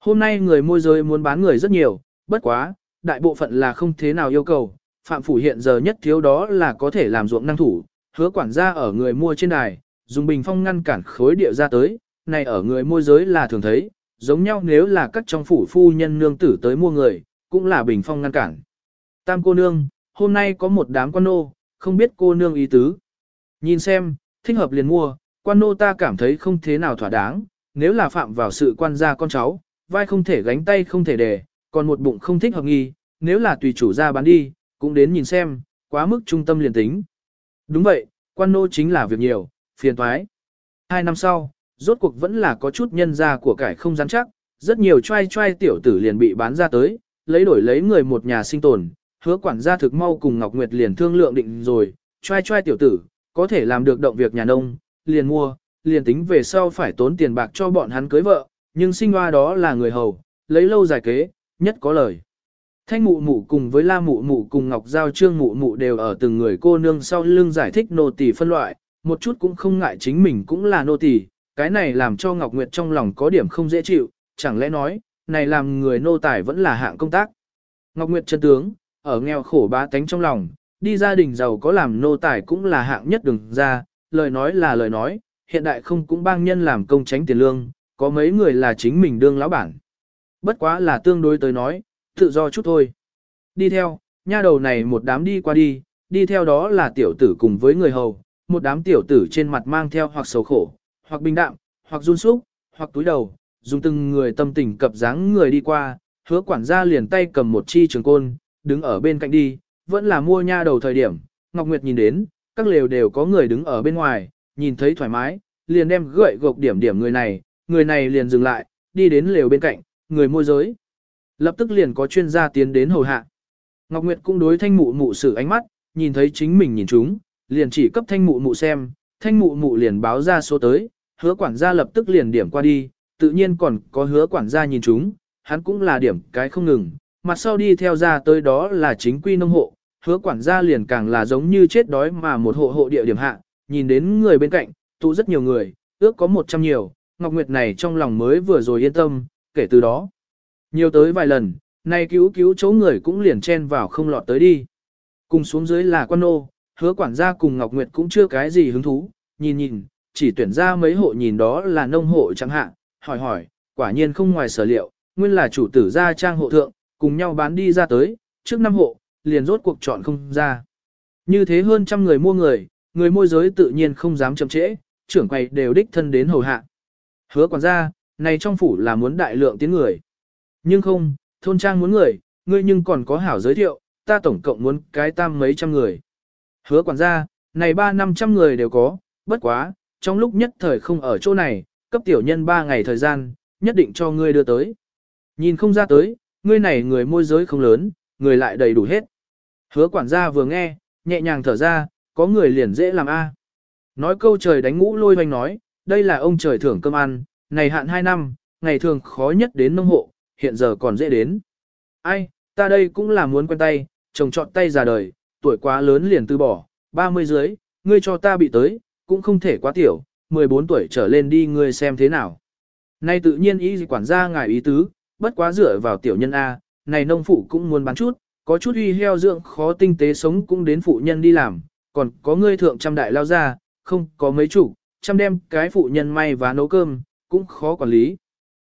Hôm nay người môi giới muốn bán người rất nhiều, bất quá, đại bộ phận là không thế nào yêu cầu, phạm phủ hiện giờ nhất thiếu đó là có thể làm ruộng năng thủ, hứa quản gia ở người mua trên đài, dùng bình phong ngăn cản khối địa ra tới, này ở người môi giới là thường thấy, giống nhau nếu là các trong phủ phu nhân nương tử tới mua người, cũng là bình phong ngăn cản. Tam cô nương, hôm nay có một đám quan nô, không biết cô nương ý tứ. Nhìn xem, thích hợp liền mua, quan nô ta cảm thấy không thế nào thỏa đáng, nếu là phạm vào sự quan gia con cháu, vai không thể gánh tay không thể để, còn một bụng không thích hợp nghi, nếu là tùy chủ ra bán đi, cũng đến nhìn xem, quá mức trung tâm liền tính. Đúng vậy, quan nô chính là việc nhiều, phiền toái. Hai năm sau, rốt cuộc vẫn là có chút nhân gia của cải không rắn chắc, rất nhiều trai trai tiểu tử liền bị bán ra tới, lấy đổi lấy người một nhà sinh tồn, hứa quản gia thực mau cùng Ngọc Nguyệt liền thương lượng định rồi, trai trai tiểu tử, có thể làm được động việc nhà nông, liền mua, liền tính về sau phải tốn tiền bạc cho bọn hắn cưới vợ, nhưng sinh hoa đó là người hầu, lấy lâu dài kế, nhất có lời. Thanh mụ mụ cùng với la mụ mụ cùng Ngọc Giao Trương mụ mụ đều ở từng người cô nương sau lưng giải thích nô tỳ phân loại, một chút cũng không ngại chính mình cũng là nô tỳ, cái này làm cho Ngọc Nguyệt trong lòng có điểm không dễ chịu, chẳng lẽ nói, này làm người nô tài vẫn là hạng công tác. Ngọc Nguyệt chân tướng, ở nghèo khổ bá tánh trong lòng, đi gia đình giàu có làm nô tài cũng là hạng nhất đừng ra, lời nói là lời nói, hiện đại không cũng bang nhân làm công tránh tiền lương, có mấy người là chính mình đương lão bản. Bất quá là tương đối tới nói, tự do chút thôi. Đi theo, nha đầu này một đám đi qua đi, đi theo đó là tiểu tử cùng với người hầu, một đám tiểu tử trên mặt mang theo hoặc sầu khổ, hoặc bình đạm, hoặc run súc, hoặc túi đầu, dùng từng người tâm tình cập dáng người đi qua, hứa quản gia liền tay cầm một chi trường côn, đứng ở bên cạnh đi, vẫn là mua nha đầu thời điểm, Ngọc Nguyệt nhìn đến, các lều đều có người đứng ở bên ngoài, nhìn thấy thoải mái, liền đem gậy gộc điểm điểm người này, người này liền dừng lại, đi đến lều bên cạnh, người môi giới. Lập tức liền có chuyên gia tiến đến hầu hạ. Ngọc Nguyệt cũng đối thanh mụ mụ sử ánh mắt, nhìn thấy chính mình nhìn chúng, liền chỉ cấp thanh mụ mụ xem, thanh mụ mụ liền báo ra số tới, hứa quản gia lập tức liền điểm qua đi, tự nhiên còn có hứa quản gia nhìn chúng, hắn cũng là điểm cái không ngừng, mặt sau đi theo ra tới đó là chính quy nông hộ, hứa quản gia liền càng là giống như chết đói mà một hộ hộ địa điểm hạ, nhìn đến người bên cạnh, tụ rất nhiều người, ước có một trăm nhiều, Ngọc Nguyệt này trong lòng mới vừa rồi yên tâm, kể từ đó. Nhiều tới vài lần, nay cứu cứu chỗ người cũng liền chen vào không lọt tới đi. Cùng xuống dưới là quan nô, hứa quản gia cùng Ngọc Nguyệt cũng chưa cái gì hứng thú, nhìn nhìn, chỉ tuyển ra mấy hộ nhìn đó là nông hộ chẳng hạn, hỏi hỏi, quả nhiên không ngoài sở liệu, nguyên là chủ tử gia trang hộ thượng, cùng nhau bán đi ra tới, trước năm hộ, liền rốt cuộc chọn không ra. Như thế hơn trăm người mua người, người môi giới tự nhiên không dám chậm trễ, trưởng quầy đều đích thân đến hầu hạ. Hứa quản gia, này trong phủ là muốn đại lượng tiếng người. Nhưng không, thôn trang muốn người, ngươi nhưng còn có hảo giới thiệu, ta tổng cộng muốn cái tam mấy trăm người. Hứa quản gia, này ba năm trăm người đều có, bất quá, trong lúc nhất thời không ở chỗ này, cấp tiểu nhân ba ngày thời gian, nhất định cho ngươi đưa tới. Nhìn không ra tới, ngươi này người môi giới không lớn, người lại đầy đủ hết. Hứa quản gia vừa nghe, nhẹ nhàng thở ra, có người liền dễ làm a. Nói câu trời đánh ngũ lôi hoành nói, đây là ông trời thưởng cơm ăn, này hạn hai năm, ngày thường khó nhất đến nông hộ, hiện giờ còn dễ đến. Ai, ta đây cũng là muốn quen tay, chồng chọn tay già đời, tuổi quá lớn liền từ bỏ, 30 dưới, ngươi cho ta bị tới, cũng không thể quá tiểu, 14 tuổi trở lên đi ngươi xem thế nào. Nay tự nhiên ý quản gia ngài ý tứ, bất quá dựa vào tiểu nhân A, này nông phụ cũng muốn bán chút, có chút uy heo dưỡng khó tinh tế sống cũng đến phụ nhân đi làm, còn có ngươi thượng trăm đại lao ra, không có mấy chủ, trăm đem cái phụ nhân may và nấu cơm, cũng khó quản lý.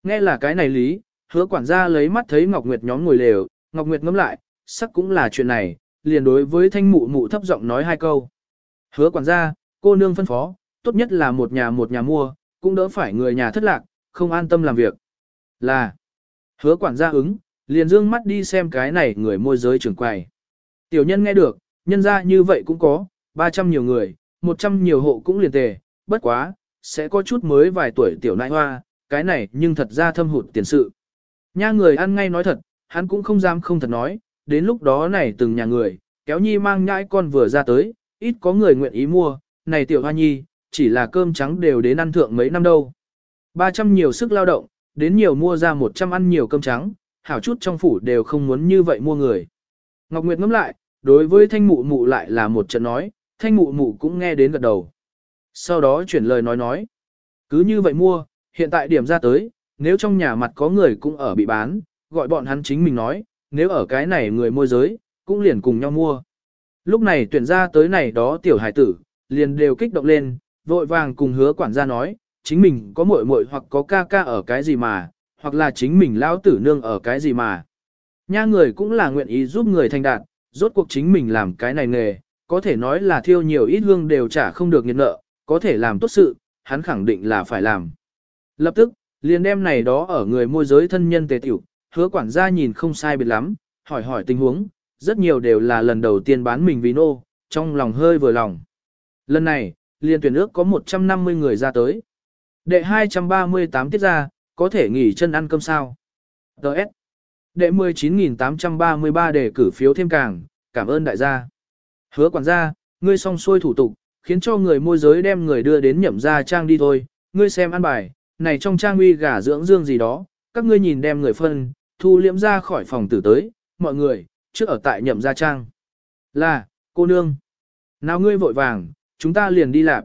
Nghe là cái này lý, hứa quản gia lấy mắt thấy Ngọc Nguyệt nhóm ngồi lều, Ngọc Nguyệt ngắm lại, sắc cũng là chuyện này, liền đối với thanh mụ mụ thấp giọng nói hai câu. Hứa quản gia, cô nương phân phó, tốt nhất là một nhà một nhà mua, cũng đỡ phải người nhà thất lạc, không an tâm làm việc. Là, hứa quản gia ứng, liền dương mắt đi xem cái này người môi giới trưởng quầy. Tiểu nhân nghe được, nhân ra như vậy cũng có, 300 nhiều người, 100 nhiều hộ cũng liền tề, bất quá, sẽ có chút mới vài tuổi tiểu nại hoa, cái này nhưng thật ra thâm hụt tiền sự. Nha người ăn ngay nói thật, hắn cũng không dám không thật nói, đến lúc đó này từng nhà người, kéo nhi mang nhãi con vừa ra tới, ít có người nguyện ý mua, này tiểu hoa nhi, chỉ là cơm trắng đều đến ăn thượng mấy năm đâu. 300 nhiều sức lao động, đến nhiều mua ra 100 ăn nhiều cơm trắng, hảo chút trong phủ đều không muốn như vậy mua người. Ngọc Nguyệt ngẫm lại, đối với thanh mụ mụ lại là một trận nói, thanh mụ mụ cũng nghe đến gật đầu. Sau đó chuyển lời nói nói, cứ như vậy mua, hiện tại điểm ra tới, nếu trong nhà mặt có người cũng ở bị bán, gọi bọn hắn chính mình nói, nếu ở cái này người môi giới, cũng liền cùng nhau mua. Lúc này tuyển ra tới này đó tiểu hải tử, liền đều kích động lên, vội vàng cùng hứa quản gia nói, chính mình có muội muội hoặc có ca ca ở cái gì mà, hoặc là chính mình lão tử nương ở cái gì mà. Nha người cũng là nguyện ý giúp người thành đạt, rốt cuộc chính mình làm cái này nghề, có thể nói là thiêu nhiều ít hương đều trả không được nhiệt nợ, có thể làm tốt sự, hắn khẳng định là phải làm. Lập tức, liền đem này đó ở người môi giới thân nhân tề tiểu, hứa quản gia nhìn không sai biệt lắm, hỏi hỏi tình huống, rất nhiều đều là lần đầu tiên bán mình vì nô, trong lòng hơi vừa lòng. Lần này, liền tuyển ước có 150 người ra tới. Đệ 238 tiết ra, có thể nghỉ chân ăn cơm sao. Đợt. Đệ 19.833 đề cử phiếu thêm càng, cảm ơn đại gia. Hứa quản gia, ngươi xong xuôi thủ tục, khiến cho người môi giới đem người đưa đến nhậm gia trang đi thôi, ngươi xem ăn bài, này trong trang uy gà dưỡng dương gì đó, các ngươi nhìn đem người phân, thu liễm ra khỏi phòng tử tới, mọi người, trước ở tại nhậm gia trang. Là, cô nương. Nào ngươi vội vàng, chúng ta liền đi làm.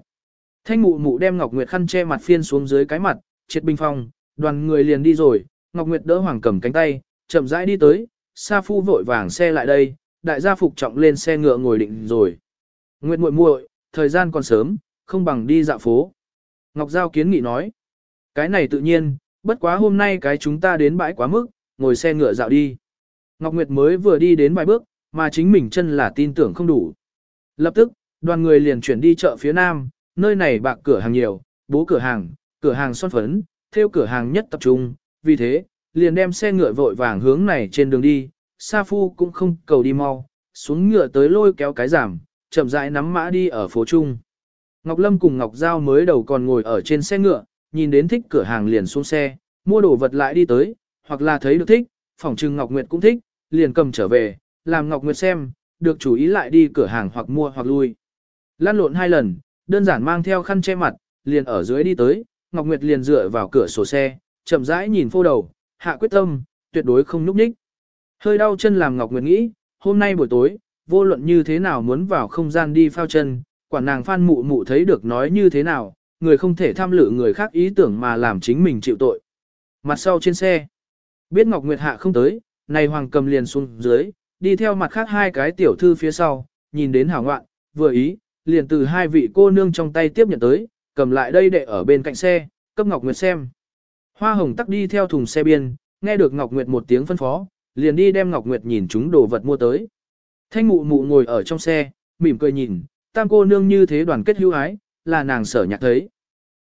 Thanh mụ mụ đem Ngọc Nguyệt khăn che mặt phiên xuống dưới cái mặt, triệt bình phong, đoàn người liền đi rồi, Ngọc Nguyệt đỡ Hoàng cầm cánh tay, chậm rãi đi tới, Sa Phu vội vàng xe lại đây, đại gia phục trọng lên xe ngựa ngồi định rồi. Nguyệt muội muội, thời gian còn sớm, không bằng đi dạo phố. Ngọc Giao kiến nghị nói, cái này tự nhiên, bất quá hôm nay cái chúng ta đến bãi quá mức, ngồi xe ngựa dạo đi. Ngọc Nguyệt mới vừa đi đến vài bước, mà chính mình chân là tin tưởng không đủ. Lập tức, đoàn người liền chuyển đi chợ phía nam, nơi này bạc cửa hàng nhiều, bố cửa hàng, cửa hàng son phấn, theo cửa hàng nhất tập trung, vì thế, liền đem xe ngựa vội vàng hướng này trên đường đi, Sa Phu cũng không cầu đi mau, xuống ngựa tới lôi kéo cái giảm, chậm rãi nắm mã đi ở phố Trung. Ngọc Lâm cùng Ngọc Giao mới đầu còn ngồi ở trên xe ngựa, nhìn đến thích cửa hàng liền xuống xe, mua đồ vật lại đi tới, hoặc là thấy được thích, phỏng trừng Ngọc Nguyệt cũng thích, liền cầm trở về, làm Ngọc Nguyệt xem, được chú ý lại đi cửa hàng hoặc mua hoặc lui. Lan lộn hai lần, đơn giản mang theo khăn che mặt, liền ở dưới đi tới, Ngọc Nguyệt liền dựa vào cửa sổ xe, chậm rãi nhìn phô đầu, hạ quyết tâm, tuyệt đối không núp ních, Hơi đau chân làm Ngọc Nguyệt nghĩ, hôm nay buổi tối, vô luận như thế nào muốn vào không gian đi phao chân, quả nàng phan mụ mụ thấy được nói như thế nào, người không thể tham lự người khác ý tưởng mà làm chính mình chịu tội. Mặt sau trên xe, Biết Ngọc Nguyệt Hạ không tới, này Hoàng cầm liền xuống dưới, đi theo mặt khác hai cái tiểu thư phía sau, nhìn đến hảo ngoạn, vừa ý, liền từ hai vị cô nương trong tay tiếp nhận tới, cầm lại đây để ở bên cạnh xe, cấp Ngọc Nguyệt xem. Hoa hồng tắc đi theo thùng xe biên, nghe được Ngọc Nguyệt một tiếng phân phó, liền đi đem Ngọc Nguyệt nhìn chúng đồ vật mua tới. Thanh mụ mụ ngồi ở trong xe, mỉm cười nhìn, tam cô nương như thế đoàn kết hữu ái, là nàng sở nhạc thấy.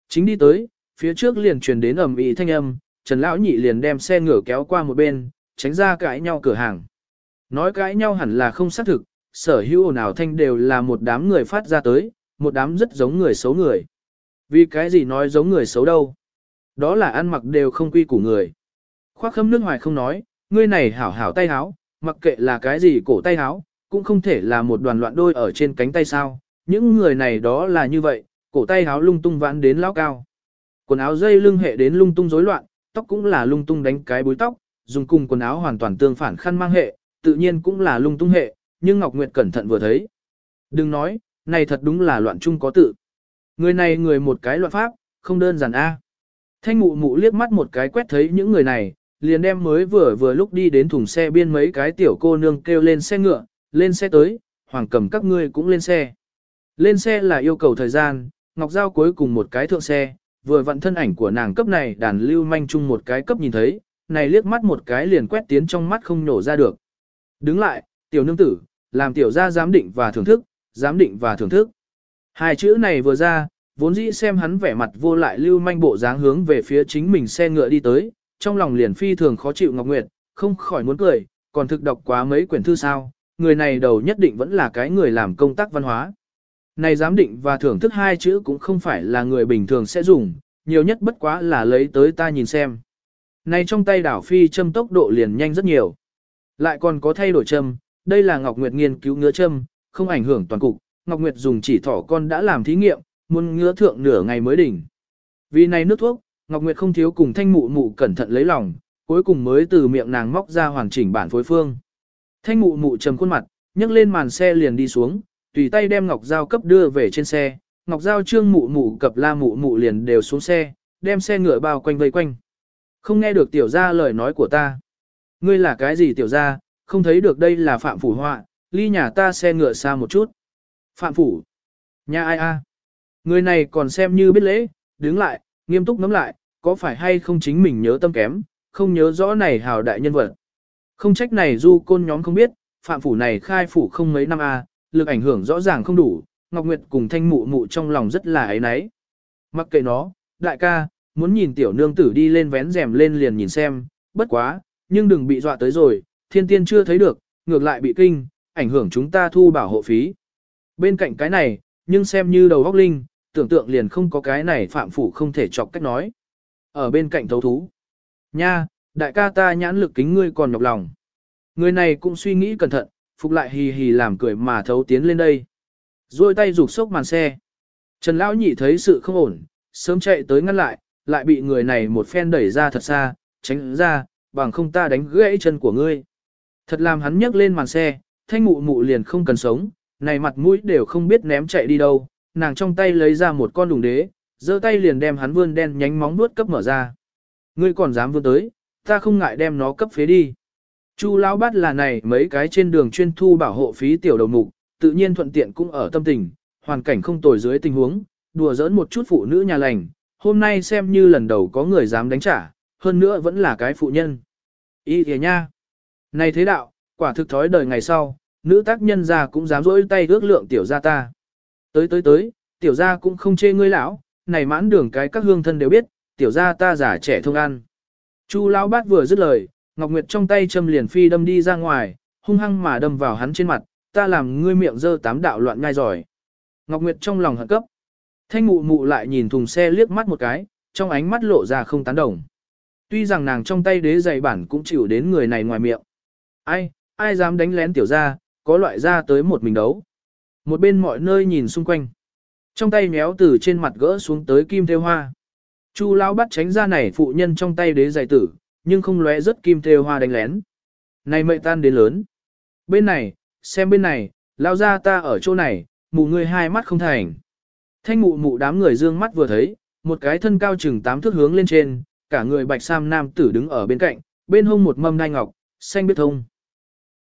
Chính đi tới, phía trước liền truyền đến ầm ĩ thanh âm, Trần Lão Nhị liền đem xe ngửa kéo qua một bên, tránh ra cãi nhau cửa hàng. Nói cãi nhau hẳn là không xác thực, sở hữu ồn ào thanh đều là một đám người phát ra tới, một đám rất giống người xấu người. Vì cái gì nói giống người xấu đâu? Đó là ăn mặc đều không quy củ người. Khoác khâm nước hoài không nói, ngươi này hảo hảo tay háo, mặc kệ là cái gì cổ tay háo, cũng không thể là một đoàn loạn đôi ở trên cánh tay sao. Những người này đó là như vậy, cổ tay háo lung tung vãn đến lão cao. Quần áo dây lưng hệ đến lung tung rối loạn, tóc cũng là lung tung đánh cái búi tóc, dùng cùng quần áo hoàn toàn tương phản khăn mang hệ, tự nhiên cũng là lung tung hệ, nhưng Ngọc Nguyệt cẩn thận vừa thấy. Đừng nói, này thật đúng là loạn chung có tự. Người này người một cái loạn pháp, không đơn giản a. Thanh mụ mụ liếc mắt một cái quét thấy những người này, liền đem mới vừa vừa lúc đi đến thùng xe biên mấy cái tiểu cô nương kêu lên xe ngựa, lên xe tới, hoàng cầm các ngươi cũng lên xe. Lên xe là yêu cầu thời gian, Ngọc Giao cuối cùng một cái thượng xe, vừa vặn thân ảnh của nàng cấp này đàn lưu manh chung một cái cấp nhìn thấy, này liếc mắt một cái liền quét tiến trong mắt không nổ ra được. Đứng lại, tiểu nương tử, làm tiểu gia giám định và thưởng thức, giám định và thưởng thức. Hai chữ này vừa ra, vốn dĩ xem hắn vẻ mặt vô lại lưu manh bộ dáng hướng về phía chính mình xe ngựa đi tới, trong lòng liền phi thường khó chịu Ngọc Nguyệt, không khỏi muốn cười, còn thực đọc quá mấy quyển thư sao, người này đầu nhất định vẫn là cái người làm công tác văn hóa. Này giám định và thưởng thức hai chữ cũng không phải là người bình thường sẽ dùng, nhiều nhất bất quá là lấy tới ta nhìn xem. Này trong tay đảo phi châm tốc độ liền nhanh rất nhiều. Lại còn có thay đổi châm, đây là Ngọc Nguyệt nghiên cứu ngứa châm, không ảnh hưởng toàn cục. Ngọc Nguyệt dùng chỉ thỏ con đã làm thí nghiệm, muốn ngứa thượng nửa ngày mới đỉnh. Vì này nước thuốc, Ngọc Nguyệt không thiếu cùng thanh mụ mụ cẩn thận lấy lòng, cuối cùng mới từ miệng nàng móc ra hoàn chỉnh bản phối phương. Thanh mụ mụ trầm khuôn mặt, nhấc lên màn xe liền đi xuống, tùy tay đem Ngọc Giao cấp đưa về trên xe. Ngọc Giao trương mụ mụ cập la mụ mụ liền đều xuống xe, đem xe ngựa bao quanh vây quanh. Không nghe được tiểu gia lời nói của ta. Ngươi là cái gì tiểu gia, không thấy được đây là phạm phủ họa, ly nhà ta xe ngựa xa một chút. Phạm phủ. Nhà ai a? Người này còn xem như biết lễ, đứng lại, nghiêm túc ngắm lại, có phải hay không chính mình nhớ tâm kém, không nhớ rõ này hào đại nhân vật. Không trách này du côn nhóm không biết, phạm phủ này khai phủ không mấy năm a, lực ảnh hưởng rõ ràng không đủ, Ngọc Nguyệt cùng thanh mụ mụ trong lòng rất là ấy náy. Mặc kệ nó, đại ca, muốn nhìn tiểu nương tử đi lên vén rèm lên liền nhìn xem, bất quá, nhưng đừng bị dọa tới rồi, thiên tiên chưa thấy được, ngược lại bị kinh, ảnh hưởng chúng ta thu bảo hộ phí. Bên cạnh cái này, nhưng xem như đầu góc linh, tưởng tượng liền không có cái này phạm phủ không thể chọc cách nói. Ở bên cạnh thấu thú. Nha, đại ca ta nhãn lực kính ngươi còn nhọc lòng. Người này cũng suy nghĩ cẩn thận, phục lại hì hì làm cười mà thấu tiến lên đây. Rồi tay rụt sốc màn xe. Trần Lão nhị thấy sự không ổn, sớm chạy tới ngăn lại, lại bị người này một phen đẩy ra thật xa, tránh ra, bằng không ta đánh gãy chân của ngươi. Thật làm hắn nhấc lên màn xe, thanh mụ mụ liền không cần sống, này mặt mũi đều không biết ném chạy đi đâu, nàng trong tay lấy ra một con đùng đế, giơ tay liền đem hắn vươn đen nhánh móng vuốt cấp mở ra. Ngươi còn dám vươn tới, ta không ngại đem nó cấp phế đi. Chu lão bát là này mấy cái trên đường chuyên thu bảo hộ phí tiểu đầu mục, tự nhiên thuận tiện cũng ở tâm tình, hoàn cảnh không tồi dưới tình huống, đùa giỡn một chút phụ nữ nhà lành, hôm nay xem như lần đầu có người dám đánh trả, hơn nữa vẫn là cái phụ nhân. Ý kìa nha. Này thế đạo, quả thực thói đời ngày sau, nữ tác nhân ra cũng dám rỗi tay ước lượng tiểu gia ta. Tới tới tới, tiểu gia cũng không chê ngươi lão, này mãn đường cái các hương thân đều biết, tiểu gia ta giả trẻ thông ăn. Chu lão bát vừa dứt lời, Ngọc Nguyệt trong tay châm liền phi đâm đi ra ngoài, hung hăng mà đâm vào hắn trên mặt, ta làm ngươi miệng dơ tám đạo loạn ngai giỏi. Ngọc Nguyệt trong lòng hận cấp. Thanh mụ mụ lại nhìn thùng xe liếc mắt một cái, trong ánh mắt lộ ra không tán đồng. Tuy rằng nàng trong tay đế dày bản cũng chịu đến người này ngoài miệng. Ai, ai dám đánh lén tiểu ra, có loại ra tới một mình đấu. Một bên mọi nơi nhìn xung quanh. Trong tay méo từ trên mặt gỡ xuống tới kim theo hoa. Chu lão bắt tránh ra này phụ nhân trong tay đế dày tử, nhưng không lóe rất kim thêu hoa đánh lén. Này mệnh tan đến lớn. Bên này, xem bên này, lao ra ta ở chỗ này, mụ người hai mắt không thành. Thanh mụ mụ đám người dương mắt vừa thấy, một cái thân cao chừng tám thước hướng lên trên, cả người bạch sam nam tử đứng ở bên cạnh, bên hông một mâm đai ngọc, xanh biết thông.